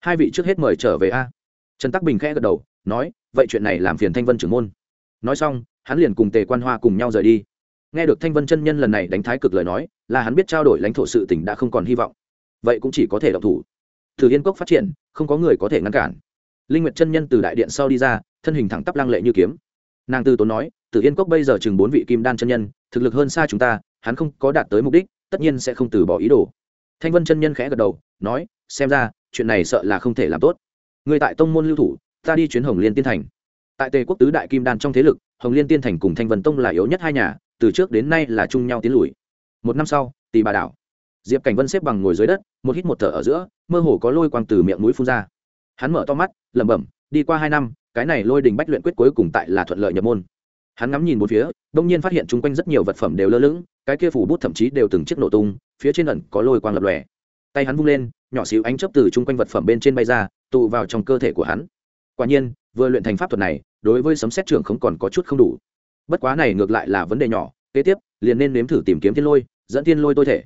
Hai vị trước hết mời trở về a. Trần tắc bình khẽ gật đầu, nói, vậy chuyện này làm phiền thanh vân trưởng môn. Nói xong, hắn liền cùng tề quan hoa cùng nhau rời đi. Nghe được thanh vân chân nhân lần này đánh thái cực lời nói, là hắn biết trao đổi lãnh thổ sự tỉnh đã không còn hy vọng. Vậy cũng chỉ có thể động thủ. Thử yên cốc phát triển, không có người có thể ngăn cản. Linh nguyệt chân nhân từ đại điện sau đi ra, thân hình thẳng tắp lăng lệ như kiếm. Nàng tư tốn nói tử yên cốc bây giờ chừng bốn vị kim đan chân nhân, thực lực hơn xa chúng ta, hắn không có đạt tới mục đích, tất nhiên sẽ không từ bỏ ý đồ. Thanh vân chân nhân khẽ gật đầu, nói, xem ra, chuyện này sợ là không thể làm tốt. Người tại tông môn lưu thủ, ta đi chuyến hồng liên tiên thành. Tại tề quốc tứ đại kim đan trong thế lực, hồng liên tiên thành cùng thanh vân tông là yếu nhất hai nhà, từ trước đến nay là chung nhau tiến lùi. Một năm sau tỷ bà đảo. Diệp cảnh vân xếp bằng ngồi dưới đất, một hít một thở ở giữa, mơ hồ có lôi quang từ miệng mũi phun ra. Hắn mở to mắt, lẩm bẩm, đi qua hai năm, cái này lôi đình bách luyện quyết cuối cùng tại là thuận lợi nhập môn hắn ngắm nhìn một phía, đông nhiên phát hiện chung quanh rất nhiều vật phẩm đều lơ lửng, cái kia phủ bút thậm chí đều từng chiếc nổ tung, phía trên ẩn có lôi quang lập lòe. Tay hắn vung lên, nhỏ xíu ánh chớp từ chung quanh vật phẩm bên trên bay ra, tụ vào trong cơ thể của hắn. Quả nhiên, vừa luyện thành pháp thuật này, đối với sấm xét trưởng không còn có chút không đủ. Bất quá này ngược lại là vấn đề nhỏ, kế tiếp, liền nên nếm thử tìm kiếm thiên lôi, dẫn thiên lôi tôi thể.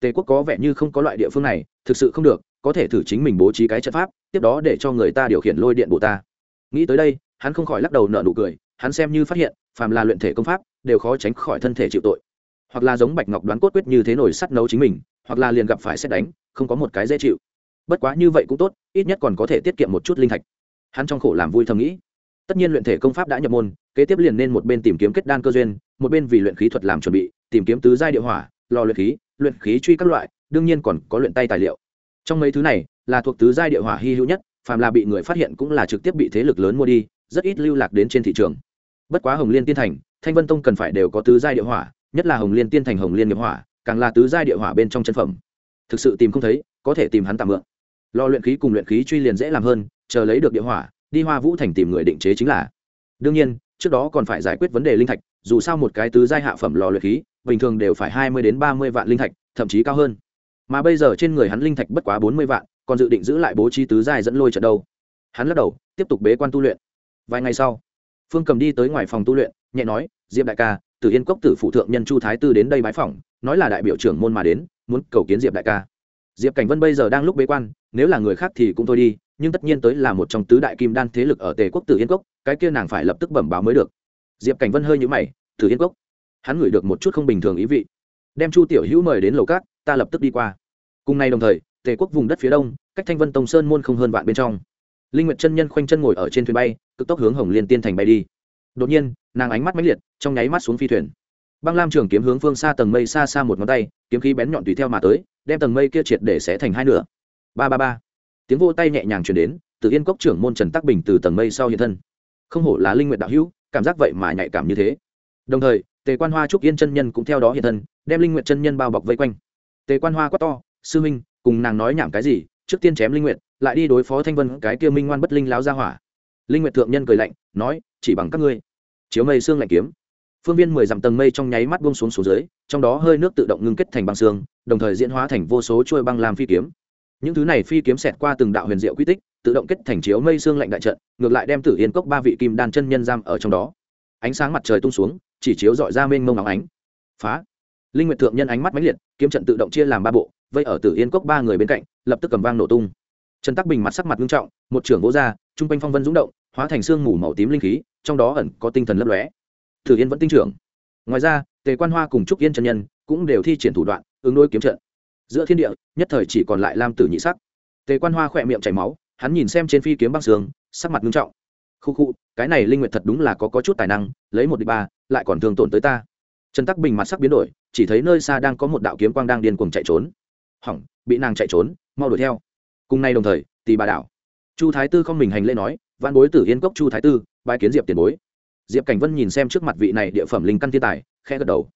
Tề quốc có vẻ như không có loại địa phương này, thực sự không được, có thể thử chính mình bố trí cái trận pháp, tiếp đó để cho người ta điều khiển lôi điện bộ ta. Nghĩ tới đây, hắn không khỏi lắc đầu nợ nụ cười hắn xem như phát hiện, phàm là luyện thể công pháp, đều khó tránh khỏi thân thể chịu tội. Hoặc là giống bạch ngọc đoán cốt quyết như thế nổi sắt nấu chính mình, hoặc là liền gặp phải xét đánh, không có một cái dễ chịu. Bất quá như vậy cũng tốt, ít nhất còn có thể tiết kiệm một chút linh thạch. Hắn trong khổ làm vui thầm nghĩ. Tất nhiên luyện thể công pháp đã nhập môn, kế tiếp liền nên một bên tìm kiếm kết đan cơ duyên, một bên vì luyện khí thuật làm chuẩn bị, tìm kiếm tứ giai địa hỏa, lò luyện khí luyện khí truy các loại, đương nhiên còn có luyện tay tài liệu. Trong mấy thứ này, là thuộc tứ giai địa hỏa hy hữu nhất, phàm là bị người phát hiện cũng là trực tiếp bị thế lực lớn mua đi, rất ít lưu lạc đến trên thị trường bất quá hồng liên tiên thành, thanh vân tông cần phải đều có tứ giai địa hỏa, nhất là hồng liên tiên thành hồng liên nghiệp hỏa, càng là tứ giai địa hỏa bên trong chân phẩm. Thực sự tìm không thấy, có thể tìm hắn tạm mượn. Lò luyện khí cùng luyện khí truy liền dễ làm hơn, chờ lấy được địa hỏa, đi hoa vũ thành tìm người định chế chính là. Đương nhiên, trước đó còn phải giải quyết vấn đề linh thạch, dù sao một cái tứ giai hạ phẩm lò luyện khí, bình thường đều phải hai mươi đến ba mươi vạn linh thạch, thậm chí cao hơn. Mà bây giờ trên người hắn linh thạch bất quá bốn mươi vạn, còn dự định giữ lại bố trí tứ giai dẫn lôi trận đâu. Hắn lắc đầu, tiếp tục bế quan tu luyện. Vài ngày sau phương cầm đi tới ngoài phòng tu luyện, nhẹ nói, diệp đại ca, tử yên cốc tử phụ thượng nhân chu thái tư đến đây bái phỏng, nói là đại biểu trưởng môn mà đến, muốn cầu kiến diệp đại ca. Diệp cảnh vân bây giờ đang lúc bế quan, nếu là người khác thì cũng thôi đi, nhưng tất nhiên tới là một trong tứ đại kim đan thế lực ở tề quốc tử yên cốc, cái kia nàng phải lập tức bẩm báo mới được. Diệp cảnh vân hơi nhũ mày, tử yên cốc? Hắn ngửi được một chút không bình thường ý vị. Đem chu tiểu hữu mời đến lầu cát ta lập tức đi qua. Cùng ngày đồng thời, tề quốc vùng đất phía đông, cách thanh vân tông sơn môn không hơn vạn bên trong. Linh nguyệt chân nhân khoanh chân ngồi ở trên thuyền bay cực tốc hướng hồng liên tiên thành bay đi. Đột nhiên nàng ánh mắt mãnh liệt trong nháy mắt xuống phi thuyền. Băng lam trường kiếm hướng phương xa tầng mây xa xa một ngón tay kiếm khí bén nhọn tùy theo mà tới đem tầng mây kia triệt để xé thành hai nửa. Ba ba ba. Tiếng vô tay nhẹ nhàng truyền đến từ yên cốc trưởng môn trần tắc bình từ tầng mây sau hiện thân. Không hổ là linh nguyện đạo hữu cảm giác vậy mà nhạy cảm như thế. Đồng thời tề quan hoa trúc yên chân nhân cũng theo đó hiện thân đem linh nguyện chân nhân bao bọc vây quanh. Tề quan hoa quát to sư minh cùng nàng nói nhảm cái gì? Trước tiên chém linh nguyện, lại đi đối phó thanh vân cái kia minh ngoan bất linh láo ra hỏa linh nguyệt thượng nhân cười lạnh, nói, chỉ bằng các ngươi. Chiếu mây xương lạnh kiếm. Phương viên mười dặm tầng mây trong nháy mắt buông xuống xuống dưới, trong đó hơi nước tự động ngưng kết thành băng xương đồng thời diễn hóa thành vô số chuôi băng làm phi kiếm. Những thứ này phi kiếm xẹt qua từng đạo huyền diệu quy tích, tự động kết thành chiếu mây xương lạnh đại trận, ngược lại đem tử yên cốc ba vị kim đan chân nhân giam ở trong đó. Ánh sáng mặt trời tung xuống, chỉ chiếu dọi ra mênh mông óng ánh. Phá! Linh nguyệt thượng nhân ánh mắt mãnh liệt, kiếm trận tự động chia làm ba bộ, vây ở tử yên cốc ba người bên cạnh, lập tức cầm vang nổ tung. Trần tắc bình mặt sắc mặt nghiêm trọng, một trưởng vỗ ra, trung quanh phong vân dũng động hóa thành xương mù màu tím linh khí, trong đó ẩn có tinh thần lấp lóe. Thử yên vẫn tinh trưởng. Ngoài ra, tề quan hoa cùng trúc yên chân nhân cũng đều thi triển thủ đoạn, ứng đối kiếm trận. Giữa thiên địa, nhất thời chỉ còn lại lam tử nhị sắc. Tề quan hoa khỏe miệng chảy máu, hắn nhìn xem trên phi kiếm băng sương, sắc mặt nghiêm trọng. Khu khu, cái này linh nguyệt thật đúng là có có chút tài năng, lấy một đi ba, lại còn thường tổn tới ta. Trần tắc bình mặt sắc biến đổi, chỉ thấy nơi xa đang có một đạo kiếm quang đang điên cuồng chạy trốn. Hỏng, bị nàng chạy trốn, mau đuổi theo. Cùng nay đồng thời tì bà đảo. Chu thái tư không mình hành lễ nói văn bối tử yên cốc chu thái tư, bái kiến diệp tiền bối. Diệp cảnh vân nhìn xem trước mặt vị này địa phẩm linh căn thiên tài, khẽ gật đầu.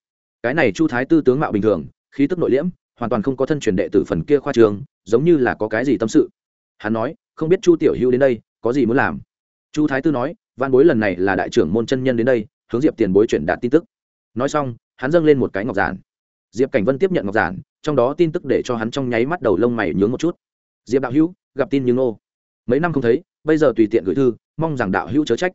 Cái này chu thái tư tướng mạo bình thường, khí tức nội liễm, hoàn toàn không có thân truyền đệ tử phần kia khoa trường, giống như là có cái gì tâm sự. Hắn nói, không biết chu tiểu hữu đến đây, có gì muốn làm? Chu thái tư nói, văn bối lần này là đại trưởng môn chân nhân đến đây, hướng diệp tiền bối chuyển đạt tin tức. Nói xong, hắn dâng lên một cái ngọc giản. Diệp cảnh vân tiếp nhận ngọc giản, trong đó tin tức để cho hắn trong nháy mắt đầu lông mày nhướng một chút. Diệp đạo hữu, gặp tin nhưng ô. Mấy năm không thấy bây giờ tùy tiện gửi thư, mong rằng đạo hữu chớ trách.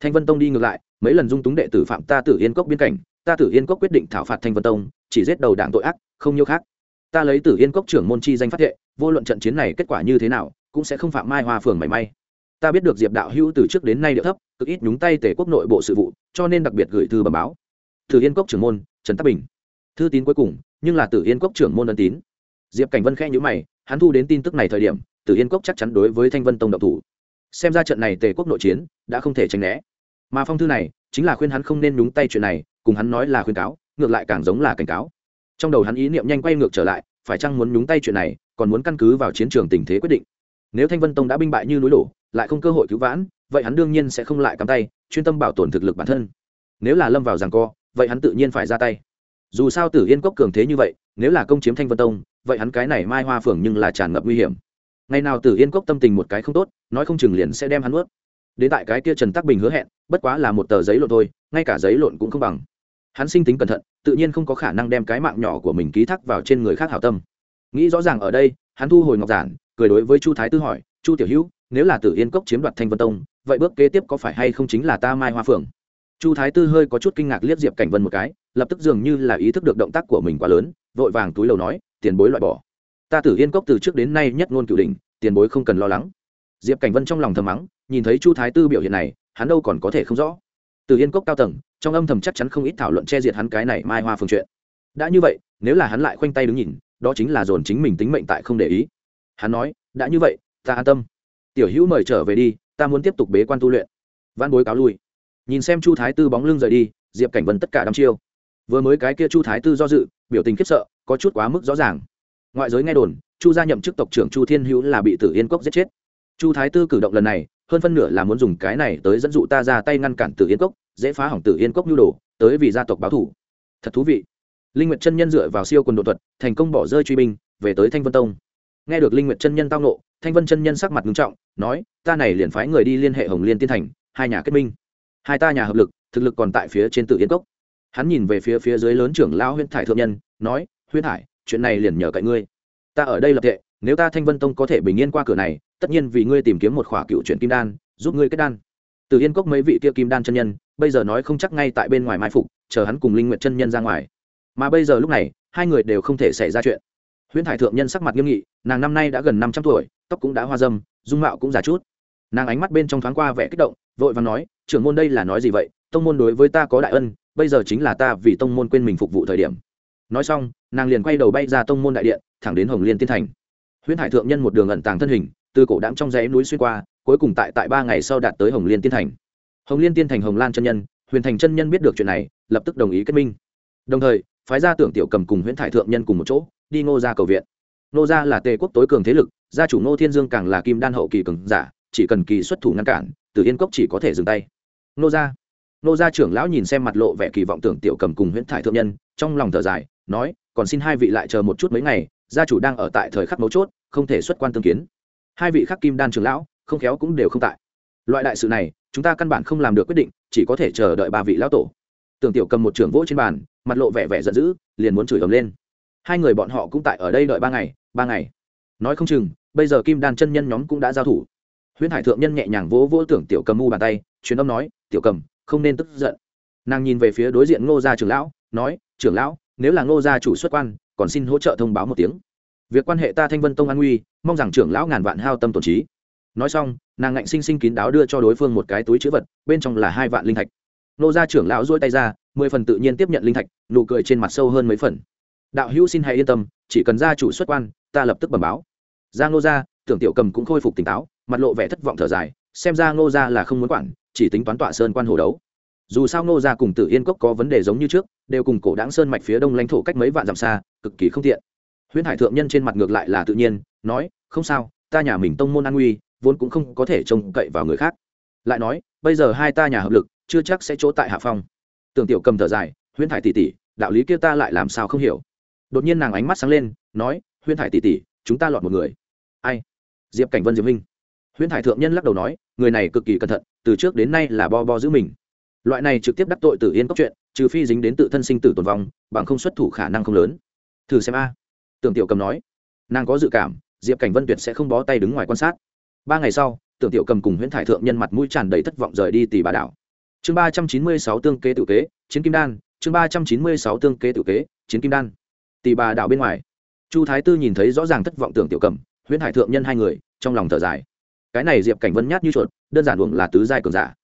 Thanh vân tông đi ngược lại, mấy lần dung túng đệ tử phạm ta tử yên cốc biên cảnh, ta tử yên cốc quyết định thảo phạt thanh vân tông, chỉ giết đầu đảng tội ác, không nhiêu khác. Ta lấy tử yên cốc trưởng môn chi danh phát hệ vô luận trận chiến này kết quả như thế nào, cũng sẽ không phạm mai hoa phường mảy may. Ta biết được diệp đạo hữu từ trước đến nay địa thấp, cực ít nhúng tay tể quốc nội bộ sự vụ, cho nên đặc biệt gửi thư bẩm báo. Tử yên cốc trưởng môn, trần tắc bình. Thư tín cuối cùng, nhưng là tử yên cốc trưởng môn ân tín. Diệp cảnh vân khẽ nhữ mày, hắn thu đến tin tức này thời điểm, tử yên cốc chắc chắn đối với thanh vân tông độc thủ xem ra trận này tề quốc nội chiến đã không thể tránh né. Mà phong thư này chính là khuyên hắn không nên nhúng tay chuyện này, cùng hắn nói là khuyên cáo, ngược lại càng giống là cảnh cáo. Trong đầu hắn ý niệm nhanh quay ngược trở lại, phải chăng muốn nhúng tay chuyện này, còn muốn căn cứ vào chiến trường tình thế quyết định. Nếu thanh vân tông đã binh bại như núi đổ, lại không cơ hội cứu vãn, vậy hắn đương nhiên sẽ không lại cắm tay, chuyên tâm bảo tồn thực lực bản thân. Nếu là lâm vào rằng co, vậy hắn tự nhiên phải ra tay. Dù sao tử yên cốc cường thế như vậy, nếu là công chiếm thanh vân tông, vậy hắn cái này mai hoa phường nhưng là tràn ngập nguy hiểm ngày nào tử yên cốc tâm tình một cái không tốt, nói không chừng liền sẽ đem hắn ướt đến tại cái kia trần tắc bình hứa hẹn, bất quá là một tờ giấy lộn thôi, ngay cả giấy lộn cũng không bằng. Hắn sinh tính cẩn thận, tự nhiên không có khả năng đem cái mạng nhỏ của mình ký thác vào trên người khác hảo tâm. Nghĩ rõ ràng ở đây, hắn thu hồi ngọc giản, cười đối với chu thái tư hỏi, chu tiểu hữu, nếu là tử yên cốc chiếm đoạt thanh vân tông, vậy bước kế tiếp có phải hay không chính là ta mai hoa phượng? Chu thái tư hơi có chút kinh ngạc liếc diệp cảnh vân một cái, lập tức dường như là ý thức được động tác của mình quá lớn, vội vàng túi lầu nói, tiền bối loại bỏ ta tử yên cốc từ trước đến nay nhất ngôn cửu đình tiền bối không cần lo lắng. Diệp cảnh vân trong lòng thầm mắng, nhìn thấy chu thái tư biểu hiện này, hắn đâu còn có thể không rõ. Từ yên cốc cao tầng, trong âm thầm chắc chắn không ít thảo luận che diệt hắn cái này mai hoa phương chuyện. Đã như vậy, nếu là hắn lại khoanh tay đứng nhìn, đó chính là dồn chính mình tính mệnh tại không để ý. Hắn nói, đã như vậy, ta an tâm. Tiểu hữu mời trở về đi, ta muốn tiếp tục bế quan tu luyện. Văn bối cáo lui. Nhìn xem chu thái tư bóng lưng rời đi, diệp cảnh vân tất cả đăm chiêu. Vừa mới cái kia chu thái tư do dự, biểu tình khiếp sợ, có chút quá mức rõ ràng ngoại giới nghe đồn, chu gia nhậm chức tộc trưởng chu thiên hữu là bị tử yên cốc giết chết. Chu thái tư cử động lần này, hơn phân nửa là muốn dùng cái này tới dẫn dụ ta ra tay ngăn cản tử yên cốc, dễ phá hỏng tử yên cốc nhu đồ, tới vì gia tộc báo thủ. Thật thú vị. Linh nguyệt chân nhân dựa vào siêu quần độ thuật, thành công bỏ rơi truy binh, về tới thanh vân tông. Nghe được linh nguyệt chân nhân tao nộ thanh vân chân nhân sắc mặt nghiêm trọng, nói, ta này liền phái người đi liên hệ hồng liên tiên thành, hai nhà kết minh. Hai ta nhà hợp lực, thực lực còn tại phía trên tử yên cốc. Hắn nhìn về phía phía dưới lớn trưởng lão huyên thải thượng nhân, nói huyên thải chuyện này liền nhờ cậy ngươi. Ta ở đây lập tệ nếu ta thanh vân tông có thể bình yên qua cửa này, tất nhiên vì ngươi tìm kiếm một khỏa cựu chuyện kim đan, giúp ngươi kết đan. Từ yên cốc mấy vị kia kim đan chân nhân, bây giờ nói không chắc ngay tại bên ngoài mai phục, chờ hắn cùng linh nguyện chân nhân ra ngoài. Mà bây giờ lúc này, hai người đều không thể xảy ra chuyện. Huyễn thải thượng nhân sắc mặt nghiêm nghị, nàng năm nay đã gần năm trăm tuổi, tóc cũng đã hoa dâm, dung mạo cũng già chút. Nàng ánh mắt bên trong thoáng qua vẻ kích động, vội và nói, trưởng môn đây là nói gì vậy? Tông môn đối với ta có đại ân, bây giờ chính là ta vì tông môn quên mình phục vụ thời điểm nói xong, nàng liền quay đầu bay ra tông môn đại điện, thẳng đến hồng liên tiên thành. Huyễn hải thượng nhân một đường ẩn tàng thân hình, từ cổ đạm trong dãy núi xuyên qua, cuối cùng tại tại ba ngày sau đạt tới hồng liên tiên thành. Hồng liên tiên thành hồng lan chân nhân, huyền thành chân nhân biết được chuyện này, lập tức đồng ý kết minh. Đồng thời, phái gia tưởng tiểu cầm cùng huyễn thải thượng nhân cùng một chỗ, đi ngô ra cầu viện. Ngô gia là tề quốc tối cường thế lực, gia chủ ngô thiên dương càng là kim đan hậu kỳ cường giả, chỉ cần kỳ xuất thủ ngăn cản từ yên cốc chỉ có thể dừng tay. Ngô gia. Ngô gia trưởng lão nhìn xem mặt lộ vẻ kỳ vọng tưởng tiểu cầm cùng huyễn thải thượng nhân, trong lòng thở dài nói, còn xin hai vị lại chờ một chút mấy ngày, gia chủ đang ở tại thời khắc mấu chốt, không thể xuất quan tương kiến. Hai vị khắc kim đan trưởng lão, không khéo cũng đều không tại. Loại đại sự này, chúng ta căn bản không làm được quyết định, chỉ có thể chờ đợi ba vị lão tổ. Tưởng tiểu cầm một trưởng vỗ trên bàn, mặt lộ vẻ vẻ giận dữ, liền muốn chửi ầm lên. Hai người bọn họ cũng tại ở đây đợi ba ngày ba ngày. Nói không chừng, bây giờ kim đan chân nhân nhóm cũng đã giao thủ. Huyễn hải thượng nhân nhẹ nhàng vỗ vỗ tưởng tiểu cầm mu bàn tay, truyền âm nói, tiểu cầm, không nên tức giận. Nàng nhìn về phía đối diện ngô gia trưởng lão, nói, trưởng lão nếu là ngô gia chủ xuất quan, còn xin hỗ trợ thông báo một tiếng. Việc quan hệ ta thanh vân tông an nguy, mong rằng trưởng lão ngàn vạn hao tâm tổn trí. Nói xong, nàng ngạnh sinh sinh kín đáo đưa cho đối phương một cái túi chữ vật, bên trong là hai vạn linh thạch. Nô gia trưởng lão duỗi tay ra, mười phần tự nhiên tiếp nhận linh thạch, nụ cười trên mặt sâu hơn mấy phần. Đạo hữu xin hãy yên tâm, chỉ cần gia chủ xuất quan, ta lập tức bẩm báo. Gia Ngô gia, tưởng tiểu cầm cũng khôi phục tỉnh táo, mặt lộ vẻ thất vọng thở dài, xem ra Ngô gia là không muốn quản, chỉ tính toán tọa sơn quan hồ đấu dù sao nô gia cùng tử yên cốc có vấn đề giống như trước, đều cùng cổ đáng sơn mạch phía đông lãnh thổ cách mấy vạn dặm xa, cực kỳ không tiện. Huyễn hải thượng nhân trên mặt ngược lại là tự nhiên, nói, không sao, ta nhà mình tông môn an nguy, vốn cũng không có thể trông cậy vào người khác. Lại nói, bây giờ hai ta nhà hợp lực, chưa chắc sẽ chỗ tại hạ phong. Tưởng tiểu cầm thở dài, huyễn thải tỷ tỷ, đạo lý kia ta lại làm sao không hiểu? Đột nhiên nàng ánh mắt sáng lên, nói, huyễn thải tỷ tỷ, chúng ta lọt một người. Ai? Diệp cảnh vân diệp minh huyễn thải thượng nhân lắc đầu nói, người này cực kỳ cẩn thận, từ trước đến nay là bo bo giữ mình loại này trực tiếp đắc tội tử yên cốc chuyện, trừ phi dính đến tự thân sinh tử tồn vong, bằng không xuất thủ khả năng không lớn. Thử xem a. Tưởng tiểu cầm nói. Nàng có dự cảm, diệp cảnh vân tuyệt sẽ không bó tay đứng ngoài quan sát. Ba ngày sau, tưởng tiểu cầm cùng huyễn thải thượng nhân mặt mũi tràn đầy thất vọng rời đi tỷ bà đảo. Chương ba trăm chín mươi sáu tương kế tự kế, chiến kim đan. Chương ba trăm chín mươi sáu tương kế tự kế, chiến kim đan. Tỷ bà đảo bên ngoài. Chu thái tư nhìn thấy rõ ràng thất vọng tưởng tiểu cầm, huyễn hải thượng nhân hai người, trong lòng thở dài. Cái này diệp cảnh vân nhát như chuột, đơn giản luồng là tứ giai cường giả.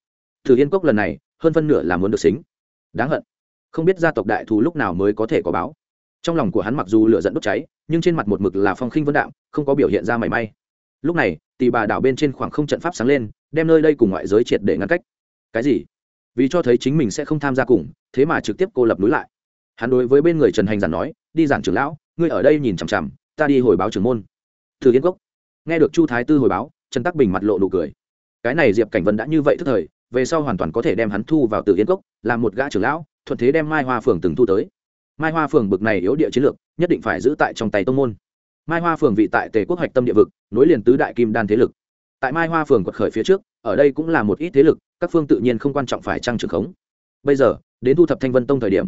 Thử yên cốc lần này hơn phân nửa là muốn được xính. Đáng hận. Không biết gia tộc đại thù lúc nào mới có thể có báo. Trong lòng của hắn mặc dù lửa dẫn đốt cháy, nhưng trên mặt một mực là phong khinh vân đạm, không có biểu hiện ra mảy may. Lúc này tỷ bà đảo bên trên khoảng không trận pháp sáng lên, đem nơi đây cùng ngoại giới triệt để ngăn cách. Cái gì? Vì cho thấy chính mình sẽ không tham gia cùng, thế mà trực tiếp cô lập núi lại. Hắn đối với bên người trần hành giản nói, đi giản trưởng lão, ngươi ở đây nhìn chằm chằm, ta đi hồi báo trưởng môn. Từ yên cốc. Nghe được chu thái tư hồi báo, trần tắc bình mặt lộ nụ cười. Cái này diệp cảnh vân đã như vậy thức thời về sau hoàn toàn có thể đem hắn thu vào từ yên cốc làm một gã trưởng lão, thuận thế đem mai hoa phường từng thu tới. Mai hoa phường bực này yếu địa chiến lược, nhất định phải giữ tại trong tay tông môn. Mai hoa phường vị tại tề quốc hoạch tâm địa vực, nối liền tứ đại kim đan thế lực. Tại mai hoa phường quật khởi phía trước, ở đây cũng là một ít thế lực, các phương tự nhiên không quan trọng phải trăng trưởng khống. Bây giờ, đến thu thập thanh vân tông thời điểm.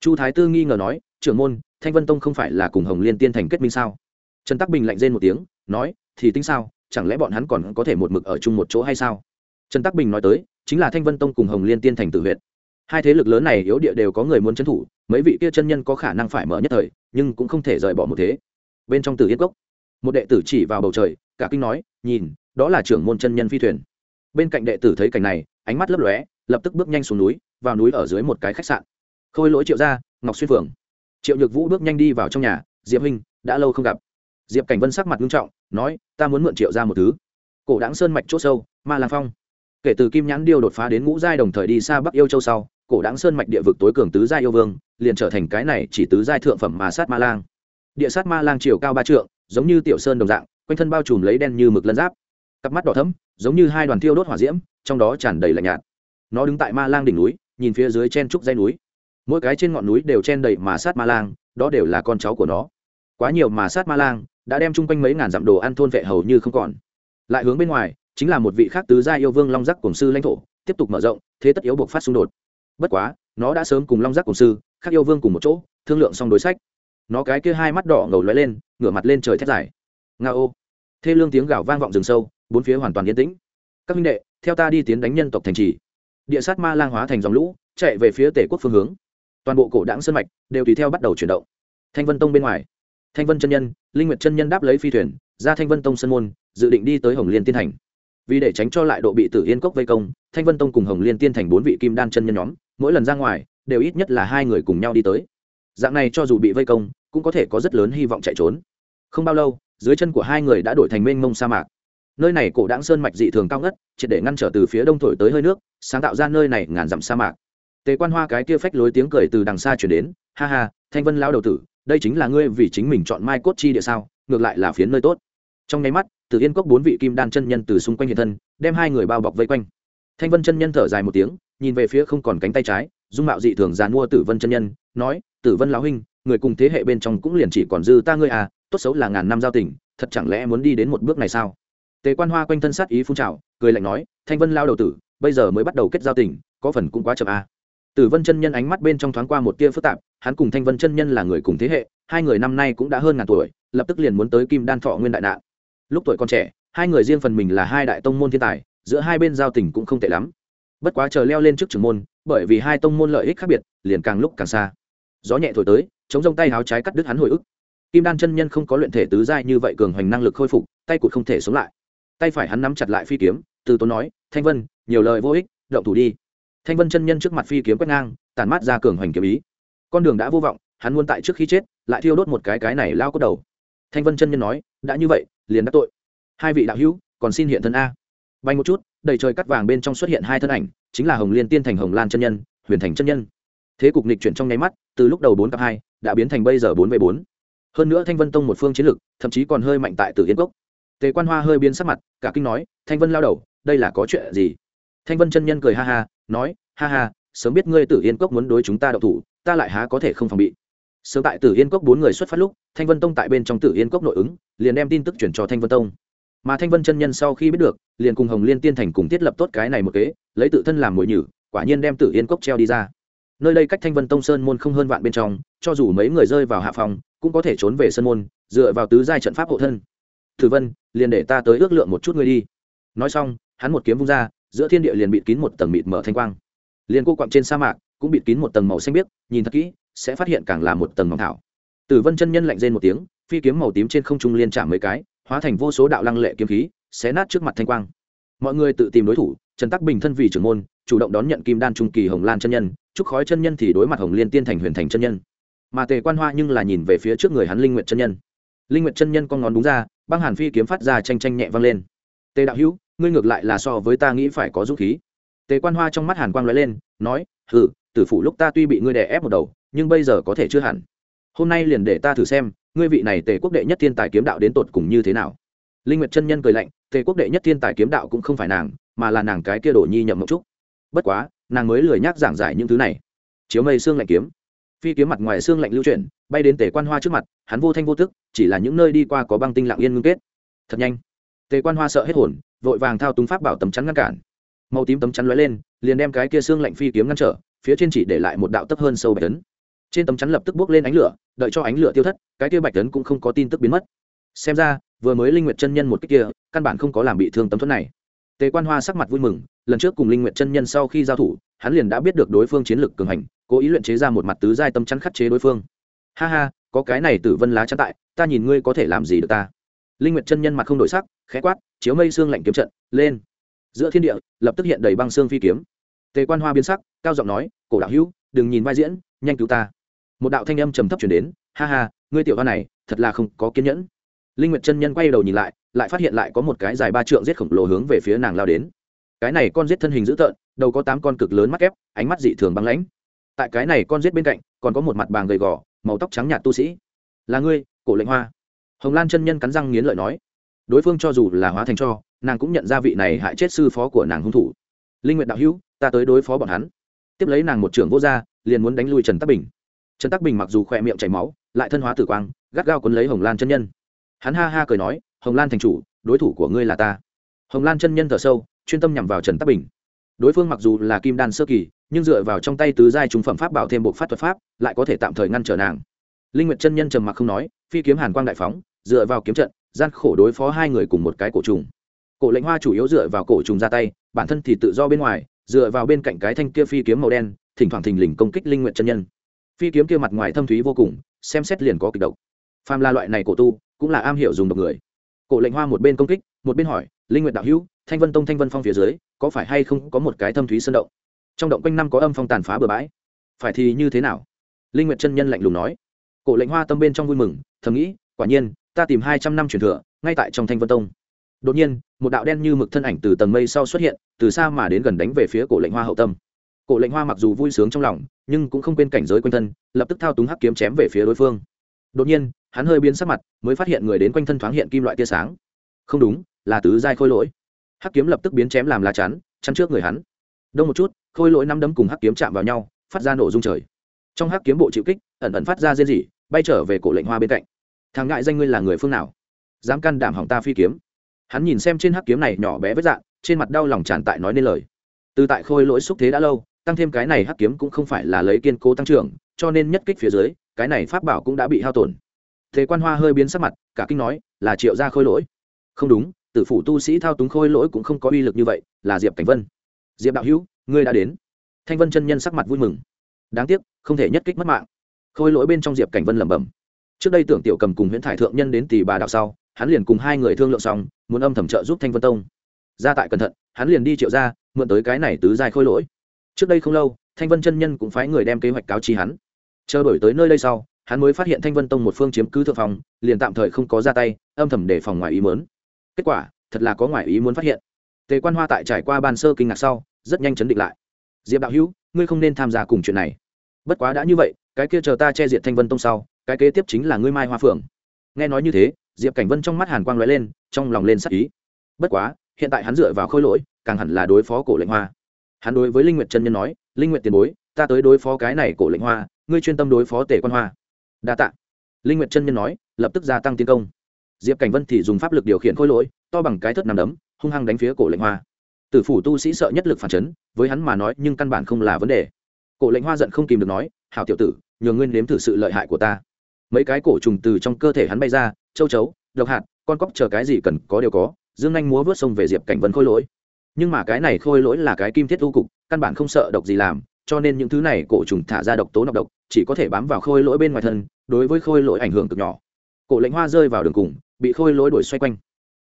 Chu thái tư nghi ngờ nói, trưởng môn, thanh vân tông không phải là cùng hồng liên tiên thành kết minh sao? Trần tắc bình lạnh rên một tiếng, nói, thì tính sao, chẳng lẽ bọn hắn còn có thể một mực ở chung một chỗ hay sao? Trần tắc bình nói tới chính là thanh vân tông cùng hồng liên tiên thành tự huyện hai thế lực lớn này yếu địa đều có người muốn trấn thủ, mấy vị kia chân nhân có khả năng phải mở nhất thời, nhưng cũng không thể rời bỏ một thế. Bên trong tử yên cốc, một đệ tử chỉ vào bầu trời, cả kinh nói, nhìn, đó là trưởng môn chân nhân phi thuyền. Bên cạnh đệ tử thấy cảnh này, ánh mắt lấp lóe, lập tức bước nhanh xuống núi, vào núi ở dưới một cái khách sạn. Khôi lỗi triệu ra ngọc xuyên phường triệu nhược vũ bước nhanh đi vào trong nhà, diệp huynh, đã lâu không gặp. Diệp cảnh vân sắc mặt nghiêm trọng, nói, ta muốn mượn triệu ra một thứ. Cổ đáng sơn mạch c h ỗ sâu, ma lang phong kể từ kim nhãn điêu đột phá đến ngũ giai đồng thời đi xa bắc yêu châu sau, cổ đáng sơn mạch địa vực tối cường tứ giai yêu vương, liền trở thành cái này chỉ tứ giai thượng phẩm mà sát ma lang. Địa sát ma lang chiều cao ba trượng, giống như tiểu sơn đồng dạng, quanh thân bao trùm lấy đen như mực lân giáp. Cặp mắt đỏ thấm giống như hai đoàn thiêu đốt hỏa diễm, trong đó tràn đầy lạnh nhạt. Nó đứng tại ma lang đỉnh núi, nhìn phía dưới chen trúc dây núi. Mỗi cái trên ngọn núi đều chen đầy mà sát ma lang, đó đều là con cháu của nó. Quá nhiều mà sát ma lang, đã đem chung quanh mấy ngàn dặm đồ ăn thôn vệ hầu như không còn. Lại hướng bên ngoài chính là một vị khác tứ gia yêu vương long giác cổng sư lãnh thổ, tiếp tục mở rộng, thế tất yếu buộc phát xung đột. Bất quá, nó đã sớm cùng long giác cổng sư, khác yêu vương cùng một chỗ, thương lượng xong đối sách. Nó cái kia hai mắt đỏ ngầu lóe lên, ngửa mặt lên trời thét dài. Nga ô. Thê lương tiếng gào vang vọng rừng sâu, bốn phía hoàn toàn yên tĩnh. Các minh đệ, theo ta đi tiến đánh nhân tộc thành trì. Địa sát ma lang hóa thành dòng lũ, chạy về phía tể quốc phương hướng. Toàn bộ cổ đảng sơn mạch đều tùy theo bắt đầu chuyển động. Thanh vân tông bên ngoài. Thanh vân chân nhân, linh nguyệt chân nhân đáp lấy phi thuyền, ra thanh vân tông sân môn, dự định đi tới hồng liên tiên thành vì để tránh cho lại độ bị tử yên cốc vây công, thanh vân tông cùng hồng liên tiên thành bốn vị kim đan chân nhân nhóm, mỗi lần ra ngoài, đều ít nhất là hai người cùng nhau đi tới. Dạng này cho dù bị vây công, cũng có thể có rất lớn hy vọng chạy trốn. Không bao lâu, dưới chân của hai người đã đổi thành mênh mông sa mạc. Nơi này cổ đáng sơn mạch dị thường cao ngất, triệt để ngăn trở từ phía đông thổi tới hơi nước, sáng tạo ra nơi này ngàn dặm sa mạc. Tề quan hoa cái kia phách lối tiếng cười từ đằng xa chuyển đến, ha ha, thanh vân lao đầu tử, đây chính là ngươi vì chính mình chọn mai cốt chi địa sao, ngược lại là phiến nơi tốt. Trong nháy mắt từ yên cốc bốn vị kim đan chân nhân từ xung quanh hiện thân, đem hai người bao bọc vây quanh. Thanh vân chân nhân thở dài một tiếng, nhìn về phía không còn cánh tay trái, dung mạo dị thường dàn mua tử vân chân nhân, nói, tử vân lão huynh, người cùng thế hệ bên trong cũng liền chỉ còn dư ta ngươi à tốt xấu là ngàn năm giao tình, thật chẳng lẽ muốn đi đến một bước này sao? Tề quan hoa quanh thân sát ý phun trào, cười lạnh nói, thanh vân lao đầu tử, bây giờ mới bắt đầu kết giao tình, có phần cũng quá chậm à. tử vân chân nhân ánh mắt bên trong thoáng qua một tia phức tạp, hắn cùng thanh vân chân nhân là người cùng thế hệ, hai người năm nay cũng đã hơn ngàn tuổi, lập tức liền muốn tới kim đan thọ nguyên đại nạn lúc tuổi còn trẻ, hai người riêng phần mình là hai đại tông môn thiên tài, giữa hai bên giao tình cũng không tệ lắm. Bất quá chờ leo lên trước trưởng môn, bởi vì hai tông môn lợi ích khác biệt, liền càng lúc càng xa. Gió nhẹ thổi tới, chống rông tay háo trái cắt đứt hắn hồi ức. Kim đan chân nhân không có luyện thể tứ giai như vậy cường hoành năng lực khôi phục, tay cụt không thể sống lại. Tay phải hắn nắm chặt lại phi kiếm, từ tốn nói, thanh vân, nhiều lời vô ích, động thủ đi. Thanh vân chân nhân trước mặt phi kiếm quét ngang tàn mát ra cường hoành kiếm ý. Con đường đã vô vọng, hắn muốn tại trước khi chết, lại thiêu đốt một cái cái này lao cốt đầu. Thanh vân chân nhân nói, đã như vậy liền đắc tội. Hai vị đạo hữu, còn xin hiện thân a. Bay một chút, đầy trời cắt vàng bên trong xuất hiện hai thân ảnh, chính là hồng liên tiên thành hồng lan chân nhân, huyền thành chân nhân. Thế cục nịch chuyển trong nháy mắt, từ lúc đầu bốn cặp hai, đã biến thành bây giờ bốn về bốn. Hơn nữa thanh vân tông một phương chiến lực, thậm chí còn hơi mạnh tại tử yên cốc. Tề quan hoa hơi biến sắc mặt, cả kinh nói, thanh vân lao đầu, đây là có chuyện gì? Thanh vân chân nhân cười ha ha, nói, ha ha, sớm biết ngươi tử yên cốc muốn đối chúng ta đậu thủ, ta lại há có thể không phòng bị sớm tại tử yên cốc bốn người xuất phát lúc, thanh vân tông tại bên trong tử yên cốc nội ứng, liền đem tin tức chuyển cho thanh vân tông. Mà thanh vân chân nhân sau khi biết được, liền cùng hồng liên tiên thành cùng thiết lập tốt cái này một kế, lấy tự thân làm mồi nhử, quả nhiên đem tử yên cốc treo đi ra. Nơi đây cách thanh vân tông sơn môn không hơn vạn bên trong, cho dù mấy người rơi vào hạ phòng, cũng có thể trốn về sơn môn, dựa vào tứ giai trận pháp hộ thân. Thử vân, liền để ta tới ước lượng một chút ngươi đi. Nói xong, hắn một kiếm vung ra, giữa thiên địa liền bịt kín một tầng mịt mở thanh quang. Liền cô quặng trên sa mạc, cũng bịt kín một tầng màu xanh biếc, nhìn thật kỹ sẽ phát hiện càng là một tầng mỏng thảo. Tử vân chân nhân lạnh rên một tiếng, phi kiếm màu tím trên không trung liên chạm mấy cái, hóa thành vô số đạo lăng lệ kiếm khí, xé nát trước mặt thanh quang. Mọi người tự tìm đối thủ, trần tắc bình thân vì trưởng môn, chủ động đón nhận kim đan trung kỳ hồng lan chân nhân trúc khói chân nhân thì đối mặt hồng liên tiên thành huyền thành chân nhân. Mà tề quan hoa nhưng là nhìn về phía trước người hắn linh nguyện chân nhân. Linh nguyện chân nhân con ngón đúng ra, băng hàn phi kiếm phát ra tranh tranh nhẹ vang lên. Tề đạo hữu, ngươi ngược lại là so với ta nghĩ phải có dũng khí. Tề quan hoa trong mắt hàn quang lóe lên, nói, hừ, tử phụ lúc ta tuy bị ngươi đè ép một đầu nhưng bây giờ có thể chưa hẳn. Hôm nay liền để ta thử xem, ngươi vị này tề quốc đệ nhất thiên tài kiếm đạo đến tột cùng như thế nào. Linh nguyệt chân nhân cười lạnh, tề quốc đệ nhất thiên tài kiếm đạo cũng không phải nàng, mà là nàng cái kia đổ nhi nhậm mộng trúc. Bất quá, nàng mới lười nhác giảng giải những thứ này. Chiếu mây xương lạnh kiếm. Phi kiếm mặt ngoài xương lạnh lưu chuyển, bay đến tề quan hoa trước mặt, hắn vô thanh vô tức, chỉ là những nơi đi qua có băng tinh lặng yên ngưng kết. Thật nhanh. Tề quan hoa sợ hết hồn, vội vàng thao túng pháp bảo tấm chắn ngăn cản. Màu tím tấm chắn lóe lên, liền đem cái kia xương lạnh phi kiếm ngăn trở, phía trên chỉ để lại một đạo tấp hơn sâu bảy tấn trên tấm chắn lập tức bước lên ánh lửa, đợi cho ánh lửa tiêu thất, cái kia bạch tấn cũng không có tin tức biến mất. Xem ra, vừa mới linh nguyệt chân nhân một cách kia, căn bản không có làm bị thương tấm thuẫn này. Tề quan hoa sắc mặt vui mừng, lần trước cùng linh nguyệt chân nhân sau khi giao thủ, hắn liền đã biết được đối phương chiến lược cường hành, cố ý luyện chế ra một mặt tứ giai tâm chắn khắc chế đối phương. Ha ha, có cái này tử vân lá chắn tại, ta nhìn ngươi có thể làm gì được ta? Linh nguyệt chân nhân mặt không đổi sắc, khẽ quát, chiếu mây xương lạnh kiếm trận, lên. Giữa thiên địa, lập tức hiện đầy băng xương phi kiếm. Tề quan hoa biến sắc, cao giọng nói, cổ đạo hữu, đừng nhìn vai diễn, nhanh cứu ta một đạo thanh âm trầm thấp chuyển đến, ha ha, ngươi tiểu hoa này, thật là không có kiên nhẫn. Linh nguyệt chân nhân quay đầu nhìn lại lại phát hiện lại có một cái dài ba trượng giết khổng lồ hướng về phía nàng lao đến. Cái này con giết thân hình dữ tợn, đầu có tám con cực lớn mắt ép ánh mắt dị thường băng lãnh. Tại cái này con giết bên cạnh, còn có một mặt bàng gầy gò, màu tóc trắng nhạt tu sĩ. Là ngươi, cổ lệnh hoa. Hồng lan chân nhân cắn răng nghiến lợi nói. Đối phương cho dù là hóa thành cho, nàng cũng nhận ra vị này hại chết sư phó của nàng hung thủ. Linh nguyện đạo hữu, ta tới đối phó bọn hắn. Tiếp lấy nàng một trưởng vô gia, liền muốn đánh lui trần tắc bình trần tắc bình mặc dù khỏe miệng chảy máu, lại thân hóa tử quang, gắt gao quấn lấy hồng lan chân nhân. Hắn ha ha cười nói, hồng lan thành chủ, đối thủ của ngươi là ta. Hồng lan chân nhân thở sâu, chuyên tâm nhằm vào trần tắc bình. Đối phương mặc dù là kim đan sơ kỳ, nhưng dựa vào trong tay tứ giai trung phẩm pháp bảo thêm bộ phát thuật pháp, lại có thể tạm thời ngăn trở nàng. Linh nguyệt chân nhân trầm mặc không nói, phi kiếm hàn quang đại phóng, dựa vào kiếm trận, gian khổ đối phó hai người cùng một cái cổ trùng. Cổ lệnh hoa chủ yếu dựa vào cổ trùng ra tay, bản thân thì tự do bên ngoài, dựa vào bên cạnh cái thanh kia phi kiếm màu đen, thỉnh thoảng thình lình công kích linh nguyệt chân nhân phi kiếm kia mặt ngoài thâm thúy vô cùng, xem xét liền có kịch độc. Phàm là loại này cổ tu, cũng là am hiểu dùng độc người. Cổ lệnh hoa một bên công kích, một bên hỏi, linh nguyện đạo hữu, thanh vân tông thanh vân phong phía dưới, có phải hay không có một cái thâm thúy sơn động? Trong động quanh năm có âm phong tàn phá bừa bãi. Phải thì như thế nào? Linh nguyện chân nhân lạnh lùng nói. Cổ lệnh hoa tâm bên trong vui mừng, thầm nghĩ, quả nhiên, ta tìm hai trăm năm truyền thừa, ngay tại trong thanh vân tông. Đột nhiên, một đạo đen như mực thân ảnh từ tầng mây sau xuất hiện, từ xa mà đến gần đánh về phía cổ lệnh hoa hậu tâm. Cổ lệnh hoa mặc dù vui sướng trong lòng nhưng cũng không quên cảnh giới quanh thân, lập tức thao túng hắc kiếm chém về phía đối phương. Đột nhiên, hắn hơi biến sắc mặt, mới phát hiện người đến quanh thân thoáng hiện kim loại tia sáng. Không đúng, là tứ giai khôi lỗi. Hắc kiếm lập tức biến chém làm lá chắn chắn trước người hắn. Đông một chút, khôi lỗi năm đấm cùng hắc kiếm chạm vào nhau, phát ra nổ rung trời. Trong hắc kiếm bộ chịu kích, ẩn ẩn phát ra rên rỉ, bay trở về cổ lệnh hoa bên cạnh. Thằng ngại danh ngươi là người phương nào? Dám can đảm hỏng ta phi kiếm. Hắn nhìn xem trên hắc kiếm này nhỏ bé vết dạng, trên mặt đau lòng tràn tại nói nên lời. Từ tại khôi lỗi xúc thế đã lâu tăng thêm cái này hắc kiếm cũng không phải là lấy kiên cố tăng trưởng, cho nên nhất kích phía dưới, cái này pháp bảo cũng đã bị hao tổn. Thế quan hoa hơi biến sắc mặt, cả kinh nói, là triệu gia khôi lỗi. Không đúng, tử phủ tu sĩ thao túng khôi lỗi cũng không có uy lực như vậy, là diệp cảnh vân. Diệp đạo hữu, ngươi đã đến. Thanh vân chân nhân sắc mặt vui mừng. Đáng tiếc, không thể nhất kích mất mạng. Khôi lỗi bên trong diệp cảnh vân lẩm bẩm. Trước đây tưởng tiểu cầm cùng nguyễn thải thượng nhân đến tỷ bà đạo sau, hắn liền cùng hai người thương lượng xong, muốn âm thầm trợ giúp thanh vân tông. Ra tại cẩn thận, hắn liền đi triệu ra mượn tới cái này tứ giai khôi lỗi trước đây không lâu, thanh vân chân nhân cũng phái người đem kế hoạch cáo chi hắn. Chờ đổi tới nơi đây sau, hắn mới phát hiện thanh vân tông một phương chiếm cứ thượng phòng, liền tạm thời không có ra tay, âm thầm đề phòng ngoài ý mớn kết quả, thật là có ngoài ý muốn phát hiện. Tề quan hoa tại trải qua ban sơ kinh ngạc sau, rất nhanh chấn định lại. Diệp đạo hữu, ngươi không nên tham gia cùng chuyện này. Bất quá đã như vậy, cái kia chờ ta che diệt thanh vân tông sau, cái kế tiếp chính là ngươi mai hoa phượng. Nghe nói như thế, diệp cảnh vân trong mắt hàn quang lóe lên, trong lòng lên sắc ý. Bất quá, hiện tại hắn dựa vào khôi lỗi, càng hẳn là đối phó cổ lệnh hoa hắn đối với linh nguyệt chân nhân nói, linh nguyệt tiền bối, ta tới đối phó cái này cổ lệnh hoa, ngươi chuyên tâm đối phó tề quan hoa. Đa tạ. Linh nguyệt chân nhân nói, lập tức gia tăng tiến công. Diệp cảnh vân thì dùng pháp lực điều khiển khôi lỗi, to bằng cái thất nằm đấm, hung hăng đánh phía cổ lệnh hoa. Tử phủ tu sĩ sợ nhất lực phản chấn, với hắn mà nói nhưng căn bản không là vấn đề. Cổ lệnh hoa giận không kìm được nói, hảo tiểu tử nhường nguyên nếm thử sự lợi hại của ta. Mấy cái cổ trùng từ trong cơ thể hắn bay ra, châu chấu, độc hạt, con cóc chờ cái gì cần có đều có, dương anh múa vớt sông về diệp cảnh vân khôi lỗi nhưng mà cái này khôi lỗi là cái kim thiết u cục, căn bản không sợ độc gì làm, cho nên những thứ này cổ trùng thả ra độc tố nọc độc, chỉ có thể bám vào khôi lỗi bên ngoài thân, đối với khôi lỗi ảnh hưởng cực nhỏ. Cổ lệnh hoa rơi vào đường cùng, bị khôi lỗi đuổi xoay quanh.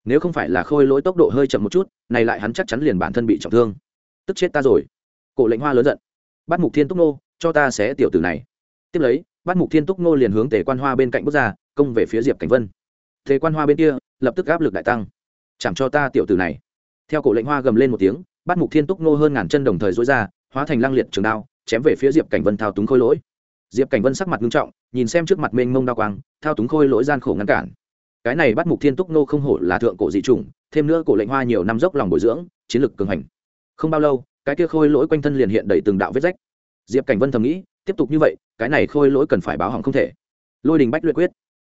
Nếu không phải là khôi lỗi tốc độ hơi chậm một chút, này lại hắn chắc chắn liền bản thân bị trọng thương. Tức chết ta rồi. Cổ lệnh hoa lớn giận. Bắt mục thiên túc nô, cho ta sẽ tiểu tử này. Tiếp lấy bắt mục thiên túc nô liền hướng tề quan hoa bên cạnh quốc gia công về phía diệp cảnh vân. Tề quan hoa bên kia, lập tức áp lực đại tăng. Chẳng cho ta tiểu tử này theo cổ lệnh hoa gầm lên một tiếng bắt mục thiên túc nô hơn ngàn chân đồng thời dối ra, hóa thành lăng liệt trường đao, chém về phía diệp cảnh vân thao túng khôi lỗi. Diệp cảnh vân sắc mặt nghiêm trọng, nhìn xem trước mặt mênh mông đao quang, thao túng khôi lỗi gian khổ ngăn cản. Cái này bắt mục thiên túc nô không hổ là thượng cổ dị chủng, thêm nữa cổ lệnh hoa nhiều năm dốc lòng bồi dưỡng, chiến lực cường hành. Không bao lâu, cái kia khôi lỗi quanh thân liền hiện đầy từng đạo vết rách. Diệp cảnh vân thầm nghĩ, tiếp tục như vậy, cái này khôi lỗi cần phải báo hỏng không thể. Lôi đình bách luyện quyết.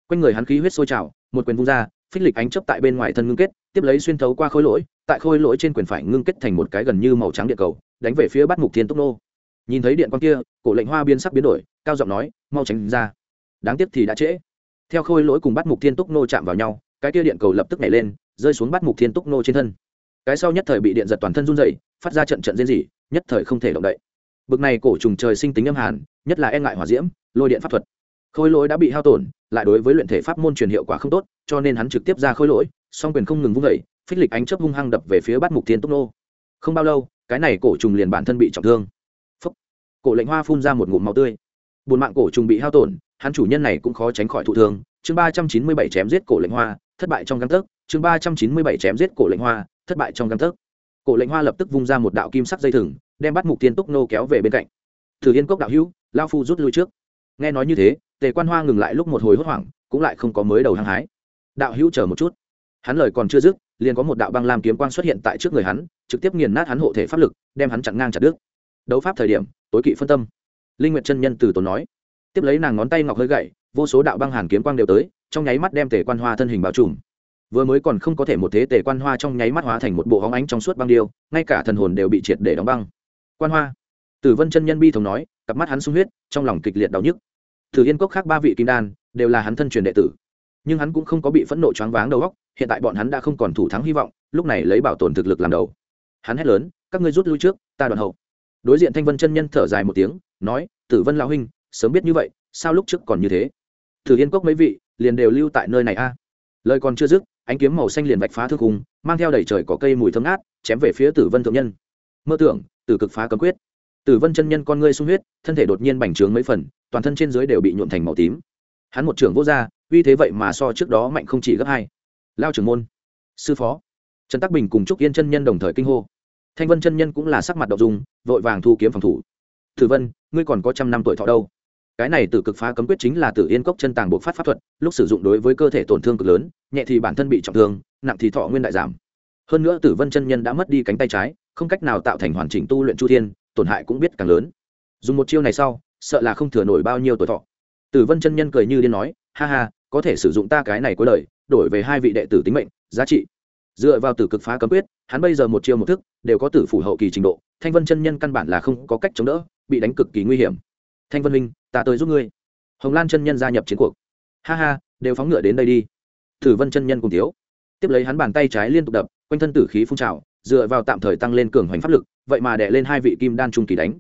Quanh người hắn khí huyết sôi trào, một quyền vung ra, phích lịch ánh chấp tại bên ngoài thân ngưng kết, tiếp lấy xuyên thấu qua khôi lỗi tại khôi lỗi trên quyền phải ngưng kết thành một cái gần như màu trắng điện cầu, đánh về phía bắt mục thiên túc nô. Nhìn thấy điện quang kia, cổ lệnh hoa biên sắc biến đổi, cao giọng nói, mau tránh ra. Đáng tiếc thì đã trễ. Theo khôi lỗi cùng bắt mục thiên túc nô chạm vào nhau, cái kia điện cầu lập tức nhảy lên, rơi xuống bắt mục thiên túc nô trên thân. Cái sau nhất thời bị điện giật toàn thân run dậy phát ra trận trận rên rỉ, nhất thời không thể động đậy. Bực này cổ trùng trời sinh tính âm hàn, nhất là e ngại hỏa diễm, lôi điện pháp thuật. Khôi lỗi đã bị hao tổn, lại đối với luyện thể pháp môn truyền hiệu quả không tốt, cho nên hắn trực tiếp ra khôi lỗi, song quyền không ngừng vung vẩy phích lịch ánh chớp hung hăng đập về phía Bát mục thiên túc nô. Không bao lâu, cái này cổ trùng liền bản thân bị trọng thương. Phúc. cổ lệnh hoa phun ra một ngụm máu tươi. Bùn mạng cổ trùng bị hao tổn, hắn chủ nhân này cũng khó tránh khỏi thụ thương. Chương ba trăm chín mươi bảy chém giết cổ lệnh hoa, thất bại trong găng tấc. Chương ba trăm chín mươi bảy chém giết cổ lệnh hoa, thất bại trong găng tấc. Cổ lệnh hoa lập tức vung ra một đạo kim sắc dây thừng, đem bắt mục tiên túc nô kéo về bên cạnh. Thử yên cốc đạo hữu lao phu rút lui trước. Nghe nói như thế, tề quan hoa ngừng lại lúc một hồi hốt hoảng, cũng lại không có mới đầu hăng hái. Đạo hữu chờ một chút. Hắn lời còn chưa dứt liền có một đạo băng lam kiếm quang xuất hiện tại trước người hắn, trực tiếp nghiền nát hắn hộ thể pháp lực, đem hắn chặn ngang chặt đứt. Đấu pháp thời điểm, tối kỵ phân tâm. Linh nguyệt chân nhân từ tốn nói. Tiếp lấy nàng ngón tay ngọc hơi gậy, vô số đạo băng hàn kiếm quang đều tới, trong nháy mắt đem tề quan hoa thân hình bao trùm. Vừa mới còn không có thể một thế tề quan hoa trong nháy mắt hóa thành một bộ hóng ánh trong suốt băng điêu, ngay cả thần hồn đều bị triệt để đóng băng. Quan hoa. Tử vân chân nhân bi thống nói, cặp mắt hắn sung huyết, trong lòng kịch liệt đau nhức. Thử yên cốc khác ba vị kim đan, đều là hắn thân truyền đệ tử nhưng hắn cũng không có bị phẫn nộ choáng váng đầu óc, hiện tại bọn hắn đã không còn thủ thắng hy vọng, lúc này lấy bảo tồn thực lực làm đầu. Hắn hét lớn, các ngươi rút lui trước, ta đoạn hậu. Đối diện thanh vân chân nhân thở dài một tiếng, nói, tử vân lão huynh, sớm biết như vậy, sao lúc trước còn như thế? Thử yên cốc mấy vị, liền đều lưu tại nơi này a. Lời còn chưa dứt, ánh kiếm màu xanh liền vạch phá thương khung, mang theo đầy trời có cây mùi thơm ngát, chém về phía tử vân thượng nhân. Mơ tưởng, tử cực phá cấm quyết. Tử vân chân nhân con ngươi sung huyết, thân thể đột nhiên bành trướng mấy phần, toàn thân trên dưới đều bị nhuộn thành màu tím. Hắn một trưởng vô ra uy thế vậy mà so trước đó mạnh không chỉ gấp hai. Lao trưởng môn, sư phó, trần tắc bình cùng trúc yên chân nhân đồng thời kinh hô. Thanh vân chân nhân cũng là sắc mặt đậu dung, vội vàng thu kiếm phòng thủ. Tử vân, ngươi còn có trăm năm tuổi thọ đâu? Cái này tử cực phá cấm quyết chính là tử yên cốc chân tàng buộc phát pháp thuật, lúc sử dụng đối với cơ thể tổn thương cực lớn, nhẹ thì bản thân bị trọng thương, nặng thì thọ nguyên đại giảm. Hơn nữa tử vân chân nhân đã mất đi cánh tay trái, không cách nào tạo thành hoàn chỉnh tu luyện chu thiên, tổn hại cũng biết càng lớn. Dùng một chiêu này sau, sợ là không thừa nổi bao nhiêu tuổi thọ. Tử vân chân nhân cười như điên nói ha ha, có thể sử dụng ta cái này cuối lời đổi về hai vị đệ tử tính mệnh, giá trị. Dựa vào tử cực phá cấm quyết, hắn bây giờ một chiêu một thức, đều có tử phủ hậu kỳ trình độ, thanh vân chân nhân căn bản là không có cách chống đỡ, bị đánh cực kỳ nguy hiểm. Thanh vân minh ta tới giúp ngươi. Hồng lan chân nhân gia nhập chiến cuộc. Ha ha, đều phóng ngựa đến đây đi. Tử vân chân nhân cùng thiếu. Tiếp lấy hắn bàn tay trái liên tục đập, quanh thân tử khí phun trào, dựa vào tạm thời tăng lên cường hoành pháp lực, vậy mà đệ lên hai vị kim đan trung kỳ đánh.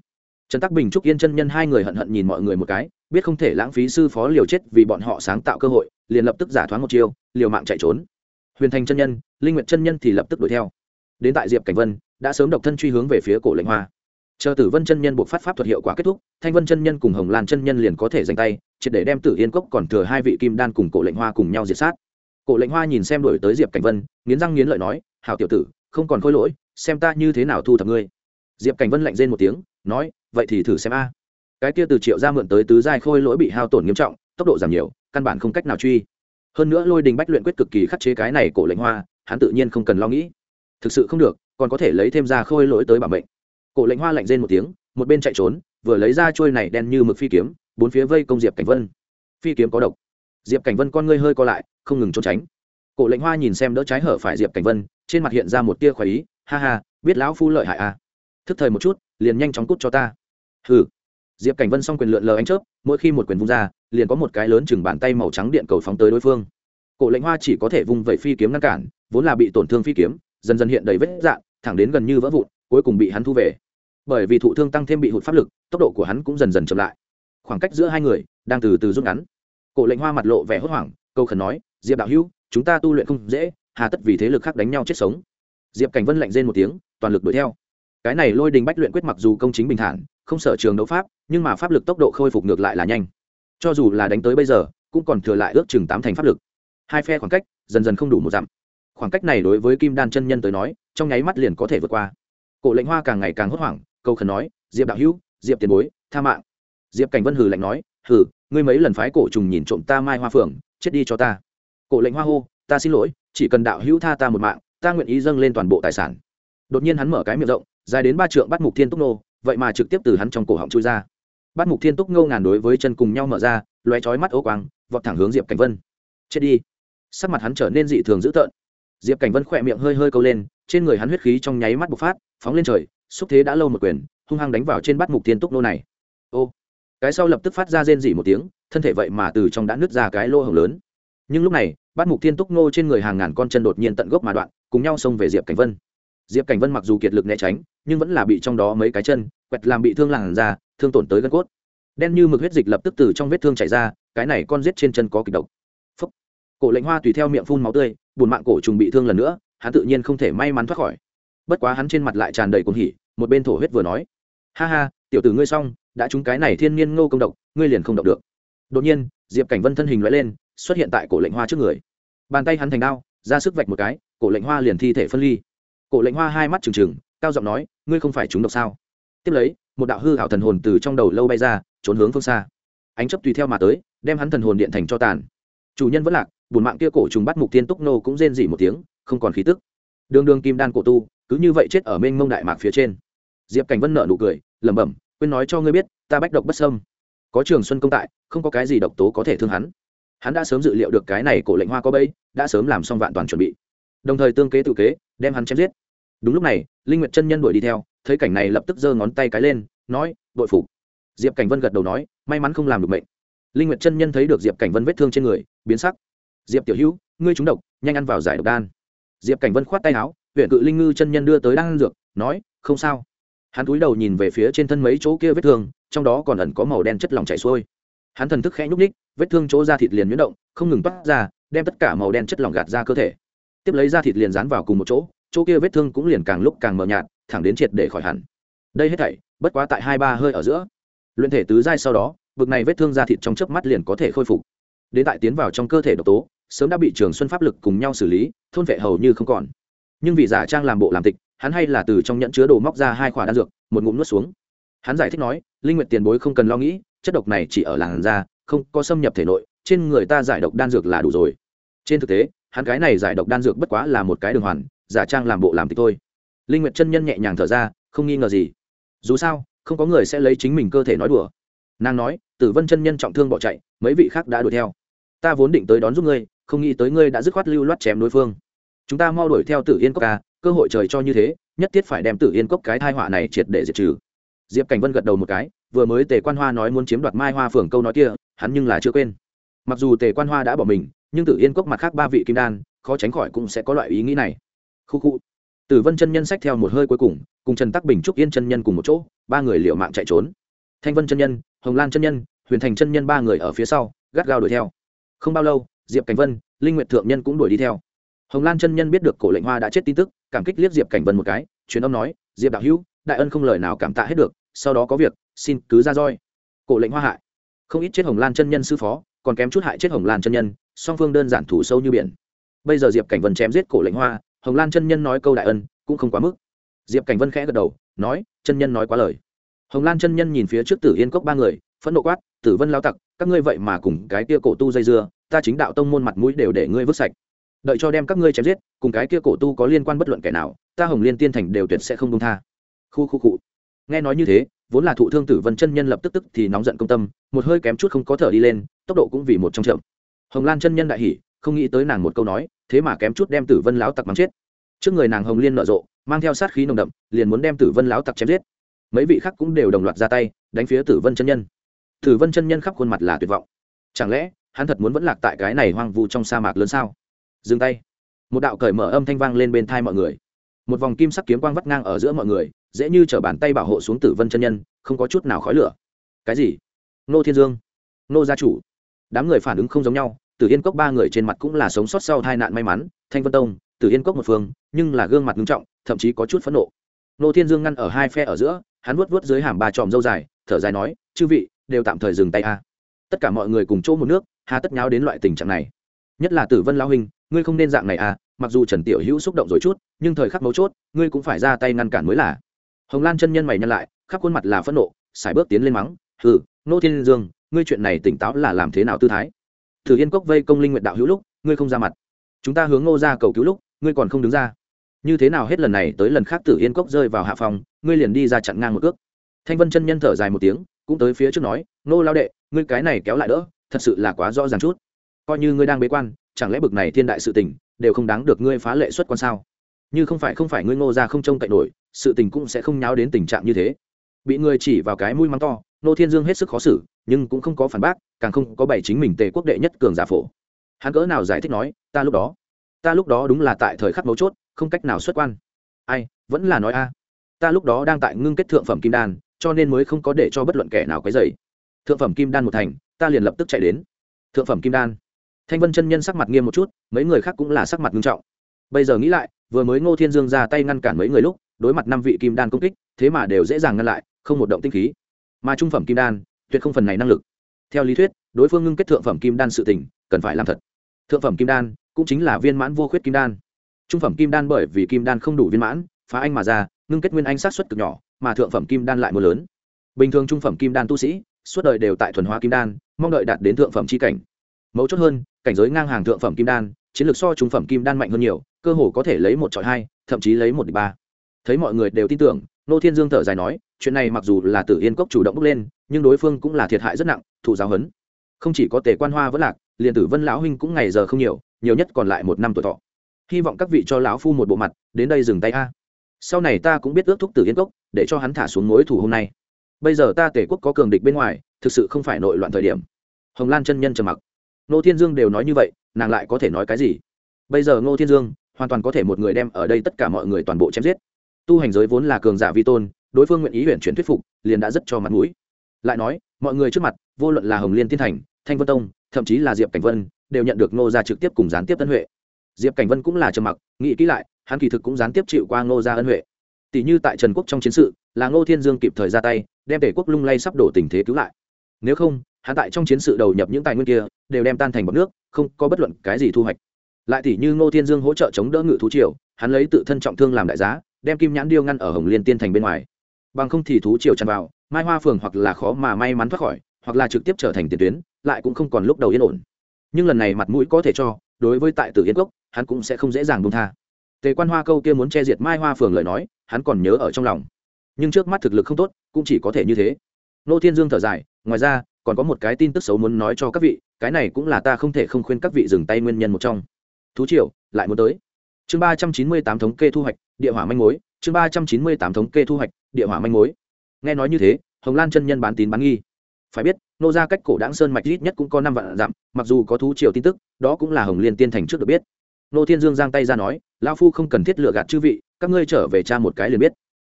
Trần tắc bình, trúc yên chân nhân hai người hận hận nhìn mọi người một cái biết không thể lãng phí sư phó liều chết vì bọn họ sáng tạo cơ hội, liền lập tức giả thoáng một chiêu, liều mạng chạy trốn. Huyền thành chân nhân, linh nguyệt chân nhân thì lập tức đuổi theo. Đến tại diệp cảnh vân, đã sớm độc thân truy hướng về phía cổ lệnh hoa. Chờ tử vân chân nhân buộc phát pháp thuật hiệu quả kết thúc, thanh vân chân nhân cùng hồng lan chân nhân liền có thể giành tay, triệt để đem tử yên cốc còn thừa hai vị kim đan cùng cổ lệnh hoa cùng nhau diệt sát. Cổ lệnh hoa nhìn xem đuổi tới diệp cảnh vân, nghiến răng nghiến lợi nói, hảo tiểu tử, không còn khôi lỗi, xem ta như thế nào thu thập ngươi. Diệp cảnh vân lạnh rên một tiếng, nói, vậy thì thử xem a cái kia từ triệu ra mượn tới tứ giai khôi lỗi bị hao tổn nghiêm trọng, tốc độ giảm nhiều, căn bản không cách nào truy. Hơn nữa lôi đình bách luyện quyết cực kỳ khắc chế cái này cổ lệnh hoa, hắn tự nhiên không cần lo nghĩ. Thực sự không được, còn có thể lấy thêm ra khôi lỗi tới bảo mệnh. Cổ lệnh hoa lạnh rên một tiếng, một bên chạy trốn, vừa lấy ra trôi này đen như mực phi kiếm, bốn phía vây công diệp cảnh vân. Phi kiếm có độc. Diệp cảnh vân con ngươi hơi co lại, không ngừng trốn tránh. Cổ lệnh hoa nhìn xem đỡ trái hở phải diệp cảnh vân, trên mặt hiện ra một tia khoái ý, ha ha, biết lão phu lợi hại à. Thức thời một chút, liền nhanh chóng cút cho ta. Hừ diệp cảnh vân s o n g quyền lượn lờ anh chớp, mỗi khi một quyền vung ra, liền có một cái lớn chừng bàn tay màu trắng điện cầu phóng tới đối phương. Cổ lệnh hoa chỉ có thể vung vẩy phi kiếm ngăn cản, vốn là bị tổn thương phi kiếm, dần dần hiện đầy vết dạn thẳng đến gần như vỡ vụn, cuối cùng bị hắn thu về. Bởi vì thụ thương tăng thêm bị hụt pháp lực, tốc độ của hắn cũng dần dần chậm lại. Khoảng cách giữa hai người đang từ từ rút ngắn. Cổ lệnh hoa mặt lộ vẻ hốt hoảng, câu khẩn nói, diệp đạo hữu, chúng ta tu luyện không dễ, hà tất vì thế lực khác đánh nhau chết sống. Diệp cảnh vân lạnh rên một tiếng, toàn lực đuổi theo. Cái này lôi đình bách luyện quyết mặc dù công chính bình thản không sở trường đấu pháp, nhưng mà pháp lực tốc độ khôi phục ngược lại là nhanh. Cho dù là đánh tới bây giờ, cũng còn thừa lại ước chừng tám thành pháp lực. Hai phe khoảng cách, dần dần không đủ một dặm. Khoảng cách này đối với kim đan chân nhân tới nói, trong nháy mắt liền có thể vượt qua. Cổ lệnh hoa càng ngày càng hốt hoảng câu khẩn nói, diệp đạo hữu, diệp tiền bối, tha mạng. Diệp cảnh vân hừ lạnh nói, hừ, ngươi mấy lần phái cổ trùng nhìn trộm ta mai hoa phượng, chết đi cho ta. Cổ lệnh hoa hô, ta xin lỗi, chỉ cần đạo hữu tha ta một mạng, ta nguyện ý dâng lên toàn bộ tài sản. Đột nhiên hắn mở cái miệng rộng, dài đến ba trượng bắt mục thiên túc nô vậy mà trực tiếp từ hắn trong cổ họng chui ra. Bắt mục thiên túc ngô ngàn đối với chân cùng nhau mở ra loé chói mắt ố quang, vọt thẳng hướng diệp cảnh vân. Chết đi. Sắc mặt hắn trở nên dị thường dữ tợn. Diệp cảnh vân khỏe miệng hơi hơi câu lên, trên người hắn huyết khí trong nháy mắt bộc phát, phóng lên trời, xúc thế đã lâu một quyền, hung hăng đánh vào trên bắt mục thiên túc nô này. Ô, cái sau lập tức phát ra rên dỉ một tiếng, thân thể vậy mà từ trong đã nứt ra cái lô hồng lớn. Nhưng lúc này bắt mục thiên túc nô trên người hàng ngàn con chân đột nhiên tận gốc mà đoạn, cùng nhau xông về diệp cảnh vân. Diệp cảnh vân mặc dù kiệt lực né tránh nhưng vẫn là bị trong đó mấy cái chân, quẹt làm bị thương làn da, thương tổn tới gân cốt. Đen như mực huyết dịch lập tức từ trong vết thương chảy ra, cái này con giết trên chân có kịch độc. Phúc. cổ lệnh hoa tùy theo miệng phun máu tươi, buồn mạng cổ trùng bị thương lần nữa, hắn tự nhiên không thể may mắn thoát khỏi. Bất quá hắn trên mặt lại tràn đầy cuồng hỉ, một bên thổ huyết vừa nói. Ha ha, tiểu tử ngươi xong, đã trúng cái này thiên nhiên ngô công độc, ngươi liền không động được. Đột nhiên, diệp cảnh vân thân hình loại lên, xuất hiện tại cổ lệnh hoa trước người. Bàn tay hắn thành đao, ra sức vạch một cái, cổ lệnh hoa liền thi thể phân ly. Cổ lệnh hoa hai mắt trừng trừng cao giọng nói, ngươi không phải trúng độc sao? Tiếp lấy, một đạo hư hảo thần hồn từ trong đầu lâu bay ra, trốn hướng phương xa. Ánh chấp tùy theo mà tới, đem hắn thần hồn điện thành cho tàn. Chủ nhân vẫn lạc, bùn mạng kia cổ trùng bắt mục tiên túc nô cũng rên dỉ một tiếng, không còn khí tức. Đường đường kim đan cổ tu, cứ như vậy chết ở mênh mông đại mạc phía trên. Diệp cảnh vân nợ nụ cười, lẩm bẩm, quên nói cho ngươi biết, ta bách độc bất sâm có trường xuân công tại, không có cái gì độc tố có thể thương hắn. Hắn đã sớm dự liệu được cái này cổ lệnh hoa có bẫy, đã sớm làm xong vạn toàn chuẩn bị. Đồng thời tương kế tự kế, đem hắn chém giết đúng lúc này, linh nguyệt chân nhân đuổi đi theo, thấy cảnh này lập tức giơ ngón tay cái lên, nói, đội phục. Diệp cảnh vân gật đầu nói, may mắn không làm được mệnh. Linh nguyệt chân nhân thấy được diệp cảnh vân vết thương trên người, biến sắc. Diệp tiểu hữu, ngươi trúng độc, nhanh ăn vào giải độc đan. Diệp cảnh vân khoát tay áo, huyện cự linh ngư chân nhân đưa tới đan dược, nói, không sao. Hắn cúi đầu nhìn về phía trên thân mấy chỗ kia vết thương, trong đó còn ẩn có màu đen chất lỏng chảy xuôi. Hắn thần thức khẽ nhúc ních vết thương chỗ da thịt liền nhuyễn động, không ngừng toát ra, đem tất cả màu đen chất lỏng gạt ra cơ thể. Tiếp lấy da thịt liền dán vào cùng một chỗ chỗ kia vết thương cũng liền càng lúc càng mờ nhạt, thẳng đến triệt để khỏi hẳn. Đây hết thảy, bất quá tại hai ba hơi ở giữa. Luyện thể tứ giai sau đó vực này vết thương da thịt trong chớp mắt liền có thể khôi phục. Đến tại tiến vào trong cơ thể độc tố, sớm đã bị trường xuân pháp lực cùng nhau xử lý, thôn vệ hầu như không còn. Nhưng vì giả trang làm bộ làm tịch, hắn hay là từ trong nhẫn chứa đồ móc ra hai khỏa đan dược, một ngụm nuốt xuống. Hắn giải thích nói, linh nguyện tiền bối không cần lo nghĩ, chất độc này chỉ ở làn da, không có xâm nhập thể nội, trên người ta giải độc đan dược là đủ rồi. Trên thực tế, hắn cái này giải độc đan dược bất quá là một cái đường hoàn giả trang làm bộ làm tịch thôi. Linh nguyệt chân nhân nhẹ nhàng thở ra, không nghi ngờ gì. Dù sao, không có người sẽ lấy chính mình cơ thể nói đùa. Nàng nói, tử vân chân nhân trọng thương bỏ chạy, mấy vị khác đã đuổi theo. Ta vốn định tới đón giúp ngươi, không nghĩ tới ngươi đã dứt khoát lưu loát chém đối phương. Chúng ta mau đuổi theo tử yên cốc ca cơ hội trời cho như thế, nhất thiết phải đem tử yên cốc cái thai họa này triệt để diệt trừ. Diệp cảnh vân gật đầu một cái, vừa mới tề quan hoa nói muốn chiếm đoạt mai hoa phường câu nói kia, hắn nhưng là chưa quên. Mặc dù tề quan hoa đã bỏ mình, nhưng tử yên cốc mặt khác ba vị kim đan, khó tránh khỏi cũng sẽ có loại ý nghĩ này khu khu. Tử vân chân nhân sách theo một hơi cuối cùng cùng trần tắc bình, trúc yên chân nhân cùng một chỗ, ba người liệu mạng chạy trốn. Thanh vân chân nhân, hồng lan chân nhân, huyền thành chân nhân ba người ở phía sau, gắt gao đuổi theo. Không bao lâu, diệp cảnh vân, linh nguyệt thượng nhân cũng đuổi đi theo. Hồng lan chân nhân biết được cổ lệnh hoa đã chết tin tức, cảm kích liếc diệp cảnh vân một cái chuyến âm nói, diệp đạo hữu, đại ân không lời nào cảm tạ hết được, sau đó có việc, xin cứ ra roi. Cổ lệnh hoa hại. Không ít chết hồng lan chân nhân sư phó, còn kém chút hại chết hồng lan chân nhân, song phương đơn giản thủ sâu như biển. Bây giờ diệp cảnh vân chém giết cổ lệnh hoa hồng lan chân nhân nói câu đại ân, cũng không quá mức. Diệp cảnh vân khẽ gật đầu, nói, chân nhân nói quá lời. Hồng lan chân nhân nhìn phía trước tử yên cốc ba người, phẫn nộ quát, tử vân lao tặc, các ngươi vậy mà cùng cái kia cổ tu dây dưa, ta chính đạo tông môn mặt mũi đều để ngươi vứt sạch. Đợi cho đem các ngươi chém giết, cùng cái kia cổ tu có liên quan bất luận kẻ nào, ta hồng liên tiên thành đều tuyệt sẽ không đông tha. Khu khu cụ nghe nói như thế, vốn là thụ thương tử vân chân nhân lập tức tức thì nóng giận công tâm, một hơi kém chút không có thở đi lên, tốc độ cũng vì một trong chậm. Hồng lan chân nhân đại hỉ không nghĩ tới nàng một câu nói, thế mà kém chút đem tử vân lão tặc mắng chết. Trước người nàng hồng liên nở rộ, mang theo sát khí nồng đậm, liền muốn đem tử vân lão tặc chém giết. Mấy vị khác cũng đều đồng loạt ra tay, đánh phía tử vân chân nhân. Tử vân chân nhân khắp khuôn mặt là tuyệt vọng. Chẳng lẽ, hắn thật muốn vẫn lạc tại cái này hoang vu trong sa mạc lớn sao? Dừng tay. Một đạo cởi mở âm thanh vang lên bên thai mọi người. Một vòng kim sắc kiếm quang vắt ngang ở giữa mọi người, dễ như t bàn tay bảo hộ xuống tử vân chân nhân, không có chút nào khói lửa. Cái gì? Nô thiên dương. Nô gia chủ. Đám người phản ứng không giống nhau tử yên cốc ba người trên mặt cũng là sống sót sau tai nạn may mắn thanh vân tông tử yên cốc một phương nhưng là gương mặt nghiêm trọng thậm chí có chút phẫn nộ. Nô thiên dương ngăn ở hai phe ở giữa hắn vuốt vuốt dưới hàm ba tròm râu dài thở dài nói chư vị đều tạm thời dừng tay a. Tất cả mọi người cùng chỗ một nước hà tất nháo đến loại tình trạng này. Nhất là tử vân lão huynh, ngươi không nên dạng này à mặc dù trần tiểu hữu xúc động rồi chút nhưng thời khắc mấu chốt ngươi cũng phải ra tay ngăn cản mới là. Hồng lan chân nhân mày nhân lại khắp khuôn mặt là phẫn nộ sải bước tiến lên mắng hừ nô thiên dương ngươi chuyện này tỉnh táo là làm thế nào tư thái? Thử yên cốc vây công linh nguyện đạo hữu lúc, ngươi không ra mặt. Chúng ta hướng ngô ra cầu cứu lúc, ngươi còn không đứng ra. Như thế nào hết lần này tới lần khác tử yên cốc rơi vào hạ phòng, ngươi liền đi ra chặn ngang một cước. Thanh vân chân nhân thở dài một tiếng, cũng tới phía trước nói nô lao đệ, ngươi cái này kéo lại đỡ, thật sự là quá rõ ràng chút. Coi như ngươi đang bế quan, chẳng lẽ bực này thiên đại sự tình, đều không đáng được ngươi phá lệ xuất quan sao? Như không phải không phải ngươi ngô ra không trông cậy nổi, sự tình cũng sẽ không nháo đến tình trạng như thế. Bị người chỉ vào cái mũi mắng to nô thiên dương hết sức khó xử nhưng cũng không có phản bác, càng không có bày chính mình tề quốc đệ nhất cường giả phổ. Hắn cỡ nào giải thích nói, ta lúc đó, ta lúc đó đúng là tại thời khắc mấu chốt, không cách nào xuất quan. Ai, vẫn là nói a. Ta lúc đó đang tại ngưng kết thượng phẩm kim đan, cho nên mới không có để cho bất luận kẻ nào quấy dày thượng phẩm kim đan một thành, ta liền lập tức chạy đến. Thượng phẩm kim đan? Thanh vân chân nhân sắc mặt nghiêm một chút, mấy người khác cũng là sắc mặt nghiêm trọng. Bây giờ nghĩ lại, vừa mới ngô thiên dương ra tay ngăn cản mấy người lúc, đối mặt năm vị kim đan công kích, thế mà đều dễ dàng ngăn lại, không một động tinh khí. Mà trung phẩm kim đan tuyệt không phần này năng lực. Theo lý thuyết, đối phương ngưng kết thượng phẩm kim đan sự tỉnh cần phải làm thật. Thượng phẩm kim đan cũng chính là viên mãn vô khuyết kim đan. Trung phẩm kim đan bởi vì kim đan không đủ viên mãn, phá anh mà ra, ngưng kết nguyên anh sát xuất cực nhỏ, mà thượng phẩm kim đan lại mưa lớn. Bình thường trung phẩm kim đan tu sĩ, suốt đời đều tại thuần hóa kim đan, mong đợi đạt đến thượng phẩm c h i cảnh. Mấu chốt hơn, cảnh giới ngang hàng thượng phẩm kim đan, chiến lược so trung phẩm kim đan mạnh hơn nhiều, cơ hồ có thể lấy một trọi hai, thậm chí lấy một địch ba. Thấy mọi người đều tin tưởng, nô thiên dương thở dài nói chuyện này mặc dù là tử yên cốc chủ động bước lên, nhưng đối phương cũng là thiệt hại rất nặng thụ giáo huấn. Không chỉ có tề quan hoa vẫn lạc, liền tử vân lão huynh cũng ngày giờ không nhiều nhiều nhất còn lại một năm tuổi thọ. Hy vọng các vị cho lão phu một bộ mặt, đến đây dừng tay a. Sau này ta cũng biết ước thúc tử yên cốc, để cho hắn thả xuống mối thủ hôm nay. Bây giờ ta tể quốc có cường địch bên ngoài, thực sự không phải nội loạn thời điểm. Hồng lan chân nhân trầm mặc. Nô thiên dương đều nói như vậy, nàng lại có thể nói cái gì? Bây giờ ngô thiên dương hoàn toàn có thể một người đem ở đây tất cả mọi người toàn bộ chém giết. Tu hành giới vốn là cường giả vi tôn đối phương nguyện ý huyện chuyển thuyết phục, liền đã rất cho mặt mũi. Lại nói, mọi người trước mặt, vô luận là hồng liên tiên thành, thanh vân tông, thậm chí là diệp cảnh vân, đều nhận được ngô gia trực tiếp cùng gián tiếp tân huệ. Diệp cảnh vân cũng là trầm mặc, nghĩ kỹ lại, hắn kỳ thực cũng gián tiếp chịu qua ngô gia ân huệ. Tỷ như tại trần quốc trong chiến sự, là ngô thiên dương kịp thời ra tay, đem tể quốc lung lay sắp đổ tình thế cứu lại. Nếu không, hắn tại trong chiến sự đầu nhập những tài nguyên kia, đều đem tan thành bọc nước, không có bất luận cái gì thu hoạch. Lại tỷ như ngô thiên dương hỗ trợ chống đỡ ngự thú triều, hắn lấy tự thân trọng thương làm đại giá, đem kim nhãn điêu ngăn ở hồng liên tiên thành bên ngoài bằng không thì thú triều tràn vào, mai hoa phường hoặc là khó mà may mắn thoát khỏi, hoặc là trực tiếp trở thành tiền tuyến, lại cũng không còn lúc đầu yên ổn. Nhưng lần này mặt mũi có thể cho, đối với tại tử yên cốc, hắn cũng sẽ không dễ dàng buông tha. Tề quan hoa câu kia muốn che diệt mai hoa phường lời nói, hắn còn nhớ ở trong lòng. Nhưng trước mắt thực lực không tốt, cũng chỉ có thể như thế. Nô thiên dương thở dài, ngoài ra, còn có một cái tin tức xấu muốn nói cho các vị, cái này cũng là ta không thể không khuyên các vị dừng tay nguyên nhân một trong. Thú triều, lại muốn tới. Chương ba trăm chín mươi tám thống kê thu hoạch, địa hỏa manh mối chương ba trăm chín mươi tám thống kê thu hoạch, địa hỏa manh mối. Nghe nói như thế, hồng lan chân nhân bán tín bán nghi. Phải biết, nô ra cách cổ đáng sơn mạch ít nhất cũng có năm vạn dặm, mặc dù có thú triều tin tức, đó cũng là hồng liên tiên thành trước được biết. Nô thiên dương giang tay ra nói lao phu không cần thiết lựa gạt chư vị, các ngươi trở về cha một cái liền biết.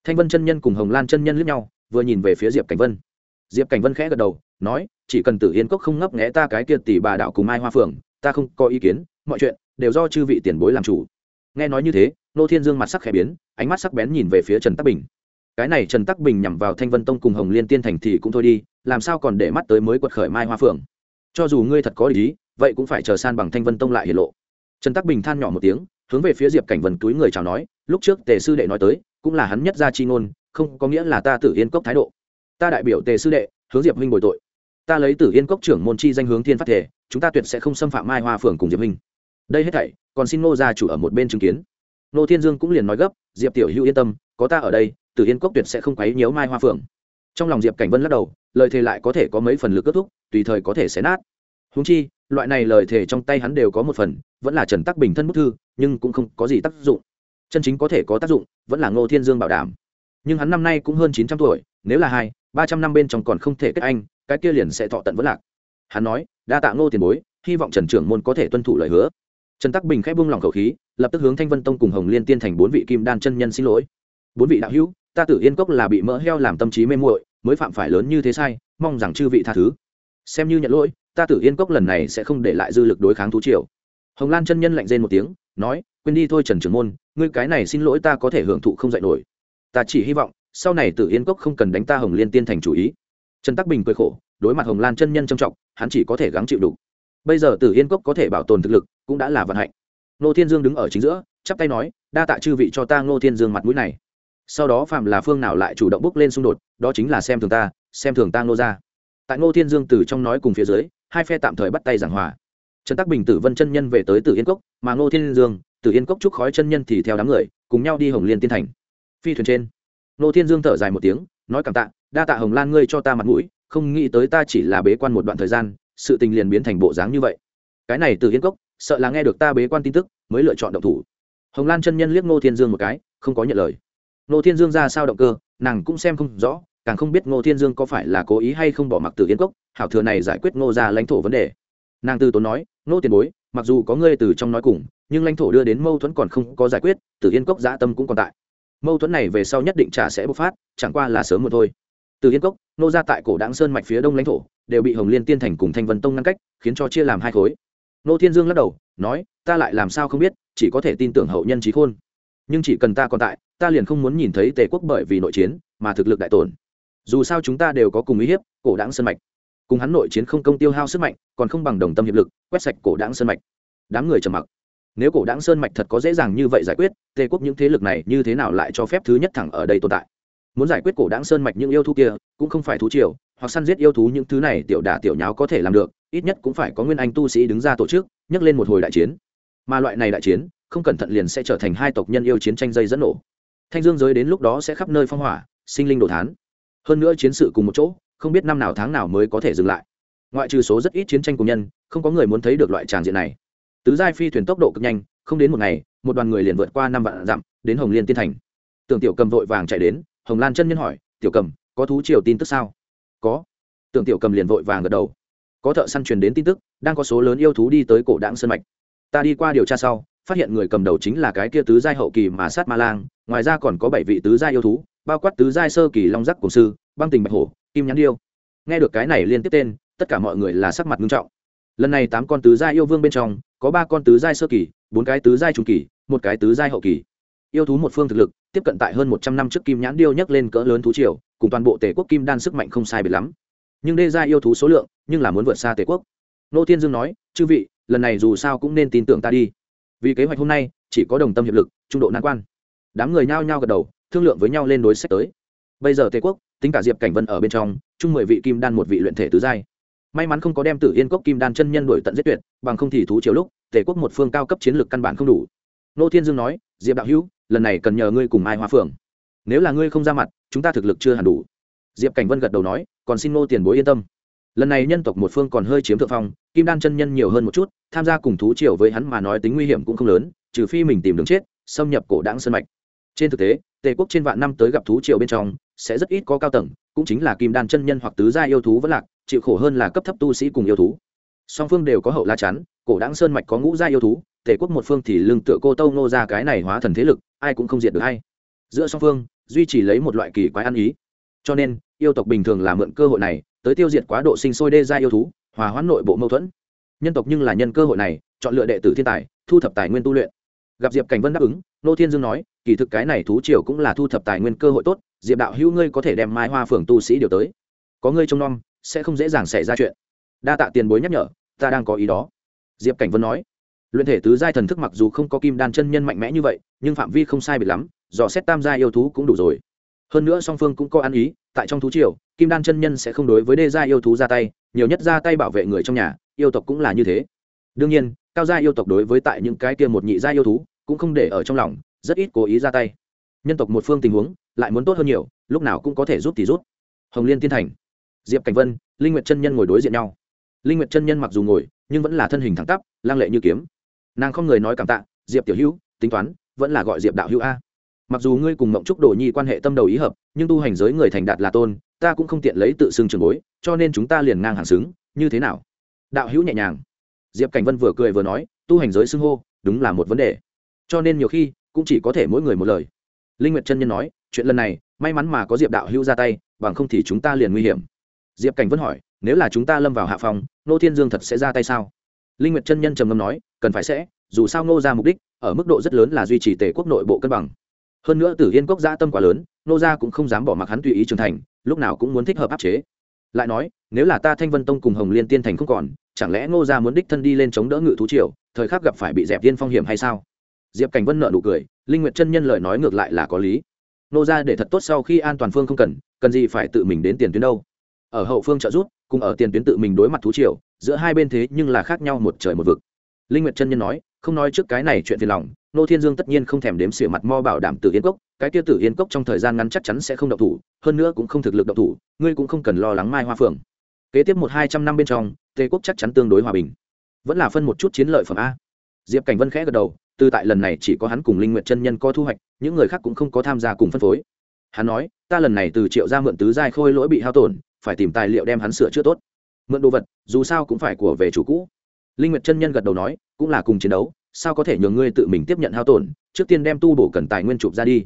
Thanh vân chân nhân cùng hồng lan chân nhân lướt nhau, vừa nhìn về phía diệp cảnh vân. Diệp cảnh vân khẽ gật đầu, nói, chỉ cần tử yên cốc không ngấp nghẽ ta cái kia tỷ bà đạo cùng mai hoa phượng, ta không có ý kiến, mọi chuyện đều do chư vị tiền bối làm chủ. Nghe nói như thế nô thiên dương mặt sắc khẽ biến, ánh mắt sắc bén nhìn về phía trần tắc bình. Cái này trần tắc bình nhằm vào thanh vân tông cùng hồng liên tiên thành thì cũng thôi đi, làm sao còn để mắt tới mới quật khởi mai hoa phượng? Cho dù ngươi thật có ý, vậy cũng phải chờ san bằng thanh vân tông lại hiển lộ. Trần tắc bình than nhỏ một tiếng, hướng về phía diệp cảnh vân túi người chào nói, lúc trước tề sư đệ nói tới, cũng là hắn nhất ra chi ngôn, không có nghĩa là ta tử yên cốc thái độ. Ta đại biểu tề sư đệ, hướng diệp huynh bồi tội. Ta lấy tử yên cốc trưởng môn chi danh hướng thiên phát thể, chúng ta tuyệt sẽ không xâm phạm mai hoa phường cùng diệp huynh. Đây hết thảy, còn xin ngô gia chủ ở một bên chứng kiến nô thiên dương cũng liền nói gấp, diệp tiểu hữu yên tâm, có ta ở đây, tử yên cốc tuyệt sẽ không quấy nhiễu mai hoa phượng. Trong lòng diệp cảnh vân lắc đầu, lời thề lại có thể có mấy phần lực kết thúc, tùy thời có thể xé nát. Húng chi, loại này lời thề trong tay hắn đều có một phần, vẫn là trần tắc bình thân bức thư, nhưng cũng không có gì tác dụng. Chân chính có thể có tác dụng, vẫn là ngô thiên dương bảo đảm. Nhưng hắn năm nay cũng hơn chín trăm tuổi, nếu là hai, ba trăm năm bên trong còn không thể kết anh, cái kia liền sẽ thọ tận vẫn lạc. Hắn nói, đa tạ ngô tiền bối, hy vọng trần trưởng môn có thể tuân thủ lời hứa. Trần tắc bình khép buông lòng khẩu khí lập tức hướng thanh vân tông cùng hồng liên tiên thành bốn vị kim đan chân nhân xin lỗi. Bốn vị đạo hữu, ta tử yên cốc là bị mỡ heo làm tâm trí mê muội, mới phạm phải lớn như thế sai, mong rằng chư vị tha thứ. Xem như nhận lỗi, ta tử yên cốc lần này sẽ không để lại dư lực đối kháng thú triều. Hồng lan chân nhân lạnh rên một tiếng, nói, quên đi thôi trần trưởng môn, ngươi cái này xin lỗi ta có thể hưởng thụ không dạy nổi. Ta chỉ hy vọng, sau này tử yên cốc không cần đánh ta hồng liên tiên thành chủ ý. Trần tắc bình cười khổ, đối mặt hồng lan chân nhân trầm trọng, hắn chỉ có thể gắng chịu đủ. Bây giờ tử yên cốc có thể bảo tồn thực lực, cũng đã là vận hạnh nô thiên dương đứng ở chính giữa, chắp tay nói, đa tạ chư vị cho ta ngô thiên dương mặt mũi này. Sau đó phạm là phương nào lại chủ động bước lên xung đột, đó chính là xem thường ta, xem thường ta ngô ra tại ngô thiên dương từ trong nói cùng phía dưới, hai phe tạm thời bắt tay giảng hòa. Trần tắc bình, tử vân chân nhân về tới tử yên cốc, mà ngô thiên dương, tử yên cốc trúc khói chân nhân thì theo đám người, cùng nhau đi hồng liên tiên thành. Phi thuyền trên nô thiên dương thở dài một tiếng, nói cảm tạ, đa tạ hồng lan ngươi cho ta mặt mũi, không nghĩ tới ta chỉ là bế quan một đoạn thời gian, sự tình liền biến thành bộ dáng như vậy. Cái này từ yên cốc sợ là nghe được ta bế quan tin tức, mới lựa chọn động thủ. Hồng lan chân nhân liếc ngô thiên dương một cái, không có nhận lời. Ngô thiên dương ra sao động cơ, nàng cũng xem không rõ, càng không biết ngô thiên dương có phải là cố ý hay không bỏ mặc từ yên cốc, hảo thừa này giải quyết ngô ra lãnh thổ vấn đề. Nàng tư tốn nói, ngô tiền bối, mặc dù có ngươi từ trong nói cùng, nhưng lãnh thổ đưa đến mâu thuẫn còn không có giải quyết từ yên cốc dã tâm cũng còn tại. Mâu thuẫn này về sau nhất định trả sẽ bộc phát, chẳng qua là sớm một thôi. Từ yên cốc nô ra tại cổ đáng sơn mạch phía đông lãnh thổ, đều bị hồng liên tiên thành cùng thanh vân tông ngăn cách, khiến cho chia làm hai khối nô thiên dương lắc đầu, nói, ta lại làm sao không biết, chỉ có thể tin tưởng hậu nhân trí khôn. Nhưng chỉ cần ta còn tại, ta liền không muốn nhìn thấy tề quốc bởi vì nội chiến mà thực lực đại tổn. Dù sao chúng ta đều có cùng ý hiếp, cổ đáng sơn mạch. Cùng hắn nội chiến không công tiêu hao sức mạnh, còn không bằng đồng tâm hiệp lực, quét sạch cổ đáng sơn mạch. Đám người trầm mặc. Nếu cổ đáng sơn mạch thật có dễ dàng như vậy giải quyết, tề quốc những thế lực này như thế nào lại cho phép thứ nhất thẳng ở đây tồn tại? Muốn giải quyết cổ đáng sơn mạch những yêu thú kia, cũng không phải thú triều, hoặc săn giết yêu thú những thứ này tiểu đả tiểu nháo có thể làm được ít nhất cũng phải có nguyên anh tu sĩ đứng ra tổ chức nhắc lên một hồi đại chiến. Mà loại này đại chiến, không cẩn thận liền sẽ trở thành hai tộc nhân yêu chiến tranh dây dẫn nổ. Thanh dương giới đến lúc đó sẽ khắp nơi phong hỏa, sinh linh đồ thán. Hơn nữa chiến sự cùng một chỗ, không biết năm nào tháng nào mới có thể dừng lại. Ngoại trừ số rất ít chiến tranh cùng nhân, không có người muốn thấy được loại tràng diện này. Tứ giai phi thuyền tốc độ cực nhanh, không đến một ngày, một đoàn người liền vượt qua năm vạn dặm, đến hồng liên tiên thành. Tưởng tiểu cầm vội vàng chạy đến, hồng lan chân nhân hỏi, tiểu cầm, có thú triều tin tức sao? Có. Tưởng tiểu cầm liền vội vàng gật đầu có thợ săn truyền đến tin tức, đang có số lớn yêu thú đi tới cổ đảng sơn mạch. Ta đi qua điều tra sau, phát hiện người cầm đầu chính là cái kia tứ giai hậu kỳ mà sát ma lang, ngoài ra còn có bảy vị tứ giai yêu thú, bao quát tứ giai sơ kỳ long giác cổ sư, băng tình bạch hổ, kim nhắn điêu. Nghe được cái này liên tiếp tên, tất cả mọi người là sắc mặt nghiêm trọng. Lần này tám con tứ giai yêu vương bên trong, có ba con tứ giai sơ kỳ, bốn cái tứ giai trung kỳ, một cái tứ giai hậu kỳ. Yêu thú một phương thực lực, tiếp cận tại hơn một trăm năm trước kim nhãn điêu nhấc lên cỡ lớn thú triều, cùng toàn bộ tể quốc kim đan sức mạnh không sai biệt lắm nhưng đê giai yêu thú số lượng, nhưng là muốn vượt xa Tề quốc. Nô thiên dương nói, chư vị, lần này dù sao cũng nên tin tưởng ta đi. Vì kế hoạch hôm nay, chỉ có đồng tâm hiệp lực, trung độ nan quan. Đám người nhao nhao gật đầu, thương lượng với nhau lên đối sách tới. Bây giờ tề quốc, tính cả diệp cảnh vân ở bên trong, chung mười vị kim đan một vị luyện thể tứ giai. May mắn không có đem tử yên cốc kim đan chân nhân đổi tận giết tuyệt, bằng không thì thú chiều lúc, tề quốc một phương cao cấp chiến lược căn bản không đủ. Nô thiên dương nói, diệp đạo hữu, lần này cần nhờ ngươi cùng Ai hoa phượng. Nếu là ngươi không ra mặt, chúng ta thực lực chưa hẳn đủ diệp cảnh vân gật đầu nói, còn xin nô tiền bối yên tâm. Lần này nhân tộc một phương còn hơi chiếm thượng phong, kim đan chân nhân nhiều hơn một chút, tham gia cùng thú triều với hắn mà nói tính nguy hiểm cũng không lớn, trừ phi mình tìm đường chết, xâm nhập cổ đáng sơn mạch. Trên thực tế, tề quốc trên vạn năm tới gặp thú triều bên trong, sẽ rất ít có cao tầng, cũng chính là kim đan chân nhân hoặc tứ gia yêu thú vẫn lạc, chịu khổ hơn là cấp thấp tu sĩ cùng yêu thú. Song phương đều có hậu la chắn, cổ đáng sơn mạch có ngũ gia yêu thú, tề quốc một phương thì lưng tựa cô tâu nô ra cái này hóa thần thế lực, ai cũng không diệt được hay giữa song phương, duy trì lấy một loại kỳ quái ăn ý cho nên, yêu tộc bình thường là mượn cơ hội này tới tiêu diệt quá độ sinh sôi đê gia yêu thú, hòa hoãn nội bộ mâu thuẫn. Nhân tộc nhưng là nhân cơ hội này, chọn lựa đệ tử thiên tài, thu thập tài nguyên tu luyện. Gặp diệp cảnh vân đáp ứng, nô thiên dương nói, kỳ thực cái này thú triều cũng là thu thập tài nguyên cơ hội tốt, diệp đạo hữu ngươi có thể đem mai hoa phường tu sĩ điều tới. Có ngươi trông nom, sẽ không dễ dàng xảy ra chuyện. Đa tạ tiền bối nhắc nhở, ta đang có ý đó. Diệp cảnh vân nói, luyện thể tứ giai thần thức mặc dù không có kim đan chân nhân mạnh mẽ như vậy, nhưng phạm vi không sai biệt lắm, dò xét tam gia yêu thú cũng đủ rồi hơn nữa song phương cũng có ăn ý, tại trong thú triều, kim đan chân nhân sẽ không đối với đê gia yêu thú ra tay, nhiều nhất ra tay bảo vệ người trong nhà, yêu tộc cũng là như thế. Đương nhiên, cao gia yêu tộc đối với tại những cái kia một nhị gia yêu thú, cũng không để ở trong lòng, rất ít cố ý ra tay. Nhân tộc một phương tình huống, lại muốn tốt hơn nhiều, lúc nào cũng có thể giúp thì rút hồng liên tiên thành, diệp cảnh vân, linh nguyệt chân nhân ngồi đối diện nhau. Linh nguyệt chân nhân mặc dù ngồi, nhưng vẫn là thân hình thẳng tắp lang lệ như kiếm. Nàng không người nói cảm tạ, diệp tiểu hữu, tính toán, vẫn là gọi diệp đạo hữu a mặc dù ngươi cùng mộng trúc đồ nhi quan hệ tâm đầu ý hợp, nhưng tu hành giới người thành đạt là tôn, ta cũng không tiện lấy tự xưng trường bối, cho nên chúng ta liền ngang hàng xứng, như thế nào? Đạo hữu nhẹ nhàng. Diệp cảnh vân vừa cười vừa nói, tu hành giới xưng hô, đúng là một vấn đề. Cho nên nhiều khi, cũng chỉ có thể mỗi người một lời. Linh nguyệt chân nhân nói, chuyện lần này, may mắn mà có diệp đạo hữu ra tay, bằng không thì chúng ta liền nguy hiểm. Diệp cảnh vân hỏi, nếu là chúng ta lâm vào hạ phòng nô thiên dương thật sẽ ra tay sao? Linh nguyệt chân nhân trầm ngâm nói, cần phải sẽ, dù sao Ngô ra mục đích, ở mức độ rất lớn là duy trì tề quốc nội bộ cân bằng hơn nữa tử yên cốc gia tâm quá lớn, nô gia cũng không dám bỏ mặc hắn tùy ý trưởng thành, lúc nào cũng muốn thích hợp áp chế. Lại nói, nếu là ta thanh vân tông cùng hồng liên tiên thành không còn, chẳng lẽ ngô gia muốn đích thân đi lên chống đỡ ngự thú triều, thời khắc gặp phải bị dẹp tiên phong hiểm hay sao? Diệp cảnh vân nợ nụ cười, linh nguyện chân nhân lời nói ngược lại là có lý. Nô gia để thật tốt sau khi an toàn phương không cần cần gì phải tự mình đến tiền tuyến đâu? Ở hậu phương trợ giúp, cùng ở tiền tuyến tự mình đối mặt thú triều, giữa hai bên thế nhưng là khác nhau một trời một vực. Linh nguyệt chân nhân nói, không nói trước cái này chuyện phiền lòng nô thiên dương tất nhiên không thèm đếm xỉa mặt mo bảo đảm tử yên cốc, cái kia tử yên cốc trong thời gian ngắn chắc chắn sẽ không động thủ, hơn nữa cũng không thực lực động thủ, ngươi cũng không cần lo lắng mai hoa phượng. Kế tiếp một hai trăm năm bên trong, tề quốc chắc chắn tương đối hòa bình. Vẫn là phân một chút chiến lợi phẩm a. Diệp cảnh vân khẽ gật đầu, từ tại lần này chỉ có hắn cùng linh nguyện chân nhân có thu hoạch, những người khác cũng không có tham gia cùng phân phối. Hắn nói, ta lần này từ triệu ra mượn tứ giai khôi lỗi bị hao tổn, phải tìm tài liệu đem hắn sửa chữa tốt. Mượn đồ vật, dù sao cũng phải của về chủ cũ. Linh nguyệt chân nhân gật đầu nói, cũng là cùng chiến đấu sao có thể nhường ngươi tự mình tiếp nhận hao tổn, trước tiên đem tu bổ cần tài nguyên chụp ra đi.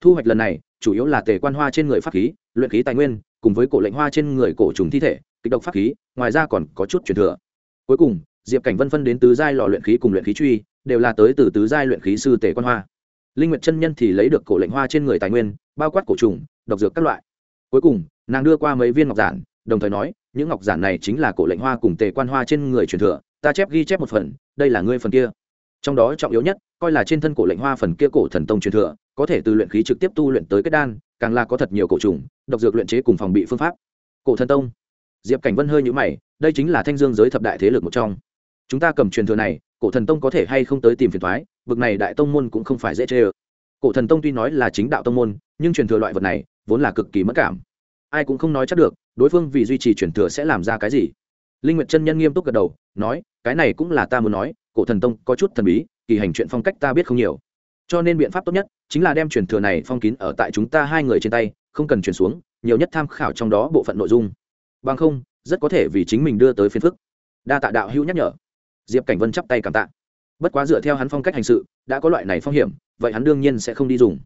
Thu hoạch lần này, chủ yếu là tề quan hoa trên người pháp khí, luyện khí tài nguyên, cùng với cổ lệnh hoa trên người cổ trùng thi thể, kịch độc pháp khí, ngoài ra còn có chút truyền thừa. Cuối cùng, diệp cảnh vân phân đến tứ giai lò luyện khí cùng luyện khí truy, đều là tới từ tứ giai luyện khí sư tề quan hoa. Linh nguyệt chân nhân thì lấy được cổ lệnh hoa trên người tài nguyên, bao quát cổ trùng, độc dược các loại. Cuối cùng, nàng đưa qua mấy viên ngọc giản, đồng thời nói, những ngọc giản này chính là cổ lệnh hoa cùng tề quan hoa trên người truyền thừa, ta chép ghi chép một phần, đây là ngươi phần kia trong đó trọng yếu nhất, coi là trên thân cổ lệnh hoa phần kia cổ thần tông truyền thừa, có thể từ luyện khí trực tiếp tu luyện tới kết đan, càng là có thật nhiều cổ trùng, độc dược luyện chế cùng phòng bị phương pháp. Cổ thần tông. Diệp cảnh vân hơi nhũ mày, đây chính là thanh dương giới thập đại thế lực một trong. Chúng ta cầm truyền thừa này, cổ thần tông có thể hay không tới tìm phiền thoái bực này đại tông môn cũng không phải dễ chê ơ. Cổ thần tông tuy nói là chính đạo tông môn, nhưng truyền thừa loại vật này, vốn là cực kỳ mất cảm. Ai cũng không nói chắc được, đối phương vì duy trì truyền thừa sẽ làm ra cái gì. Linh nguyệt chân nhân nghiêm túc gật đầu, nói, cái này cũng là ta muốn nói cổ thần tông có chút thần bí, kỳ hành chuyện phong cách ta biết không nhiều. Cho nên biện pháp tốt nhất chính là đem truyền thừa này phong kín ở tại chúng ta hai người trên tay, không cần truyền xuống, nhiều nhất tham khảo trong đó bộ phận nội dung. Bằng không, rất có thể vì chính mình đưa tới phiền phức. Đa tạ đạo hữu nhắc nhở. Diệp cảnh vân chắp tay cảm tạ. Bất quá dựa theo hắn phong cách hành sự, đã có loại này phong hiểm, vậy hắn đương nhiên sẽ không đi dùng.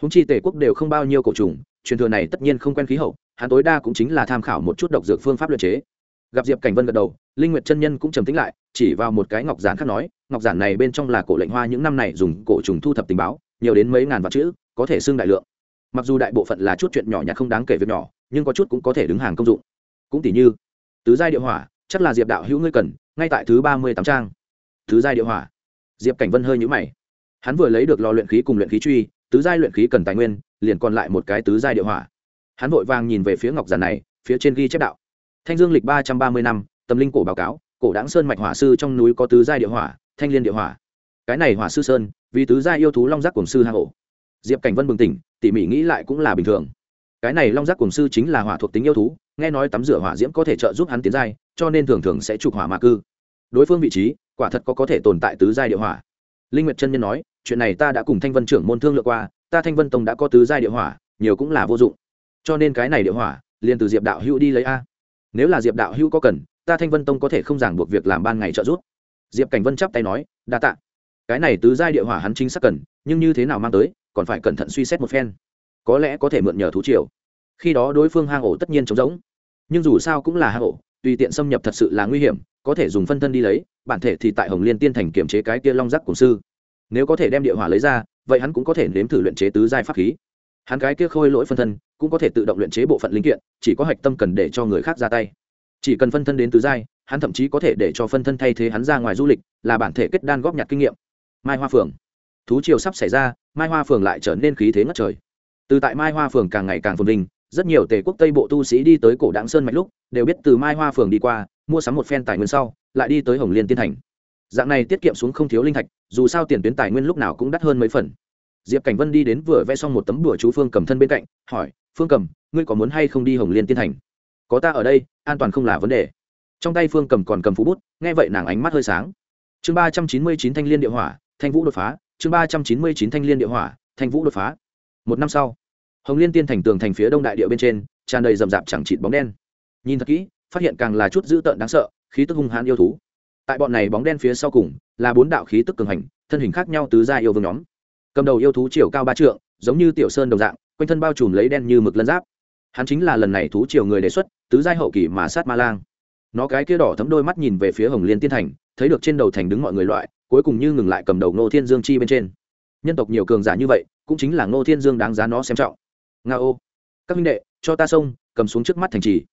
Húng chi tể quốc đều không bao nhiêu cổ trùng, truyền thừa này tất nhiên không quen khí hậu, hắn tối đa cũng chính là tham khảo một chút độc dược phương pháp luyện chế gặp diệp cảnh vân gật đầu, linh nguyệt chân nhân cũng trầm tĩnh lại, chỉ vào một cái ngọc giản khác nói, ngọc giản này bên trong là cổ lệnh hoa, những năm này dùng cổ trùng thu thập tình báo, nhiều đến mấy ngàn vạn chữ, có thể xưng đại lượng. Mặc dù đại bộ phận là chút chuyện nhỏ nhặt không đáng kể việc nhỏ, nhưng có chút cũng có thể đứng hàng công dụng. Cũng tỷ như, tứ giai địa hỏa, chắc là diệp đạo hữu ngươi cần, ngay tại thứ ba mươi tám trang. Tứ giai địa hỏa. Diệp cảnh vân hơi nhũ mày. Hắn vừa lấy được lò luyện khí cùng luyện khí truy, tứ giai luyện khí cần tài nguyên, liền còn lại một cái tứ giai địa hỏa. Hắn vội vàng nhìn về phía ngọc giản này, phía trên ghi chép đạo thanh dương lịch ba trăm ba mươi năm, tâm linh cổ báo cáo, cổ đáng sơn mạch hỏa sư trong núi có tứ giai địa hỏa, thanh liên địa hỏa. Cái này hỏa sư sơn, vì tứ giai yêu thú long giác cổng sư hang ổ. Diệp cảnh vân bừng tỉnh, tỉ mỉ nghĩ lại cũng là bình thường. Cái này long giác cổng sư chính là hỏa thuộc tính yêu thú, nghe nói tắm rửa hỏa diễm có thể trợ giúp hắn tiến giai, cho nên thường thường sẽ trục hỏa mà cư. Đối phương vị trí, quả thật có có thể tồn tại tứ giai địa hỏa. Linh nguyệt chân nhân nói, chuyện này ta đã cùng thanh vân trưởng môn thương lượng qua, ta thanh vân tông đã có tứ giai địa hỏa, nhiều cũng là vô dụng. Cho nên cái này địa hỏa, liền từ diệp đạo hữu đi lấy a nếu là diệp đạo hữu có cần, ta thanh vân tông có thể không giảng buộc việc làm ban ngày trợ giúp. Diệp cảnh vân chắp tay nói, đa tạ. Cái này tứ giai địa hỏa hắn chính xác cần, nhưng như thế nào mang tới, còn phải cẩn thận suy xét một phen. Có lẽ có thể mượn nhờ thú triều. Khi đó đối phương hang ổ tất nhiên trống rỗng. Nhưng dù sao cũng là hang ổ, tùy tiện xâm nhập thật sự là nguy hiểm, có thể dùng phân thân đi lấy, bản thể thì tại hồng liên tiên thành kiểm chế cái kia long giác cổng sư. Nếu có thể đem địa hỏa lấy ra, vậy hắn cũng có thể nếm thử luyện chế tứ giai pháp khí hắn cái kia khôi lỗi phân thân, cũng có thể tự động luyện chế bộ phận linh kiện, chỉ có hạch tâm cần để cho người khác ra tay. Chỉ cần phân thân đến tứ giai, hắn thậm chí có thể để cho phân thân thay thế hắn ra ngoài du lịch, là bản thể kết đan góp nhặt kinh nghiệm. Mai hoa phường thú triều sắp xảy ra, mai hoa phường lại trở nên khí thế ngất trời. Từ tại mai hoa phường càng ngày càng phồn vinh, rất nhiều tề quốc tây bộ tu sĩ đi tới cổ đáng sơn mạch lúc, đều biết từ mai hoa phường đi qua, mua sắm một phen tài nguyên sau, lại đi tới hồng liên tiên thành. Dạng này tiết kiệm xuống không thiếu linh thạch, dù sao tiền tuyến tài nguyên lúc nào cũng đắt hơn mấy phần diệp cảnh vân đi đến vừa vẽ xong một tấm đùa chú phương cầm thân bên cạnh, hỏi, phương cầm, ngươi có muốn hay không đi hồng liên tiên thành? Có ta ở đây, an toàn không là vấn đề. Trong tay phương cầm còn cầm phú bút, nghe vậy nàng ánh mắt hơi sáng. Chương ba trăm chín mươi chín thanh liên địa hỏa, thanh vũ đột phá. Chương ba trăm chín mươi chín thanh liên địa hỏa, thanh vũ đột phá. Một năm sau, hồng liên tiên thành tường thành phía đông đại địa bên trên, tràn đầy rậm rạp chẳng chịt bóng đen. Nhìn thật kỹ, phát hiện càng là chút dữ tợn đáng sợ, khí tức hung hãn yêu thú. Tại bọn này bóng đen phía sau cùng, là bốn đạo khí tức cường hành, thân hình khác nhau tứ gia yêu vương nhóm cầm đầu yêu thú chiều cao ba trượng, giống như tiểu sơn đồng dạng, quanh thân bao trùm lấy đen như mực lân giáp. Hắn chính là lần này thú chiều người đề xuất, tứ giai hậu kỳ mà sát ma lang. Nó cái kia đỏ thấm đôi mắt nhìn về phía hồng liên tiên thành, thấy được trên đầu thành đứng mọi người loại, cuối cùng như ngừng lại cầm đầu ngô thiên dương chi bên trên. Nhân tộc nhiều cường giả như vậy, cũng chính là ngô thiên dương đáng giá nó xem trọng. Nga ô. Các minh đệ, cho ta xông, cầm xuống trước mắt thành trì.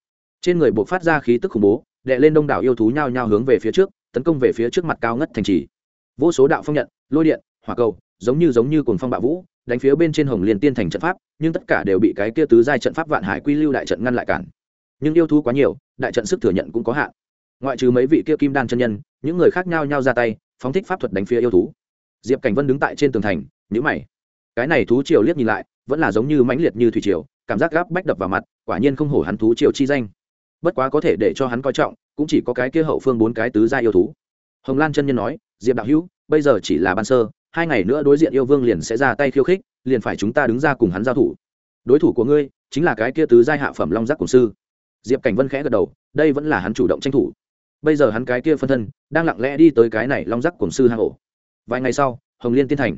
Trên người buộc phát ra khí tức khủng bố, đệ lên đông đảo yêu thú nhao nhao hướng về phía trước, tấn công về phía trước mặt cao ngất thành trì. Vô số đạo phong nhận, lôi điện, hỏa cầu giống như giống như cồn phong bạo vũ, đánh phía bên trên hồng liên tiên thành trận pháp, nhưng tất cả đều bị cái kia tứ giai trận pháp vạn hải quy lưu đại trận ngăn lại cản. Nhưng yêu thú quá nhiều, đại trận sức thừa nhận cũng có hạn. Ngoại trừ mấy vị kia kim đan chân nhân, những người khác nhau nhau ra tay, phóng thích pháp thuật đánh phía yêu thú. Diệp cảnh vân đứng tại trên tường thành nhữ mày. Cái này thú triều liếc nhìn lại, vẫn là giống như mãnh liệt như thủy triều, cảm giác gáp bách đập vào mặt, quả nhiên không hổ hắn thú triều chi danh. Bất quá có thể để cho hắn coi trọng, cũng chỉ có cái kia hậu phương bốn cái tứ gia yêu thú. Hồng lan chân nhân nói, diệp đạo hữu, bây giờ chỉ là ban sơ hai ngày nữa đối diện yêu vương liền sẽ ra tay khiêu khích, liền phải chúng ta đứng ra cùng hắn giao thủ. Đối thủ của ngươi chính là cái kia tứ giai hạ phẩm long giác cổng sư. Diệp cảnh vân khẽ gật đầu, đây vẫn là hắn chủ động tranh thủ. Bây giờ hắn cái kia phân thân đang lặng lẽ đi tới cái này long giác cổng sư hang ổ. Vài ngày sau, hồng liên tiên thành.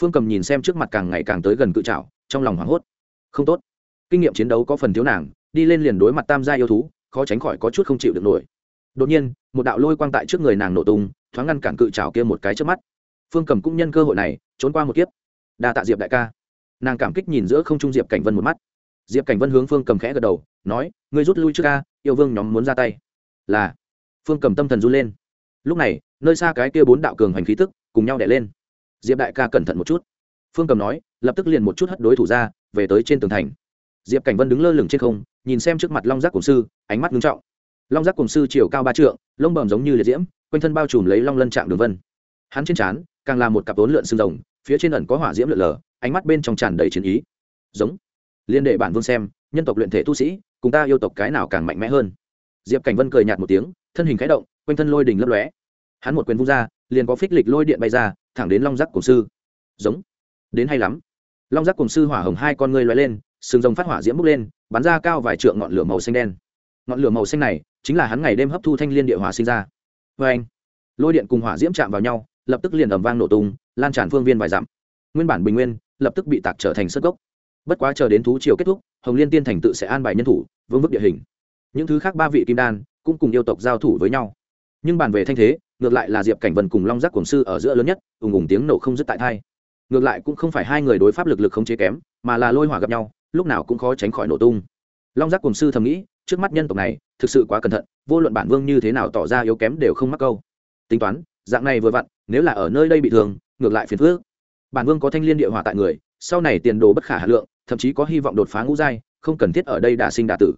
Phương cầm nhìn xem trước mặt càng ngày càng tới gần cự trạo trong lòng hoảng hốt. Không tốt. Kinh nghiệm chiến đấu có phần thiếu nàng, đi lên liền đối mặt tam gia yêu thú, khó tránh khỏi có chút không chịu được nổi. Đột nhiên, một đạo lôi quang tại trước người nàng nổ tung, thoáng ngăn cản cự trào kia một cái trước mắt phương cầm cũng nhân cơ hội này, trốn qua một kiếp. Đa tạ diệp đại ca. Nàng cảm kích nhìn giữa không trung diệp cảnh vân một mắt. Diệp cảnh vân hướng phương cầm khẽ gật đầu, nói, ngươi rút lui trước ca yêu vương nhóm muốn ra tay. Là. Phương cầm tâm thần run lên. Lúc này, nơi xa cái kia bốn đạo cường hành khí tức cùng nhau đẻ lên. Diệp đại ca cẩn thận một chút. Phương cầm nói, lập tức liền một chút hất đối thủ ra, về tới trên tường thành. Diệp cảnh vân đứng lơ lửng trên không, nhìn xem trước mặt long giác cổng sư, ánh mắt ngưng trọng. Long giác cổng sư chiều cao ba trượng, lông bầm giống như liệt diễm, quanh thân bao trùm lấy long lân trạng đường vân. Hắn trên trán càng là một cặp vốn lượn xương rồng, phía trên ẩn có hỏa diễm lượn lờ, ánh mắt bên trong tràn đầy chiến ý. Giống. Liên đệ bản vương xem, nhân tộc luyện thể tu sĩ, cùng ta yêu tộc cái nào càng mạnh mẽ hơn. Diệp cảnh vân cười nhạt một tiếng, thân hình khẽ động, quanh thân lôi đình lấp lóe. Hắn một quyền vung ra, liền có phích lịch lôi điện bay ra, thẳng đến long giác cổng sư. Giống. Đến hay lắm. Long giác cổng sư hỏa hồng hai con ngươi lóe lên sừng rồng phát hỏa diễm bốc lên, bắn ra cao vài trượng ngọn lửa màu xanh đen. Ngọn lửa màu xanh này chính là hắn ngày đêm hấp thu thanh liên địa hỏa sinh ra. Vê anh lôi điện cùng hỏa diễm chạm vào nhau lập tức liền ầm vang nổ tung, lan tràn phương viên vài dặm. Nguyên bản bình nguyên, lập tức bị tạc trở thành sơ gốc bất quá chờ đến thú chiều kết thúc, hồng liên tiên thành tự sẽ an bài nhân thủ vương vức địa hình. Những thứ khác ba vị kim đan cũng cùng yêu tộc giao thủ với nhau. Nhưng bàn về thanh thế, ngược lại là diệp cảnh vân cùng long giác cổng sư ở giữa lớn nhất, ùng ùng tiếng nổ không dứt tại thai. Ngược lại cũng không phải hai người đối pháp lực lực không chế kém, mà là lôi hỏa gặp nhau, lúc nào cũng khó tránh khỏi nổ tung. Long giác cổng sư thầm nghĩ, trước mắt nhân tộc này, thực sự quá cẩn thận, vô luận bản vương như thế nào tỏ ra yếu kém đều không mắc câu. Tính toán dạng này vừa vặn, nếu là ở nơi đây bị thương, ngược lại phiền phước bản vương có thanh liên địa hỏa tại người, sau này tiền đồ bất khả hà lượng, thậm chí có hy vọng đột phá ngũ giai, không cần thiết ở đây đả sinh đả tử.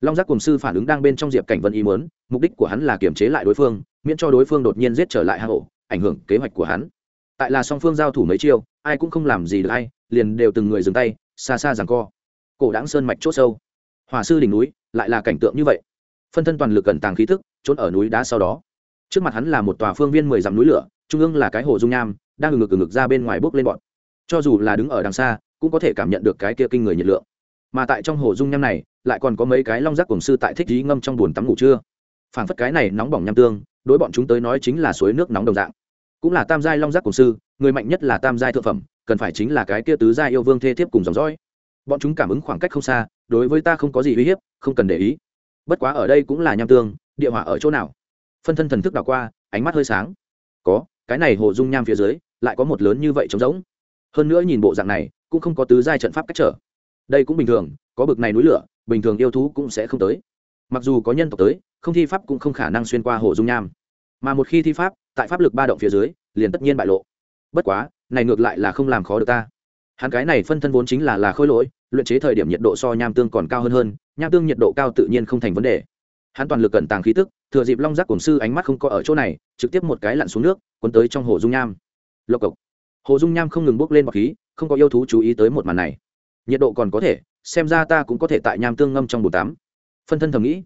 Long giác cùng sư phản ứng đang bên trong diệp cảnh vân ý mớn mục đích của hắn là kiềm chế lại đối phương, miễn cho đối phương đột nhiên giết trở lại hang ổ, ảnh hưởng kế hoạch của hắn. Tại là song phương giao thủ mấy chiêu, ai cũng không làm gì được ai, liền đều từng người dừng tay, xa xa rằng co. Cổ đáng sơn mạch c h sâu. Hòa sư đỉnh núi, lại là cảnh tượng như vậy. Phân thân toàn lực cần tàng khí thức, trốn ở núi đá sau đó trước mặt hắn là một tòa phương viên mười dặm núi lửa, trung ương là cái hồ dung nham, đang ngực ngực ra bên ngoài bốc lên bọn. Cho dù là đứng ở đằng xa, cũng có thể cảm nhận được cái kia kinh người nhiệt lượng. Mà tại trong hồ dung nham này, lại còn có mấy cái long giác cổng sư tại thích dí ngâm trong bồn tắm ngủ trưa. Phảng phất cái này nóng bỏng nham tương, đối bọn chúng tới nói chính là suối nước nóng đồng dạng. Cũng là tam giai long giác cổng sư, người mạnh nhất là tam giai thượng phẩm, cần phải chính là cái kia tứ giai yêu vương thê thiếp cùng dòng dõi. Bọn chúng cảm ứng khoảng cách không xa, đối với ta không có gì uy hiếp, không cần để ý. Bất quá ở đây cũng là nham tương, địa hỏa ở chỗ nào? Phân thân thần thức đảo qua, ánh mắt hơi sáng. Có, cái này hồ dung nham phía dưới, lại có một lớn như vậy trống rỗng. Hơn nữa nhìn bộ dạng này, cũng không có tứ giai trận pháp cách trở. Đây cũng bình thường, có bực này núi lửa, bình thường yêu thú cũng sẽ không tới. Mặc dù có nhân tộc tới, không thi pháp cũng không khả năng xuyên qua hồ dung nham. Mà một khi thi pháp, tại pháp lực ba động phía dưới, liền tất nhiên bại lộ. Bất quá, này ngược lại là không làm khó được ta. Hắn cái này phân thân vốn chính là là khôi lỗi, luyện chế thời điểm nhiệt độ so nham tương còn cao hơn hơn, nham tương nhiệt độ cao tự nhiên không thành vấn đề hắn toàn lực cẩn tàng khí tức, thừa dịp long giác cổng sư ánh mắt không có ở chỗ này, trực tiếp một cái lặn xuống nước, cuốn tới trong hồ dung nham. Lộc cộc. Hồ dung nham không ngừng bốc lên bọc khí, không có yêu thú chú ý tới một màn này. Nhiệt độ còn có thể, xem ra ta cũng có thể tại nham tương ngâm trong bồn tắm. Phân thân thầm nghĩ.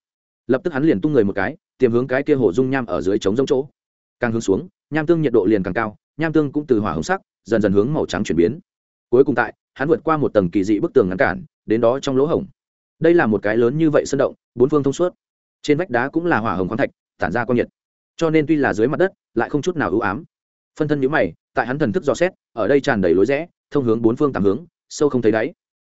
Lập tức hắn liền tung người một cái tìm hướng cái kia hồ dung nham ở dưới trống giống chỗ. Càng hướng xuống, nham tương nhiệt độ liền càng cao, nham tương cũng từ hỏa hồng sắc, dần dần hướng màu trắng chuyển biến. Cuối cùng tại, hắn vượt qua một tầng kỳ dị bức tường ngăn cản, đến đó trong lỗ hổng. Đây là một cái lớn như vậy sân động, bốn phương thông suốt trên vách đá cũng là hỏa hồng khoáng thạch, tản ra quang nhiệt. Cho nên tuy là dưới mặt đất, lại không chút nào ưu ám. Phân thân nhữ mày, tại hắn thần thức dò xét, ở đây tràn đầy lối rẽ, thông hướng bốn phương tám hướng, sâu không thấy đáy.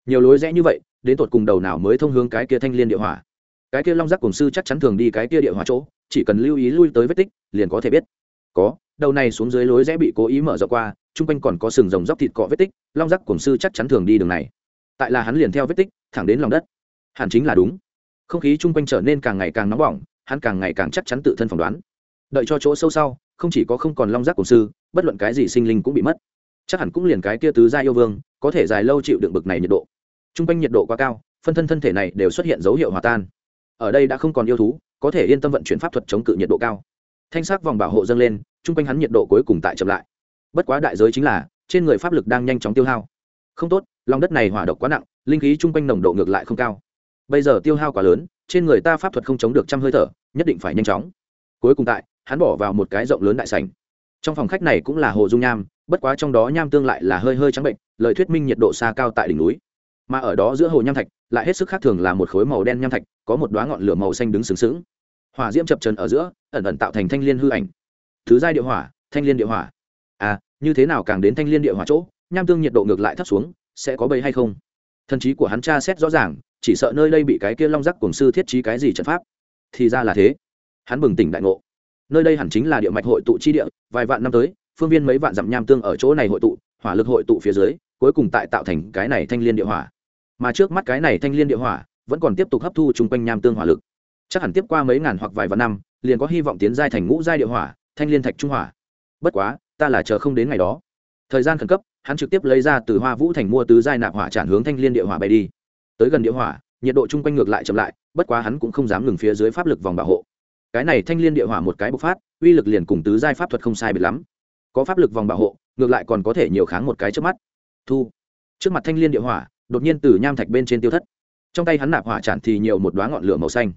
Nhiều lối rẽ như vậy, đến tột cùng đầu nào mới thông hướng cái kia thanh liên địa hỏa? Cái kia long giác cổng sư chắc chắn thường đi cái kia địa hỏa chỗ, chỉ cần lưu ý lui tới vết tích, liền có thể biết. Có, đầu này xuống dưới lối rẽ bị cố ý mở rộng qua, chung quanh còn có sừng rồng dốc thịt cọ vết tích, long giác cổng sư chắc chắn thường đi đường này. Tại là hắn liền theo vết tích, thẳng đến lòng đất. Hẳn chính là đúng không khí chung quanh trở nên càng ngày càng nóng bỏng, hắn càng ngày càng chắc chắn tự thân phỏng đoán. Đợi cho chỗ sâu sau, không chỉ có không còn long giác cổng sư, bất luận cái gì sinh linh cũng bị mất. Chắc hẳn cũng liền cái kia tứ gia yêu vương, có thể dài lâu chịu đựng bực này nhiệt độ. T r u n g quanh nhiệt độ quá cao, phân thân thân thể này đều xuất hiện dấu hiệu hòa tan. Ở đây đã không còn yêu thú, có thể yên tâm vận chuyển pháp thuật chống cự nhiệt độ cao. Thanh sắc vòng bảo hộ dâng lên t r u n g quanh hắn nhiệt độ cuối cùng tại chậm lại. Bất quá đại giới chính là, trên người pháp lực đang nhanh chóng tiêu hao. Không tốt, lòng đất này hỏa độc quá nặng, linh khí chung quanh nồng độ ngược lại không cao bây giờ tiêu hao quá lớn, trên người ta pháp thuật không chống được trăm hơi thở, nhất định phải nhanh chóng. Cuối cùng tại, hắn bỏ vào một cái rộng lớn đại sảnh. Trong phòng khách này cũng là hồ dung nham, bất quá trong đó nham tương lại là hơi hơi trắng bệnh, lời thuyết minh nhiệt độ xa cao tại đỉnh núi. Mà ở đó giữa hồ nham thạch, lại hết sức khác thường là một khối màu đen nham thạch, có một đoá ngọn lửa màu xanh đứng sướng sướng hỏa diễm chập trần ở giữa, ẩn ẩn tạo thành thanh liên hư ảnh. Thứ giai địa hỏa, thanh liên địa hỏa. À như thế nào càng đến thanh liên địa hỏa chỗ, nham tương nhiệt độ ngược lại thấp xuống, sẽ có bầy hay không? Thần trí của hắn tra xét rõ ràng chỉ sợ nơi đây bị cái kia long giác cổng sư thiết trí cái gì trận pháp. Thì ra là thế. Hắn bừng tỉnh đại ngộ. Nơi đây hẳn chính là địa mạch hội tụ chi địa, vài vạn năm tới, phương viên mấy vạn dặm nham tương ở chỗ này hội tụ, hỏa lực hội tụ phía dưới, cuối cùng tại tạo thành cái này thanh liên địa hỏa. Mà trước mắt cái này thanh liên địa hỏa, vẫn còn tiếp tục hấp thu chung quanh nham tương hỏa lực. Chắc hẳn tiếp qua mấy ngàn hoặc vài vạn năm, liền có hy vọng tiến giai thành ngũ giai địa hỏa, thanh liên thạch trung hỏa. Bất quá, ta là chờ không đến ngày đó. Thời gian khẩn cấp, hắn trực tiếp lấy ra từ hoa vũ thành mua tứ giai nạp hỏa tràn hướng thanh liên địa hỏa bay đi tới gần địa hỏa, nhiệt độ chung quanh ngược lại chậm lại, bất quá hắn cũng không dám ngừng phía dưới pháp lực vòng bảo hộ. Cái này thanh liên địa hỏa một cái bộc phát, uy lực liền cùng tứ giai pháp thuật không sai biệt lắm. Có pháp lực vòng bảo hộ, ngược lại còn có thể nhiều kháng một cái trước mắt. Thu. Trước mặt thanh liên địa hỏa, đột nhiên từ nham thạch bên trên tiêu thất. Trong tay hắn nạp hỏa tràn thì nhiều một đoá ngọn lửa màu xanh.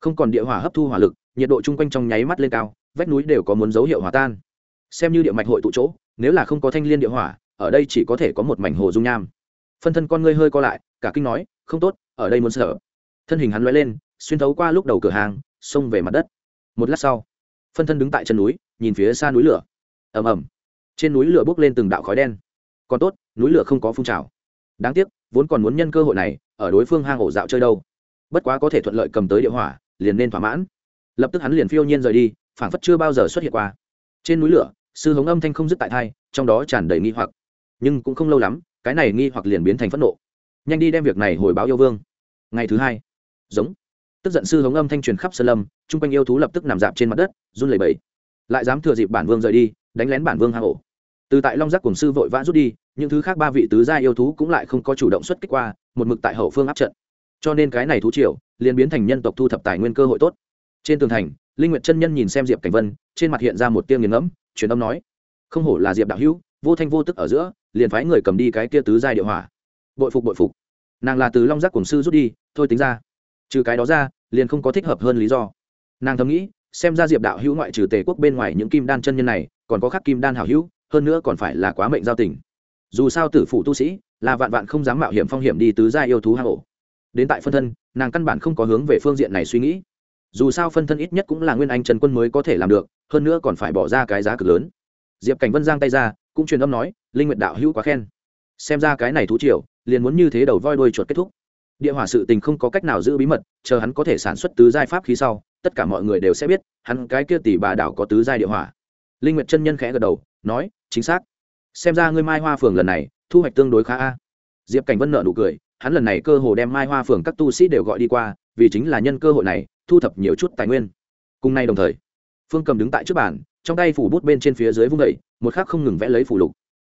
Không còn địa hỏa hấp thu hỏa lực, nhiệt độ chung quanh trong nháy mắt lên cao, vách núi đều có muốn dấu hiệu hòa tan. Xem như địa mạch hội tụ chỗ, nếu là không có thanh liên địa hỏa, ở đây chỉ có thể có một mảnh hồ dung nham. Phân thân con ngươi hơi co lại, cả kinh nói không tốt, ở đây muốn sợ. Thân hình hắn loay lên, xuyên thấu qua lúc đầu cửa hàng, xông về mặt đất. Một lát sau, phân thân đứng tại chân núi, nhìn phía xa núi lửa. Ầm ầm. Trên núi lửa bốc lên từng đạo khói đen. Còn tốt, núi lửa không có phun trào. Đáng tiếc, vốn còn muốn nhân cơ hội này, ở đối phương hang ổ dạo chơi đâu. Bất quá có thể thuận lợi cầm tới địa hỏa, liền nên thỏa mãn. Lập tức hắn liền phiêu nhiên rời đi, phảng phất chưa bao giờ xuất hiện qua. Trên núi lửa, sư hống âm thanh không dứt tại thai, trong đó tràn đầy nghi hoặc. Nhưng cũng không lâu lắm, cái này nghi hoặc liền biến thành phẫn nộ nhanh đi đem việc này hồi báo yêu vương. Ngày thứ hai, giống. Tức giận sư hống âm thanh truyền khắp sơn lâm, chung quanh yêu thú lập tức nằm dạp trên mặt đất, run lẩy bẩy. Lại dám thừa dịp bản vương rời đi, đánh lén bản vương hang ổ. Từ tại long giác cùng sư vội vã rút đi, những thứ khác ba vị tứ gia yêu thú cũng lại không có chủ động xuất kích qua, một mực tại hậu phương áp trận. Cho nên cái này thú triều, liền biến thành nhân tộc thu thập tài nguyên cơ hội tốt. Trên tường thành, linh nguyệt chân nhân nhìn xem diệp cảnh vân, trên mặt hiện ra một tia nghiền ngẫm, truyền âm nói, không hổ là diệp đạo hữu, vô thanh vô tức ở giữa, liền phái người cầm đi cái kia tứ giai địa hỏa. Bội phục bội phục nàng là từ long giác cổng sư rút đi, thôi tính ra. Trừ cái đó ra, liền không có thích hợp hơn lý do. Nàng thầm nghĩ, xem ra diệp đạo hữu ngoại trừ tề quốc bên ngoài những kim đan chân nhân này, còn có khắc kim đan hảo hữu, hơn nữa còn phải là quá mệnh giao tình. Dù sao tử phụ tu sĩ, là vạn vạn không dám mạo hiểm phong hiểm đi tứ gia yêu thú hang ổ. Đến tại phân thân, nàng căn bản không có hướng về phương diện này suy nghĩ. Dù sao phân thân ít nhất cũng là nguyên anh trần quân mới có thể làm được, hơn nữa còn phải bỏ ra cái giá cực lớn. Diệp cảnh vân giang tay ra, cũng truyền âm nói, linh nguyện đạo hữu quá khen. Xem ra cái này thú triều liền muốn như thế đầu voi đuôi chuột kết thúc. Địa hỏa sự tình không có cách nào giữ bí mật, chờ hắn có thể sản xuất tứ giai pháp khí sau, tất cả mọi người đều sẽ biết, hắn cái kia tỷ bà đảo có tứ giai địa hỏa. Linh nguyệt chân nhân khẽ gật đầu, nói, chính xác. Xem ra ngươi mai hoa phường lần này, thu hoạch tương đối khá a. Diệp cảnh vân nợ nụ cười, hắn lần này cơ hồ đem mai hoa phường các tu sĩ đều gọi đi qua, vì chính là nhân cơ hội này, thu thập nhiều chút tài nguyên. Cùng nay đồng thời, phương cầm đứng tại trước bàn, trong tay phủ bút bên trên phía dưới vung đẩy một khắc không ngừng vẽ lấy phủ lục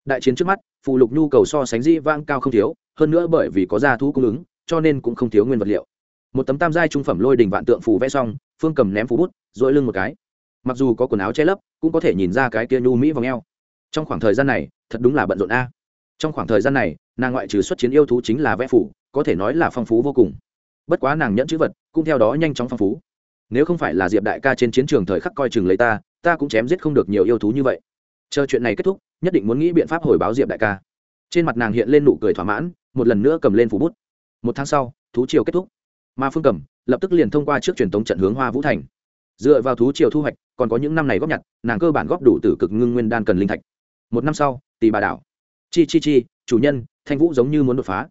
đại chiến trước mắt phụ lục nhu cầu so sánh dĩ vang cao không thiếu, hơn nữa bởi vì có gia thú cung ứng, cho nên cũng không thiếu nguyên vật liệu. Một tấm tam giai trung phẩm lôi đình vạn tượng phủ vẽ xong, phương cầm ném phủ bút dội lưng một cái. Mặc dù có quần áo che lấp, cũng có thể nhìn ra cái kia nhu mỹ vào ngheo trong khoảng thời gian này, thật đúng là bận rộn a. Trong khoảng thời gian này, nàng ngoại trừ xuất chiến yêu thú chính là vẽ phủ có thể nói là phong phú vô cùng. Bất quá nàng nhẫn chữ vật, cũng theo đó nhanh chóng phong phú. Nếu không phải là diệp đại ca trên chiến trường thời khắc coi chừng lấy ta ta cũng chém giết không được nhiều yêu thú như vậy. Chờ chuyện này kết thúc nhất định muốn nghĩ biện pháp hồi báo diệp đại ca trên mặt nàng hiện lên nụ cười thỏa mãn một lần nữa cầm lên phủ bút một tháng sau thú triều kết thúc mà phương cầm lập tức liền thông qua trước truyền thống trận hướng hoa vũ thành dựa vào thú triều thu hoạch còn có những năm này góp nhặt nàng cơ bản góp đủ từ cực ngưng nguyên đan cần linh thạch một năm sau tỷ bà đảo chi chi chi chủ nhân thanh vũ giống như muốn đột phá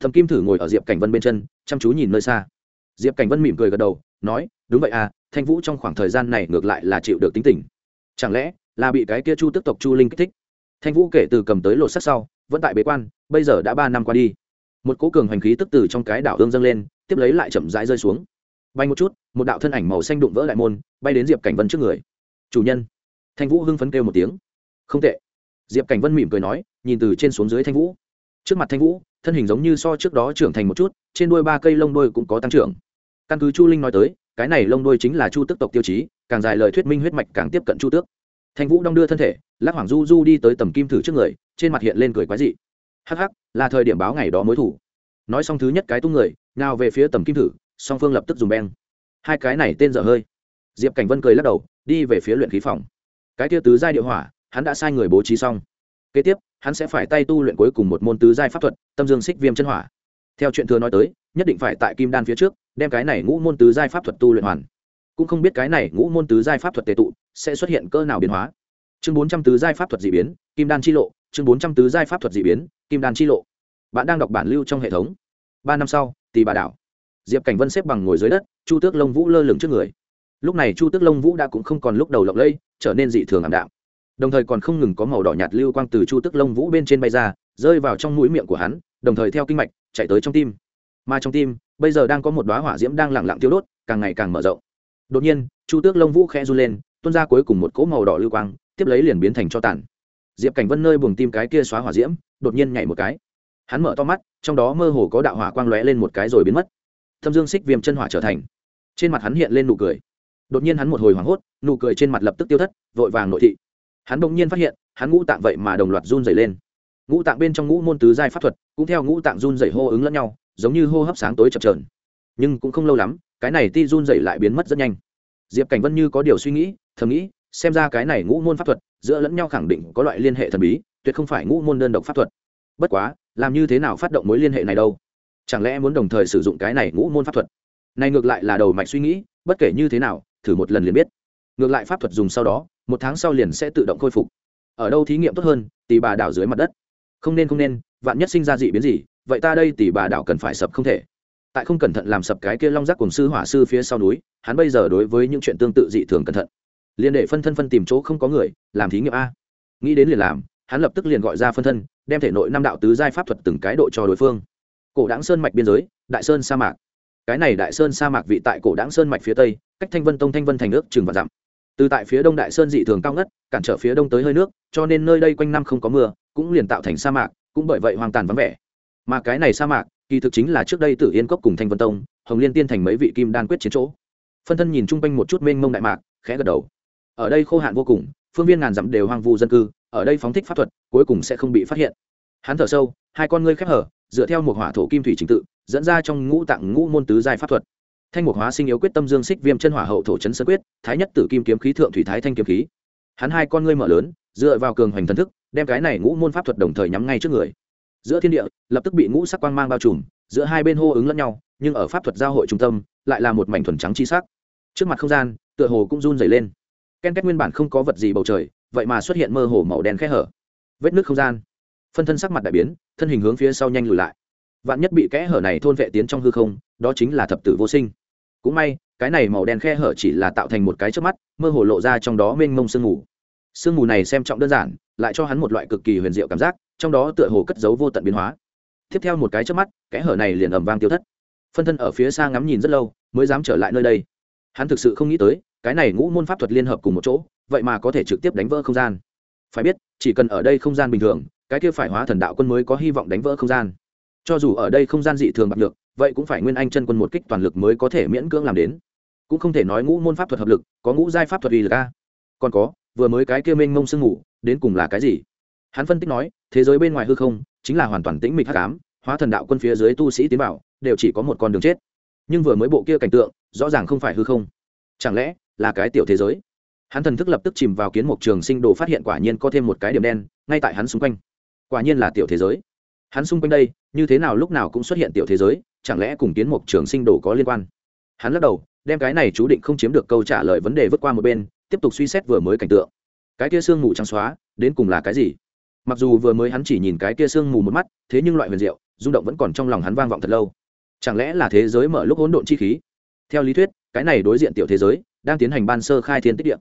thầm kim thử ngồi ở diệp cảnh vân bên chân chăm chú nhìn nơi xa diệp cảnh vân mỉm cười gật đầu nói đúng vậy à thanh vũ trong khoảng thời gian này ngược lại là chịu được tính tình chẳng lẽ là bị cái kia chu tức tộc chu linh kích thích thanh vũ kể từ cầm tới lột sắt sau, vẫn tại bế quan, bây giờ đã ba năm qua đi. Một cố cường hành khí tức từ trong cái đảo hương dâng lên, tiếp lấy lại chậm rãi rơi xuống. Bay một chút, một đạo thân ảnh màu xanh đụng vỡ đại môn, bay đến diệp cảnh vân trước người. Chủ nhân. Thanh vũ hưng phấn kêu một tiếng. Không tệ. Diệp cảnh vân mỉm cười nói, nhìn từ trên xuống dưới thanh vũ. Trước mặt thanh vũ, thân hình giống như so trước đó trưởng thành một chút, trên đuôi ba cây lông đuôi cũng có tăng trưởng. Căn cứ chu linh nói tới, cái này lông đuôi chính là chu tức tộc tiêu chí, càng dài lời thuyết minh huyết mạch càng tiếp cận chu tước thanh vũ đong đưa thân thể, lắc hoàng du du đi tới tầm kim thử trước người, trên mặt hiện lên cười quái dị. Hắc hắc, là thời điểm báo ngày đó mối thủ. Nói xong thứ nhất cái tung người, nào về phía tầm kim thử, song phương lập tức dùng beng. Hai cái này tên dở hơi. Diệp cảnh vân cười lắc đầu, đi về phía luyện khí phòng. Cái tia tứ giai địa hỏa, hắn đã sai người bố trí xong. Kế tiếp, hắn sẽ phải tay tu luyện cuối cùng một môn tứ giai pháp thuật, tâm dương xích viêm chân hỏa. Theo chuyện thừa nói tới, nhất định phải tại kim đan phía trước, đem cái này ngũ môn tứ giai pháp thuật tu luyện hoàn. Cũng không biết cái này ngũ môn tứ giai pháp thuật tệ tụ sẽ xuất hiện cơ nào biến hóa? Chương bốn trăm tứ giai pháp thuật d ị biến, kim đan chi lộ. Chương bốn trăm tứ giai pháp thuật d ị biến, kim đan chi lộ. Bạn đang đọc bản lưu trong hệ thống. Ba năm sau tì bà đảo. Diệp cảnh vân xếp bằng ngồi dưới đất, chu tước lông vũ lơ lửng trước người. Lúc này chu tước lông vũ đã cũng không còn lúc đầu lộng lây trở nên dị thường ảm đạm. Đồng thời còn không ngừng có màu đỏ nhạt lưu quang từ chu tước lông vũ bên trên bay ra, rơi vào trong mũi miệng của hắn, đồng thời theo kinh mạch, chạy tới trong tim. Mà trong tim, bây giờ đang có một đoá hỏa diễm đang lẳng lặng tiêu đốt, càng ngày càng mở rộng. Đột nhiên, chu tước lông vũ khẽ run lên tuôn ra cuối cùng một cỗ màu đỏ lưu quang, tiếp lấy liền biến thành cho tàn. Diệp cảnh vân nơi buồng tim cái kia xóa hỏa diễm, đột nhiên nhảy một cái. Hắn mở to mắt, trong đó mơ hồ có đạo hỏa quang lóe lên một cái rồi biến mất. Thâm dương xích viêm chân hỏa trở thành. Trên mặt hắn hiện lên nụ cười. Đột nhiên hắn một hồi hoảng hốt, nụ cười trên mặt lập tức tiêu thất, vội vàng nội thị. Hắn bỗng nhiên phát hiện, hắn ngũ tạng vậy mà đồng loạt run dày lên. Ngũ tạng bên trong ngũ môn tứ giai pháp thuật, cũng theo ngũ tạng run dày hô ứng lẫn nhau, giống như hô hấp sáng tối chập trờn nhưng cũng không lâu lắm, cái này ti run dày lại biến mất rất nhanh diệp cảnh vân như có điều suy nghĩ, thầm nghĩ, xem ra cái này ngũ môn pháp thuật, giữa lẫn nhau khẳng định có loại liên hệ thần bí, tuyệt không phải ngũ môn đơn độc pháp thuật. Bất quá, làm như thế nào phát động mối liên hệ này đâu? Chẳng lẽ muốn đồng thời sử dụng cái này ngũ môn pháp thuật? Này ngược lại là đầu mạch suy nghĩ, bất kể như thế nào, thử một lần liền biết. Ngược lại pháp thuật dùng sau đó, một tháng sau liền sẽ tự động khôi phục. Ở đâu thí nghiệm tốt hơn, tỷ bà đảo dưới mặt đất. Không nên không nên, vạn nhất sinh ra dị biến gì, vậy ta đây tỷ bà đảo cần phải sập không thể tại không cẩn thận làm sập cái kia long giác cùng sư hỏa sư phía sau núi, hắn bây giờ đối với những chuyện tương tự dị thường cẩn thận. Liền để phân thân phân tìm chỗ không có người, làm thí nghiệm a. Nghĩ đến liền làm, hắn lập tức liền gọi ra phân thân, đem thể nội năm đạo tứ giai pháp thuật từng cái độ cho đối phương. Cổ đáng sơn mạch biên giới, đại sơn sa mạc. Cái này đại sơn sa mạc vị tại cổ đáng sơn mạch phía tây, cách thanh vân tông thanh vân thành nước chừng và dặm. Từ tại phía đông đại sơn dị thường cao ngất, cản trở phía đông tới hơi nước, cho nên nơi đây quanh năm không có mưa, cũng liền tạo thành sa mạc, cũng bởi vậy hoang tàn vắng vẻ. Mà cái này sa mạc kỳ thực chính là trước đây tử yên cốc cùng thanh vân tông, hồng liên tiên thành mấy vị kim đan quyết chiến chỗ. Phân thân nhìn chung quanh một chút mênh mông đại mạc, khẽ gật đầu. Ở đây khô hạn vô cùng, phương viên ngàn dặm đều hoang vu dân cư, ở đây phóng thích pháp thuật, cuối cùng sẽ không bị phát hiện. Hắn thở sâu, hai con ngươi khép hở, dựa theo một hỏa thổ kim thủy trình tự, dẫn ra trong ngũ tạng ngũ môn tứ giai pháp thuật. Thanh mục hóa sinh yếu quyết tâm dương xích viêm chân hỏa hậu thổ chấn sơn quyết, thái nhất tử kim kiếm khí thượng thủy thái thanh kiếm khí. Hắn hai con ngươi mở lớn, dựa vào cường hoành thần thức, đem cái này ngũ môn pháp thuật đồng thời nhắm ngay trước người giữa thiên địa, lập tức bị ngũ sắc quang mang bao trùm, giữa hai bên hô ứng lẫn nhau, nhưng ở pháp thuật giao hội trung tâm, lại là một mảnh thuần trắng chi sắc. Trước mặt không gian, tựa hồ cũng run dày lên. Ken kết nguyên bản không có vật gì bầu trời, vậy mà xuất hiện mơ hồ màu đen khẽ hở. Vết nước không gian. Phân thân sắc mặt đại biến, thân hình hướng phía sau nhanh lùi lại. Vạn nhất bị kẽ hở này thôn vệ tiến trong hư không, đó chính là thập tử vô sinh. Cũng may, cái này màu đen khe hở chỉ là tạo thành một cái trước mắt, mơ hồ lộ ra trong đó mênh mông sương mù. Sương mù này xem trọng đơn giản, lại cho hắn một loại cực kỳ huyền diệu cảm giác trong đó tựa hồ cất giấu vô tận biến hóa. Tiếp theo một cái trước mắt, kẽ hở này liền ầm vang tiêu thất. Phân thân ở phía xa ngắm nhìn rất lâu, mới dám trở lại nơi đây. Hắn thực sự không nghĩ tới, cái này ngũ môn pháp thuật liên hợp cùng một chỗ, vậy mà có thể trực tiếp đánh vỡ không gian. Phải biết, chỉ cần ở đây không gian bình thường, cái kia phải hóa thần đạo quân mới có hy vọng đánh vỡ không gian. Cho dù ở đây không gian dị thường bạc được vậy cũng phải nguyên anh chân quân một kích toàn lực mới có thể miễn cưỡng làm đến. Cũng không thể nói ngũ môn pháp thuật hợp lực, có ngũ giai pháp thuật uy lực a. Còn có, vừa mới cái kia mênh mông sương ngủ đến cùng là cái gì? Hắn phân tích nói, thế giới bên ngoài hư không, chính là hoàn toàn tĩnh mịch hắc ám, hóa thần đạo quân phía dưới tu sĩ tiến bảo đều chỉ có một con đường chết. Nhưng vừa mới bộ kia cảnh tượng, rõ ràng không phải hư không. Chẳng lẽ là cái tiểu thế giới? Hắn thần thức lập tức chìm vào kiến mục trường sinh đồ phát hiện quả nhiên có thêm một cái điểm đen, ngay tại hắn xung quanh. Quả nhiên là tiểu thế giới. Hắn xung quanh đây, như thế nào lúc nào cũng xuất hiện tiểu thế giới, chẳng lẽ cùng kiến mục trường sinh đồ có liên quan? Hắn lắc đầu, đem cái này chú định không chiếm được câu trả lời vấn đề vứt qua một bên, tiếp tục suy xét vừa mới cảnh tượng. Cái kia sương mù trắng xóa, đến cùng là cái gì? Mặc dù vừa mới hắn chỉ nhìn cái kia sương mù một mắt, thế nhưng loại huyền diệu, rung động vẫn còn trong lòng hắn vang vọng thật lâu. Chẳng lẽ là thế giới mở lúc hỗn độn chi khí? Theo lý thuyết, cái này đối diện tiểu thế giới, đang tiến hành ban sơ khai thiên tích địa.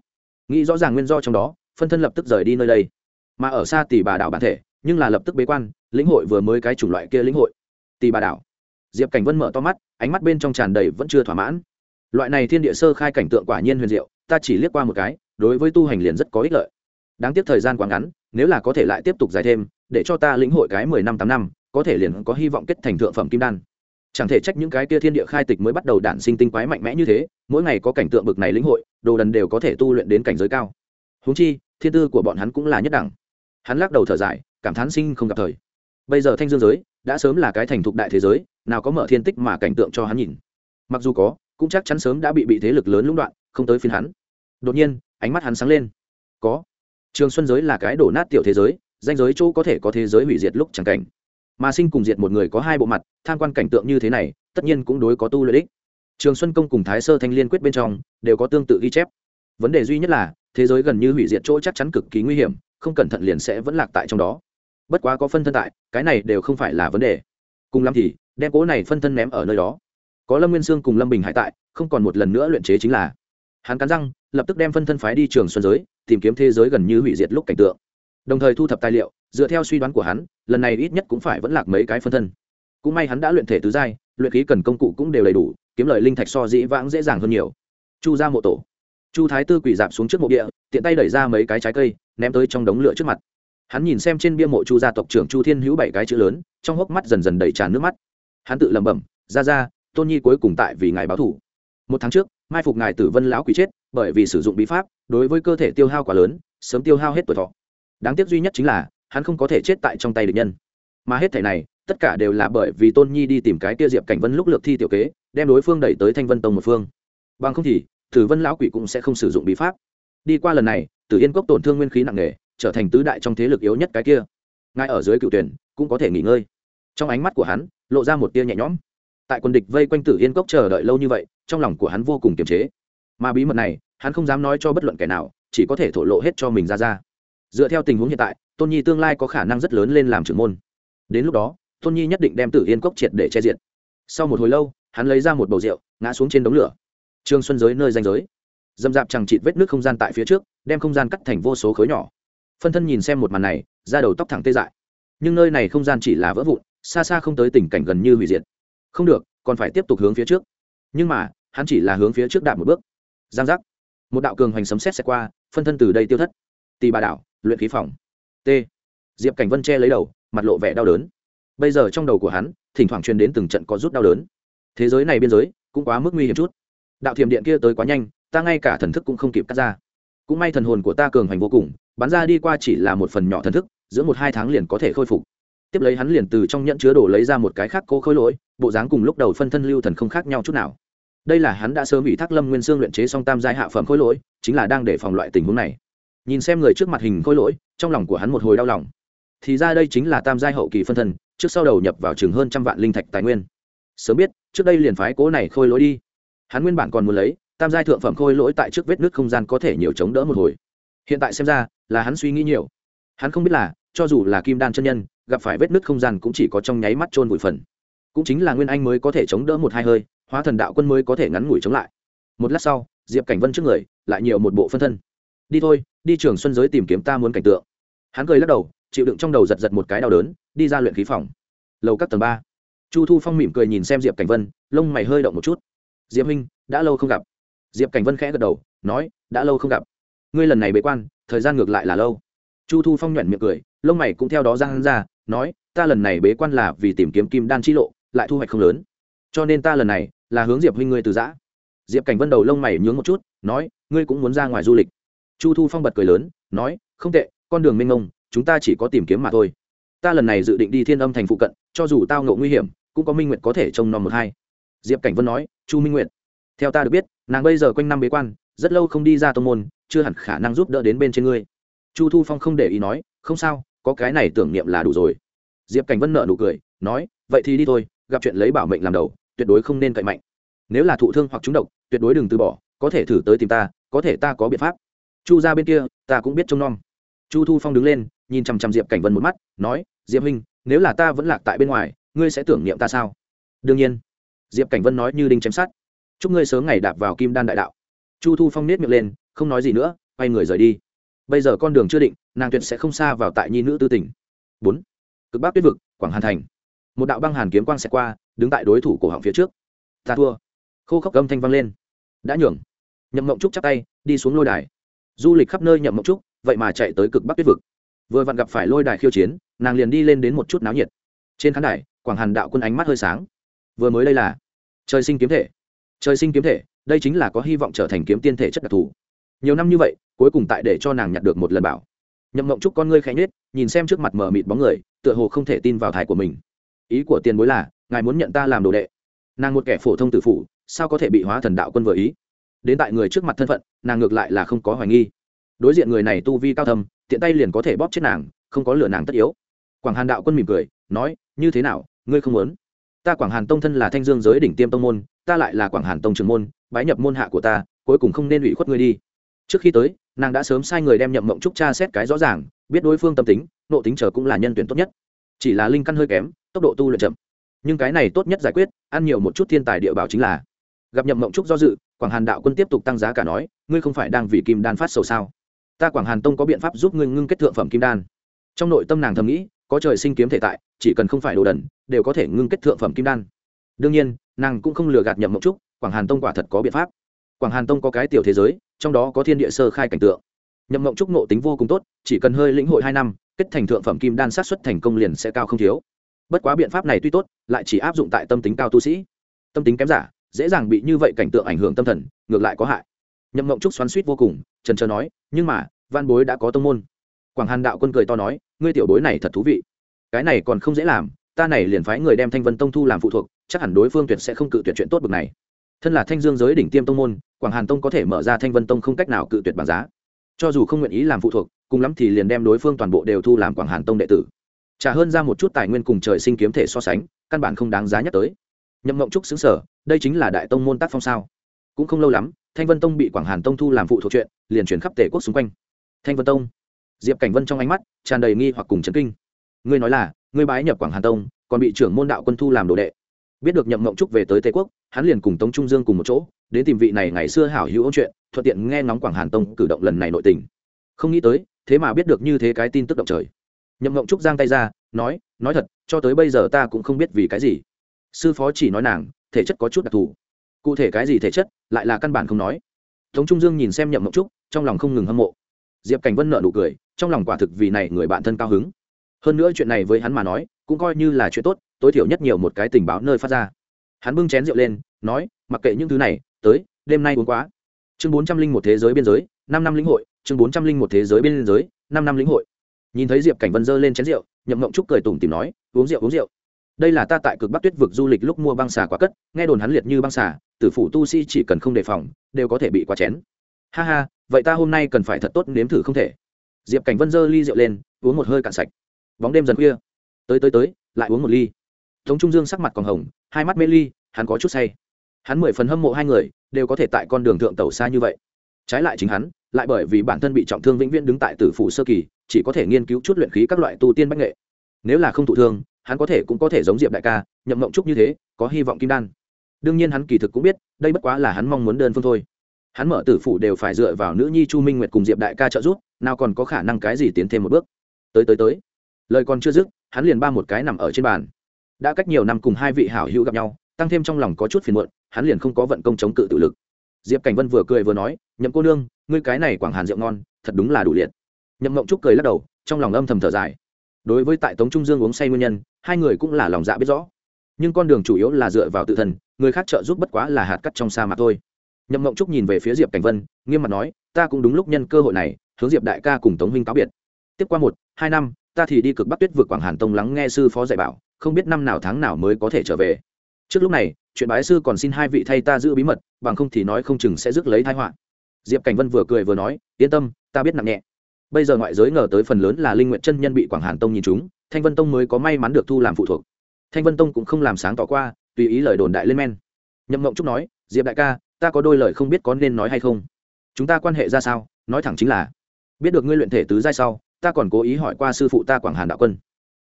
Nghĩ rõ ràng nguyên do trong đó, phân thân lập tức rời đi nơi đây. Mà ở xa tỷ bà đảo bản thể, nhưng là lập tức bế quan, lĩnh hội vừa mới cái chủng loại kia lĩnh hội. Tỷ bà đảo. Diệp cảnh vân mở to mắt, ánh mắt bên trong tràn đầy vẫn chưa thỏa mãn. Loại này thiên địa sơ khai cảnh tượng quả nhiên huyền diệu, ta chỉ liếc qua một cái, đối với tu hành liền rất có ích lợi. Đáng tiếc thời gian quá ngắn nếu là có thể lại tiếp tục dài thêm, để cho ta lĩnh hội cái mười năm, tám năm, có thể liền có hy vọng kết thành thượng phẩm kim đan. Chẳng thể trách những cái kia thiên địa khai tịch mới bắt đầu đản sinh tinh quái mạnh mẽ như thế, mỗi ngày có cảnh tượng bực này lĩnh hội, đồ đần đều có thể tu luyện đến cảnh giới cao. Húng chi, thiên tư của bọn hắn cũng là nhất đẳng. Hắn lắc đầu thở dài, cảm thán sinh không gặp thời. Bây giờ thanh dương giới, đã sớm là cái thành thục đại thế giới, nào có mở thiên tích mà cảnh tượng cho hắn nhìn. Mặc dù có, cũng chắc chắn sớm đã bị bị thế lực lớn lũng đoạn, không tới phiên hắn. Đột nhiên, ánh mắt hắn sáng lên. Có trường xuân giới là cái đổ nát tiểu thế giới, danh giới chỗ có thể có thế giới hủy diệt lúc chẳng cảnh. Mà sinh cùng diệt một người có hai bộ mặt, tham quan cảnh tượng như thế này, tất nhiên cũng đối có tu lợi ích. Trường xuân công cùng thái sơ thanh liên quyết bên trong, đều có tương tự ghi chép. Vấn đề duy nhất là, thế giới gần như hủy diệt chỗ chắc chắn cực kỳ nguy hiểm, không cẩn thận liền sẽ vẫn lạc tại trong đó. Bất quá có phân thân tại, cái này đều không phải là vấn đề. Cùng lắm thì, đem cố này phân thân ném ở nơi đó. Có lâm nguyên sương cùng lâm bình hải tại, không còn một lần nữa luyện chế chính là. Hắn cắn răng, lập tức đem phân thân phái đi trường xuân giới tìm kiếm thế giới gần như hủy diệt lúc cảnh tượng. Đồng thời thu thập tài liệu, dựa theo suy đoán của hắn, lần này ít nhất cũng phải vẫn lạc mấy cái phân thân. Cũng may hắn đã luyện thể tứ giai, luyện khí cần công cụ cũng đều đầy đủ, kiếm lời linh thạch so dĩ vãng dễ dàng hơn nhiều. Chu ra mộ tổ. Chu thái tư quỳ dạp xuống trước mộ địa, tiện tay đẩy ra mấy cái trái cây, ném tới trong đống lửa trước mặt. Hắn nhìn xem trên bia mộ chu gia tộc trưởng chu thiên hữu bảy cái chữ lớn, trong hốc mắt dần dần đầy tràn nước mắt. Hắn tự lẩm bẩm ra ra tôn nhi cuối cùng tại vì ngài báo thủ. Một tháng trước, mai phục ngài tử vân lão quý chết bởi vì sử dụng bí pháp, đối với cơ thể tiêu hao quá lớn, sớm tiêu hao hết tuổi thọ. Đáng tiếc duy nhất chính là, hắn không có thể chết tại trong tay địch nhân. Mà hết thể này, tất cả đều là bởi vì tôn nhi đi tìm cái tia diệp cảnh vân lúc lượt thi tiểu kế, đem đối phương đẩy tới thanh vân tông một phương. Bằng không thì, tử vân lão quỷ cũng sẽ không sử dụng bí pháp. Đi qua lần này, tử yên cốc tổn thương nguyên khí nặng nề, trở thành tứ đại trong thế lực yếu nhất cái kia. Ngay ở dưới cựu tuyển, cũng có thể nghỉ ngơi. Trong ánh mắt của hắn, lộ ra một tia nhẹ nhõm. Tại quân địch vây quanh tử yên cốc chờ đợi lâu như vậy, trong lòng của hắn vô cùng kiềm chế mà bí mật này, hắn không dám nói cho bất luận kẻ nào, chỉ có thể thổ lộ hết cho mình ra ra. Dựa theo tình huống hiện tại, tôn nhi tương lai có khả năng rất lớn lên làm trưởng môn. Đến lúc đó, tôn nhi nhất định đem tử yên cốc triệt để che diện sau một hồi lâu, hắn lấy ra một bầu rượu, ngã xuống trên đống lửa. Trương xuân giới nơi danh giới. Dâm dạp chẳng chịt vết nước không gian tại phía trước, đem không gian cắt thành vô số khối nhỏ. Phân thân nhìn xem một màn này ra đầu tóc thẳng tê dại. Nhưng nơi này không gian chỉ là vỡ vụn, xa xa không tới tình cảnh gần như hủy diệt. Không được, còn phải tiếp tục hướng phía trước. Nhưng mà, hắn chỉ là hướng phía trước đạp một bước giang giác. Một đạo cường hoành sấm xét xẹt qua, phân thân từ đây tiêu thất. Tì bà đảo, luyện khí phòng. T. Diệp cảnh vân che lấy đầu, mặt lộ vẻ đau đớn. Bây giờ trong đầu của hắn, thỉnh thoảng truyền đến từng trận có rút đau đớn. Thế giới này biên giới, cũng quá mức nguy hiểm chút. Đạo thiểm điện kia tới quá nhanh, ta ngay cả thần thức cũng không kịp cắt ra. Cũng may thần hồn của ta cường hoành vô cùng, bắn ra đi qua chỉ là một phần nhỏ thần thức, giữa một hai tháng liền có thể khôi phục. Tiếp lấy hắn liền từ trong nhẫn chứa đồ lấy ra một cái khác cố khôi lỗi, bộ dáng cùng lúc đầu phân thân lưu thần không khác nhau chút nào đây là hắn đã sớm bị thác lâm nguyên sương luyện chế xong tam giai hạ phẩm khối lỗi, chính là đang để phòng loại tình huống này. Nhìn xem người trước mặt hình khối lỗi, trong lòng của hắn một hồi đau lòng. Thì ra đây chính là tam giai hậu kỳ phân thân, trước sau đầu nhập vào chừng hơn trăm vạn linh thạch tài nguyên. Sớm biết, trước đây liền phái cố này khôi lỗi đi. Hắn nguyên bản còn muốn lấy, tam giai thượng phẩm khôi lỗi tại trước vết nước không gian có thể nhiều chống đỡ một hồi. Hiện tại xem ra, là hắn suy nghĩ nhiều. Hắn không biết là, cho dù là kim đan chân nhân, gặp phải vết nước không gian cũng chỉ có trong nháy mắt trôn bụi phần. Cũng chính là nguyên anh mới có thể chống đỡ một hai hơi hóa thần đạo quân mới có thể ngắn ngủi chống lại. Một lát sau, diệp cảnh vân trước người, lại nhiều một bộ phân thân. Đi thôi, đi trường xuân giới tìm kiếm ta muốn cảnh tượng. Hắn cười lắc đầu, chịu đựng trong đầu giật giật một cái đau đớn, đi ra luyện khí phòng. Lầu các tầng ba. Chu thu phong mỉm cười nhìn xem diệp cảnh vân, lông mày hơi động một chút. Diệp huynh, đã lâu không gặp. Diệp cảnh vân khẽ gật đầu, nói, đã lâu không gặp. Ngươi lần này bế quan, thời gian ngược lại là lâu. Chu thu phong nhuận miệng cười, lông mày cũng theo đó ra hắn ra, nói, ta lần này bế quan là vì tìm kiếm kim đan chi lộ, lại thu hoạch không lớn. Cho nên ta lần này là hướng diệp huynh ngươi từ giã. Diệp cảnh vân đầu lông mày nhướng một chút, nói, ngươi cũng muốn ra ngoài du lịch. Chu thu phong bật cười lớn, nói, không tệ, con đường mênh mông, chúng ta chỉ có tìm kiếm mà thôi. Ta lần này dự định đi thiên âm thành phụ cận, cho dù tao ngộ nguy hiểm, cũng có minh nguyện có thể trông nom một hai. Diệp cảnh vân nói, chu minh nguyện theo ta được biết, nàng bây giờ quanh năm bế quan, rất lâu không đi ra tô môn, chưa hẳn khả năng giúp đỡ đến bên trên ngươi. Chu thu phong không để ý nói, không sao, có cái này tưởng niệm là đủ rồi. Diệp cảnh vân nợ nụ cười, nói, vậy thì đi thôi, gặp chuyện lấy bảo mệnh làm đầu tuyệt đối không nên cậy mạnh. Nếu là thụ thương hoặc trúng độc, tuyệt đối đừng từ bỏ, có thể thử tới tìm ta, có thể ta có biện pháp. Chu ra bên kia, ta cũng biết trông nom. Chu thu phong đứng lên, nhìn chằm chằm diệp cảnh vân một mắt, nói, diệp huynh, nếu là ta vẫn lạc tại bên ngoài, ngươi sẽ tưởng niệm ta sao? Đương nhiên. Diệp cảnh vân nói như đinh chém sát chúc ngươi sớm ngày đạp vào kim đan đại đạo. Chu thu phong nết miệng lên, không nói gì nữa, quay người rời đi. Bây giờ con đường chưa định, nàng tuyệt sẽ không xa vào tại nhi nữ tư tỉnh bốn. Cực bắc tuyết vực, quảng hàn thành. Một đạo băng hàn kiếm quang xẹt qua đứng tại đối thủ cổ họng phía trước. Ta thua. Khô khốc âm thanh vang lên. Đã nhường. Nhậm mộng trúc chắp tay, đi xuống lôi đài. Du lịch khắp nơi nhậm mộng trúc, vậy mà chạy tới cực bắc tuyết vực. Vừa vặn gặp phải lôi đài khiêu chiến, nàng liền đi lên đến một chút náo nhiệt. Trên khán đài, quảng hàn đạo quân ánh mắt hơi sáng. Vừa mới đây là trời sinh kiếm thể. Trời sinh kiếm thể, đây chính là có hy vọng trở thành kiếm tiên thể chất đặc thù. Nhiều năm như vậy, cuối cùng tại để cho nàng nhặt được một lần bảo. Nhậm mộng trúc con ngươi khẽ nhết nhìn xem trước mặt mở mịt bóng người, tựa hồ không thể tin vào thai của mình. Ý của tiền bối là ngài muốn nhận ta làm đồ đệ. Nàng một kẻ phổ thông tử phủ, sao có thể bị hóa thần đạo quân vừa ý? Đến tại người trước mặt thân phận, nàng ngược lại là không có hoài nghi. Đối diện người này tu vi cao thâm, tiện tay liền có thể bóp chết nàng, không có lửa nàng tất yếu. Quảng hàn đạo quân mỉm cười, nói, như thế nào, ngươi không muốn? Ta quảng hàn tông thân là thanh dương giới đỉnh tiêm tông môn, ta lại là quảng hàn tông trường môn, bái nhập môn hạ của ta, cuối cùng không nên ủy khuất ngươi đi. Trước khi tới, nàng đã sớm sai người đem nhậm mộng trúc cha xét cái rõ ràng, biết đối phương tâm tính, nộ tính chờ cũng là nhân tuyển tốt nhất. Chỉ là linh căn hơi kém, tốc độ tu luyện chậm nhưng cái này tốt nhất giải quyết, ăn nhiều một chút thiên tài địa bảo chính là. Gặp nhậm mộng trúc do dự, quảng hàn đạo quân tiếp tục tăng giá cả nói, ngươi không phải đang vì kim đan phát sầu sao? Ta quảng hàn tông có biện pháp giúp ngươi ngưng kết thượng phẩm kim đan. Trong nội tâm nàng thầm nghĩ, có trời sinh kiếm thể tại, chỉ cần không phải đồ đần, đều có thể ngưng kết thượng phẩm kim đan. Đương nhiên, nàng cũng không lừa gạt nhậm mộng trúc, quảng hàn tông quả thật có biện pháp. Quảng hàn tông có cái tiểu thế giới, trong đó có thiên địa sơ khai cảnh tượng. Nhậm mộng trúc nộ tính vô cùng tốt, chỉ cần hơi lĩnh hội hai năm, kết thành thượng phẩm kim đan sát xuất thành công liền sẽ cao không thiếu bất quá biện pháp này tuy tốt, lại chỉ áp dụng tại tâm tính cao tu sĩ. Tâm tính kém giả, dễ dàng bị như vậy cảnh tượng ảnh hưởng tâm thần, ngược lại có hại. Nhậm mộng trúc xoắn suýt vô cùng, trần trờ nói, nhưng mà, văn bối đã có tông môn. Quảng hàn đạo quân cười to nói, ngươi tiểu bối này thật thú vị. Cái này còn không dễ làm, ta này liền phái người đem thanh vân tông thu làm phụ thuộc, chắc hẳn đối phương tuyệt sẽ không cự tuyệt chuyện tốt bực này. Thân là thanh dương giới đỉnh tiêm tông môn, quảng hàn tông có thể mở ra thanh vân tông không cách nào cự tuyệt bằng giá. Cho dù không nguyện ý làm phụ thuộc, cùng lắm thì liền đem đối phương toàn bộ đều thu làm quảng hàn tông đệ tử trả hơn ra một chút tài nguyên cùng trời sinh kiếm thể so sánh, căn bản không đáng giá nhắc tới. Nhậm mộng trúc xứng sở, đây chính là đại tông môn tác phong sao. Cũng không lâu lắm, thanh vân tông bị quảng hàn tông thu làm phụ thuộc chuyện, liền chuyển khắp tể quốc xung quanh. Thanh vân tông. Diệp cảnh vân trong ánh mắt tràn đầy nghi hoặc cùng chấn kinh. Ngươi nói là, ngươi bái nhập quảng hàn tông, còn bị trưởng môn đạo quân thu làm đồ đệ. Biết được nhậm mộng trúc về tới tây quốc, hắn liền cùng tống trung dương cùng một chỗ, đến tìm vị này ngày xưa hảo hữu ôn chuyện, thuận tiện nghe ngóng quảng hàn tông cử động lần này nội tình. Không nghĩ tới, thế mà biết được như thế cái tin tức động trời nhậm mộng trúc giang tay ra, nói nói thật, cho tới bây giờ ta cũng không biết vì cái gì. Sư phó chỉ nói nàng, thể chất có chút đặc thù. Cụ thể cái gì thể chất, lại là căn bản không nói. Tống trung dương nhìn xem nhậm mộng trúc, trong lòng không ngừng hâm mộ. Diệp cảnh vân nợ nụ cười, trong lòng quả thực vì này người bạn thân cao hứng. Hơn nữa chuyện này với hắn mà nói, cũng coi như là chuyện tốt, tối thiểu nhất nhiều một cái tình báo nơi phát ra. Hắn bưng chén rượu lên, nói, mặc kệ những thứ này, tới, đêm nay uống quá. Chương bốn trăm linh một thế giới biên giới, năm năm lĩnh hội, chương bốn trăm linh một thế giới biên giới, năm năm lĩnh hội nhìn thấy diệp cảnh vân dơ lên chén rượu, nhậm mộng trúc cười tủm tìm nói, uống rượu uống rượu. Đây là ta tại cực bắc tuyết vực du lịch lúc mua băng xà quá cất, nghe đồn hắn liệt như băng xà, tử phủ tu sĩ chỉ cần không đề phòng, đều có thể bị quá chén. Ha ha, vậy ta hôm nay cần phải thật tốt nếm thử không thể. Diệp cảnh vân dơ ly rượu lên, uống một hơi cạn sạch. Bóng đêm dần khuya. Tới tới tới, lại uống một ly. Tống trung dương sắc mặt còn hồng, hai mắt mê ly, hắn có chút say. Hắn mười phần hâm mộ hai người, đều có thể tại con đường thượng tàu xa như vậy. Trái lại chính hắn, lại bởi vì bản thân bị trọng thương vĩnh viễn đứng tại tử phủ sơ kỳ chỉ có thể nghiên cứu chút luyện khí các loại tu tiên bách nghệ. Nếu là không thụ thương, hắn có thể cũng có thể giống diệp đại ca, nhậm mộng trúc như thế, có hy vọng kim đan. Đương nhiên hắn kỳ thực cũng biết, đây bất quá là hắn mong muốn đơn phương thôi. Hắn mở tử phủ đều phải dựa vào nữ nhi chu minh nguyệt cùng diệp đại ca trợ giúp, nào còn có khả năng cái gì tiến thêm một bước. Tới tới tới. Lời còn chưa dứt, hắn liền ba một cái nằm ở trên bàn. Đã cách nhiều năm cùng hai vị hảo hữu gặp nhau, tăng thêm trong lòng có chút phiền muộn, hắn liền không có vận công chống cự tự lực. Diệp cảnh vân vừa cười vừa nói, nhậm cô nương, ngươi cái này quảng hàn rượu ngon, thật đúng là đủ liệt nhậm mộng trúc cười lắc đầu, trong lòng âm thầm thở dài. Đối với tại tống trung dương uống say nguyên nhân, hai người cũng là lòng dạ biết rõ. Nhưng con đường chủ yếu là dựa vào tự thân, người khác trợ giúp bất quá là hạt cắt trong sa mạc thôi. Nhậm mộng trúc nhìn về phía diệp cảnh vân, nghiêm mặt nói, ta cũng đúng lúc nhân cơ hội này, hướng diệp đại ca cùng tống huynh cáo biệt. Tiếp qua một, hai năm, ta thì đi cực bắc tuyết vượt quảng hàn tông lắng nghe sư phó dạy bảo, không biết năm nào tháng nào mới có thể trở về. Trước lúc này, chuyện bái sư còn xin hai vị thay ta giữ bí mật, bằng không thì nói không chừng sẽ rước lấy thái họa. Diệp cảnh vân vừa cười vừa nói, yên tâm, ta biết nặng nhẹ bây giờ ngoại giới ngờ tới phần lớn là linh nguyện chân nhân bị quảng hàn tông nhìn chúng thanh vân tông mới có may mắn được thu làm phụ thuộc. Thanh vân tông cũng không làm sáng tỏ qua, tùy ý lời đồn đại lên men. Nhậm mộng trúc nói, diệp đại ca, ta có đôi lời không biết có nên nói hay không? Chúng ta quan hệ ra sao? Nói thẳng chính là, biết được ngươi luyện thể tứ giai sau, ta còn cố ý hỏi qua sư phụ ta quảng hàn đạo quân.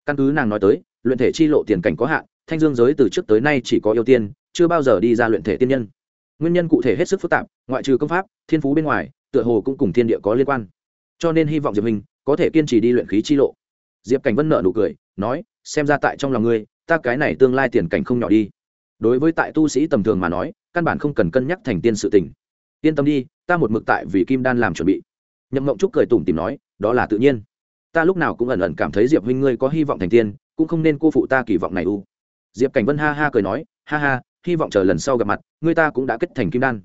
Căn cứ nàng nói tới, luyện thể chi lộ tiền cảnh có hạn, thanh dương giới từ trước tới nay chỉ có ưu tiên, chưa bao giờ đi ra luyện thể tiên nhân. Nguyên nhân cụ thể hết sức phức tạp, ngoại trừ công pháp, thiên phú bên ngoài, tựa hồ cũng cùng thiên địa có liên quan cho nên hy vọng diệp minh có thể kiên trì đi luyện khí chi lộ. Diệp cảnh vân nợ nụ cười, nói, xem ra tại trong lòng ngươi, ta cái này tương lai tiền cảnh không nhỏ đi. Đối với tại tu sĩ tầm thường mà nói, căn bản không cần cân nhắc thành tiên sự tình. Yên tâm đi, ta một mực tại vì kim đan làm chuẩn bị. Nhậm mộng trúc cười tủm tìm nói, đó là tự nhiên. Ta lúc nào cũng ẩn ẩn cảm thấy diệp huynh ngươi có hy vọng thành tiên, cũng không nên cô phụ ta kỳ vọng này u. Diệp cảnh vân ha ha cười nói, ha ha, hy vọng chờ lần sau gặp mặt, ngươi ta cũng đã kết thành kim đan.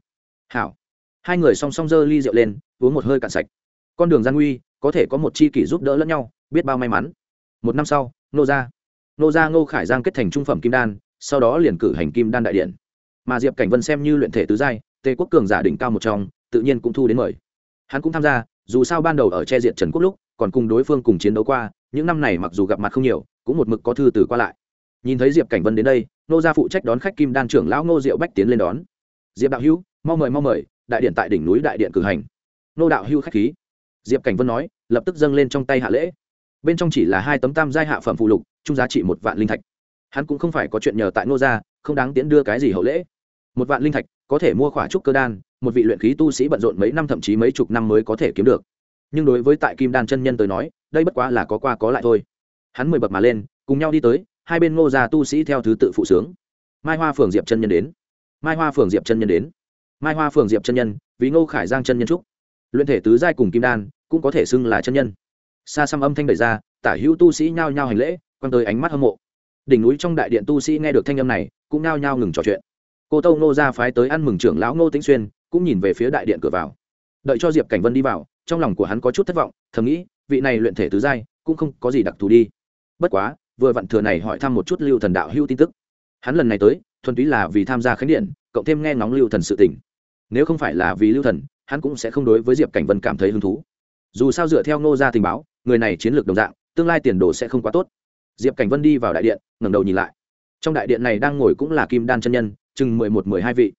Hảo. Hai người song song dơ ly rượu lên, uống một hơi cạn sạch con đường gian nguy, có thể có một chi kỷ giúp đỡ lẫn nhau, biết bao may mắn. Một năm sau, nô gia. Nô gia ngô khải giang kết thành trung phẩm kim đan, sau đó liền cử hành kim đan đại điện. Mà diệp cảnh vân xem như luyện thể tứ giai, tề quốc cường giả đỉnh cao một trong, tự nhiên cũng thu đến mời. Hắn cũng tham gia, dù sao ban đầu ở che diện trần quốc lúc, còn cùng đối phương cùng chiến đấu qua, những năm này mặc dù gặp mặt không nhiều, cũng một mực có thư từ qua lại. Nhìn thấy diệp cảnh vân đến đây, nô gia phụ trách đón khách kim đan trưởng lão ngô diệu bách tiến lên đón. Diệp đạo hữu, mau mời mau mời, đại điện tại đỉnh núi đại điện cử hành. Nô đạo hữu khách khí diệp cảnh vân nói, lập tức dâng lên trong tay hạ lễ. Bên trong chỉ là hai tấm tam giai hạ phẩm phụ lục, chung giá trị một vạn linh thạch. Hắn cũng không phải có chuyện nhờ tại Ngô gia, không đáng tiễn đưa cái gì hậu lễ. Một vạn linh thạch, có thể mua khỏa trúc cơ đan, một vị luyện khí tu sĩ bận rộn mấy năm thậm chí mấy chục năm mới có thể kiếm được. Nhưng đối với tại kim đan chân nhân tới nói, đây bất quá là có qua có lại thôi. Hắn mười bậc mà lên, cùng nhau đi tới, hai bên ngô gia tu sĩ theo thứ tự phụ sướng. Mai hoa phường diệp chân nhân đến. Mai hoa phường diệp chân nhân đến. Mai hoa phường diệp chân nhân, vì ngô khải giang chân nhân trúc luyện thể tứ giai cùng kim đan cũng có thể xưng là chân nhân. Xa xăm âm thanh đẩy ra, tả hữu tu sĩ nhao nhao hành lễ, quăng tới ánh mắt hâm mộ. Đỉnh núi trong đại điện tu sĩ nghe được thanh âm này, cũng nhao nhao ngừng trò chuyện. Cô tâu nô ra phái tới ăn mừng trưởng lão ngô tĩnh xuyên, cũng nhìn về phía đại điện cửa vào. Đợi cho diệp cảnh vân đi vào, trong lòng của hắn có chút thất vọng, thầm nghĩ, vị này luyện thể tứ giai cũng không có gì đặc thù đi. Bất quá, vừa vặn thừa này hỏi thăm một chút lưu thần đạo hưu tin tức. Hắn lần này tới, thuần túy là vì tham gia khánh điện, cộng thêm nghe ngóng lưu thần sự tình. Nếu không phải là vì lưu thần hắn cũng sẽ không đối với diệp cảnh vân cảm thấy hứng thú. Dù sao dựa theo ngô gia tình báo, người này chiến lược đồng dạng, tương lai tiền đồ sẽ không quá tốt. Diệp cảnh vân đi vào đại điện, ngẩng đầu nhìn lại. Trong đại điện này đang ngồi cũng là kim đan chân nhân, chừng mười một, mười hai vị.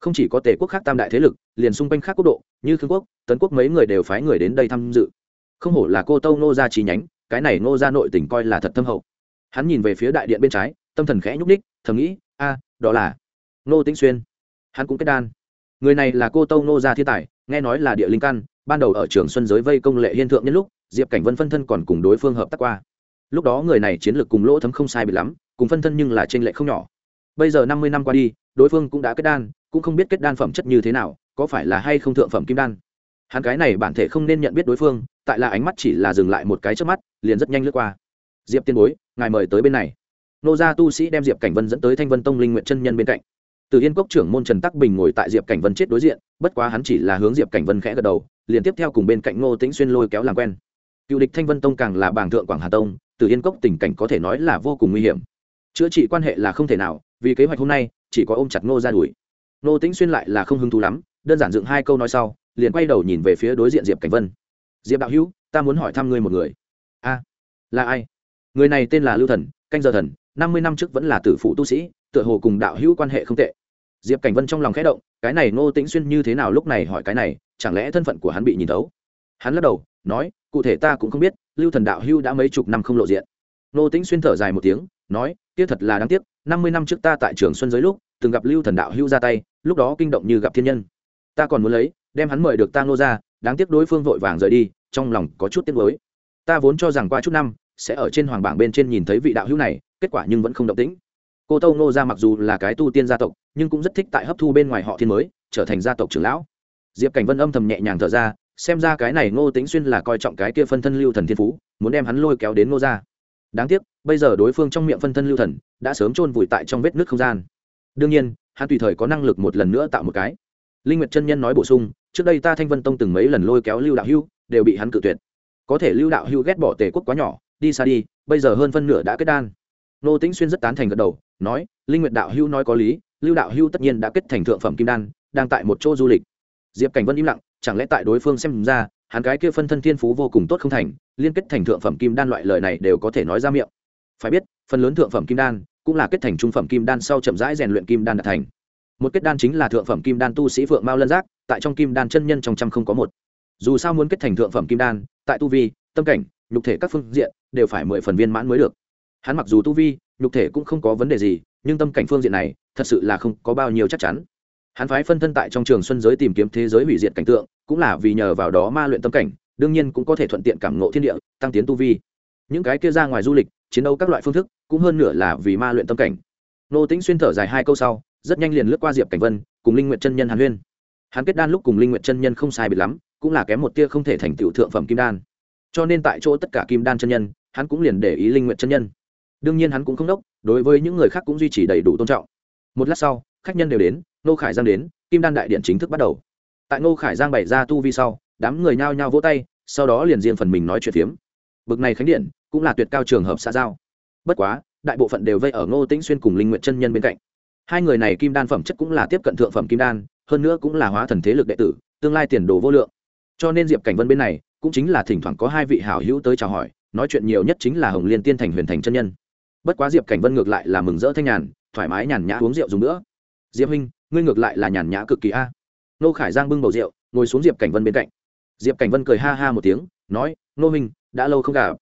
Không chỉ có tề quốc khác tam đại thế lực, liền xung quanh khác quốc độ, như khương quốc, tấn quốc mấy người đều phái người đến đây tham dự. Không hổ là cô tâu nô gia chi nhánh, cái này nô gia nội tỉnh coi là thật thâm hậu. Hắn nhìn về phía đại điện bên trái, tâm thần khẽ nhúc ních thầm nghĩ, a, đó là nô tĩnh xuyên. Hắn cũng kết đan. Người này là cô tâu nô gia thiên tài nghe nói là địa linh căn, ban đầu ở trường xuân giới vây công lệ hiên thượng nhân lúc, diệp cảnh vân phân thân còn cùng đối phương hợp tác qua. Lúc đó người này chiến lược cùng lỗ thấm không sai bị lắm, cùng phân thân nhưng là t r ê n lệch không nhỏ. Bây giờ năm mươi năm qua đi, đối phương cũng đã kết đan, cũng không biết kết đan phẩm chất như thế nào, có phải là hay không thượng phẩm kim đan. Hắn cái này bản thể không nên nhận biết đối phương, tại là ánh mắt chỉ là dừng lại một cái trước mắt, liền rất nhanh lướt qua. Diệp tiên bối, ngài mời tới bên này. Nô gia tu sĩ đem diệp cảnh vân dẫn tới thanh vân tông linh nguyện chân nhân bên cạnh từ yên cốc trưởng môn trần tắc bình ngồi tại diệp cảnh vân chết đối diện, bất quá hắn chỉ là hướng diệp cảnh vân khẽ gật đầu, liền tiếp theo cùng bên cạnh ngô tĩnh xuyên lôi kéo làm quen. Cựu địch thanh vân tông càng là bảng thượng quảng hà tông, từ yên cốc tình cảnh có thể nói là vô cùng nguy hiểm. Chữa trị quan hệ là không thể nào, vì kế hoạch hôm nay, chỉ có ôm chặt ngô ra đuổi. Ngô tĩnh xuyên lại là không hứng thú lắm, đơn giản dựng hai câu nói sau, liền quay đầu nhìn về phía đối diện diệp cảnh vân. Diệp đạo hữu, ta muốn hỏi thăm ngươi một người. A, là ai? Người này tên là lưu thần, canh giờ thần, năm mươi năm trước vẫn là tử phụ tu sĩ, tựa hồ cùng đạo hữu quan hệ không tệ diệp cảnh vân trong lòng khẽ động, cái này ngô tĩnh xuyên như thế nào lúc này hỏi cái này, chẳng lẽ thân phận của hắn bị nhìn thấu? Hắn lắc đầu, nói, cụ thể ta cũng không biết, lưu thần đạo Hưu đã mấy chục năm không lộ diện. Ngô tĩnh xuyên thở dài một tiếng, nói, kia thật là đáng tiếc, năm mươi năm trước ta tại trường xuân giới lúc, từng gặp lưu thần đạo Hưu ra tay, lúc đó kinh động như gặp thiên nhân. Ta còn muốn lấy, đem hắn mời được ta ngô ra, đáng tiếc đối phương vội vàng rời đi, trong lòng có chút tiếc nuối. Ta vốn cho rằng qua chút năm, sẽ ở trên hoàng bảng bên trên nhìn thấy vị đạo hữu này, kết quả nhưng vẫn không động tĩnh. Cô tâu Ngô ra mặc dù là cái tu tiên gia tộc nhưng cũng rất thích tại hấp thu bên ngoài họ thiên mới, trở thành gia tộc trưởng lão. Diệp cảnh vân âm thầm nhẹ nhàng thở ra, xem ra cái này ngô tính xuyên là coi trọng cái kia phân thân lưu thần thiên phú, muốn đem hắn lôi kéo đến ngô ra đáng tiếc, bây giờ đối phương trong miệng phân thân lưu thần, đã sớm chôn vùi tại trong vết nước không gian. Đương nhiên, hắn tùy thời có năng lực một lần nữa tạo một cái. Linh nguyệt chân nhân nói bổ sung, trước đây ta thanh vân tông từng mấy lần lôi kéo lưu đạo hưu, đều bị hắn cự tuyệt. Có thể lưu đạo hưu ghét bỏ tề quốc quá nhỏ, đi xa đi, bây giờ hơn phân nửa đã kết đan. Nô tĩnh xuyên rất tán thành gật đầu, nói, linh nguyệt đạo hưu nói có lý lưu đạo hưu tất nhiên đã kết thành thượng phẩm kim đan, đang tại một chỗ du lịch. Diệp cảnh vân im lặng, chẳng lẽ tại đối phương xem ra, hắn cái kia phân thân thiên phú vô cùng tốt không thành, liên kết thành thượng phẩm kim đan loại lời này đều có thể nói ra miệng. Phải biết, phần lớn thượng phẩm kim đan cũng là kết thành trung phẩm kim đan sau chậm rãi rèn luyện kim đan đạt thành. Một kết đan chính là thượng phẩm kim đan tu sĩ phượng mao lân giác, tại trong kim đan chân nhân trong trăm không có một. Dù sao muốn kết thành thượng phẩm kim đan, tại tu vi, tâm cảnh, nhục thể các phương diện đều phải mười phần viên mãn mới được. Hắn mặc dù tu vi, nhục thể cũng không có vấn đề gì, nhưng tâm cảnh phương diện này thật sự là không có bao nhiêu chắc chắn. Hắn phái phân thân tại trong trường xuân giới tìm kiếm thế giới hủy diệt cảnh tượng, cũng là vì nhờ vào đó ma luyện tâm cảnh, đương nhiên cũng có thể thuận tiện cảm ngộ thiên địa, tăng tiến tu vi. Những cái kia ra ngoài du lịch, chiến đấu các loại phương thức, cũng hơn nửa là vì ma luyện tâm cảnh. Nô tĩnh xuyên thở dài hai câu sau, rất nhanh liền lướt qua diệp cảnh vân, cùng linh nguyện chân nhân hàn huyên. Hắn kết đan lúc cùng linh nguyện chân nhân không sai biệt lắm, cũng là kém một tia không thể thành tựu thượng phẩm kim đan. Cho nên tại chỗ tất cả kim đan chân nhân, hắn cũng liền để ý linh nguyện chân nhân. Đương nhiên hắn cũng không đốc, đối với những người khác cũng duy trì đầy đủ tôn trọng một lát sau, khách nhân đều đến nô khải giang đến, kim đan đại điện chính thức bắt đầu. Tại ngô khải giang bày ra tu vi sau, đám người nhao nhao vỗ tay, sau đó liền riêng phần mình nói chuyện phiếm. Bực này khánh điện, cũng là tuyệt cao trường hợp xã giao. Bất quá, đại bộ phận đều vây ở ngô tĩnh xuyên cùng linh nguyện chân nhân bên cạnh. Hai người này kim đan phẩm chất cũng là tiếp cận thượng phẩm kim đan, hơn nữa cũng là hóa thần thế lực đệ tử, tương lai tiền đồ vô lượng. Cho nên diệp cảnh vân bên này, cũng chính là thỉnh thoảng có hai vị hảo hữu tới chào hỏi, nói chuyện nhiều nhất chính là hồng liên tiên thành huyền thành chân nhân. Bất quá diệp cảnh vân ngược lại là mừng rỡ thanh nhàn thoải mái nhàn nhã uống rượu dùng nữa. Diệp huynh, ngươi ngược lại là nhàn nhã cực kỳ a. Nô khải giang bưng bầu rượu, ngồi xuống diệp cảnh vân bên cạnh. Diệp cảnh vân cười ha ha một tiếng, nói, nô huynh, đã lâu không gặp.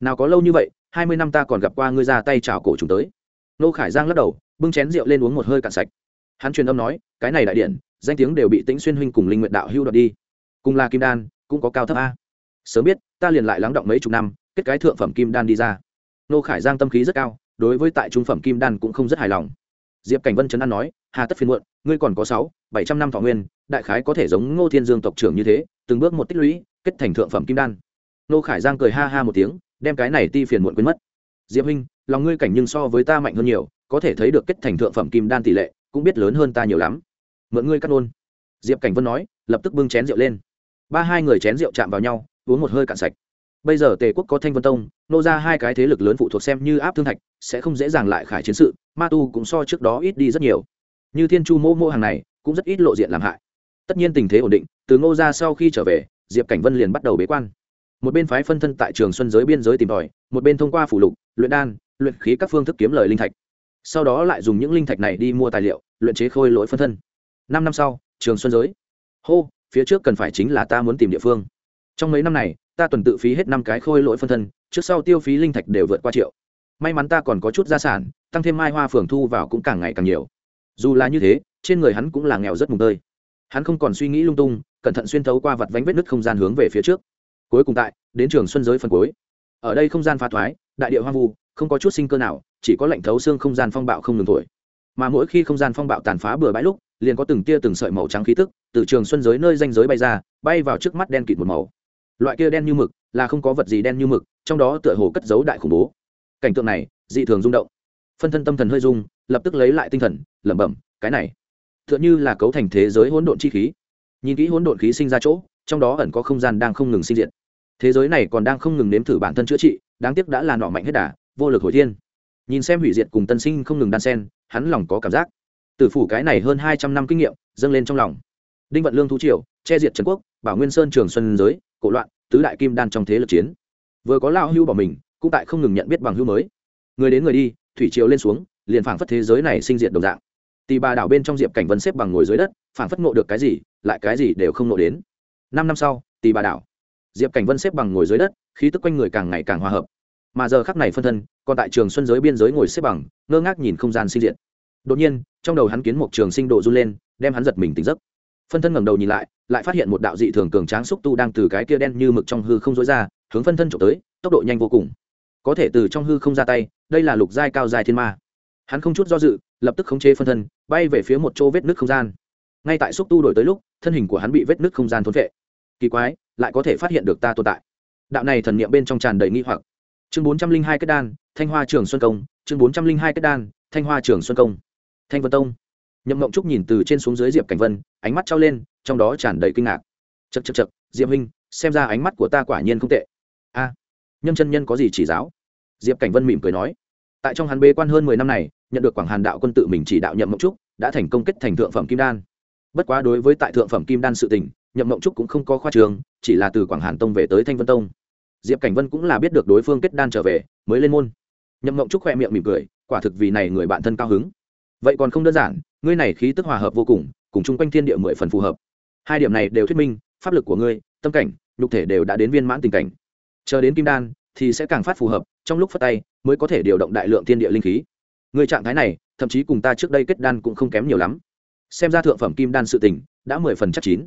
Nào có lâu như vậy, hai mươi năm ta còn gặp qua ngươi ra tay chào cổ chúng tới. Nô khải giang lắc đầu, bưng chén rượu lên uống một hơi cạn sạch. Hắn truyền âm nói, cái này đại điện, danh tiếng đều bị tĩnh xuyên huynh cùng linh nguyện đạo hưu đoạt đi. Cùng là kim đan, cũng có cao thấp a. Sớm biết, ta liền lại lắng động mấy chục năm, kết cái thượng phẩm kim đan đi ra. Nô khải giang tâm khí rất cao đối với tại trung phẩm kim đan cũng không rất hài lòng. Diệp cảnh vân trấn an nói, hà tất phiền muộn, ngươi còn có sáu, bảy trăm năm thọ nguyên, đại khái có thể giống ngô thiên dương tộc trưởng như thế, từng bước một tích lũy, kết thành thượng phẩm kim đan. Nô khải giang cười ha ha một tiếng, đem cái này ti phiền muộn quên mất. Diệp huynh, lòng ngươi cảnh nhưng so với ta mạnh hơn nhiều, có thể thấy được kết thành thượng phẩm kim đan tỷ lệ, cũng biết lớn hơn ta nhiều lắm. Mượn ngươi cắt nôn diệp cảnh vân nói, lập tức bưng chén rượu lên. Ba hai người chén rượu chạm vào nhau, uống một hơi cạn sạch. Bây giờ tề quốc có thanh vân tông, nô ra hai cái thế lực lớn phụ thuộc xem như áp thương thạch sẽ không dễ dàng lại khải chiến sự, ma tu cũng so trước đó ít đi rất nhiều. Như thiên chu mô mô hàng này, cũng rất ít lộ diện làm hại. Tất nhiên tình thế ổn định, từ ngô ra sau khi trở về, diệp cảnh vân liền bắt đầu bế quan. Một bên phái phân thân tại trường xuân giới biên giới tìm tòi, một bên thông qua phủ lục, luyện đan, luyện khí các phương thức kiếm lời linh thạch. Sau đó lại dùng những linh thạch này đi mua tài liệu, luyện chế khôi lỗi phân thân. Năm năm sau, trường xuân giới. Hô, phía trước cần phải chính là ta muốn tìm địa phương. Trong mấy năm này, ta tuần tự phí hết năm cái khôi lỗi phân thân, trước sau tiêu phí linh thạch đều vượt qua triệu may mắn ta còn có chút gia sản, tăng thêm mai hoa phường thu vào cũng càng ngày càng nhiều. Dù là như thế, trên người hắn cũng là nghèo rất mùng tơi. Hắn không còn suy nghĩ lung tung, cẩn thận xuyên thấu qua vặt vánh vết nứt không gian hướng về phía trước. Cuối cùng tại, đến trường xuân giới phần cuối. Ở đây không gian phá thoái, đại địa hoang vu, không có chút sinh cơ nào, chỉ có lạnh thấu xương không gian phong bạo không ngừng thổi. Mà mỗi khi không gian phong bạo tàn phá bừa bãi lúc, liền có từng tia từng sợi màu trắng khí tức từ trường xuân giới nơi danh giới bay ra, bay vào trước mắt đen kịt một màu. Loại kia đen như mực là không có vật gì đen như mực, trong đó tựa hồ cất giấu đại khủng bố cảnh tượng này, dị thường rung động. Phân thân tâm thần hơi rung, lập tức lấy lại tinh thần, lẩm bẩm, cái này, tựa như là cấu thành thế giới hỗn độn chi khí. Nhìn kỹ hỗn độn khí sinh ra chỗ, trong đó ẩn có không gian đang không ngừng sinh diện thế giới này còn đang không ngừng nếm thử bản thân chữa trị, đáng tiếc đã là nọ mạnh hết đà, vô lực hồi thiên. Nhìn xem hủy diệt cùng tân sinh không ngừng đan sen, hắn lòng có cảm giác. Tử phủ cái này hơn hai trăm năm kinh nghiệm, dâng lên trong lòng. Đinh vận lương thú triều, che diệt trần quốc, bảo nguyên sơn trường xuân giới, cổ loạn, tứ đại kim đan trong thế lực chiến. Vừa có lao hưu bỏ mình cũng tại không ngừng nhận biết bằng hữu mới. Người đến người đi, thủy triều lên xuống, liền phảng phất thế giới này sinh diệt đồng dạng. Tì bà đảo bên trong diệp cảnh vân xếp bằng ngồi dưới đất, phảng phất ngộ được cái gì, lại cái gì đều không ngộ đến. Năm năm sau tì bà đảo, diệp cảnh vân xếp bằng ngồi dưới đất, khí tức quanh người càng ngày càng hòa hợp. Mà giờ khắc này phân thân, còn tại trường xuân giới biên giới ngồi xếp bằng, ngơ ngác nhìn không gian sinh diện đột nhiên, trong đầu hắn kiến một trường sinh độ run lên, đem hắn giật mình tỉnh giấc. Phân thân ngẩng đầu nhìn lại lại phát hiện một đạo dị thường cường tráng xúc tu đang từ cái kia đen như mực trong hư không dối ra, hướng phân thân trộm tới, tốc độ nhanh vô cùng có thể từ trong hư không ra tay đây là lục giai cao giai thiên ma. Hắn không chút do dự lập tức khống chế phân thân bay về phía một chỗ vết nước không gian. Ngay tại xúc tu đổi tới lúc thân hình của hắn bị vết nước không gian thốn vệ kỳ quái lại có thể phát hiện được ta tồn tại. Đạo này thần niệm bên trong tràn đầy nghi hoặc. Chương bốn trăm linh hai kết đan thanh hoa trường xuân công. Chương bốn trăm linh hai kết đan thanh hoa trường xuân công. Thanh vân tông. Nhậm mộng trúc nhìn từ trên xuống dưới diệp cảnh vân ánh mắt trao lên trong đó tràn đầy kinh ngạc. Chật chật chật diệp huynh xem ra ánh mắt của ta quả nhiên không tệ. A à, nhâm chân nhân có gì chỉ giáo? Diệp cảnh vân mỉm cười nói. Tại trong hắn bê quan hơn mười năm này, nhận được quảng hàn đạo quân tự mình chỉ đạo nhậm mộng trúc, đã thành công kết thành thượng phẩm kim đan. Bất quá đối với tại thượng phẩm kim đan sự tình, nhậm mộng trúc cũng không có khoa trường, chỉ là từ quảng hàn tông về tới thanh vân tông. Diệp cảnh vân cũng là biết được đối phương kết đan trở về, mới lên môn. Nhậm mộng trúc khoe miệng mỉm cười, quả thực vì này người bạn thân cao hứng. Vậy còn không đơn giản, ngươi này khí tức hòa hợp vô cùng cùng chung quanh thiên địa mười phần phù hợp. Hai điểm này đều thuyết minh, pháp lực của ngươi, tâm cảnh, nhục thể đều đã đến viên mãn tình cảnh chờ đến kim đan, thì sẽ càng phát phù hợp, trong lúc phát tay, mới có thể điều động đại lượng thiên địa linh khí. Người trạng thái này, thậm chí cùng ta trước đây kết đan cũng không kém nhiều lắm. Xem ra thượng phẩm kim đan sự tình, đã mười phần chắc chín.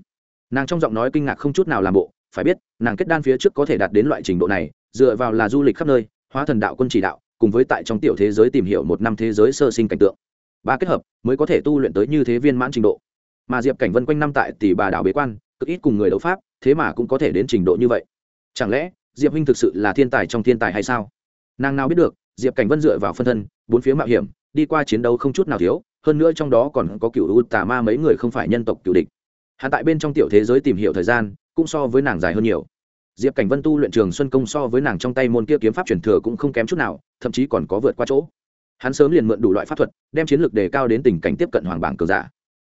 Nàng trong giọng nói kinh ngạc không chút nào làm bộ, phải biết, nàng kết đan phía trước có thể đạt đến loại trình độ này, dựa vào là du lịch khắp nơi, hóa thần đạo quân chỉ đạo, cùng với tại trong tiểu thế giới tìm hiểu một năm thế giới sơ sinh cảnh tượng. Ba kết hợp, mới có thể tu luyện tới như thế viên mãn trình độ. Mà diệp cảnh vân quanh năm tại tỷ bà đảo bế quan, cực ít cùng người đấu pháp, thế mà cũng có thể đến trình độ như vậy. Chẳng lẽ diệp huynh thực sự là thiên tài trong thiên tài hay sao? Nàng nào biết được, diệp cảnh vân dựa vào phân thân, bốn phía mạo hiểm, đi qua chiến đấu không chút nào thiếu, hơn nữa trong đó còn có cựu u tà ma mấy người không phải nhân tộc cựu địch. Hắn tại bên trong tiểu thế giới tìm hiểu thời gian, cũng so với nàng dài hơn nhiều. Diệp cảnh vân tu luyện trường xuân công so với nàng trong tay môn kia kiếm pháp truyền thừa cũng không kém chút nào, thậm chí còn có vượt qua chỗ. Hắn sớm liền mượn đủ loại pháp thuật, đem chiến lược đề cao đến tình cảnh tiếp cận hoàng bảng cường giả.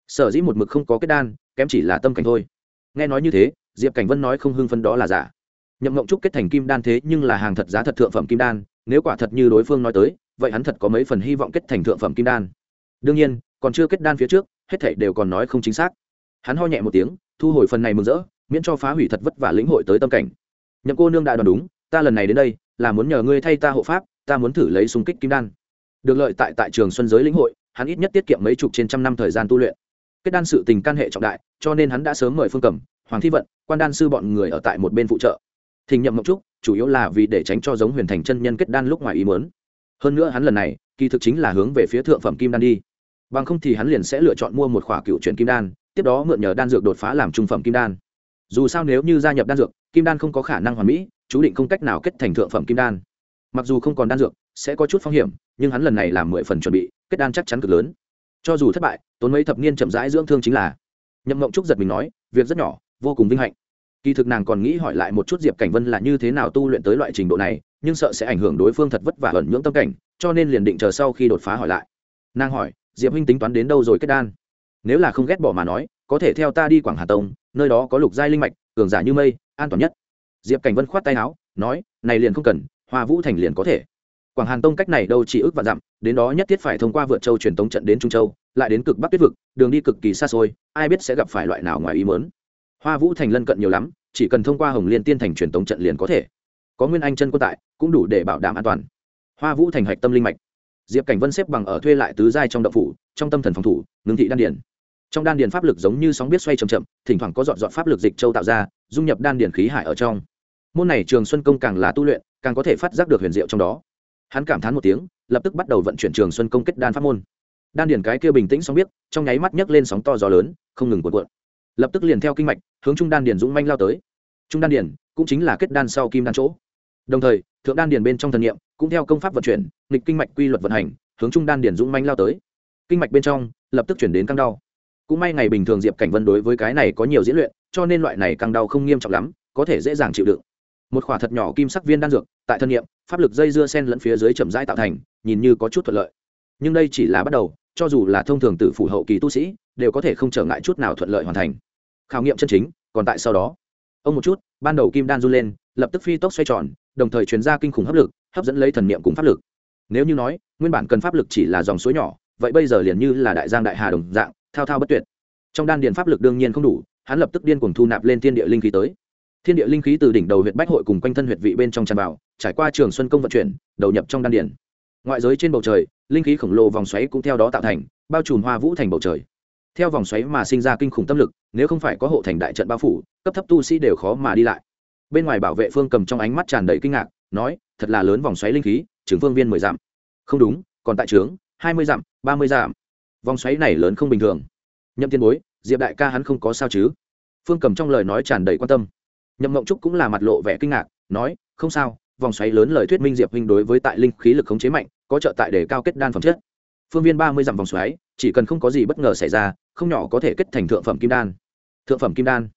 Sở dĩ một mực không có kết đan, kém chỉ là tâm cảnh thôi. Nghe nói như thế, diệp cảnh vân nói không hưng phân đó là giả nhậm mộng trúc kết thành kim đan thế nhưng là hàng thật giá thật thượng phẩm kim đan, nếu quả thật như đối phương nói tới, vậy hắn thật có mấy phần hy vọng kết thành thượng phẩm kim đan. Đương nhiên, còn chưa kết đan phía trước, hết thảy đều còn nói không chính xác. Hắn ho nhẹ một tiếng, thu hồi phần này mừng rỡ, miễn cho phá hủy thật vất vả lĩnh hội tới tâm cảnh. Nhậm cô nương đã đoán đúng, ta lần này đến đây, là muốn nhờ ngươi thay ta hộ pháp, ta muốn thử lấy súng kích kim đan. Được lợi tại tại trường xuân giới lĩnh hội, hắn ít nhất tiết kiệm mấy chục trên trăm năm thời gian tu luyện. Kết đan sự tình can hệ trọng đại, cho nên hắn đã sớm mời phương cẩm, hoàng thi vận, quan đan sư bọn người ở tại một bên phụ trợ thình nhậm mộng trúc, chủ yếu là vì để tránh cho giống huyền thành chân nhân kết đan lúc ngoài ý muốn. Hơn nữa hắn lần này, kỳ thực chính là hướng về phía thượng phẩm kim đan đi. Bằng không thì hắn liền sẽ lựa chọn mua một khỏa cựu chuyển kim đan, tiếp đó mượn nhờ đan dược đột phá làm trung phẩm kim đan. Dù sao nếu như gia nhập đan dược, kim đan không có khả năng hoàn mỹ, chú định không cách nào kết thành thượng phẩm kim đan. Mặc dù không còn đan dược, sẽ có chút phong hiểm, nhưng hắn lần này làm mười phần chuẩn bị, kết đan chắc chắn cực lớn. Cho dù thất bại, tốn mấy thập niên chậm rãi dưỡng thương chính là. Nhậm mộng trúc giật mình nói, việc rất nhỏ, vô cùng vinh hạnh kỳ thực nàng còn nghĩ hỏi lại một chút diệp cảnh vân là như thế nào tu luyện tới loại trình độ này, nhưng sợ sẽ ảnh hưởng đối phương thật vất vả ẩn nhưỡng tâm cảnh, cho nên liền định chờ sau khi đột phá hỏi lại. Nàng hỏi, diệp huynh tính toán đến đâu rồi kết đan? Nếu là không ghét bỏ mà nói, có thể theo ta đi quảng hà tông, nơi đó có lục giai linh mạch, cường giả như mây, an toàn nhất. Diệp cảnh vân khoát tay áo, nói, này liền không cần, hoa vũ thành liền có thể. Quảng hàn tông cách này đâu chỉ ước và dặm, đến đó nhất thiết phải thông qua vượt châu truyền tống trận đến trung châu, lại đến cực bắc tuyết vực, đường đi cực kỳ xa xôi, ai biết sẽ gặp phải loại nào ngoài ý mớn hoa vũ thành lân cận nhiều lắm, chỉ cần thông qua hồng liên tiên thành truyền tống trận liền có thể. Có nguyên anh chân quân tại, cũng đủ để bảo đảm an toàn. Hoa vũ thành hạch tâm linh mạch. Diệp cảnh vân xếp bằng ở thuê lại tứ giai trong động phủ, trong tâm thần phòng thủ, ngưng thị đan điển trong đan điển pháp lực giống như sóng biết xoay c h ậ m chậm, thỉnh thoảng có dọn dọn pháp lực dịch châu tạo ra, dung nhập đan điển khí hải ở trong. Môn này trường xuân công càng là tu luyện, càng có thể phát giác được huyền diệu trong đó. Hắn cảm thán một tiếng, lập tức bắt đầu vận chuyển trường xuân công kết đan pháp môn. Đan điển cái kia bình tĩnh sóng biết, trong nháy mắt nhấc lên sóng to gió lớn, không ngừng cuộn cuộn lập tức liền theo kinh mạch, hướng trung đan điển dũng manh lao tới. Trung đan điển cũng chính là kết đan sau kim đan chỗ. Đồng thời, thượng đan điển bên trong thần nghiệm cũng theo công pháp vận chuyển, nghịch kinh mạch quy luật vận hành, hướng trung đan điển dũng manh lao tới. Kinh mạch bên trong lập tức chuyển đến căng đau. Cũng may ngày bình thường diệp cảnh vân đối với cái này có nhiều diễn luyện, cho nên loại này căng đau không nghiêm trọng lắm, có thể dễ dàng chịu đựng. Một khỏa thật nhỏ kim sắc viên đan dược, tại thân nhiệm pháp lực dây dưa sen lẫn phía dưới chậm rãi tạo thành, nhìn như có chút thuận lợi. Nhưng đây chỉ là bắt đầu, cho dù là thông thường từ phủ hậu kỳ tu sĩ đều có thể không trở ngại chút nào thuận lợi hoàn thành. Khảo nghiệm chân chính, còn tại sau đó. Ông một chút, ban đầu kim đan run lên, lập tức phi tốc xoay tròn, đồng thời chuyển ra kinh khủng hấp lực, hấp dẫn lấy thần niệm cùng pháp lực. Nếu như nói, nguyên bản cần pháp lực chỉ là dòng suối nhỏ, vậy bây giờ liền như là đại giang đại hà đồng dạng, thao thao bất tuyệt. Trong đan điền pháp lực đương nhiên không đủ, hắn lập tức điên cuồng thu nạp lên thiên địa linh khí tới. Thiên địa linh khí từ đỉnh đầu huyện bách hội cùng quanh thân huyện vị bên trong tràn vào, trải qua trường xuân công vận chuyển, đầu nhập trong đan điền. Ngoại giới trên bầu trời, linh khí khổng lồ vòng xoáy cũng theo đó tạo thành, bao trùm hoa vũ thành bầu trời theo vòng xoáy mà sinh ra kinh khủng tâm lực, nếu không phải có hộ thành đại trận bao phủ, cấp thấp tu sĩ đều khó mà đi lại. Bên ngoài bảo vệ phương cầm trong ánh mắt tràn đầy kinh ngạc, nói, thật là lớn vòng xoáy linh khí chứng phương viên mười dặm. Không đúng, còn tại trướng, hai mươi dặm, ba mươi dặm. Vòng xoáy này lớn không bình thường. Nhậm tiền bối, diệp đại ca hắn không có sao chứ? Phương cầm trong lời nói tràn đầy quan tâm. Nhậm mộng trúc cũng là mặt lộ vẻ kinh ngạc, nói, không sao, vòng xoáy lớn lời thuyết minh diệp huynh đối với tại linh khí lực khống chế mạnh, có trợ tại để cao kết đan phẩm chất. Phương viên ba mươi dặm vòng xoáy, chỉ cần không có gì bất ngờ xảy ra không nhỏ có thể kết thành thượng phẩm kim đan. Thượng phẩm kim đan.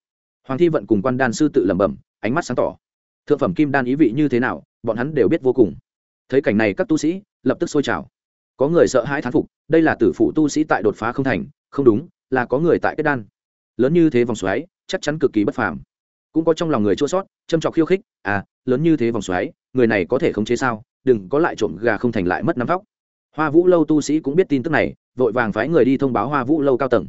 Hoàng thi vận cùng quan đan sư tự lẩm bẩm, ánh mắt sáng tỏ. Thượng phẩm kim đan ý vị như thế nào, bọn hắn đều biết vô cùng. Thấy cảnh này các tu sĩ, lập tức sôi trào. Có người sợ hãi thán phục, đây là tử phụ tu sĩ tại đột phá không thành, không đúng, là có người tại kết đan. Lớn như thế vòng xoáy, chắc chắn cực kỳ bất phàm. Cũng có trong lòng người chua sót, châm trọc khiêu khích à lớn như thế vòng xoáy, người này có thể khống chế sao, đừng có lại trộm gà không thành lại mất nắm vóc. Hoa vũ lâu tu sĩ cũng biết tin tức này vội vàng phái người đi thông báo hoa vũ lâu cao tầng.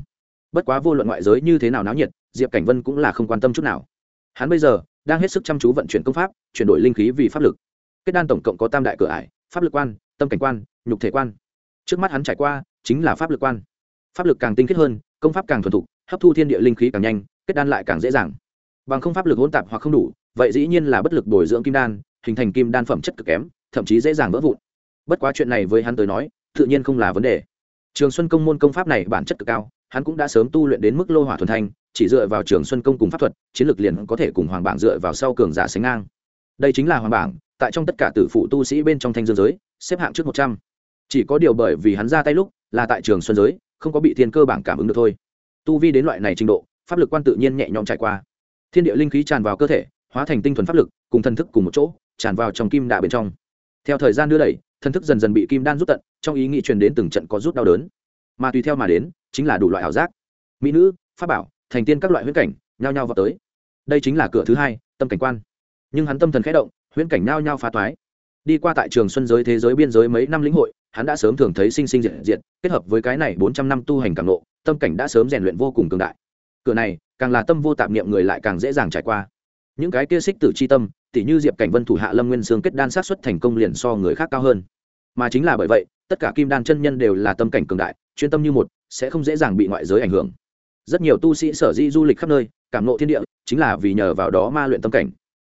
Bất quá vô luận ngoại giới như thế nào náo nhiệt, diệp cảnh vân cũng là không quan tâm chút nào. Hắn bây giờ đang hết sức chăm chú vận chuyển công pháp, chuyển đổi linh khí vì pháp lực. Kết đan tổng cộng có tam đại cửa ải, pháp lực quan, tâm cảnh quan, nhục thể quan. Trước mắt hắn trải qua chính là pháp lực quan. Pháp lực càng tinh khiết hơn, công pháp càng thuần thục, hấp thu thiên địa linh khí càng nhanh, kết đan lại càng dễ dàng. Bằng không pháp lực hỗn tạp hoặc không đủ, vậy dĩ nhiên là bất lực bồi dưỡng kim đan, hình thành kim đan phẩm chất cực kém, thậm chí dễ dàng vỡ vụn. Bất quá chuyện này với hắn tới nói, tự nhiên không là vấn đề trường xuân công môn công pháp này bản chất cực cao, hắn cũng đã sớm tu luyện đến mức lô hỏa thuần thanh, chỉ dựa vào trường xuân công cùng pháp thuật, chiến lược liền có thể cùng hoàng bảng dựa vào sau cường giả sánh ngang. Đây chính là hoàng bảng, tại trong tất cả tử phụ tu sĩ bên trong thanh dương giới, xếp hạng trước một trăm. Chỉ có điều bởi vì hắn ra tay lúc, là tại trường xuân giới, không có bị thiên cơ bảng cảm ứng được thôi. Tu vi đến loại này trình độ, pháp lực quan tự nhiên nhẹ nhõm trải qua. Thiên địa linh khí tràn vào cơ thể, hóa thành tinh thuần pháp lực, cùng thần thức cùng một chỗ, tràn vào trong kim đạ bên trong. Theo thời gian đưa đẩy thần thức dần dần bị kim đan rút tận, trong ý nghĩ truyền đến từng trận có rút đau đớn. Mà tùy theo mà đến, chính là đủ loại ảo giác. Mỹ nữ, pháp bảo, thành tiên các loại huyễn cảnh, nhao nhao vào tới. Đây chính là cửa thứ hai, tâm cảnh quan. Nhưng hắn tâm thần khẽ động, huyễn cảnh nhao nhao phá toái. Đi qua tại trường xuân giới, thế giới biên giới mấy năm lĩnh hội, hắn đã sớm thường thấy sinh sinh diện diện kết hợp với cái này bốn trăm năm tu hành càng lộ tâm cảnh đã sớm rèn luyện vô cùng cường đại. Cửa này, càng là tâm vô tạp niệm người lại càng dễ dàng trải qua những cái kia xích tử c h i tâm, tỉ như diệp cảnh vân thủ hạ lâm nguyên sương kết đan sát xuất thành công liền so người khác cao hơn. Mà chính là bởi vậy, tất cả kim đan chân nhân đều là tâm cảnh cường đại, chuyên tâm như một, sẽ không dễ dàng bị ngoại giới ảnh hưởng. Rất nhiều tu sĩ sở di du lịch khắp nơi, cảm nộ thiên địa, chính là vì nhờ vào đó ma luyện tâm cảnh.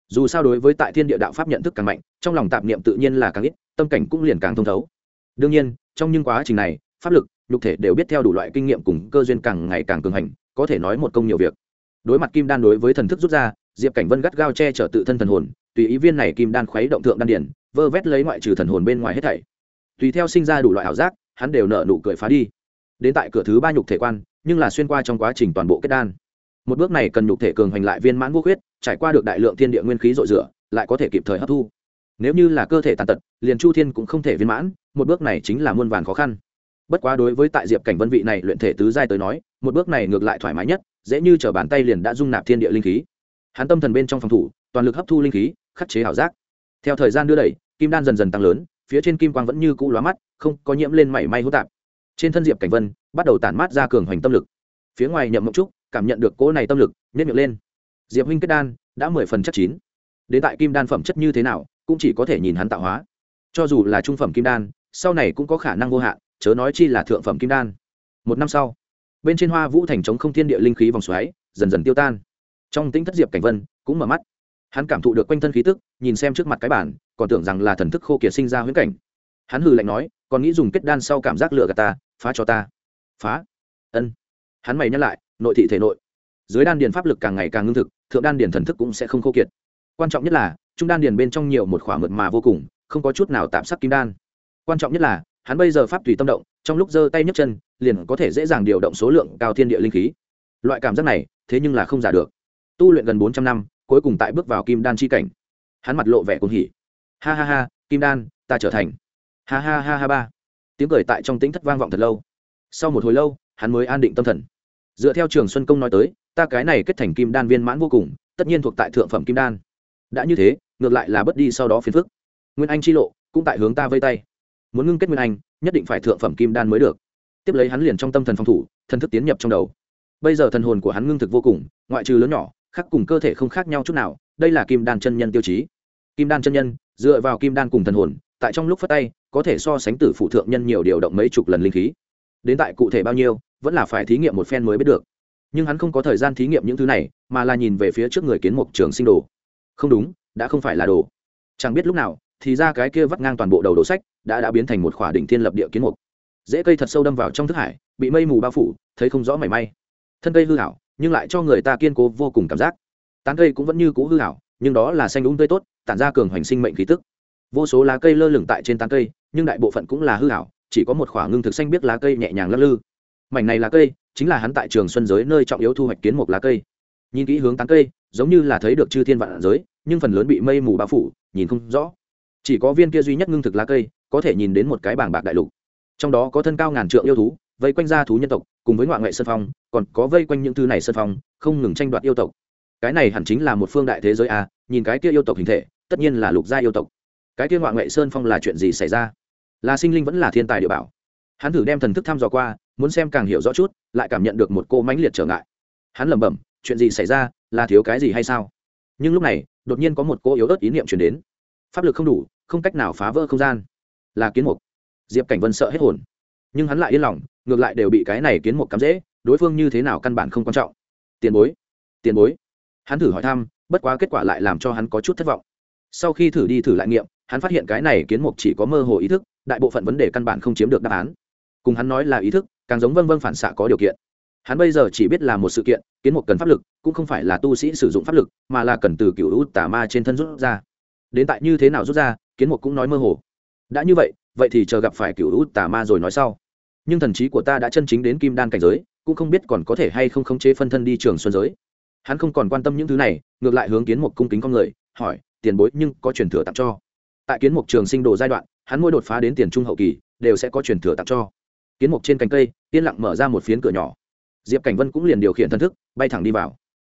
Dù sao đối với tại thiên địa đạo pháp nhận thức càng mạnh, trong lòng tạp niệm tự nhiên là càng ít, tâm cảnh cũng liền càng thông thấu. Đương nhiên, trong những quá trình này, pháp lực, nhục thể đều biết theo đủ loại kinh nghiệm cùng cơ duyên càng ngày càng cường hành, có thể nói một công nhiều việc. Đối mặt kim đan đối với thần thức rút ra diệp cảnh vân gắt gao che chở tự thân thần hồn, tùy ý viên này kim đan khuấy động thượng đan điển, vơ vét lấy ngoại trừ thần hồn bên ngoài hết thảy. Tùy theo sinh ra đủ loại ảo giác, hắn đều nở nụ cười phá đi. Đến tại cửa thứ ba nhục thể quan, nhưng là xuyên qua trong quá trình toàn bộ kết đan. Một bước này cần nhục thể cường hành lại viên mãn vô khuyết, trải qua được đại lượng thiên địa nguyên khí dội rửa, lại có thể kịp thời hấp thu. Nếu như là cơ thể tàn tật, liền chu thiên cũng không thể viên mãn, một bước này chính là muôn vàn khó khăn. Bất quá đối với tại diệp cảnh vân vị này luyện thể tứ giai tới nói, một bước này ngược lại thoải mái nhất, dễ như t bàn tay liền đã dung nạp thiên địa linh khí hắn tâm thần bên trong phòng thủ, toàn lực hấp thu linh khí, khắc chế ảo giác. Theo thời gian đưa đẩy, kim đan dần dần tăng lớn, phía trên kim quang vẫn như cũ lóa mắt, không có nhiễm lên mảy may hỗn tạp. Trên thân diệp cảnh vân, bắt đầu tản mát ra cường hoành tâm lực. Phía ngoài nhậm mộng trúc, cảm nhận được cỗ này tâm lực nhét miệng lên. Diệp huynh kết đan, đã mười phần chất chín. Đến tại kim đan phẩm chất như thế nào, cũng chỉ có thể nhìn hắn tạo hóa. Cho dù là trung phẩm kim đan, sau này cũng có khả năng vô hạn, chớ nói chi là thượng phẩm kim đan. Một năm sau, bên trên hoa vũ thành trống không thiên địa linh khí vòng xoáy, dần dần tiêu tan trong tính thất diệp cảnh vân cũng mở mắt. Hắn cảm thụ được quanh thân khí tức, nhìn xem trước mặt cái bản, còn tưởng rằng là thần thức khô kiệt sinh ra huyễn cảnh. Hắn hừ lạnh nói, còn nghĩ dùng kết đan sau cảm giác lựa gạt ta, phá cho ta. Phá? Ân. Hắn mày nhắc lại, nội thị thể nội. Dưới đan điền pháp lực càng ngày càng ngưng thực, thượng đan điền thần thức cũng sẽ không khô kiệt. Quan trọng nhất là, trung đan điền bên trong nhiều một khỏa mượt mà vô cùng, không có chút nào tạm sắc kim đan. Quan trọng nhất là, hắn bây giờ pháp tùy tâm động, trong lúc giơ tay nhấc chân, liền có thể dễ dàng điều động số lượng cao thiên địa linh khí. Loại cảm giác này, thế nhưng là không giả được tu luyện gần bốn trăm năm, cuối cùng tại bước vào kim đan chi cảnh. Hắn mặt lộ vẻ cuồng hỉ. Ha ha ha, kim đan, ta trở thành. Ha ha ha ha ba. Tiếng cười tại trong tính thất vang vọng thật lâu. Sau một hồi lâu, hắn mới an định tâm thần. Dựa theo trường xuân công nói tới, ta cái này kết thành kim đan viên mãn vô cùng, tất nhiên thuộc tại thượng phẩm kim đan. Đã như thế, ngược lại là bất đi sau đó phiền phức. Nguyên anh chi lộ, cũng tại hướng ta vây tay. Muốn ngưng kết nguyên anh, nhất định phải thượng phẩm kim đan mới được. Tiếp lấy hắn liền trong tâm thần phòng thủ, thần thức tiến nhập trong đầu. Bây giờ thần hồn của hắn ngưng thực vô cùng, ngoại trừ lớn nhỏ khác cùng cơ thể không khác nhau chút nào, đây là kim đan chân nhân tiêu chí. Kim đan chân nhân, dựa vào kim đan cùng thần hồn, tại trong lúc phát tay, có thể so sánh tử phụ thượng nhân nhiều điều động mấy chục lần linh khí. Đến tại cụ thể bao nhiêu, vẫn là phải thí nghiệm một phen mới biết được. Nhưng hắn không có thời gian thí nghiệm những thứ này, mà là nhìn về phía trước người kiến mục trường sinh đồ. Không đúng, đã không phải là đồ. Chẳng biết lúc nào, thì ra cái kia vắt ngang toàn bộ đầu đồ sách, đã đã biến thành một khỏa đỉnh thiên lập địa kiến mục. Dễ cây thật sâu đâm vào trong thức hải, bị mây mù bao phủ, thấy không rõ mảy may. Thân cây hư hảo nhưng lại cho người ta kiên cố vô cùng cảm giác. Tán cây cũng vẫn như cũ hư hảo nhưng đó là xanh đúng tươi tốt, tản ra cường hoành sinh mệnh khí tức. Vô số lá cây lơ lửng tại trên tán cây, nhưng đại bộ phận cũng là hư hảo chỉ có một khoảng ngưng thực xanh biết lá cây nhẹ nhàng lắc lư. Mảnh này lá cây chính là hắn tại trường xuân giới nơi trọng yếu thu hoạch kiến một lá cây. Nhìn kỹ hướng tán cây, giống như là thấy được chư thiên vạn giới, nhưng phần lớn bị mây mù bao phủ, nhìn không rõ. Chỉ có viên kia duy nhất ngưng thực lá cây, có thể nhìn đến một cái bảng bạc đại lục. Trong đó có thân cao ngàn trượng yêu thú vây quanh gia thú nhân tộc, cùng với ngoại ngoại sân phong, còn có vây quanh những thứ này sân phong, không ngừng tranh đoạt yêu tộc. Cái này hẳn chính là một phương đại thế giới à nhìn cái kia yêu tộc hình thể, tất nhiên là lục gia yêu tộc. Cái kia ngoại ngoại sơn phong là chuyện gì xảy ra? Là sinh linh vẫn là thiên tài địa bảo? Hắn thử đem thần thức thăm dò qua, muốn xem càng hiểu rõ chút, lại cảm nhận được một cô mãnh liệt trở ngại. Hắn lẩm bẩm, chuyện gì xảy ra, là thiếu cái gì hay sao? Nhưng lúc này, đột nhiên có một cô yếu ớt ý niệm chuyển đến. Pháp lực không đủ, không cách nào phá vỡ không gian. Là kiến mục. Diệp cảnh vân sợ hết hồn nhưng hắn lại yên lòng, ngược lại đều bị cái này kiến một cắm dễ, đối phương như thế nào căn bản không quan trọng. Tiền bối tiền bối. Hắn thử hỏi thăm, bất quá kết quả lại làm cho hắn có chút thất vọng. Sau khi thử đi thử lại nghiệm, hắn phát hiện cái này kiến mục chỉ có mơ hồ ý thức, đại bộ phận vấn đề căn bản không chiếm được đáp án. Cùng hắn nói là ý thức, càng giống vân vân phản xạ có điều kiện. Hắn bây giờ chỉ biết là một sự kiện, kiến mục cần pháp lực, cũng không phải là tu sĩ sử dụng pháp lực, mà là cần từ cựu út tà ma trên thân rút ra. Đến tại như thế nào rút ra, kiến mục cũng nói mơ hồ. Đã như vậy vậy thì chờ gặp phải cựu út tà ma rồi nói sau. Nhưng thần trí của ta đã chân chính đến kim đan cảnh giới, cũng không biết còn có thể hay không khống chế phân thân đi trường xuân giới. Hắn không còn quan tâm những thứ này, ngược lại hướng kiến mục cung kính con người, hỏi, tiền bối, nhưng có truyền thừa tặng cho? Tại kiến mục trường sinh đồ giai đoạn, hắn mỗi đột phá đến tiền trung hậu kỳ, đều sẽ có truyền thừa tặng cho. Kiến mục trên cánh cây, yên lặng mở ra một phiến cửa nhỏ. Diệp cảnh vân cũng liền điều khiển thân thức, bay thẳng đi vào.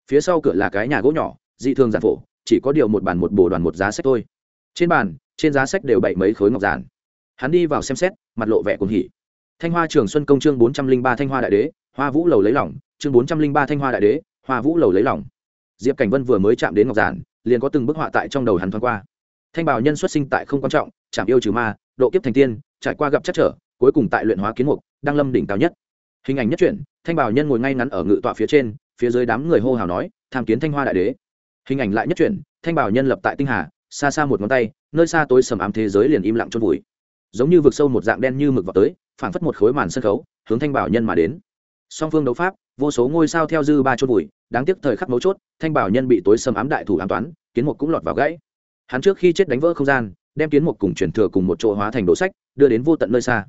Phía sau cửa là cái nhà gỗ nhỏ, dị thường giản phổ, chỉ có điều một bàn, một bồ đoàn, một giá sách thôi. Trên bàn, trên giá sách đều bày mấy khối ngọc giản hắn đi vào xem xét, mặt lộ vẻ cuồng hỉ. Thanh hoa trường xuân công chương bốn trăm linh ba thanh hoa đại đế, hoa vũ lầu lấy lỏng chương bốn trăm linh ba thanh hoa đại đế, hoa vũ lầu lấy lỏng diệp cảnh vân vừa mới chạm đến ngọc giản, liền có từng bức họa tại trong đầu hắn thoáng qua. Thanh bảo nhân xuất sinh tại không quan trọng, chạm yêu trừ ma, độ kiếp thành tiên, trải qua gặp chắc trở, cuối cùng tại luyện hóa kiến mục đang lâm đỉnh cao nhất. Hình ảnh nhất truyện, thanh bảo nhân ngồi ngay ngắn ở ngự tọa phía trên, phía dưới đám người hô hào nói, tham kiến thanh hoa đại đế. Hình ảnh lại nhất truyện, thanh bảo nhân lập tại tinh hà, xa xa một ngón tay, nơi xa tối sầm ám thế giới liền im lặng chôn vùi giống như vực sâu một dạng đen như mực vào tới phảng phất một khối màn sân khấu hướng thanh bảo nhân mà đến. Song phương đấu pháp vô số ngôi sao theo dư ba chôn bụi, đáng tiếc thời khắc mấu chốt thanh bảo nhân bị tối sầm ám đại thủ an toán kiến mục cũng lọt vào gãy. Hắn trước khi chết đánh vỡ không gian đem kiến mục cùng truyền thừa cùng một chỗ hóa thành đồ sách đưa đến vô tận nơi xa.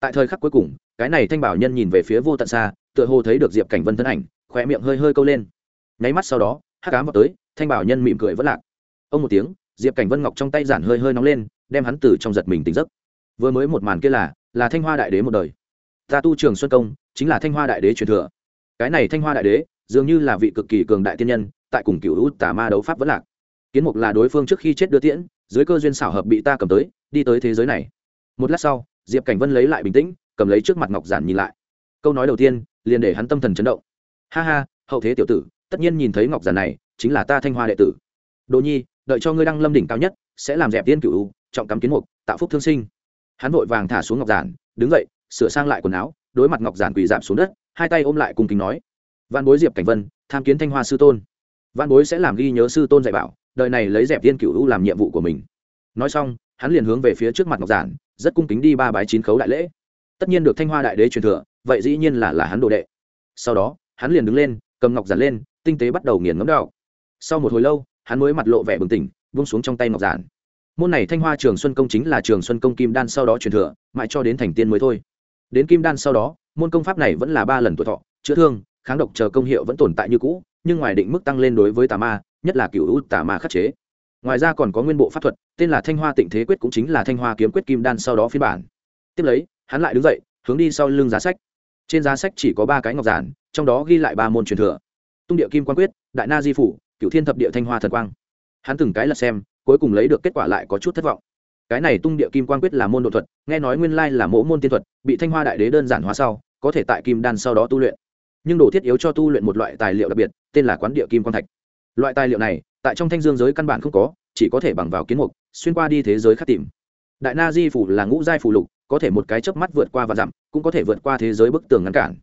Tại thời khắc cuối cùng cái này thanh bảo nhân nhìn về phía vô tận xa tựa hồ thấy được diệp cảnh vân thân ảnh khỏe miệng hơi hơi câu lên. Nháy mắt sau đó hắc ám vào tới thanh bảo nhân mỉm cười vẫn lạc. Ông một tiếng diệp cảnh vân ngọc trong tay giản hơi hơi nóng lên đem hắn từ trong giật mình tỉnh giấc vừa mới một màn kia là là thanh hoa đại đế một đời. Ta tu trường xuân công, chính là thanh hoa đại đế truyền thừa. Cái này thanh hoa đại đế, dường như là vị cực kỳ cường đại tiên nhân, tại cùng cựu út tà ma đấu pháp vẫn lạc. Kiến mục là đối phương trước khi chết đưa tiễn, dưới cơ duyên xảo hợp bị ta cầm tới, đi tới thế giới này. Một lát sau, diệp cảnh vân lấy lại bình tĩnh, cầm lấy trước mặt ngọc giản nhìn lại. Câu nói đầu tiên, liền để hắn tâm thần chấn động. Ha ha, hậu thế tiểu tử, tất nhiên nhìn thấy ngọc giản này, chính là ta thanh hoa đệ tử. Đồ nhi, đợi cho ngươi đăng lâm đỉnh cao nhất, sẽ làm dẹp tiên cựu trọng cắm kiến mục, tạo phúc thương sinh hắn vội vàng thả xuống ngọc giản, đứng dậy, sửa sang lại quần áo, đối mặt ngọc giản quỳ giảm xuống đất, hai tay ôm lại cùng kính nói văn bối diệp cảnh vân, tham kiến thanh hoa sư tôn. Văn bối sẽ làm ghi nhớ sư tôn dạy bảo, đời này lấy dẹp tiên cựu làm nhiệm vụ của mình. Nói xong, hắn liền hướng về phía trước mặt ngọc giản, rất cung kính đi ba bái chín khấu đại lễ. Tất nhiên được thanh hoa đại đế truyền thừa, vậy dĩ nhiên là là hắn đồ đệ. Sau đó, hắn liền đứng lên, cầm ngọc giản lên, tinh tế bắt đầu nghiền ngấm đạo. Sau một hồi lâu, hắn mới mặt lộ vẻ bừng tỉnh, buông xuống trong tay ngọc giản môn này thanh hoa trường xuân công chính là trường xuân công kim đan sau đó truyền thừa, mãi cho đến thành tiên mới thôi. Đến kim đan sau đó, môn công pháp này vẫn là ba lần tuổi thọ, chữa thương, kháng độc chờ công hiệu vẫn tồn tại như cũ, nhưng ngoài định mức tăng lên đối với tà ma, nhất là cựu u tà ma khắc chế. Ngoài ra còn có nguyên bộ pháp thuật, tên là thanh hoa tịnh thế quyết cũng chính là thanh hoa kiếm quyết kim đan sau đó phiên bản. Tiếp lấy, hắn lại đứng dậy, hướng đi sau lưng giá sách. Trên giá sách chỉ có ba cái ngọc giản, trong đó ghi lại ba môn truyền thừa. Tung địa kim quan quyết, đại na di phủ cựu thiên thập địa thanh hoa thần quang. Hắn từng cái là xem cuối cùng lấy được kết quả lại có chút thất vọng. Cái này tung địa kim quan quyết là môn độ thuật, nghe nói nguyên lai là mỗ môn tiên thuật, bị thanh hoa đại đế đơn giản hóa sau, có thể tại kim đan sau đó tu luyện. Nhưng đồ thiết yếu cho tu luyện một loại tài liệu đặc biệt, tên là quán địa kim quan thạch. Loại tài liệu này, tại trong thanh dương giới căn bản không có, chỉ có thể bằng vào kiến mục, xuyên qua đi thế giới khác tìm. Đại na di phủ là ngũ giai phủ lục, có thể một cái chớp mắt vượt qua và dặm, cũng có thể vượt qua thế giới bức tường ngăn cản.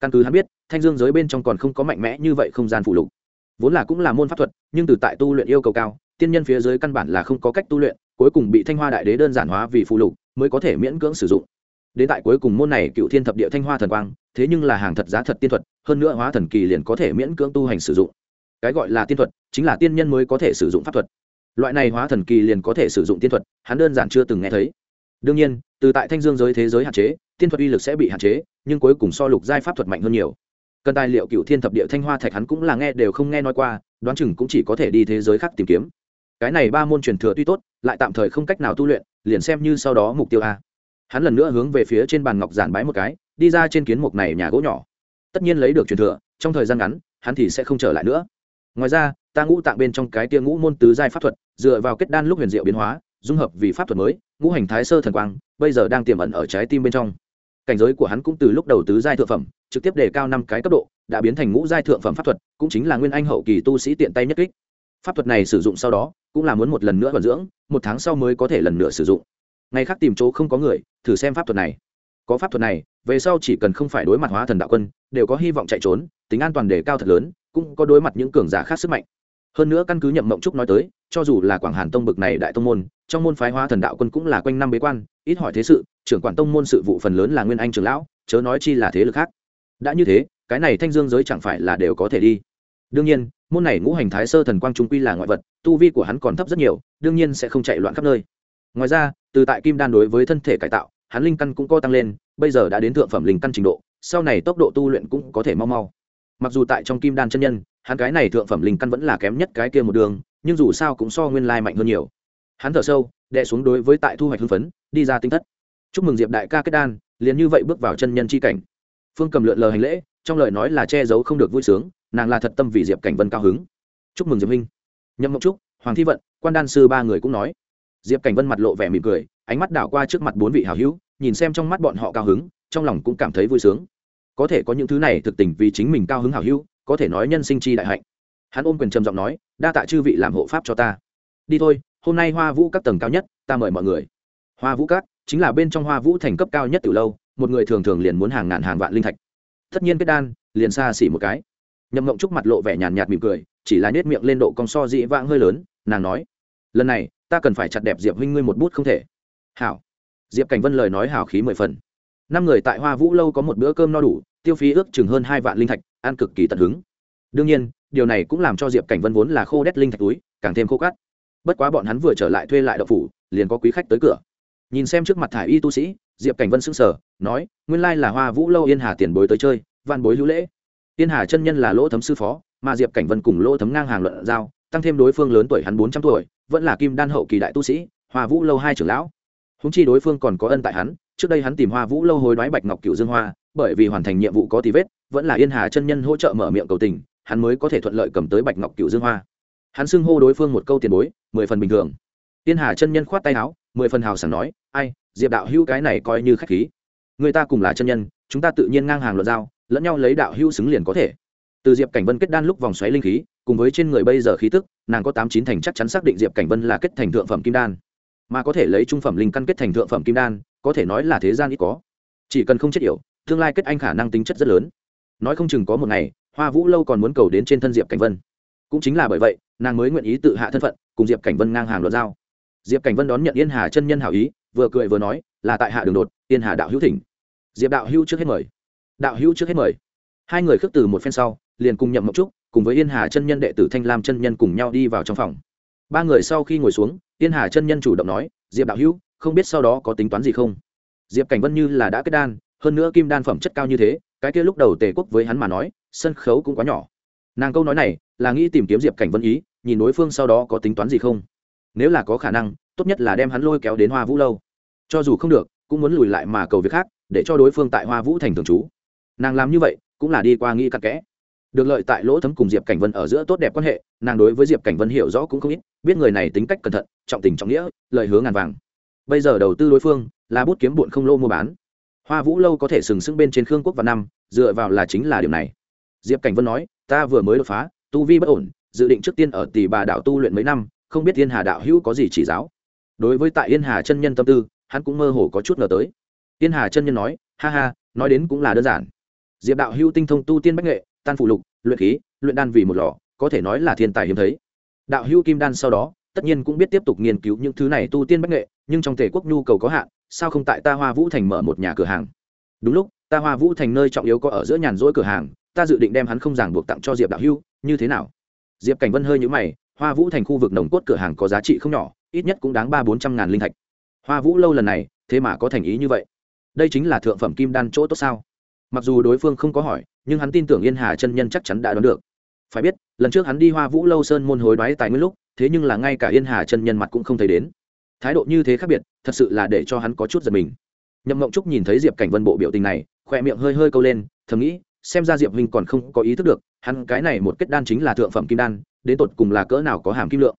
Căn cứ hắn biết, thanh dương giới bên trong còn không có mạnh mẽ như vậy không gian phủ lục. Vốn là cũng là môn pháp thuật, nhưng từ tại tu luyện yêu cầu cao tiên nhân phía dưới căn bản là không có cách tu luyện, cuối cùng bị thanh hoa đại đế đơn giản hóa vì phụ lục, mới có thể miễn cưỡng sử dụng. Đến tại cuối cùng môn này cựu thiên thập địa thanh hoa thần quang, thế nhưng là hàng thật giá thật tiên thuật, hơn nữa hóa thần kỳ liền có thể miễn cưỡng tu hành sử dụng. Cái gọi là tiên thuật, chính là tiên nhân mới có thể sử dụng pháp thuật. Loại này hóa thần kỳ liền có thể sử dụng tiên thuật, hắn đơn giản chưa từng nghe thấy. Đương nhiên, từ tại thanh dương giới thế giới hạn chế, tiên thuật uy lực sẽ bị hạn chế, nhưng cuối cùng so lục giai pháp thuật mạnh hơn nhiều. Cần tài liệu cựu thiên thập địa thanh hoa thạch hắn cũng là nghe đều không nghe nói qua, đoán chừng cũng chỉ có thể đi thế giới khác tìm kiếm cái này ba môn truyền thừa tuy tốt, lại tạm thời không cách nào tu luyện, liền xem như sau đó mục tiêu a. Hắn lần nữa hướng về phía trên bàn ngọc giản bái một cái, đi ra trên kiến mục này nhà gỗ nhỏ. Tất nhiên lấy được truyền thừa, trong thời gian ngắn, hắn thì sẽ không trở lại nữa. Ngoài ra, ta ngũ tạng bên trong cái tia ngũ môn tứ giai pháp thuật, dựa vào kết đan lúc huyền diệu biến hóa, dung hợp vì pháp thuật mới, ngũ hành thái sơ thần quang, bây giờ đang tiềm ẩn ở trái tim bên trong. Cảnh giới của hắn cũng từ lúc đầu tứ giai thượng phẩm, trực tiếp đề cao năm cái cấp độ, đã biến thành ngũ giai thượng phẩm pháp thuật, cũng chính là nguyên anh hậu kỳ tu sĩ tiện tay nhất kích pháp thuật này sử dụng sau đó, cũng là muốn một lần nữa vận dưỡng, một tháng sau mới có thể lần nữa sử dụng. Ngày khác tìm chỗ không có người, thử xem pháp thuật này. Có pháp thuật này, về sau chỉ cần không phải đối mặt hóa thần đạo quân, đều có hy vọng chạy trốn, tính an toàn đề cao thật lớn, cũng có đối mặt những cường giả khác sức mạnh. Hơn nữa căn cứ nhậm mộng trúc nói tới, cho dù là quảng hàn tông bực này đại tông môn, trong môn phái hóa thần đạo quân cũng là quanh năm bế quan, ít hỏi thế sự, trưởng quản tông môn sự vụ phần lớn là nguyên anh trưởng lão, chớ nói chi là thế lực khác. Đã như thế, cái này thanh dương giới chẳng phải là đều có thể đi đương nhiên, môn này ngũ hành thái sơ thần quang trung quy là ngoại vật, tu vi của hắn còn thấp rất nhiều, đương nhiên sẽ không chạy loạn khắp nơi. Ngoài ra, từ tại kim đan đối với thân thể cải tạo, hắn linh căn cũng co tăng lên, bây giờ đã đến thượng phẩm linh căn trình độ, sau này tốc độ tu luyện cũng có thể mau mau. Mặc dù tại trong kim đan chân nhân, hắn cái này thượng phẩm linh căn vẫn là kém nhất cái kia một đường, nhưng dù sao cũng so nguyên lai mạnh hơn nhiều. Hắn thở sâu đệ xuống đối với tại thu hoạch hưng phấn, đi ra tinh thất. Chúc mừng diệp đại ca kết đan, liền như vậy bước vào chân nhân c h i cảnh. Phương cầm lượn lờ hành lễ, trong lời nói là che giấu không được vui sướng nàng là thật tâm vì diệp cảnh vân cao hứng. Chúc mừng diệp minh nhậm mộng trúc, hoàng thi vận, quan đan sư ba người cũng nói. Diệp cảnh vân mặt lộ vẻ mỉm cười, ánh mắt đảo qua trước mặt bốn vị hào hữu, nhìn xem trong mắt bọn họ cao hứng, trong lòng cũng cảm thấy vui sướng. Có thể có những thứ này thực tình vì chính mình cao hứng hào hữu, có thể nói nhân sinh chi đại hạnh. Hắn ôm quyền trầm giọng nói, đa tạ chư vị làm hộ pháp cho ta. Đi thôi, hôm nay hoa vũ các tầng cao nhất, ta mời mọi người. Hoa vũ các, chính là bên trong hoa vũ thành cấp cao nhất từ lâu, một người thường thường liền muốn hàng ngàn hàng vạn linh thạch. Tất nhiên kết đan, liền xa xỉ một cái nhậm mộng trúc mặt lộ vẻ nhàn nhạt mỉm cười, chỉ là nết miệng lên độ cong so dĩ vãng hơi lớn, nàng nói, lần này, ta cần phải chặt đẹp diệp huynh ngươi một bút không thể. Hảo. Diệp cảnh vân lời nói hảo khí mười phần. Năm người tại hoa vũ lâu có một bữa cơm no đủ, tiêu phí ước chừng hơn hai vạn linh thạch, ăn cực kỳ tận hứng. Đương nhiên, điều này cũng làm cho diệp cảnh vân vốn là khô đét linh thạch túi, càng thêm khô cát. Bất quá bọn hắn vừa trở lại thuê lại đậu phủ, liền có quý khách tới cửa. Nhìn xem trước mặt thải y tu sĩ, diệp cảnh vân sững sờ, nói, nguyên lai là hoa vũ lâu yên hà tiền bối tới chơi van bối hữu lễ. Tiên hà chân nhân là lỗ thấm sư phó, mà diệp cảnh vân cùng lỗ thấm ngang hàng luận giao, tăng thêm đối phương lớn tuổi hắn bốn trăm tuổi, vẫn là kim đan hậu kỳ đại tu sĩ, hoa vũ lâu hai trưởng lão. Húng chi đối phương còn có ân tại hắn, trước đây hắn tìm hoa vũ lâu hối đoái bạch ngọc cựu dương hoa, bởi vì hoàn thành nhiệm vụ có tí vết, vẫn là yên hà chân nhân hỗ trợ mở miệng cầu tình, hắn mới có thể thuận lợi cầm tới bạch ngọc cựu dương hoa. Hắn xưng hô đối phương một câu tiền bối, mười phần bình thường. Yên hà chân nhân khoát tay áo, mười phần hào sảng nói, ai, diệp đạo hữu cái này coi như khách khí. Người ta cùng là chân nhân, chúng ta tự nhiên ngang hàng luận giao lẫn nhau lấy đạo hữu xứng liền có thể. Từ diệp cảnh vân kết đan lúc vòng xoáy linh khí, cùng với trên người bây giờ khí tức, nàng có tám chín thành chắc chắn xác định diệp cảnh vân là kết thành thượng phẩm kim đan. Mà có thể lấy trung phẩm linh căn kết thành thượng phẩm kim đan, có thể nói là thế gian ít có. Chỉ cần không chết yểu, tương lai kết anh khả năng tính chất rất lớn. Nói không chừng có một ngày, hoa vũ lâu còn muốn cầu đến trên thân diệp cảnh vân. Cũng chính là bởi vậy, nàng mới nguyện ý tự hạ thân phận, cùng diệp cảnh vân ngang hàng luật giao. Diệp cảnh vân đón nhận yên hà chân nhân hảo ý, vừa cười vừa nói, là tại hạ đường đột, yên hà đạo hữu thỉnh. Diệp đạo hữu trước hết mời đạo hữu trước hết mời. Hai người khước từ một phen sau, liền cùng nhậm mộng trúc, cùng với yên hà chân nhân đệ tử thanh lam chân nhân cùng nhau đi vào trong phòng. Ba người sau khi ngồi xuống, yên hà chân nhân chủ động nói, diệp đạo hữu, không biết sau đó có tính toán gì không? Diệp cảnh vân như là đã kết đan, hơn nữa kim đan phẩm chất cao như thế, cái kia lúc đầu tề quốc với hắn mà nói, sân khấu cũng quá nhỏ. Nàng câu nói này là nghĩ tìm kiếm diệp cảnh vân ý, nhìn đối phương sau đó có tính toán gì không. Nếu là có khả năng, tốt nhất là đem hắn lôi kéo đến hoa vũ lâu. Cho dù không được, cũng muốn lùi lại mà cầu việc khác, để cho đối phương tại hoa vũ thành thường trú nàng làm như vậy cũng là đi qua nghĩ cặn kẽ. Được lợi tại lỗ thấm cùng diệp cảnh vân ở giữa tốt đẹp quan hệ, nàng đối với diệp cảnh vân hiểu rõ cũng không ít, biết người này tính cách cẩn thận, trọng tình trọng nghĩa, lời hứa ngàn vàng. Bây giờ đầu tư đối phương là bút kiếm bụn không lô mua bán. Hoa vũ lâu có thể sừng sững bên trên khương quốc và năm dựa vào là chính là điều này. Diệp cảnh vân nói, ta vừa mới đột phá, tu vi bất ổn, dự định trước tiên ở tỷ bà đạo tu luyện mấy năm, không biết yên hà đạo hữu có gì chỉ giáo. Đối với tại yên hà chân nhân tâm tư, hắn cũng mơ hồ có chút ngờ tới. Yên hà chân nhân nói, ha ha, nói đến cũng là đơn giản diệp đạo hữu tinh thông tu tiên bách nghệ, tan phụ lục, luyện khí, luyện đan vì một lò, có thể nói là thiên tài hiếm thấy. Đạo hữu kim đan sau đó, tất nhiên cũng biết tiếp tục nghiên cứu những thứ này tu tiên bách nghệ, nhưng trong thể quốc nhu cầu có hạn, sao không tại ta hoa vũ thành mở một nhà cửa hàng? Đúng lúc, ta hoa vũ thành nơi trọng yếu có ở giữa nhàn rỗi cửa hàng, ta dự định đem hắn không ràng buộc tặng cho diệp đạo Hưu như thế nào? Diệp cảnh vân hơi nhũ mày, hoa vũ thành khu vực nồng cốt cửa hàng có giá trị không nhỏ, ít nhất cũng đáng ba bốn trăm ngàn linh thạch. Hoa vũ lâu lần này, thế mà có thành ý như vậy. Đây chính là thượng phẩm kim đan chỗ tốt sao? Mặc dù đối phương không có hỏi, nhưng hắn tin tưởng yên hà chân nhân chắc chắn đã đoán được. Phải biết, lần trước hắn đi hoa vũ lâu sơn môn hối đoái tại nguyên lúc, thế nhưng là ngay cả yên hà chân nhân mặt cũng không thấy đến. Thái độ như thế khác biệt, thật sự là để cho hắn có chút giật mình. Nhậm mộng trúc nhìn thấy diệp cảnh vân bộ biểu tình này khỏe miệng hơi hơi câu lên, thầm nghĩ, xem ra diệp huynh còn không có ý thức được, hắn cái này một kết đan chính là thượng phẩm kim đan, đến tột cùng là cỡ nào có hàm kim lượng.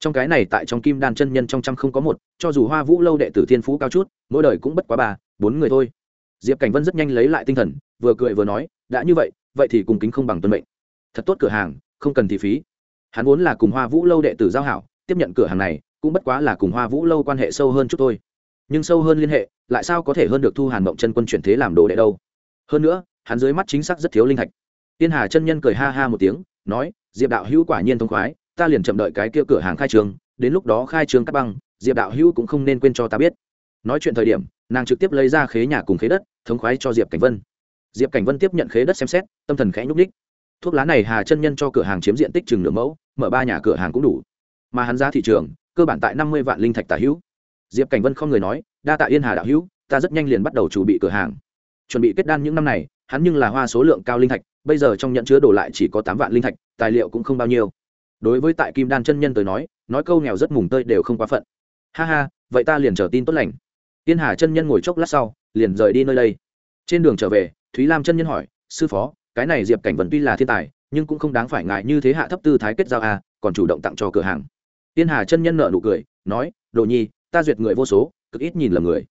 Trong cái này tại trong kim đan chân nhân trong trăm không có một, cho dù hoa vũ lâu đệ tử thiên phú cao chút, mỗi đời cũng bất quá ba, bốn người thôi diệp cảnh vân rất nhanh lấy lại tinh thần, vừa cười vừa nói, đã như vậy vậy thì cùng kính không bằng tuân mệnh. Thật tốt cửa hàng, không cần thì phí. Hắn vốn là cùng hoa vũ lâu đệ tử giao hảo, tiếp nhận cửa hàng này, cũng bất quá là cùng hoa vũ lâu quan hệ sâu hơn chút thôi. Nhưng sâu hơn liên hệ, lại sao có thể hơn được thu hàn mộng chân quân chuyển thế làm đồ đệ đâu? Hơn nữa, hắn dưới mắt chính xác rất thiếu linh thạch. Tiên hà chân nhân cười ha ha một tiếng, nói, diệp đạo hữu quả nhiên thông khoái, ta liền chậm đợi cái kia cửa hàng khai trường, đến lúc đó khai trường cắt băng, diệp đạo hữu cũng không nên quên cho ta biết. Nói chuyện thời điểm, nàng trực tiếp lấy ra khế nhà cùng khế đất thống khoái cho diệp cảnh vân. Diệp cảnh vân tiếp nhận khế đất xem xét, tâm thần khẽ nhúc ních thuốc lá này hà chân nhân cho cửa hàng chiếm diện tích chừng nửa mẫu, mở ba nhà cửa hàng cũng đủ. Mà hắn ra thị trường, cơ bản tại năm mươi vạn linh thạch tả hữu. Diệp cảnh vân không người nói, đa tạ yên hà đạo hữu, ta rất nhanh liền bắt đầu chuẩn bị cửa hàng. Chuẩn bị kết đan những năm này, hắn nhưng là hoa số lượng cao linh thạch, bây giờ trong nhận chứa đổ lại chỉ có tám vạn linh thạch, tài liệu cũng không bao nhiêu. Đối với tại kim đan chân nhân tới nói nói câu nghèo rất mùng tơi đều không quá phận. Ha ha, vậy ta liền chờ tin tốt lành. Yên hà chân nhân ngồi chốc lát sau liền rời đi nơi đây. Trên đường trở về, thúy lam chân nhân hỏi, sư phó, cái này diệp cảnh vân tuy là thiên tài, nhưng cũng không đáng phải ngại như thế hạ thấp tư thái kết giao a, còn chủ động tặng cho cửa hàng. Tiên hà chân nhân nợ nụ cười, nói, đồ nhi, ta duyệt người vô số, cực ít nhìn lầm người.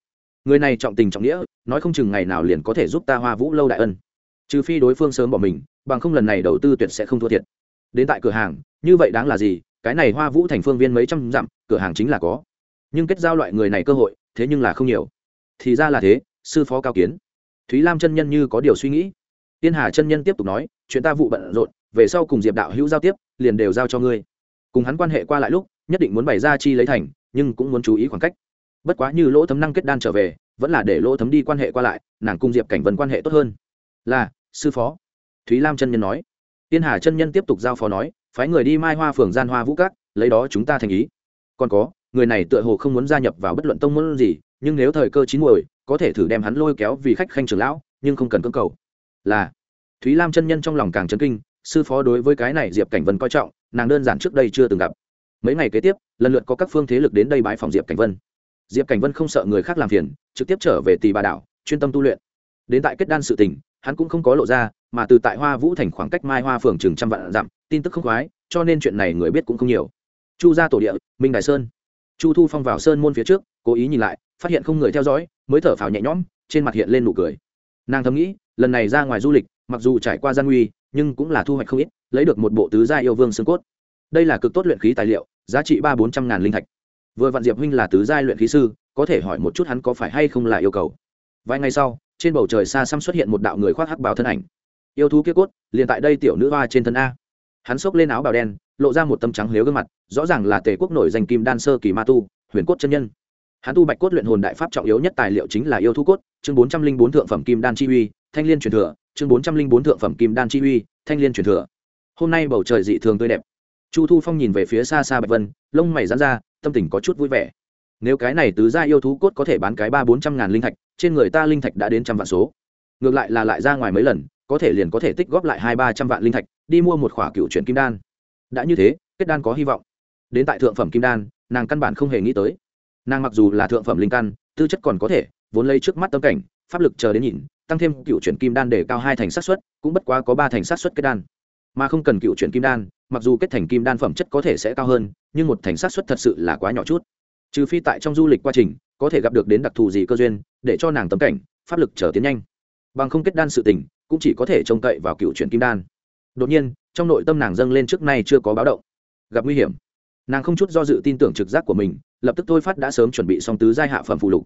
Người này trọng tình trọng nghĩa, nói không chừng ngày nào liền có thể giúp ta hoa vũ lâu đại ân. Trừ phi đối phương sớm bỏ mình, bằng không lần này đầu tư tuyệt sẽ không thua thiệt. Đến tại cửa hàng, như vậy đáng là gì? Cái này hoa vũ thành phương viên mấy trăm dặm, cửa hàng chính là có. Nhưng kết giao loại người này cơ hội, thế nhưng là không nhiều. Thì ra là thế sư phó cao kiến. Thúy lam chân nhân như có điều suy nghĩ. Tiên hà chân nhân tiếp tục nói, chuyện ta vụ bận rộn, về sau cùng diệp đạo hữu giao tiếp, liền đều giao cho ngươi. Cùng hắn quan hệ qua lại lúc, nhất định muốn bày ra chi lấy thành, nhưng cũng muốn chú ý khoảng cách. Bất quá như lỗ thấm năng kết đan trở về, vẫn là để lỗ thấm đi quan hệ qua lại, nàng cung diệp cảnh vân quan hệ tốt hơn. Là, sư phó. Thúy lam chân nhân nói. Tiên hà chân nhân tiếp tục giao phó nói, phái người đi mai hoa phường gian hoa vũ cát, lấy đó chúng ta thành ý. Còn có, người này tựa hồ không muốn gia nhập vào bất luận tông môn gì nhưng nếu thời cơ chín muồi, có thể thử đem hắn lôi kéo vì khách khanh trưởng lão, nhưng không cần cưỡng cầu. Là, thúy lam chân nhân trong lòng càng chấn kinh, sư phó đối với cái này diệp cảnh vân coi trọng, nàng đơn giản trước đây chưa từng gặp. Mấy ngày kế tiếp, lần lượt có các phương thế lực đến đây bãi phòng diệp cảnh vân. Diệp cảnh vân không sợ người khác làm phiền, trực tiếp trở về tì bà đảo, chuyên tâm tu luyện. Đến tại kết đan sự tình, hắn cũng không có lộ ra, mà từ tại hoa vũ thành khoảng cách mai hoa phường chừng trăm vạn dặm, tin tức không khoái, cho nên chuyện này người biết cũng không nhiều. Chu ra tổ địa, minh đại sơn. Chu thu phong vào sơn môn phía trước, cố ý nhìn lại phát hiện không người theo dõi, mới thở phào nhẹ nhõm, trên mặt hiện lên nụ cười. Nàng thầm nghĩ, lần này ra ngoài du lịch, mặc dù trải qua gian nguy, nhưng cũng là thu hoạch không ít, lấy được một bộ tứ gia yêu vương xương cốt. Đây là cực tốt luyện khí tài liệu, giá trị ba bốn trăm ngàn linh thạch. Vừa vạn diệp huynh là tứ giai luyện khí sư, có thể hỏi một chút hắn có phải hay không là yêu cầu. Vài ngày sau, trên bầu trời xa xăm xuất hiện một đạo người khoác hắc bào thân ảnh. Yêu thú kia cốt, liền tại đây tiểu nữ hoa trên thân a. Hắn xốc lên áo bào đen, lộ ra một tâm trắng lếu gương mặt, rõ ràng là tề quốc nổi danh kim đan sơ kỳ ma tu, huyền cốt chân nhân hắn tu bạch cốt luyện hồn đại pháp trọng yếu nhất tài liệu chính là yêu thú cốt, chương bốn trăm linh bốn thượng phẩm kim đan chi uy, thanh liên truyền thừa, chương bốn trăm linh bốn thượng phẩm kim đan chi uy, thanh liên truyền thừa. Hôm nay bầu trời dị thường tươi đẹp. Chu thu phong nhìn về phía xa xa bạch vân, lông mày dán ra, tâm tình có chút vui vẻ. Nếu cái này tứ gia yêu thú cốt có thể bán cái ba bốn trăm ngàn linh thạch, trên người ta linh thạch đã đến trăm vạn số. Ngược lại là lại ra ngoài mấy lần, có thể liền có thể tích góp lại hai ba trăm vạn linh thạch, đi mua một khỏa cựu chuyển kim đan. Đã như thế, kết đan có hy vọng. Đến tại thượng phẩm kim đan, nàng căn bản không hề nghĩ tới nàng mặc dù là thượng phẩm linh căn, tư chất còn có thể, vốn lấy trước mắt tâm cảnh, pháp lực chờ đến nhìn, tăng thêm cựu chuyển kim đan để cao hai thành sát xuất cũng bất quá có ba thành sát xuất kết đan. Mà không cần cựu chuyển kim đan, mặc dù kết thành kim đan phẩm chất có thể sẽ cao hơn, nhưng một thành sát xuất thật sự là quá nhỏ chút. Trừ phi tại trong du lịch quá trình, có thể gặp được đến đặc thù gì cơ duyên, để cho nàng tấm cảnh, pháp lực trở tiến nhanh. Bằng không kết đan sự tình, cũng chỉ có thể trông cậy vào cựu chuyển kim đan. Đột nhiên, trong nội tâm nàng dâng lên trước nay chưa có báo động. Gặp nguy hiểm. Nàng không chút do dự tin tưởng trực giác của mình lập tức thôi phát đã sớm chuẩn bị xong tứ giai hạ phẩm phụ lục.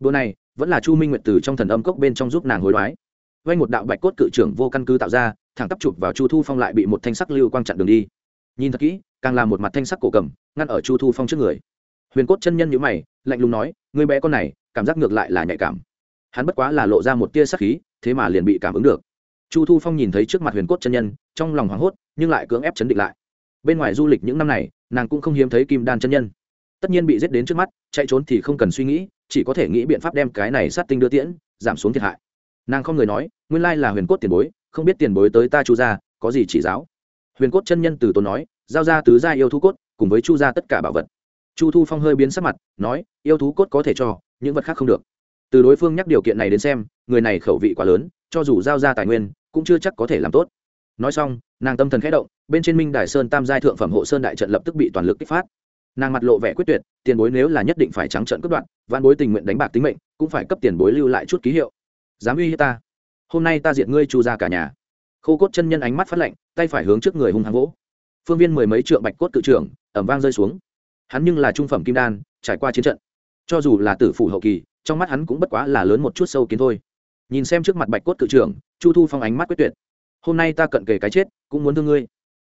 Bữa này, vẫn là chu minh nguyệt từ trong thần âm cốc bên trong giúp nàng hối đoái. Vay một đạo bạch cốt cự trưởng vô căn cứ tạo ra, thẳng tắp chụp vào chu thu phong lại bị một thanh sắc lưu quang chặn đường đi. Nhìn thật kỹ, càng là một mặt thanh sắc cổ cầm, ngăn ở chu thu phong trước người. Huyền cốt chân nhân nhữ mày, lạnh lùng nói người bé con này, cảm giác ngược lại là nhạy cảm. Hắn bất quá là lộ ra một tia sắc khí, thế mà liền bị cảm ứng được. Chu thu phong nhìn thấy trước mặt huyền cốt chân nhân, trong lòng hoảng hốt, nhưng lại cưỡng ép chấn định lại. Bên ngoài du lịch những năm này, nàng cũng không hiếm thấy kim đan chân nhân tất nhiên bị giết đến trước mắt chạy trốn thì không cần suy nghĩ chỉ có thể nghĩ biện pháp đem cái này sát tinh đưa tiễn giảm xuống thiệt hại. Nàng không người nói nguyên lai là huyền cốt tiền bối không biết tiền bối tới ta chu gia, có gì chỉ giáo. Huyền cốt chân nhân từ tốn nói giao ra tứ gia yêu thú cốt cùng với chu gia tất cả bảo vật. Chu thu phong hơi biến sắc mặt nói yêu thú cốt có thể cho những vật khác không được. Từ đối phương nhắc điều kiện này đến xem người này khẩu vị quá lớn cho dù giao ra tài nguyên cũng chưa chắc có thể làm tốt. Nói xong nàng tâm thần khẽ động bên trên minh đài sơn tam giai thượng phẩm hộ sơn đại trận lập tức bị toàn lực kích phát nàng mặt lộ vẻ quyết tuyệt, tiền bối nếu là nhất định phải trắng trận cướp đoạn văn bối tình nguyện đánh bạc tính mệnh, cũng phải cấp tiền bối lưu lại chút ký hiệu. Dám uy hiếp ta? Hôm nay ta diện ngươi chu ra cả nhà. Khô cốt chân nhân ánh mắt phát lạnh, tay phải hướng trước người hung hăng gỗ phương viên mười mấy trượng bạch cốt tự trưởng, ẩm vang rơi xuống. Hắn nhưng là trung phẩm kim đan, trải qua chiến trận. Cho dù là tử phủ hậu kỳ, trong mắt hắn cũng bất quá là lớn một chút sâu kiến thôi. Nhìn xem trước mặt bạch cốt cự trưởng, chu thu phong ánh mắt quyết tuyệt. Hôm nay ta cận kề cái chết, cũng muốn thương ngươi.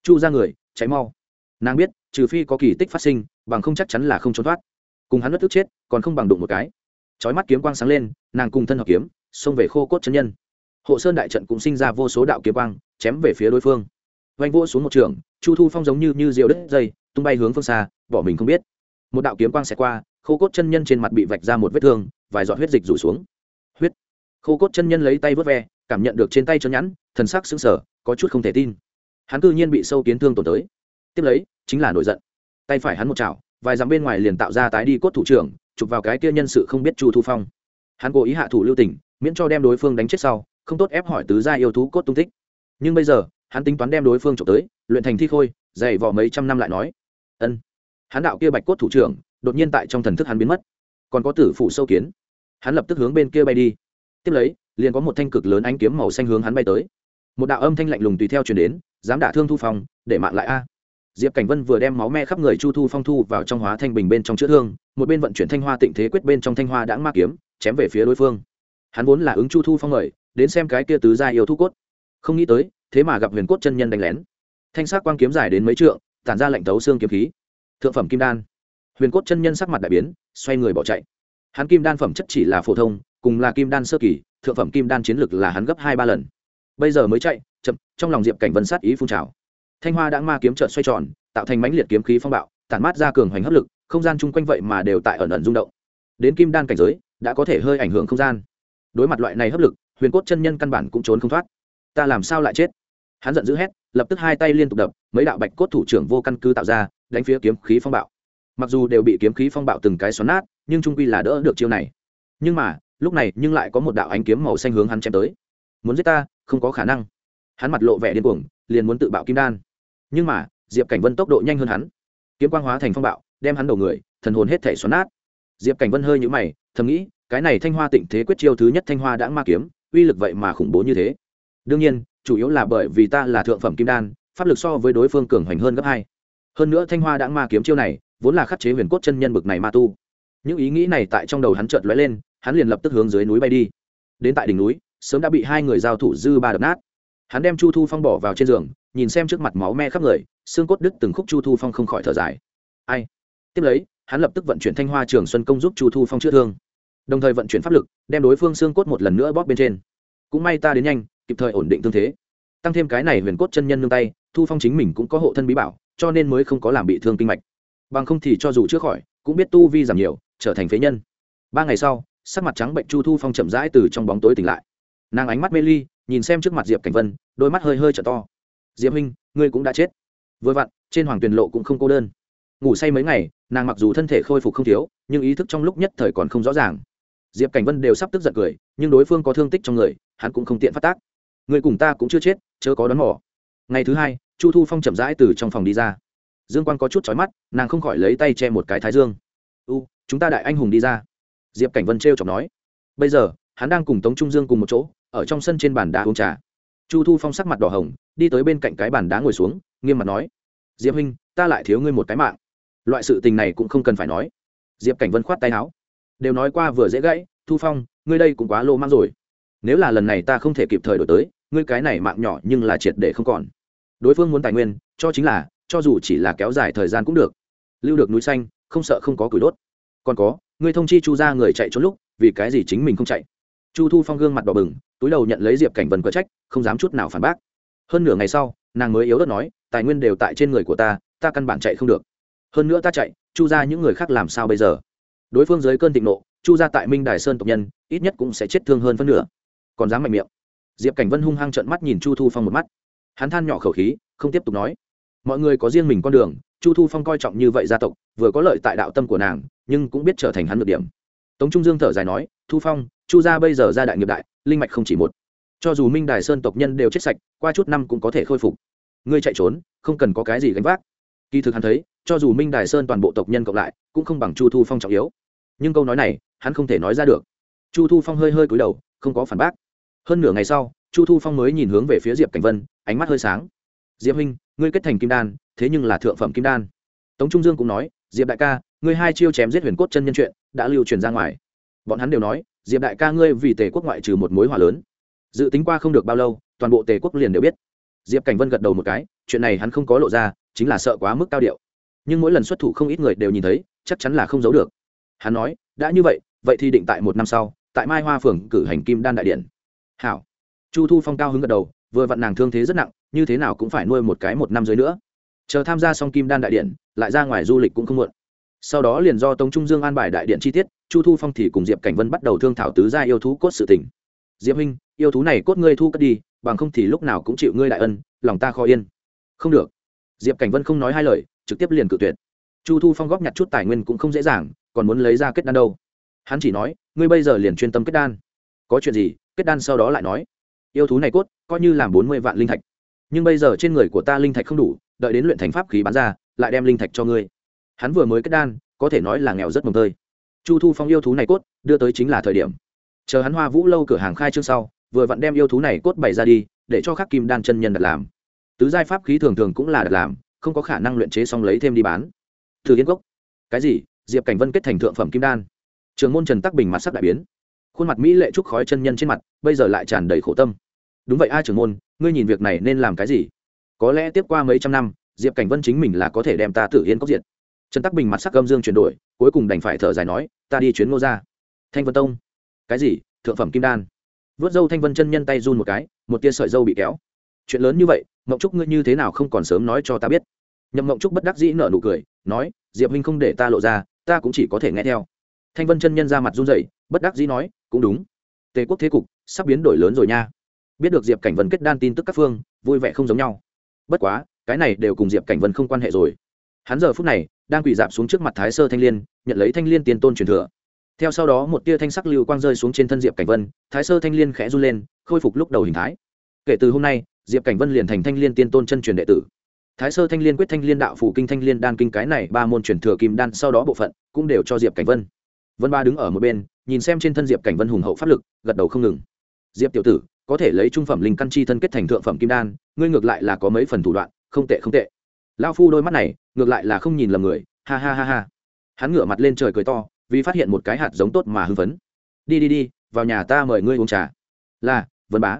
Chu ra người cháy mau. Nàng biết, trừ phi có kỳ tích phát sinh bằng không chắc chắn là không trốn thoát. Cùng hắn mất tức chết, còn không bằng đụng một cái. Trói mắt kiếm quang sáng lên, nàng cùng thân hợp kiếm, xông về khô cốt chân nhân. Hộ sơn đại trận cũng sinh ra vô số đạo kiếm quang, chém về phía đối phương. Vanh vỗ xuống một trường, chu thu phong giống như như rượu đất dây, tung bay hướng phương xa, bỏ mình không biết. Một đạo kiếm quang xẹt qua, khô cốt chân nhân trên mặt bị vạch ra một vết thương, vài giọt huyết dịch rủ xuống. Huyết. Khô cốt chân nhân lấy tay vớt ve, cảm nhận được trên tay chân nhẵn, thần sắc sững sờ, có chút không thể tin. Hắn cư nhiên bị sâu kiến thương tổn tới. Tiếp lấy, chính là nổi giận tay phải hắn một chảo, vài dặm bên ngoài liền tạo ra tái đi cốt thủ trưởng, chụp vào cái kia nhân sự không biết chu thu phong. Hắn cố ý hạ thủ lưu tình, miễn cho đem đối phương đánh chết sau, không tốt ép hỏi tứ gia yêu thú cốt tung tích. Nhưng bây giờ, hắn tính toán đem đối phương trộm tới, luyện thành thi khôi, dày vò mấy trăm năm lại nói. Ân. Hắn đạo kia bạch cốt thủ trưởng, đột nhiên tại trong thần thức hắn biến mất. Còn có tử phụ sâu kiến. Hắn lập tức hướng bên kia bay đi. Tiếp lấy, liền có một thanh cực lớn ánh kiếm màu xanh hướng hắn bay tới. Một đạo âm thanh lạnh lùng tùy theo chuyển đến, dám đả thương thu phong, để mạng lại a diệp cảnh vân vừa đem máu me khắp người chu thu phong thu vào trong hóa thanh bình bên trong chữa thương, một bên vận chuyển thanh hoa tịnh thế quyết bên trong thanh hoa đã ma kiếm, chém về phía đối phương. Hắn vốn là ứng chu thu phong mời, đến xem cái kia tứ gia yêu thu cốt. Không nghĩ tới, thế mà gặp huyền cốt chân nhân đánh lén. Thanh sắc quang kiếm dài đến mấy trượng, tản ra lạnh tấu xương kiếm khí. Thượng phẩm kim đan. Huyền cốt chân nhân sắc mặt đại biến, xoay người bỏ chạy. Hắn kim đan phẩm chất chỉ là phổ thông, cùng là kim đan sơ kỳ, thượng phẩm kim đan chiến lực là hắn gấp hai ba lần. Bây giờ mới chạy, chậm, trong lòng diệp cảnh vân sát ý phun trào thanh hoa đã ma kiếm trợn xoay tròn, tạo thành mãnh liệt kiếm khí phong bạo, tản mát ra cường hoành hấp lực, không gian chung quanh vậy mà đều tại ẩn ẩn rung động. Đến kim đan cảnh giới, đã có thể hơi ảnh hưởng không gian. Đối mặt loại này hấp lực, huyền cốt chân nhân căn bản cũng trốn không thoát. Ta làm sao lại chết? Hắn giận dữ hét, lập tức hai tay liên tục đập, mấy đạo bạch cốt thủ trưởng vô căn cứ tạo ra, đánh phía kiếm khí phong bạo. Mặc dù đều bị kiếm khí phong bạo từng cái xoắn nát, nhưng trung quy là đỡ được chiêu này. Nhưng mà, lúc này nhưng lại có một đạo ánh kiếm màu xanh hướng hắn chém tới. Muốn giết ta, không có khả năng. Hắn mặt lộ vẻ điên cuồng liền muốn tự bạo kim đan. Nhưng mà, diệp cảnh vân tốc độ nhanh hơn hắn. Kiếm quang hóa thành phong bạo, đem hắn đầu người, thần hồn hết thể xoắn nát. Diệp cảnh vân hơi nhũ mày, thầm nghĩ, cái này thanh hoa tịnh thế quyết chiêu thứ nhất thanh hoa đã ma kiếm, uy lực vậy mà khủng bố như thế. Đương nhiên, chủ yếu là bởi vì ta là thượng phẩm kim đan, pháp lực so với đối phương cường hoành hơn gấp hai. Hơn nữa thanh hoa đã ma kiếm chiêu này, vốn là khắc chế huyền cốt chân nhân bực này ma tu. Những ý nghĩ này tại trong đầu hắn chợt lóe lên, hắn liền lập tức hướng dưới núi bay đi. Đến tại đỉnh núi, sớm đã bị hai người giao thủ dư ba đập nát hắn đem chu thu phong bỏ vào trên giường, nhìn xem trước mặt máu me khắp người, xương cốt đứt từng khúc chu thu phong không khỏi thở dài. Ai? Tiếp lấy, hắn lập tức vận chuyển thanh hoa trường xuân công giúp chu thu phong chữa thương. Đồng thời vận chuyển pháp lực, đem đối phương xương cốt một lần nữa bóp bên trên. Cũng may ta đến nhanh, kịp thời ổn định thương thế. Tăng thêm cái này huyền cốt chân nhân nương tay, thu phong chính mình cũng có hộ thân bí bảo, cho nên mới không có làm bị thương kinh mạch. Bằng không thì cho dù chữa khỏi, cũng biết tu vi giảm nhiều, trở thành phế nhân. Ba ngày sau, sắc mặt trắng bệnh chu thu phong chậm rãi từ trong bóng tối tỉnh lại. Nàng ánh mắt mê ly nhìn xem trước mặt diệp cảnh vân, đôi mắt hơi hơi t to. Diệp huynh, ngươi cũng đã chết. Vừa vặn, trên hoàng tuyền lộ cũng không cô đơn. Ngủ say mấy ngày, nàng mặc dù thân thể khôi phục không thiếu, nhưng ý thức trong lúc nhất thời còn không rõ ràng. Diệp cảnh vân đều sắp tức giận cười, nhưng đối phương có thương tích trong người, hắn cũng không tiện phát tác. Người cùng ta cũng chưa chết, chớ có đón mỏ ngày thứ hai, chu thu phong chậm rãi từ trong phòng đi ra. Dương quan có chút trói mắt, nàng không khỏi lấy tay che một cái thái dương. U, chúng ta đại anh hùng đi ra. Diệp cảnh vân t r e o chọc nói. Bây giờ hắn đang cùng tống trung dương cùng một chỗ, ở trong sân trên bàn đá uống trà. Chu thu phong sắc mặt đỏ hồng, đi tới bên cạnh cái bàn đá ngồi xuống, nghiêm mặt nói, diệp huynh, ta lại thiếu ngươi một cái mạng. Loại sự tình này cũng không cần phải nói. Diệp cảnh vân khoát tay áo, đều nói qua vừa dễ gãy, thu phong, ngươi đây cũng quá lô mang rồi. Nếu là lần này ta không thể kịp thời đổi tới, ngươi cái này mạng nhỏ nhưng là triệt để không còn. Đối phương muốn tài nguyên, cho chính là, cho dù chỉ là kéo dài thời gian cũng được. Lưu được núi xanh, không sợ không có củi đốt. Còn có, ngươi thông chi chu ra người chạy trốn lúc, vì cái gì chính mình không chạy? Chu thu phong gương mặt đỏ bừng, túi đầu nhận lấy diệp cảnh vân có trách, không dám chút nào phản bác. Hơn nửa ngày sau, nàng mới yếu đất nói, tài nguyên đều tại trên người của ta ta căn bản chạy không được. Hơn nữa ta chạy, chu ra những người khác làm sao bây giờ? Đối phương dưới cơn thịnh nộ, chu ra tại minh đài sơn tộc nhân, ít nhất cũng sẽ chết thương hơn phân nửa. Còn dám mạnh miệng. Diệp cảnh vân hung hăng trợn mắt nhìn chu thu phong một mắt. Hắn than nhỏ khẩu khí, không tiếp tục nói, mọi người có riêng mình con đường, chu thu phong coi trọng như vậy gia tộc, vừa có lợi tại đạo tâm của nàng, nhưng cũng biết trở thành hắn được điểm. Tống trung dương thở dài nói, thu phong chu gia bây giờ ra đại nghiệp đại, linh mạch không chỉ một. Cho dù minh đài sơn tộc nhân đều chết sạch, qua chút năm cũng có thể khôi phục. Ngươi chạy trốn, không cần có cái gì gánh vác. Kỳ thực hắn thấy, cho dù minh đài sơn toàn bộ tộc nhân cộng lại, cũng không bằng chu thu phong trọng yếu. Nhưng câu nói này, hắn không thể nói ra được. Chu thu phong hơi hơi cúi đầu, không có phản bác. Hơn nửa ngày sau, chu thu phong mới nhìn hướng về phía diệp cảnh vân, ánh mắt hơi sáng. Diệp huynh, ngươi kết thành kim đan, thế nhưng là thượng phẩm kim đan. Tống trung dương cũng nói, diệp đại ca, ngươi hai chiêu chém giết huyền cốt chân nhân chuyện, đã lưu truyền ra ngoài. Bọn hắn đều nói diệp đại ca ngươi vì tề quốc ngoại trừ một mối hòa lớn. Dự tính qua không được bao lâu, toàn bộ tề quốc liền đều biết. Diệp cảnh vân gật đầu một cái, chuyện này hắn không có lộ ra, chính là sợ quá mức cao điệu. Nhưng mỗi lần xuất thủ không ít người đều nhìn thấy, chắc chắn là không giấu được. Hắn nói, đã như vậy vậy thì định tại một năm sau, tại mai hoa phường cử hành kim đan đại điện. Hảo. Chu thu phong cao hứng gật đầu, vừa vặn nàng thương thế rất nặng, như thế nào cũng phải nuôi một cái một năm dưới nữa. Chờ tham gia xong kim đan đại điện, lại ra ngoài du lịch cũng không muộn sau đó liền do tống trung dương an bài đại điện chi tiết, chu thu phong thì cùng diệp cảnh vân bắt đầu thương thảo tứ gia yêu thú cốt sự tình. Diệp huynh, yêu thú này cốt ngươi thu cất đi, bằng không thì lúc nào cũng chịu ngươi đại ân, lòng ta khó yên. Không được. Diệp cảnh vân không nói hai lời, trực tiếp liền cự tuyệt. Chu thu phong góp nhặt chút tài nguyên cũng không dễ dàng, còn muốn lấy ra kết đan đâu. Hắn chỉ nói, ngươi bây giờ liền chuyên tâm kết đan. Có chuyện gì, kết đan sau đó lại nói. Yêu thú này cốt, coi như làm bốn mươi vạn linh thạch. Nhưng bây giờ trên người của ta linh thạch không đủ, đợi đến luyện thành pháp khí bán ra, lại đem linh thạch cho ngươi hắn vừa mới kết đan, có thể nói là nghèo rất mồng tơi. Chu thu phong yêu thú này cốt, đưa tới chính là thời điểm. Chờ hắn hoa vũ lâu cửa hàng khai trương sau, vừa vặn đem yêu thú này cốt bày ra đi, để cho khắc kim đan chân nhân đặt làm. Tứ giai pháp khí thường thường cũng là đặt làm, không có khả năng luyện chế xong lấy thêm đi bán. Thử yên cốc. Cái gì? Diệp cảnh vân kết thành thượng phẩm kim đan. Trường môn trần tắc bình mặt sắc đại biến. Khuôn mặt mỹ lệ trúc khói chân nhân trên mặt, bây giờ lại tràn đầy khổ tâm. Đúng vậy ai Trường môn, ngươi nhìn việc này nên làm cái gì? Có lẽ tiếp qua mấy trăm năm, diệp cảnh vân chính mình là có thể đem ta tử yên cốc diệt trần tắc bình mặt sắc gâm dương chuyển đổi, cuối cùng đành phải thở dài nói, ta đi chuyến ngô ra thanh vân tông. Cái gì? Thượng phẩm kim đan. Vớt dâu thanh vân chân nhân tay run một cái, một tia sợi dâu bị kéo. Chuyện lớn như vậy, mộng trúc ngươi như thế nào không còn sớm nói cho ta biết? Nhậm mộng trúc bất đắc dĩ nở nụ cười, nói, diệp huynh không để ta lộ ra, ta cũng chỉ có thể nghe theo. Thanh vân chân nhân ra mặt run rẩy, bất đắc dĩ nói, cũng đúng. Tề quốc thế cục sắp biến đổi lớn rồi nha. Biết được diệp cảnh vân kết đan tin tức các phương, vui vẻ không giống nhau. Bất quá, cái này đều cùng diệp cảnh vân không quan hệ rồi hắn giờ phút này đang quỳ dạp xuống trước mặt thái sơ thanh l i ê n nhận lấy thanh l i ê n tiền tôn truyền thừa. Theo sau đó một tia thanh sắc lưu quang rơi xuống trên thân diệp cảnh vân, thái sơ thanh l i ê n khẽ run lên, khôi phục lúc đầu hình thái. Kể từ hôm nay, diệp cảnh vân liền thành thanh l i ê n tiên tôn chân truyền đệ tử. Thái sơ thanh l i ê n quyết thanh l i ê n đạo phủ kinh thanh l i ê n đan kinh cái này ba môn truyền thừa kim đan sau đó bộ phận cũng đều cho diệp cảnh vân. Vân ba đứng ở một bên, nhìn xem trên thân diệp cảnh vân hùng hậu pháp lực, gật đầu không ngừng. Diệp tiểu tử, có thể lấy trung phẩm linh căn chi thân kết thành thượng phẩm kim đan, ngươi ngược lại là có mấy phần thủ đoạn, không tệ không tệ lao phu đôi mắt này, ngược lại là không nhìn lầm người, ha ha ha ha. Hắn ngửa mặt lên trời cười to, vì phát hiện một cái hạt giống tốt mà hưng phấn. Đi đi đi, vào nhà ta mời ngươi uống trà. Là, vân bá.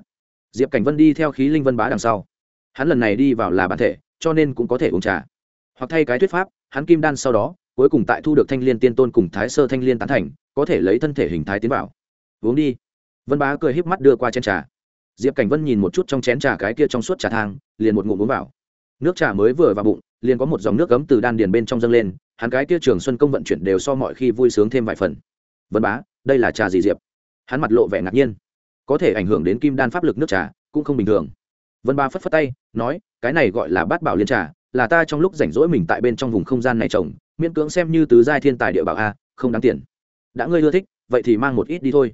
Diệp cảnh vân đi theo khí linh vân bá đằng sau. Hắn lần này đi vào là bản thể, cho nên cũng có thể uống trà. Hoặc thay cái thuyết pháp, hắn kim đan sau đó, cuối cùng tại thu được thanh liên tiên tôn cùng thái sơ thanh liên tán thành, có thể lấy thân thể hình thái tiến vào. Uống đi. Vân bá cười híp mắt đưa qua chén trà. Diệp cảnh vân nhìn một chút trong chén trà cái kia trong suốt trà thang, liền một ngụm uống vào nước trà mới vừa vào bụng, liền có một dòng nước cấm từ đan điền bên trong dâng lên, hắn cái kia trường xuân công vận chuyển đều so mọi khi vui sướng thêm vài phần. Vân bá, đây là trà gì diệp? Hắn mặt lộ vẻ ngạc nhiên. Có thể ảnh hưởng đến kim đan pháp lực nước trà, cũng không bình thường. Vân bá phất phất tay, nói, cái này gọi là bát bảo liên trà, là ta trong lúc rảnh rỗi mình tại bên trong vùng không gian này trồng, miễn cưỡng xem như tứ giai thiên tài địa bảo a, không đáng tiền. Đã ngươi ưa thích, vậy thì mang một ít đi thôi.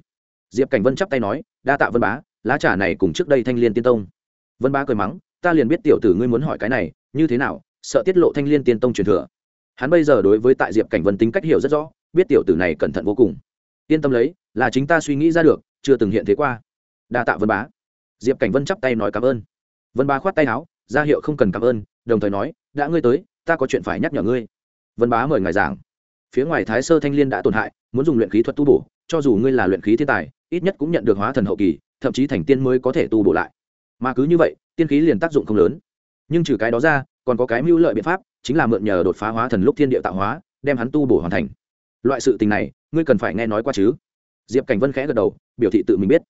Diệp cảnh vân chắp tay nói, đa tạ vân bá, lá trà này cùng trước đây thanh liên tiên tông. Vân bá cười mắng ta liền biết tiểu tử ngươi muốn hỏi cái này, như thế nào, sợ tiết lộ thanh liên tiên tông truyền thừa. Hắn bây giờ đối với tại diệp cảnh vân tính cách hiểu rất rõ, biết tiểu tử này cẩn thận vô cùng. Yên tâm lấy, là chính ta suy nghĩ ra được, chưa từng hiện thế qua. Đa tạ vân bá. Diệp cảnh vân chắp tay nói cảm ơn. Vân bá khoát tay áo, ra hiệu không cần cảm ơn, đồng thời nói, đã ngươi tới, ta có chuyện phải nhắc nhở ngươi. Vân bá mời ngài giảng. Phía ngoài thái sơ thanh liên đã tổn hại, muốn dùng luyện khí thuật tu bổ, cho dù ngươi là luyện khí thiên tài, ít nhất cũng nhận được hóa thần hậu kỳ, thậm chí thành tiên mới có thể tu bổ lại. Mà cứ như vậy tiên khí liền tác dụng không lớn. Nhưng trừ cái đó ra, còn có cái mưu lợi biện pháp, chính là mượn nhờ đột phá hóa thần lúc thiên địa tạo hóa, đem hắn tu bổ hoàn thành. Loại sự tình này, ngươi cần phải nghe nói qua chứ? Diệp cảnh vân khẽ gật đầu, biểu thị tự mình biết.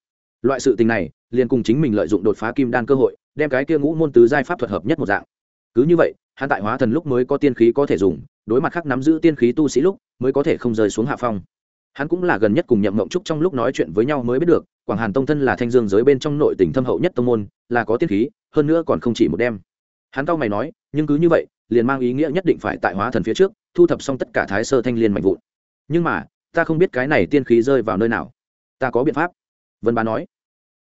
Loại sự tình này, liền cùng chính mình lợi dụng đột phá kim đan cơ hội, đem cái kia ngũ môn tứ giai pháp thuật hợp nhất một dạng. Cứ như vậy, hắn tại hóa thần lúc mới có tiên khí có thể dùng, đối mặt khác nắm giữ tiên khí tu sĩ lúc, mới có thể không rơi xuống hạ phong. Hắn cũng là gần nhất cùng nhậm mộng trúc trong lúc nói chuyện với nhau mới biết được quảng hàn tông thân là thanh dương giới bên trong nội tỉnh thâm hậu nhất tông môn, là có tiên khí, hơn nữa còn không chỉ một đêm hắn tao mày nói, nhưng cứ như vậy, liền mang ý nghĩa nhất định phải tại hóa thần phía trước, thu thập xong tất cả thái sơ thanh liên mạnh vụn. Nhưng mà, ta không biết cái này tiên khí rơi vào nơi nào. Ta có biện pháp. Vân bá nói.